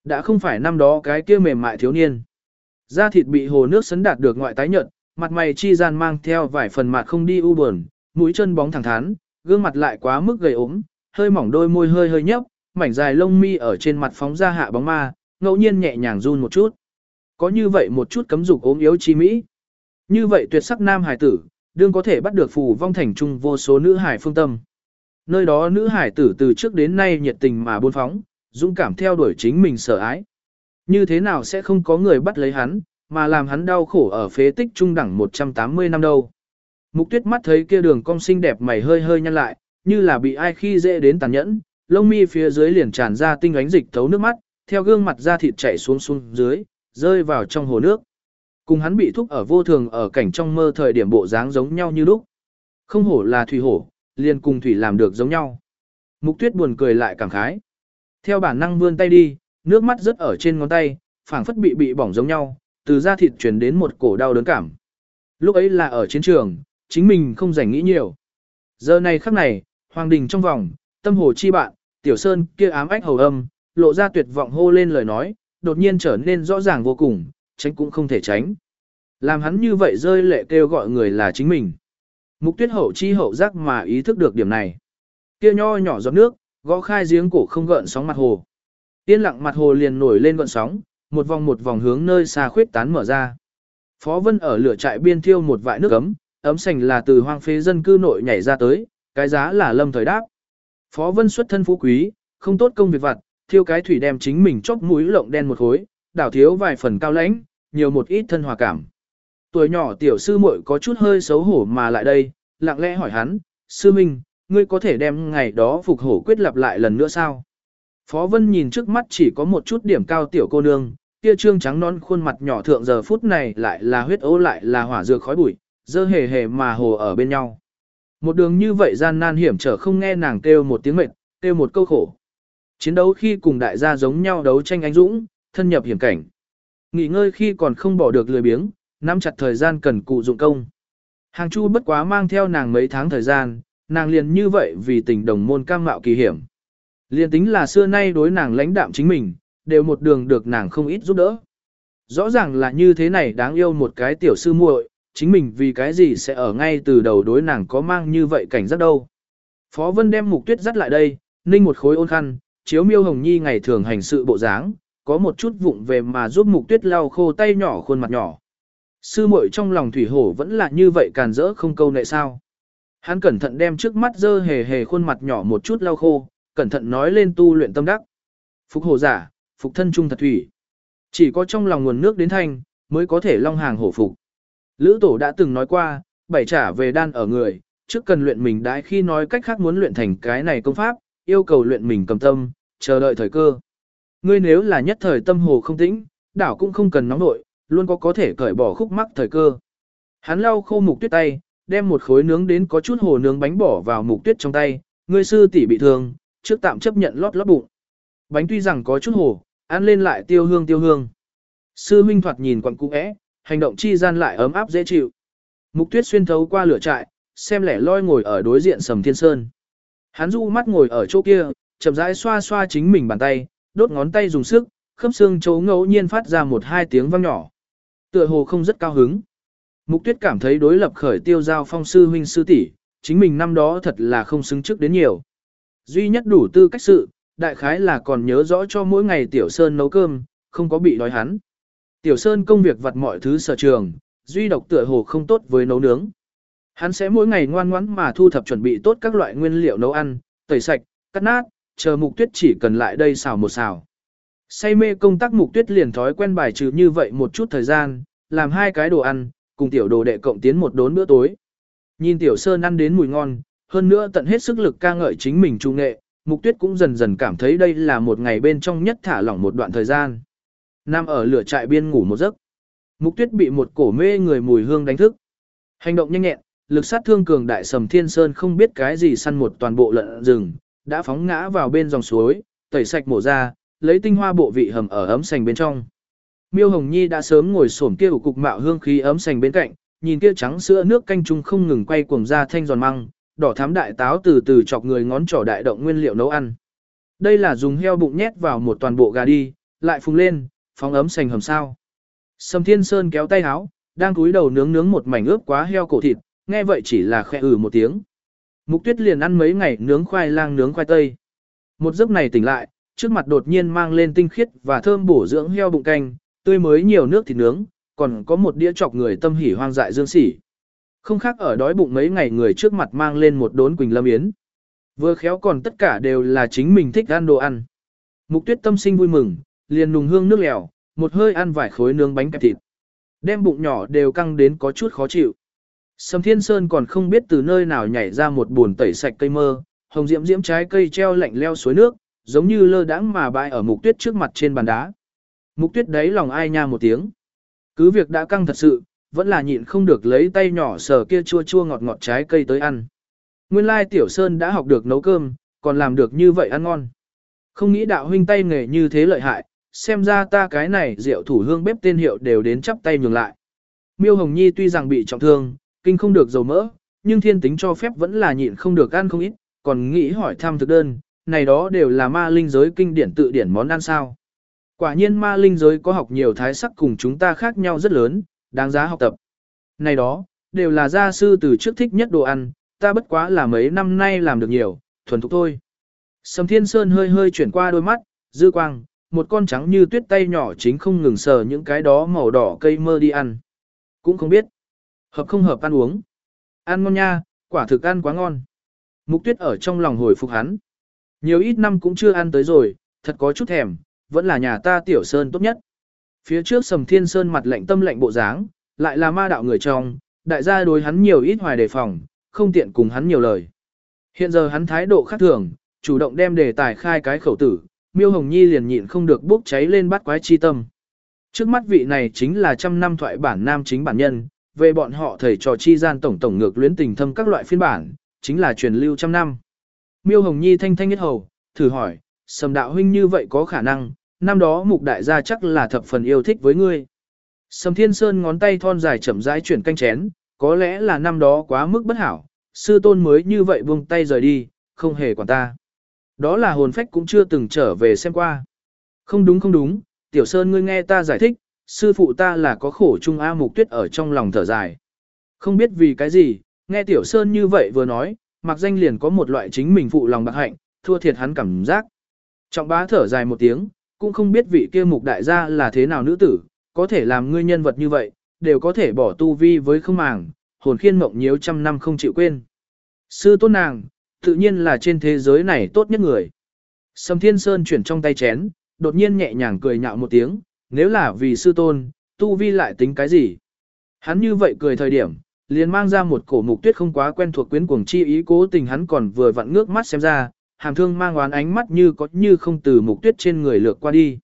S1: Đã không phải năm đó cái kia mềm mại thiếu niên. Da thịt bị hồ nước sấn đạt được ngoại tái nhợt, mặt mày chi gian mang theo vài phần mặt không đi u buồn, mũi chân bóng thẳng thắn, gương mặt lại quá mức gầy ốm, hơi mỏng đôi môi hơi hơi nhấp, mảnh dài lông mi ở trên mặt phóng ra hạ bóng ma, ngẫu nhiên nhẹ nhàng run một chút. Có như vậy một chút cấm dục ốm yếu chi mỹ. Như vậy tuyệt sắc nam hải tử, đương có thể bắt được phù vong thành trung vô số nữ hải phương tâm. Nơi đó nữ hải tử từ trước đến nay nhiệt tình mà buôn phóng, dũng cảm theo đuổi chính mình sở ái. Như thế nào sẽ không có người bắt lấy hắn, mà làm hắn đau khổ ở phế tích trung đẳng 180 năm đâu. Mục tuyết mắt thấy kia đường cong xinh đẹp mày hơi hơi nhăn lại, như là bị ai khi dễ đến tàn nhẫn, lông mi phía dưới liền tràn ra tinh ánh dịch thấu nước mắt, theo gương mặt da thịt chảy xuống xuống dưới, rơi vào trong hồ nước. Cùng hắn bị thúc ở vô thường ở cảnh trong mơ thời điểm bộ dáng giống nhau như lúc. Không hổ là thủy hổ, liền cùng thủy làm được giống nhau. Mục tuyết buồn cười lại cảm khái. Theo bản năng vươn tay đi, nước mắt rớt ở trên ngón tay, phảng phất bị bị bỏng giống nhau, từ da thịt truyền đến một cổ đau đớn cảm. Lúc ấy là ở chiến trường, chính mình không rảnh nghĩ nhiều. Giờ này khắc này, hoàng đình trong vòng, tâm hồ chi bạn, tiểu sơn kia ám ách hầu âm, lộ ra tuyệt vọng hô lên lời nói, đột nhiên trở nên rõ ràng vô cùng, tránh cũng không thể tránh. Làm hắn như vậy rơi lệ kêu gọi người là chính mình. Mục tuyết hậu chi hậu giác mà ý thức được điểm này. Kia nho nhỏ giọt nước, gõ khai giếng cổ không gợn sóng mặt hồ. Yên lặng mặt hồ liền nổi lên gợn sóng, một vòng một vòng hướng nơi xa khuyết tán mở ra. Phó Vân ở lửa trại biên thiêu một vại nước ấm, ấm sành là từ hoang phế dân cư nội nhảy ra tới, cái giá là lâm thời đáp. Phó Vân xuất thân phú quý, không tốt công việc vặt, thiêu cái thủy đem chính mình chóp mũi lộng đen một khối, đảo thiếu vài phần cao lãnh, nhiều một ít thân hòa cảm. Tuổi nhỏ tiểu sư muội có chút hơi xấu hổ mà lại đây, lặng lẽ hỏi hắn, sư minh, ngươi có thể đem ngày đó phục hổ quyết lặp lại lần nữa sao? Phó Vân nhìn trước mắt chỉ có một chút điểm cao tiểu cô nương, kia trương trắng non khuôn mặt nhỏ thượng giờ phút này lại là huyết ố lại là hỏa dược khói bụi, dơ hề hề mà hồ ở bên nhau. Một đường như vậy gian nan hiểm trở không nghe nàng kêu một tiếng mệt, kêu một câu khổ. Chiến đấu khi cùng đại gia giống nhau đấu tranh anh dũng, thân nhập hiểm cảnh. Nghỉ ngơi khi còn không bỏ được lười biếng, nắm chặt thời gian cần cụ dụng công. Hàng Chu bất quá mang theo nàng mấy tháng thời gian, nàng liền như vậy vì tình đồng môn cam mạo kỳ hiểm. Liền tính là xưa nay đối nàng lãnh đạm chính mình, đều một đường được nàng không ít giúp đỡ. Rõ ràng là như thế này đáng yêu một cái tiểu sư muội, chính mình vì cái gì sẽ ở ngay từ đầu đối nàng có mang như vậy cảnh giác đâu. Phó Vân đem mục tuyết dắt lại đây, ninh một khối ôn khăn, chiếu miêu hồng nhi ngày thường hành sự bộ dáng, có một chút vụng về mà giúp mục tuyết lau khô tay nhỏ khuôn mặt nhỏ. Sư muội trong lòng thủy hổ vẫn là như vậy càn rỡ không câu nệ sao. Hắn cẩn thận đem trước mắt dơ hề hề khuôn mặt nhỏ một chút lau khô, cẩn thận nói lên tu luyện tâm đắc. Phục hổ giả, phục thân trung thật thủy. Chỉ có trong lòng nguồn nước đến thanh, mới có thể long hàng hổ phục. Lữ tổ đã từng nói qua, bảy trả về đan ở người, trước cần luyện mình đãi khi nói cách khác muốn luyện thành cái này công pháp, yêu cầu luyện mình cầm tâm, chờ đợi thời cơ. Ngươi nếu là nhất thời tâm hồ không tĩnh, đảo cũng không cần nóng nội, luôn có có thể cởi bỏ khúc mắc thời cơ. Hắn lau khô mục tuyết tay, đem một khối nướng đến có chút hồ nướng bánh bỏ vào mục tuyết trong tay, ngươi sư tỷ bị thương, trước tạm chấp nhận lót lót bụng. Bánh tuy rằng có chút hồ, ăn lên lại tiêu hương tiêu hương. Sư huynh thoạt nhìn quặng cũ é, hành động chi gian lại ấm áp dễ chịu. Mục tuyết xuyên thấu qua lửa trại, xem lẻ loi ngồi ở đối diện sầm thiên sơn. Hắn du mắt ngồi ở chỗ kia, chậm rãi xoa xoa chính mình bàn tay, đốt ngón tay dùng sức, khớp xương chỗ ngẫu nhiên phát ra một hai tiếng vang nhỏ. Tựa hồ không rất cao hứng. Mục tuyết cảm thấy đối lập khởi tiêu giao phong sư huynh sư tỷ, chính mình năm đó thật là không xứng trước đến nhiều. Duy nhất đủ tư cách sự, đại khái là còn nhớ rõ cho mỗi ngày Tiểu Sơn nấu cơm, không có bị đói hắn. Tiểu Sơn công việc vặt mọi thứ sở trường, duy độc tựa hồ không tốt với nấu nướng. Hắn sẽ mỗi ngày ngoan ngoãn mà thu thập chuẩn bị tốt các loại nguyên liệu nấu ăn, tẩy sạch, cắt nát, chờ mục tuyết chỉ cần lại đây xào một xào. Say mê công tác mục tuyết liền thói quen bài trừ như vậy một chút thời gian, làm hai cái đồ ăn, cùng tiểu đồ đệ cộng tiến một đốn bữa tối. Nhìn tiểu sơn ăn đến mùi ngon, hơn nữa tận hết sức lực ca ngợi chính mình trung nghệ, mục tuyết cũng dần dần cảm thấy đây là một ngày bên trong nhất thả lỏng một đoạn thời gian. Nam ở lửa trại biên ngủ một giấc. Mục tuyết bị một cổ mê người mùi hương đánh thức. Hành động nhanh nhẹn, lực sát thương cường đại sầm thiên sơn không biết cái gì săn một toàn bộ lợn rừng, đã phóng ngã vào bên dòng suối, tẩy sạch mổ ra, lấy tinh hoa bộ vị hầm ở ấm sành bên trong. Miêu Hồng Nhi đã sớm ngồi xổm kia ủ cục mạo hương khí ấm sành bên cạnh, nhìn kia trắng sữa nước canh chung không ngừng quay cuồng ra thanh giòn măng, đỏ thám đại táo từ từ chọc người ngón trỏ đại động nguyên liệu nấu ăn. Đây là dùng heo bụng nhét vào một toàn bộ gà đi, lại phùng lên, phóng ấm sành hầm sao. Sầm Thiên Sơn kéo tay áo, đang cúi đầu nướng nướng một mảnh ướp quá heo cổ thịt, nghe vậy chỉ là khẽ ử ừ một tiếng. Mục Tuyết liền ăn mấy ngày nướng khoai lang nướng khoai tây. Một giấc này tỉnh lại, trước mặt đột nhiên mang lên tinh khiết và thơm bổ dưỡng heo bụng canh, tươi mới nhiều nước thịt nướng, còn có một đĩa chọc người tâm hỉ hoang dại dương sỉ. Không khác ở đói bụng mấy ngày người trước mặt mang lên một đốn quỳnh lâm yến. Vừa khéo còn tất cả đều là chính mình thích ăn đồ ăn. Mục tuyết tâm sinh vui mừng, liền nùng hương nước lèo, một hơi ăn vài khối nướng bánh kẹp thịt. Đem bụng nhỏ đều căng đến có chút khó chịu. Sầm Thiên Sơn còn không biết từ nơi nào nhảy ra một buồn tẩy sạch cây mơ, hồng diễm diễm trái cây treo lạnh leo suối nước, giống như lơ đãng mà bãi ở mục tuyết trước mặt trên bàn đá. Mục tuyết đấy lòng ai nha một tiếng. Cứ việc đã căng thật sự, vẫn là nhịn không được lấy tay nhỏ sờ kia chua chua ngọt ngọt trái cây tới ăn. Nguyên lai Tiểu Sơn đã học được nấu cơm, còn làm được như vậy ăn ngon. Không nghĩ đạo huynh tay nghề như thế lợi hại, xem ra ta cái này rượu thủ hương bếp tên hiệu đều đến chắp tay nhường lại. Miêu Hồng Nhi tuy rằng bị trọng thương, kinh không được dầu mỡ, nhưng thiên tính cho phép vẫn là nhịn không được ăn không ít, còn nghĩ hỏi thăm thực đơn, này đó đều là ma linh giới kinh điển tự điển món ăn sao. Quả nhiên ma linh giới có học nhiều thái sắc cùng chúng ta khác nhau rất lớn, đáng giá học tập. Này đó, đều là gia sư từ trước thích nhất đồ ăn, ta bất quá là mấy năm nay làm được nhiều, thuần thục thôi. Sầm Thiên Sơn hơi hơi chuyển qua đôi mắt, dư quang, một con trắng như tuyết tay nhỏ chính không ngừng sờ những cái đó màu đỏ cây mơ đi ăn. Cũng không biết, hợp không hợp ăn uống. Ăn ngon nha, quả thực ăn quá ngon. Mục tuyết ở trong lòng hồi phục hắn. Nhiều ít năm cũng chưa ăn tới rồi, thật có chút thèm, vẫn là nhà ta tiểu sơn tốt nhất. Phía trước sầm thiên sơn mặt lạnh tâm lạnh bộ dáng, lại là ma đạo người trong, đại gia đối hắn nhiều ít hoài đề phòng, không tiện cùng hắn nhiều lời. Hiện giờ hắn thái độ khác thường, chủ động đem đề tài khai cái khẩu tử, miêu hồng nhi liền nhịn không được bốc cháy lên bắt quái chi tâm. Trước mắt vị này chính là trăm năm thoại bản nam chính bản nhân, về bọn họ thầy trò chi gian tổng tổng ngược luyến tình thâm các loại phiên bản, chính là truyền lưu trăm năm. Miêu Hồng Nhi thanh thanh nhất hầu, thử hỏi, sầm đạo huynh như vậy có khả năng, năm đó mục đại gia chắc là thập phần yêu thích với ngươi. Sầm Thiên Sơn ngón tay thon dài chậm rãi chuyển canh chén, có lẽ là năm đó quá mức bất hảo, sư tôn mới như vậy buông tay rời đi, không hề quản ta. Đó là hồn phách cũng chưa từng trở về xem qua. Không đúng không đúng, Tiểu Sơn ngươi nghe ta giải thích, sư phụ ta là có khổ chung A Mục Tuyết ở trong lòng thở dài. Không biết vì cái gì, nghe Tiểu Sơn như vậy vừa nói, mặc danh liền có một loại chính mình phụ lòng bạc hạnh, thua thiệt hắn cảm giác. Trọng bá thở dài một tiếng, cũng không biết vị kia mục đại gia là thế nào nữ tử, có thể làm ngươi nhân vật như vậy, đều có thể bỏ tu vi với không màng, hồn khiên mộng nhiễu trăm năm không chịu quên. Sư tôn nàng, tự nhiên là trên thế giới này tốt nhất người. Sầm Thiên Sơn chuyển trong tay chén, đột nhiên nhẹ nhàng cười nhạo một tiếng, nếu là vì sư tôn, tu vi lại tính cái gì? Hắn như vậy cười thời điểm, liền mang ra một cổ mục tuyết không quá quen thuộc quyến cuồng chi ý cố tình hắn còn vừa vặn ngước mắt xem ra, hàm thương mang oán ánh mắt như có như không từ mục tuyết trên người lược qua đi.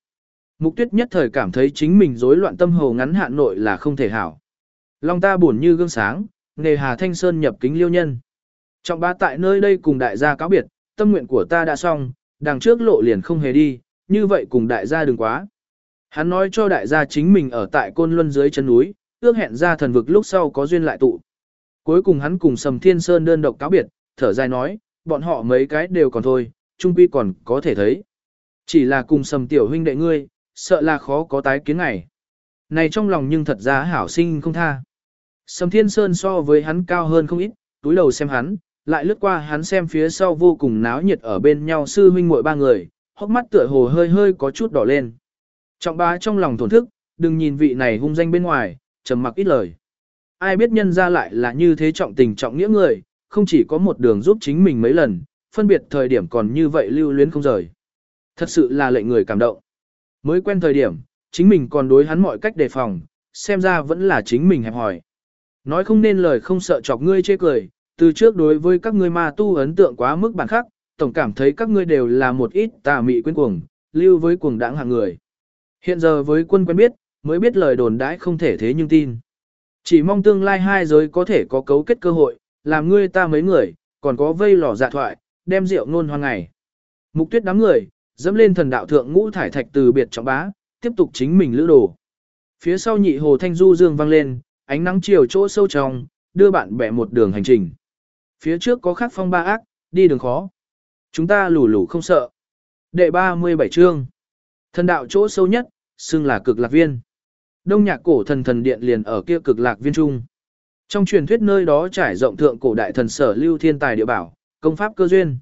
S1: Mục tuyết nhất thời cảm thấy chính mình rối loạn tâm hồ ngắn hạn nội là không thể hảo. Long ta buồn như gương sáng, nề hà thanh sơn nhập kính liêu nhân. Trọng ba tại nơi đây cùng đại gia cáo biệt, tâm nguyện của ta đã xong, đằng trước lộ liền không hề đi, như vậy cùng đại gia đừng quá. Hắn nói cho đại gia chính mình ở tại Côn Luân dưới chân núi, ước hẹn ra thần vực lúc sau có duyên lại tụ. Cuối cùng hắn cùng Sầm Thiên Sơn đơn độc cáo biệt, thở dài nói, bọn họ mấy cái đều còn thôi, trung quy còn có thể thấy. Chỉ là cùng Sầm tiểu huynh đệ ngươi, sợ là khó có tái kiến ngày. Này trong lòng nhưng thật ra hảo sinh không tha. Sầm Thiên Sơn so với hắn cao hơn không ít, túi đầu xem hắn, lại lướt qua hắn xem phía sau vô cùng náo nhiệt ở bên nhau sư huynh muội ba người, hốc mắt tựa hồ hơi hơi có chút đỏ lên. Trọng bá trong lòng thổn thức, đừng nhìn vị này hung danh bên ngoài, trầm mặc ít lời. Ai biết nhân ra lại là như thế trọng tình trọng nghĩa người, không chỉ có một đường giúp chính mình mấy lần, phân biệt thời điểm còn như vậy lưu luyến không rời. Thật sự là lệnh người cảm động. Mới quen thời điểm, chính mình còn đối hắn mọi cách đề phòng, xem ra vẫn là chính mình hẹp hỏi. Nói không nên lời không sợ chọc ngươi chê cười, từ trước đối với các ngươi ma tu ấn tượng quá mức bản khắc, tổng cảm thấy các ngươi đều là một ít tà mị quyến cuồng, lưu với cuồng đãng hạng người. Hiện giờ với quân quen biết, mới biết lời đồn đãi không thể thế nhưng tin. Chỉ mong tương lai hai giới có thể có cấu kết cơ hội, làm ngươi ta mấy người, còn có vây lò dạ thoại, đem rượu nôn hoang ngày. Mục tuyết đám người, dẫm lên thần đạo thượng ngũ thải thạch từ biệt trọng bá, tiếp tục chính mình lữ đồ. Phía sau nhị hồ thanh du dương vang lên, ánh nắng chiều chỗ sâu trong, đưa bạn bè một đường hành trình. Phía trước có khắc phong ba ác, đi đường khó. Chúng ta lù lù không sợ. Đệ 37 chương. Thần đạo chỗ sâu nhất, xưng là cực lạc viên. Đông nhạc cổ thần thần điện liền ở kia cực lạc viên trung. Trong truyền thuyết nơi đó trải rộng thượng cổ đại thần sở lưu thiên tài địa bảo, công pháp cơ duyên.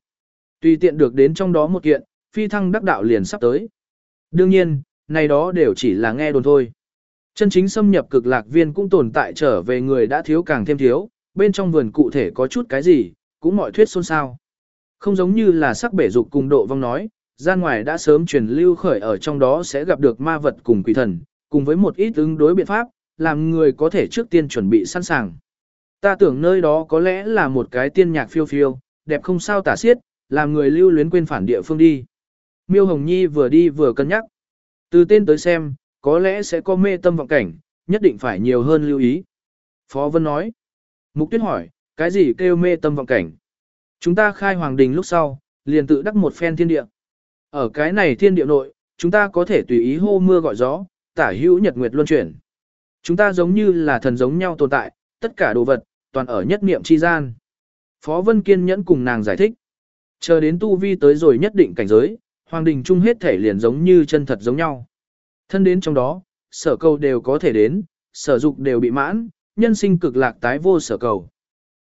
S1: Tùy tiện được đến trong đó một kiện, phi thăng đắc đạo liền sắp tới. Đương nhiên, này đó đều chỉ là nghe đồn thôi. Chân chính xâm nhập cực lạc viên cũng tồn tại trở về người đã thiếu càng thêm thiếu, bên trong vườn cụ thể có chút cái gì, cũng mọi thuyết xôn xao. Không giống như là sắc bể dục cùng độ vong nói, gian ngoài đã sớm truyền lưu khởi ở trong đó sẽ gặp được ma vật cùng quỷ thần, cùng với một ít ứng đối biện pháp, làm người có thể trước tiên chuẩn bị sẵn sàng. Ta tưởng nơi đó có lẽ là một cái tiên nhạc phiêu phiêu, đẹp không sao tả xiết, làm người lưu luyến quên phản địa phương đi. Miêu Hồng Nhi vừa đi vừa cân nhắc. Từ tên tới xem, có lẽ sẽ có mê tâm vọng cảnh, nhất định phải nhiều hơn lưu ý. Phó Vân nói. Mục tuyết hỏi, cái gì kêu mê tâm vọng cảnh? Chúng ta khai hoàng đình lúc sau, liền tự đắc một phen thiên địa. Ở cái này thiên địa nội, chúng ta có thể tùy ý hô mưa gọi gió, tả hữu nhật nguyệt luân chuyển. Chúng ta giống như là thần giống nhau tồn tại, tất cả đồ vật, toàn ở nhất niệm chi gian. Phó Vân kiên nhẫn cùng nàng giải thích. Chờ đến tu vi tới rồi nhất định cảnh giới, hoàng đình chung hết thể liền giống như chân thật giống nhau. Thân đến trong đó, sở cầu đều có thể đến, sở dục đều bị mãn, nhân sinh cực lạc tái vô sở cầu.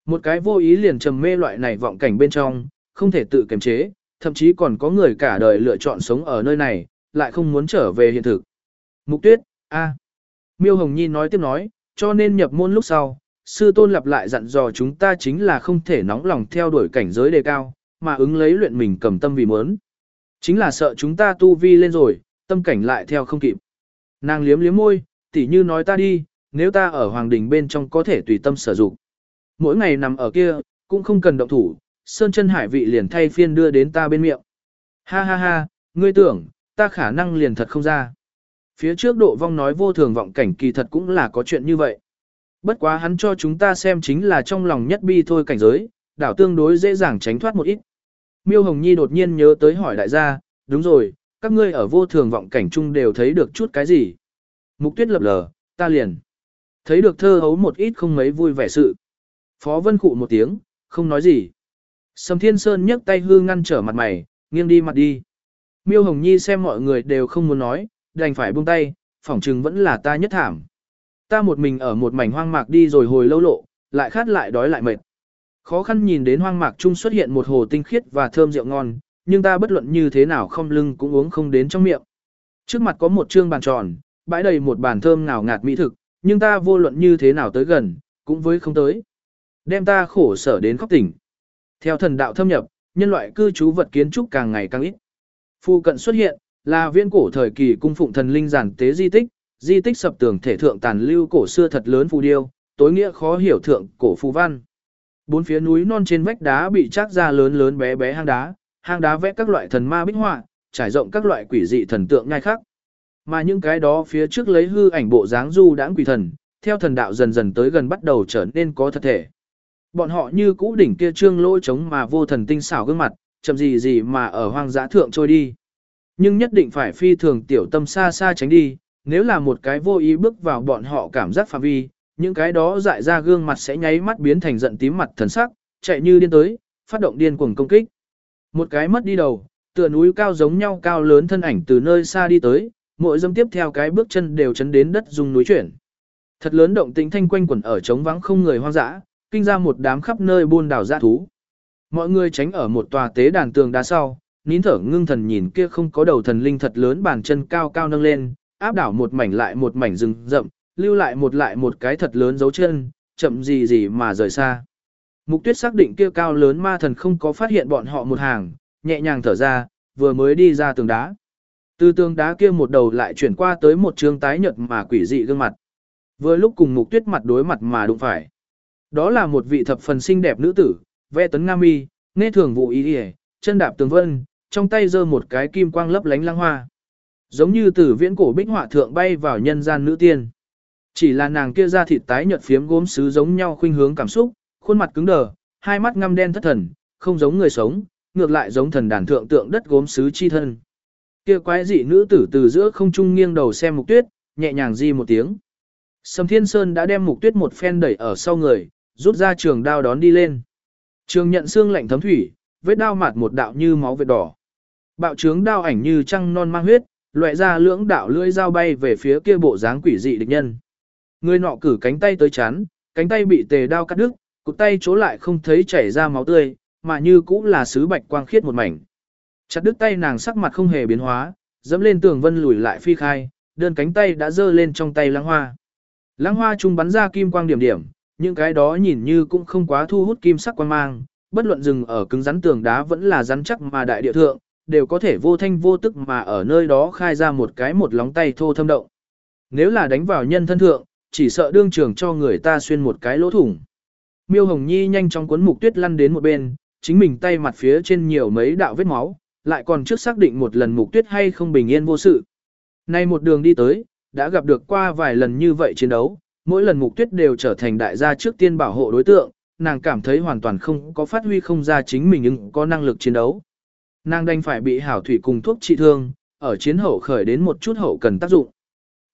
S1: Một cái vô ý liền trầm mê loại này vọng cảnh bên trong, không thể tự kiềm chế, thậm chí còn có người cả đời lựa chọn sống ở nơi này, lại không muốn trở về hiện thực. Mục tuyết, a. Miêu Hồng Nhi nói tiếp nói, cho nên nhập môn lúc sau, sư tôn lặp lại dặn dò chúng ta chính là không thể nóng lòng theo đuổi cảnh giới đề cao, mà ứng lấy luyện mình cầm tâm vì muốn. Chính là sợ chúng ta tu vi lên rồi, tâm cảnh lại theo không kịp. Nàng liếm liếm môi, tỉ như nói ta đi, nếu ta ở hoàng đình bên trong có thể tùy tâm sử dụng. Mỗi ngày nằm ở kia, cũng không cần động thủ, sơn chân hải vị liền thay phiên đưa đến ta bên miệng. Ha ha ha, ngươi tưởng, ta khả năng liền thật không ra. Phía trước độ vong nói vô thường vọng cảnh kỳ thật cũng là có chuyện như vậy. Bất quá hắn cho chúng ta xem chính là trong lòng nhất bi thôi cảnh giới, đảo tương đối dễ dàng tránh thoát một ít. Miêu Hồng Nhi đột nhiên nhớ tới hỏi đại gia, đúng rồi, các ngươi ở vô thường vọng cảnh chung đều thấy được chút cái gì. Mục tuyết lập lờ, ta liền. Thấy được thơ hấu một ít không mấy vui vẻ sự. Phó Vân Khụ một tiếng, không nói gì. Sầm Thiên Sơn nhấc tay hư ngăn trở mặt mày, nghiêng đi mặt đi. Miêu Hồng Nhi xem mọi người đều không muốn nói, đành phải buông tay, phỏng chừng vẫn là ta nhất thảm. Ta một mình ở một mảnh hoang mạc đi rồi hồi lâu lộ, lại khát lại đói lại mệt. Khó khăn nhìn đến hoang mạc trung xuất hiện một hồ tinh khiết và thơm rượu ngon, nhưng ta bất luận như thế nào không lưng cũng uống không đến trong miệng. Trước mặt có một trương bàn tròn, bãi đầy một bàn thơm ngào ngạt mỹ thực, nhưng ta vô luận như thế nào tới gần, cũng với không tới. Đem ta khổ sở đến khóc tỉnh. Theo thần đạo thâm nhập, nhân loại cư trú vật kiến trúc càng ngày càng ít. Phu cận xuất hiện, là viên cổ thời kỳ cung phụng thần linh giản tế di tích, di tích sập tường thể thượng tàn lưu cổ xưa thật lớn phù điêu, tối nghĩa khó hiểu thượng cổ phù văn. Bốn phía núi non trên vách đá bị chác ra lớn lớn bé bé hang đá, hang đá vẽ các loại thần ma bích họa, trải rộng các loại quỷ dị thần tượng ngay khác. Mà những cái đó phía trước lấy hư ảnh bộ dáng du đãng quỷ thần, theo thần đạo dần dần tới gần bắt đầu trở nên có thật thể. Bọn họ như cũ đỉnh kia trương lỗ trống mà vô thần tinh xảo gương mặt, chậm gì gì mà ở hoang dã thượng trôi đi. Nhưng nhất định phải phi thường tiểu tâm xa xa tránh đi, nếu là một cái vô ý bước vào bọn họ cảm giác phạm vi, những cái đó dại ra gương mặt sẽ nháy mắt biến thành giận tím mặt thần sắc, chạy như điên tới, phát động điên cuồng công kích. Một cái mất đi đầu, tựa núi cao giống nhau cao lớn thân ảnh từ nơi xa đi tới, mỗi dâm tiếp theo cái bước chân đều chấn đến đất dùng núi chuyển. Thật lớn động tĩnh thanh quanh quẩn ở trống vắng không người hoang dã, kinh ra một đám khắp nơi buôn đảo dã thú. Mọi người tránh ở một tòa tế đàn tường đá sau, nín thở ngưng thần nhìn kia không có đầu thần linh thật lớn bàn chân cao cao nâng lên, áp đảo một mảnh lại một mảnh rừng rậm, lưu lại một lại một cái thật lớn dấu chân, chậm gì gì mà rời xa. Mục tuyết xác định kia cao lớn ma thần không có phát hiện bọn họ một hàng, nhẹ nhàng thở ra, vừa mới đi ra tường đá. Từ tường đá kia một đầu lại chuyển qua tới một trường tái nhợt mà quỷ dị gương mặt. Vừa lúc cùng mục tuyết mặt đối mặt mà đụng phải. Đó là một vị thập phần xinh đẹp nữ tử, ve tấn nga mi, nghe thường vụ ý ỉa, chân đạp tường vân, trong tay giơ một cái kim quang lấp lánh lăng hoa. Giống như từ viễn cổ bích họa thượng bay vào nhân gian nữ tiên. Chỉ là nàng kia ra thịt tái nhợt phiếm gốm sứ giống nhau khuynh hướng cảm xúc, khuôn mặt cứng đờ, hai mắt ngăm đen thất thần, không giống người sống, ngược lại giống thần đàn thượng tượng đất gốm sứ chi thân. Kia quái dị nữ tử từ giữa không trung nghiêng đầu xem mục tuyết, nhẹ nhàng di một tiếng. Sầm Thiên Sơn đã đem mục tuyết một phen đẩy ở sau người, rút ra trường đao đón đi lên. Trường nhận xương lạnh thấm thủy, vết đao mạt một đạo như máu vết đỏ. Bạo trướng đao ảnh như trăng non mang huyết, loại ra lưỡng đạo lưỡi dao bay về phía kia bộ dáng quỷ dị địch nhân. Người nọ cử cánh tay tới chán, cánh tay bị tề đao cắt đứt, cụt tay chỗ lại không thấy chảy ra máu tươi, mà như cũng là sứ bạch quang khiết một mảnh. Chặt đứt tay nàng sắc mặt không hề biến hóa, dẫm lên tường vân lùi lại phi khai, đơn cánh tay đã giơ lên trong tay lãng hoa. lãng hoa trung bắn ra kim quang điểm điểm, những cái đó nhìn như cũng không quá thu hút kim sắc quan mang, bất luận dừng ở cứng rắn tường đá vẫn là rắn chắc mà đại địa thượng, đều có thể vô thanh vô tức mà ở nơi đó khai ra một cái một lóng tay thô thâm động. Nếu là đánh vào nhân thân thượng, chỉ sợ đương trường cho người ta xuyên một cái lỗ thủng. Miêu Hồng Nhi nhanh chóng cuốn mục tuyết lăn đến một bên, chính mình tay mặt phía trên nhiều mấy đạo vết máu, lại còn trước xác định một lần mục tuyết hay không bình yên vô sự. Nay một đường đi tới, đã gặp được qua vài lần như vậy chiến đấu, mỗi lần mục tuyết đều trở thành đại gia trước tiên bảo hộ đối tượng, nàng cảm thấy hoàn toàn không có phát huy không ra chính mình nhưng có năng lực chiến đấu. Nàng đành phải bị hảo thủy cùng thuốc trị thương, ở chiến hậu khởi đến một chút hậu cần tác dụng.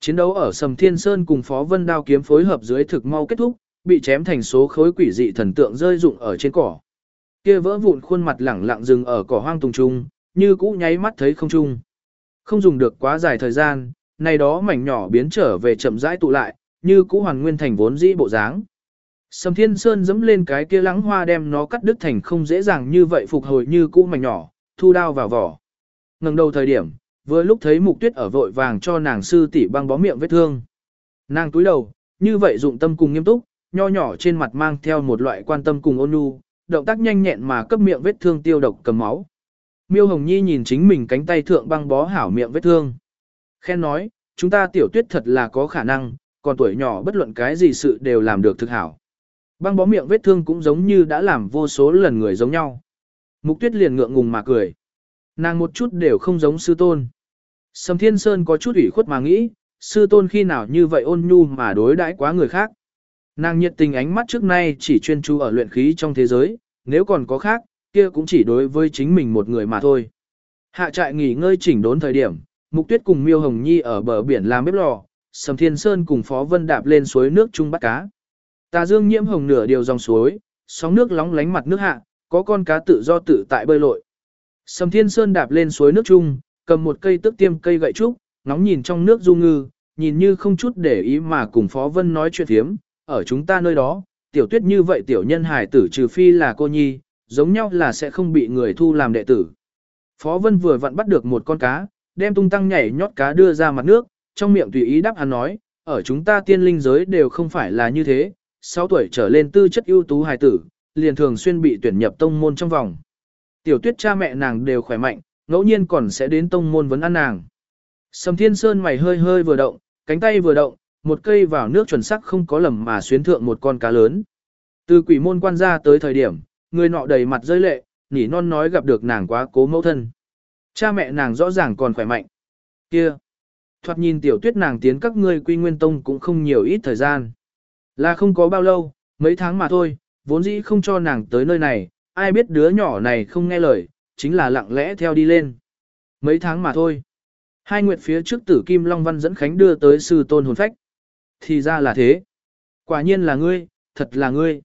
S1: Chiến đấu ở Sầm Thiên Sơn cùng Phó Vân Đao kiếm phối hợp dưới thực mau kết thúc, bị chém thành số khối quỷ dị thần tượng rơi rụng ở trên cỏ. Kia vỡ vụn khuôn mặt lẳng lặng dừng ở cỏ hoang tùng trung, như cũ nháy mắt thấy không trung. Không dùng được quá dài thời gian, này đó mảnh nhỏ biến trở về chậm rãi tụ lại, như cũ hoàn nguyên thành vốn dĩ bộ dáng. Sầm Thiên Sơn dẫm lên cái kia lãng hoa đem nó cắt đứt thành không dễ dàng như vậy phục hồi như cũ mảnh nhỏ, thu đao vào vỏ. Ngừng đầu thời điểm, vừa lúc thấy Mục Tuyết ở vội vàng cho nàng sư tỷ băng bó miệng vết thương. Nàng túi đầu, như vậy dụng tâm cùng nghiêm túc, nho nhỏ trên mặt mang theo một loại quan tâm cùng ôn nhu, động tác nhanh nhẹn mà cấp miệng vết thương tiêu độc cầm máu. Miêu Hồng Nhi nhìn chính mình cánh tay thượng băng bó hảo miệng vết thương. Khen nói, chúng ta tiểu tuyết thật là có khả năng, còn tuổi nhỏ bất luận cái gì sự đều làm được thực hảo. Băng bó miệng vết thương cũng giống như đã làm vô số lần người giống nhau. Mục tuyết liền ngượng ngùng mà cười. Nàng một chút đều không giống sư tôn. Sầm Thiên Sơn có chút ủy khuất mà nghĩ, sư tôn khi nào như vậy ôn nhu mà đối đãi quá người khác. Nàng nhiệt tình ánh mắt trước nay chỉ chuyên chú ở luyện khí trong thế giới, nếu còn có khác, kia cũng chỉ đối với chính mình một người mà thôi. Hạ trại nghỉ ngơi chỉnh đốn thời điểm, Mục Tuyết cùng Miêu Hồng Nhi ở bờ biển làm bếp lò, Sầm Thiên Sơn cùng Phó Vân đạp lên suối nước chung bắt cá. Tà Dương nhiễm hồng nửa điều dòng suối, sóng nước lóng lánh mặt nước hạ, có con cá tự do tự tại bơi lội. Sầm Thiên Sơn đạp lên suối nước chung, cầm một cây tước tiêm cây gậy trúc, ngóng nhìn trong nước du ngư, nhìn như không chút để ý mà cùng Phó Vân nói chuyện thiếm, ở chúng ta nơi đó, tiểu tuyết như vậy tiểu nhân hải tử trừ phi là cô nhi, giống nhau là sẽ không bị người thu làm đệ tử. Phó Vân vừa vặn bắt được một con cá, đem tung tăng nhảy nhót cá đưa ra mặt nước, trong miệng tùy ý đáp hắn nói, ở chúng ta tiên linh giới đều không phải là như thế, 6 tuổi trở lên tư chất ưu tú hài tử, liền thường xuyên bị tuyển nhập tông môn trong vòng. Tiểu tuyết cha mẹ nàng đều khỏe mạnh, ngẫu nhiên còn sẽ đến tông môn vấn ăn nàng. Sầm thiên sơn mày hơi hơi vừa động, cánh tay vừa động, một cây vào nước chuẩn sắc không có lầm mà xuyến thượng một con cá lớn. Từ quỷ môn quan ra tới thời điểm, người nọ đầy mặt rơi lệ, nỉ non nói gặp được nàng quá cố mẫu thân. Cha mẹ nàng rõ ràng còn khỏe mạnh. Kia! Thoạt nhìn tiểu tuyết nàng tiến các ngươi quy nguyên tông cũng không nhiều ít thời gian. Là không có bao lâu, mấy tháng mà thôi, vốn dĩ không cho nàng tới nơi này, ai biết đứa nhỏ này không nghe lời, chính là lặng lẽ theo đi lên. Mấy tháng mà thôi. Hai nguyệt phía trước tử Kim Long Văn dẫn Khánh đưa tới sư tôn hồn phách. Thì ra là thế. Quả nhiên là ngươi, thật là ngươi.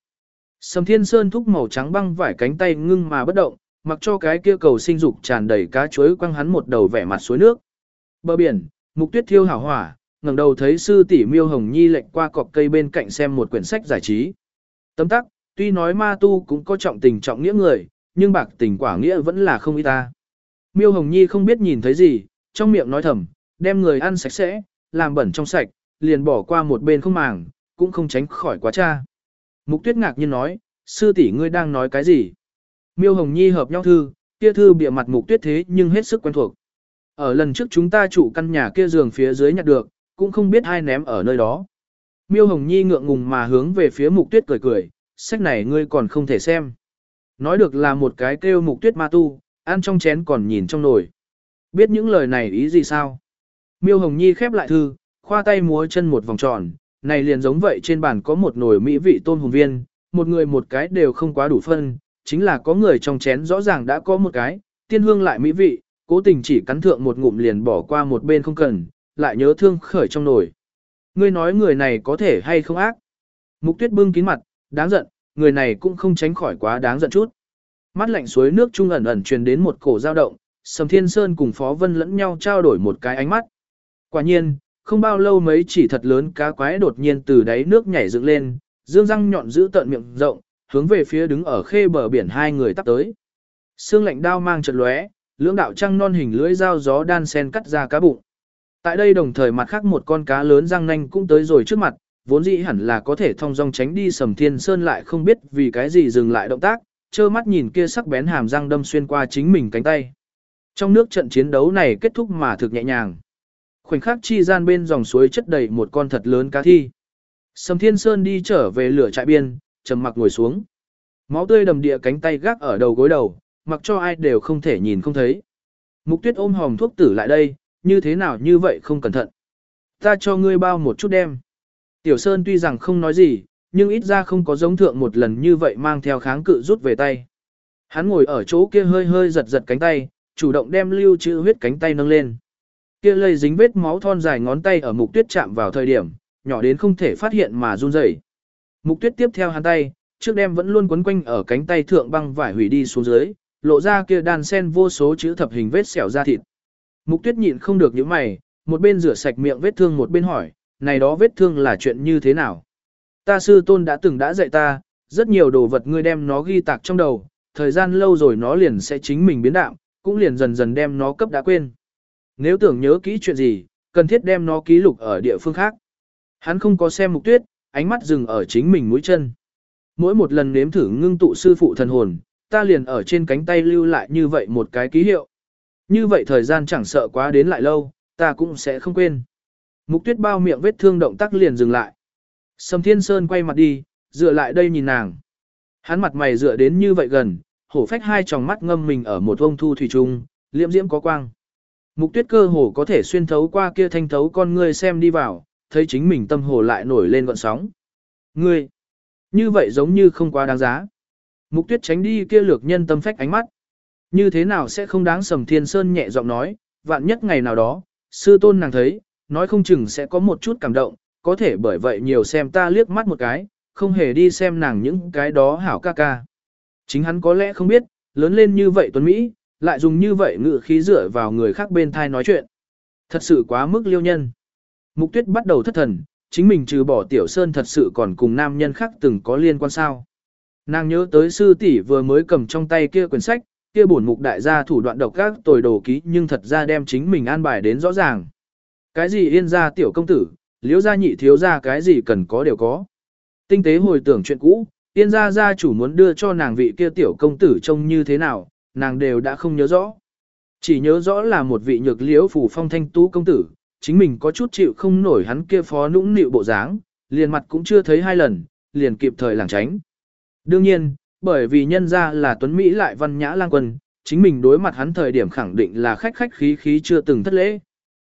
S1: Sầm Thiên Sơn thúc màu trắng băng vải cánh tay ngưng mà bất động, mặc cho cái kia cầu sinh dục tràn đầy cá chuối quăng hắn một đầu vẻ mặt suối nước. Bờ biển, Mục Tuyết thiêu hảo hỏa, ngẩng đầu thấy sư tỷ Miêu Hồng Nhi lệnh qua cọc cây bên cạnh xem một quyển sách giải trí. Tấm tắc, tuy nói ma tu cũng có trọng tình trọng nghĩa người, nhưng bạc tình quả nghĩa vẫn là không y ta. Miêu Hồng Nhi không biết nhìn thấy gì, trong miệng nói thầm, đem người ăn sạch sẽ, làm bẩn trong sạch, liền bỏ qua một bên không màng, cũng không tránh khỏi quá cha. Mục tuyết ngạc nhiên nói, sư tỷ ngươi đang nói cái gì? Miêu Hồng Nhi hợp nhau thư, kia thư bịa mặt mục tuyết thế nhưng hết sức quen thuộc. Ở lần trước chúng ta trụ căn nhà kia giường phía dưới nhặt được, cũng không biết ai ném ở nơi đó. Miêu Hồng Nhi ngượng ngùng mà hướng về phía mục tuyết cười cười, sách này ngươi còn không thể xem. Nói được là một cái kêu mục tuyết ma tu, ăn trong chén còn nhìn trong nồi. Biết những lời này ý gì sao? Miêu Hồng Nhi khép lại thư, khoa tay múa chân một vòng tròn, này liền giống vậy trên bàn có một nồi mỹ vị tôm hùng viên, một người một cái đều không quá đủ phân, chính là có người trong chén rõ ràng đã có một cái, tiên hương lại mỹ vị, cố tình chỉ cắn thượng một ngụm liền bỏ qua một bên không cần, lại nhớ thương khởi trong nồi. Ngươi nói người này có thể hay không ác? Mục tuyết bưng kín mặt, đáng giận, người này cũng không tránh khỏi quá đáng giận chút. Mắt lạnh suối nước trung ẩn ẩn truyền đến một cổ dao động, Sầm Thiên Sơn cùng Phó Vân lẫn nhau trao đổi một cái ánh mắt. Quả nhiên, không bao lâu mấy chỉ thật lớn cá quái đột nhiên từ đáy nước nhảy dựng lên, dương răng nhọn giữ tận miệng rộng, hướng về phía đứng ở khê bờ biển hai người tắp tới. Sương lạnh đao mang chật lóe, lưỡng đạo trăng non hình lưỡi dao gió đan sen cắt ra cá bụng. Tại đây đồng thời mặt khác một con cá lớn răng nanh cũng tới rồi trước mặt, vốn dĩ hẳn là có thể thông dong tránh đi sầm thiên sơn lại không biết vì cái gì dừng lại động tác, trơ mắt nhìn kia sắc bén hàm răng đâm xuyên qua chính mình cánh tay. Trong nước trận chiến đấu này kết thúc mà thực nhẹ nhàng. Khoảnh khắc chi gian bên dòng suối chất đầy một con thật lớn cá thi. Sầm Thiên Sơn đi trở về lửa trại biên, trầm mặc ngồi xuống. Máu tươi đầm địa cánh tay gác ở đầu gối đầu, mặc cho ai đều không thể nhìn không thấy. Mục tuyết ôm hòm thuốc tử lại đây, như thế nào như vậy không cẩn thận. Ta cho ngươi bao một chút đem. Tiểu Sơn tuy rằng không nói gì, nhưng ít ra không có giống thượng một lần như vậy mang theo kháng cự rút về tay. Hắn ngồi ở chỗ kia hơi hơi giật giật cánh tay, chủ động đem lưu trữ huyết cánh tay nâng lên. Kia lây dính vết máu thon dài ngón tay ở mục tuyết chạm vào thời điểm, nhỏ đến không thể phát hiện mà run rẩy. Mục tuyết tiếp theo hắn tay, trước đem vẫn luôn quấn quanh ở cánh tay thượng băng vải hủy đi xuống dưới, lộ ra kia đàn sen vô số chữ thập hình vết xẻo ra thịt. Mục tuyết nhịn không được những mày, một bên rửa sạch miệng vết thương một bên hỏi, này đó vết thương là chuyện như thế nào? Ta sư tôn đã từng đã dạy ta, rất nhiều đồ vật ngươi đem nó ghi tạc trong đầu, thời gian lâu rồi nó liền sẽ chính mình biến đạo, cũng liền dần dần đem nó cấp đã quên. Nếu tưởng nhớ kỹ chuyện gì, cần thiết đem nó ký lục ở địa phương khác. Hắn không có xem mục tuyết, ánh mắt dừng ở chính mình mũi chân. Mỗi một lần nếm thử ngưng tụ sư phụ thần hồn, ta liền ở trên cánh tay lưu lại như vậy một cái ký hiệu. Như vậy thời gian chẳng sợ quá đến lại lâu, ta cũng sẽ không quên. Mục tuyết bao miệng vết thương động tác liền dừng lại. Sầm Thiên Sơn quay mặt đi, dựa lại đây nhìn nàng. Hắn mặt mày dựa đến như vậy gần, hổ phách hai tròng mắt ngâm mình ở một vông thu thủy trung, liễm diễm có quang. Mục tuyết cơ hồ có thể xuyên thấu qua kia thanh thấu con ngươi xem đi vào, thấy chính mình tâm hồ lại nổi lên gọn sóng. Ngươi, như vậy giống như không quá đáng giá. Mục tuyết tránh đi kia lược nhân tâm phách ánh mắt. Như thế nào sẽ không đáng sầm thiên sơn nhẹ giọng nói, vạn nhất ngày nào đó, sư tôn nàng thấy, nói không chừng sẽ có một chút cảm động, có thể bởi vậy nhiều xem ta liếc mắt một cái, không hề đi xem nàng những cái đó hảo ca ca. Chính hắn có lẽ không biết, lớn lên như vậy tuấn Mỹ, lại dùng như vậy ngự khí dựa vào người khác bên thai nói chuyện. Thật sự quá mức liêu nhân. Mục tuyết bắt đầu thất thần, chính mình trừ bỏ tiểu sơn thật sự còn cùng nam nhân khác từng có liên quan sao. Nàng nhớ tới sư tỷ vừa mới cầm trong tay kia quyển sách, kia bổn mục đại gia thủ đoạn độc các tồi đồ ký nhưng thật ra đem chính mình an bài đến rõ ràng. Cái gì yên gia tiểu công tử, liễu gia nhị thiếu gia cái gì cần có đều có. Tinh tế hồi tưởng chuyện cũ, yên gia gia chủ muốn đưa cho nàng vị kia tiểu công tử trông như thế nào, nàng đều đã không nhớ rõ. Chỉ nhớ rõ là một vị nhược liễu phủ phong thanh tú công tử, chính mình có chút chịu không nổi hắn kia phó nũng nịu bộ dáng, liền mặt cũng chưa thấy hai lần, liền kịp thời lảng tránh. Đương nhiên, bởi vì nhân ra là tuấn Mỹ lại văn nhã lang quân, chính mình đối mặt hắn thời điểm khẳng định là khách khách khí khí chưa từng thất lễ.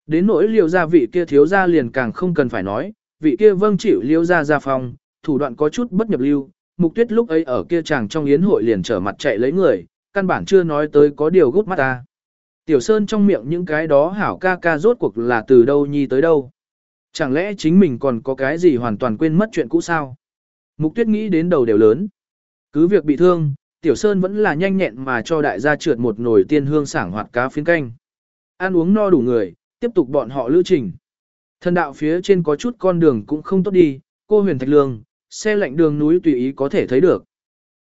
S1: Đến nỗi liêu gia vị kia thiếu gia liền càng không cần phải nói, vị kia vâng chịu liêu gia gia phong, thủ đoạn có chút bất nhập lưu, mục tuyết lúc ấy ở kia chàng trong yến hội liền trở mặt chạy lấy người, căn bản chưa nói tới có điều gút mắt ta. Tiểu Sơn trong miệng những cái đó hảo ca ca rốt cuộc là từ đâu nhi tới đâu. Chẳng lẽ chính mình còn có cái gì hoàn toàn quên mất chuyện cũ sao? Mục tuyết nghĩ đến đầu đều lớn. Cứ việc bị thương, Tiểu Sơn vẫn là nhanh nhẹn mà cho đại gia trượt một nồi tiên hương sảng hoạt cá phiến canh. Ăn uống no đủ người, tiếp tục bọn họ lưu trình. Thần đạo phía trên có chút con đường cũng không tốt đi, cô huyền thạch lương, xe lạnh đường núi tùy ý có thể thấy được.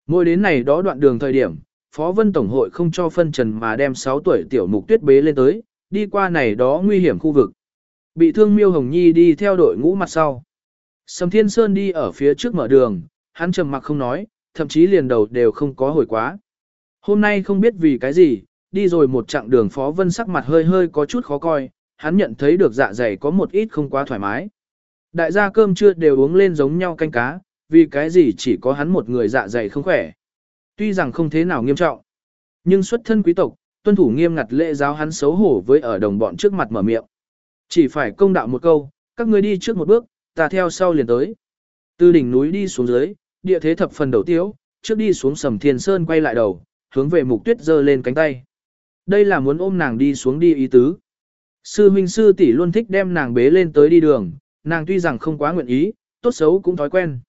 S1: Mỗi đến này đó đoạn đường thời điểm, Phó Vân Tổng hội không cho phân trần mà đem 6 tuổi tiểu mục tuyết bế lên tới, đi qua này đó nguy hiểm khu vực. Bị thương Miêu Hồng Nhi đi theo đội ngũ mặt sau. Sầm Thiên Sơn đi ở phía trước mở đường, hắn trầm mặc không nói, thậm chí liền đầu đều không có hồi quá. Hôm nay không biết vì cái gì, đi rồi một chặng đường Phó Vân sắc mặt hơi hơi có chút khó coi, hắn nhận thấy được dạ dày có một ít không quá thoải mái. Đại gia cơm trưa đều uống lên giống nhau canh cá, vì cái gì chỉ có hắn một người dạ dày không khỏe. Tuy rằng không thế nào nghiêm trọng, nhưng xuất thân quý tộc, tuân thủ nghiêm ngặt lễ giáo hắn xấu hổ với ở đồng bọn trước mặt mở miệng. Chỉ phải công đạo một câu, các ngươi đi trước một bước, ta theo sau liền tới. Từ đỉnh núi đi xuống dưới, địa thế thập phần đầu tiếu, trước đi xuống sầm thiên sơn quay lại đầu, hướng về mục tuyết giơ lên cánh tay. Đây là muốn ôm nàng đi xuống đi ý tứ. Sư huynh sư tỷ luôn thích đem nàng bế lên tới đi đường, nàng tuy rằng không quá nguyện ý, tốt xấu cũng thói quen.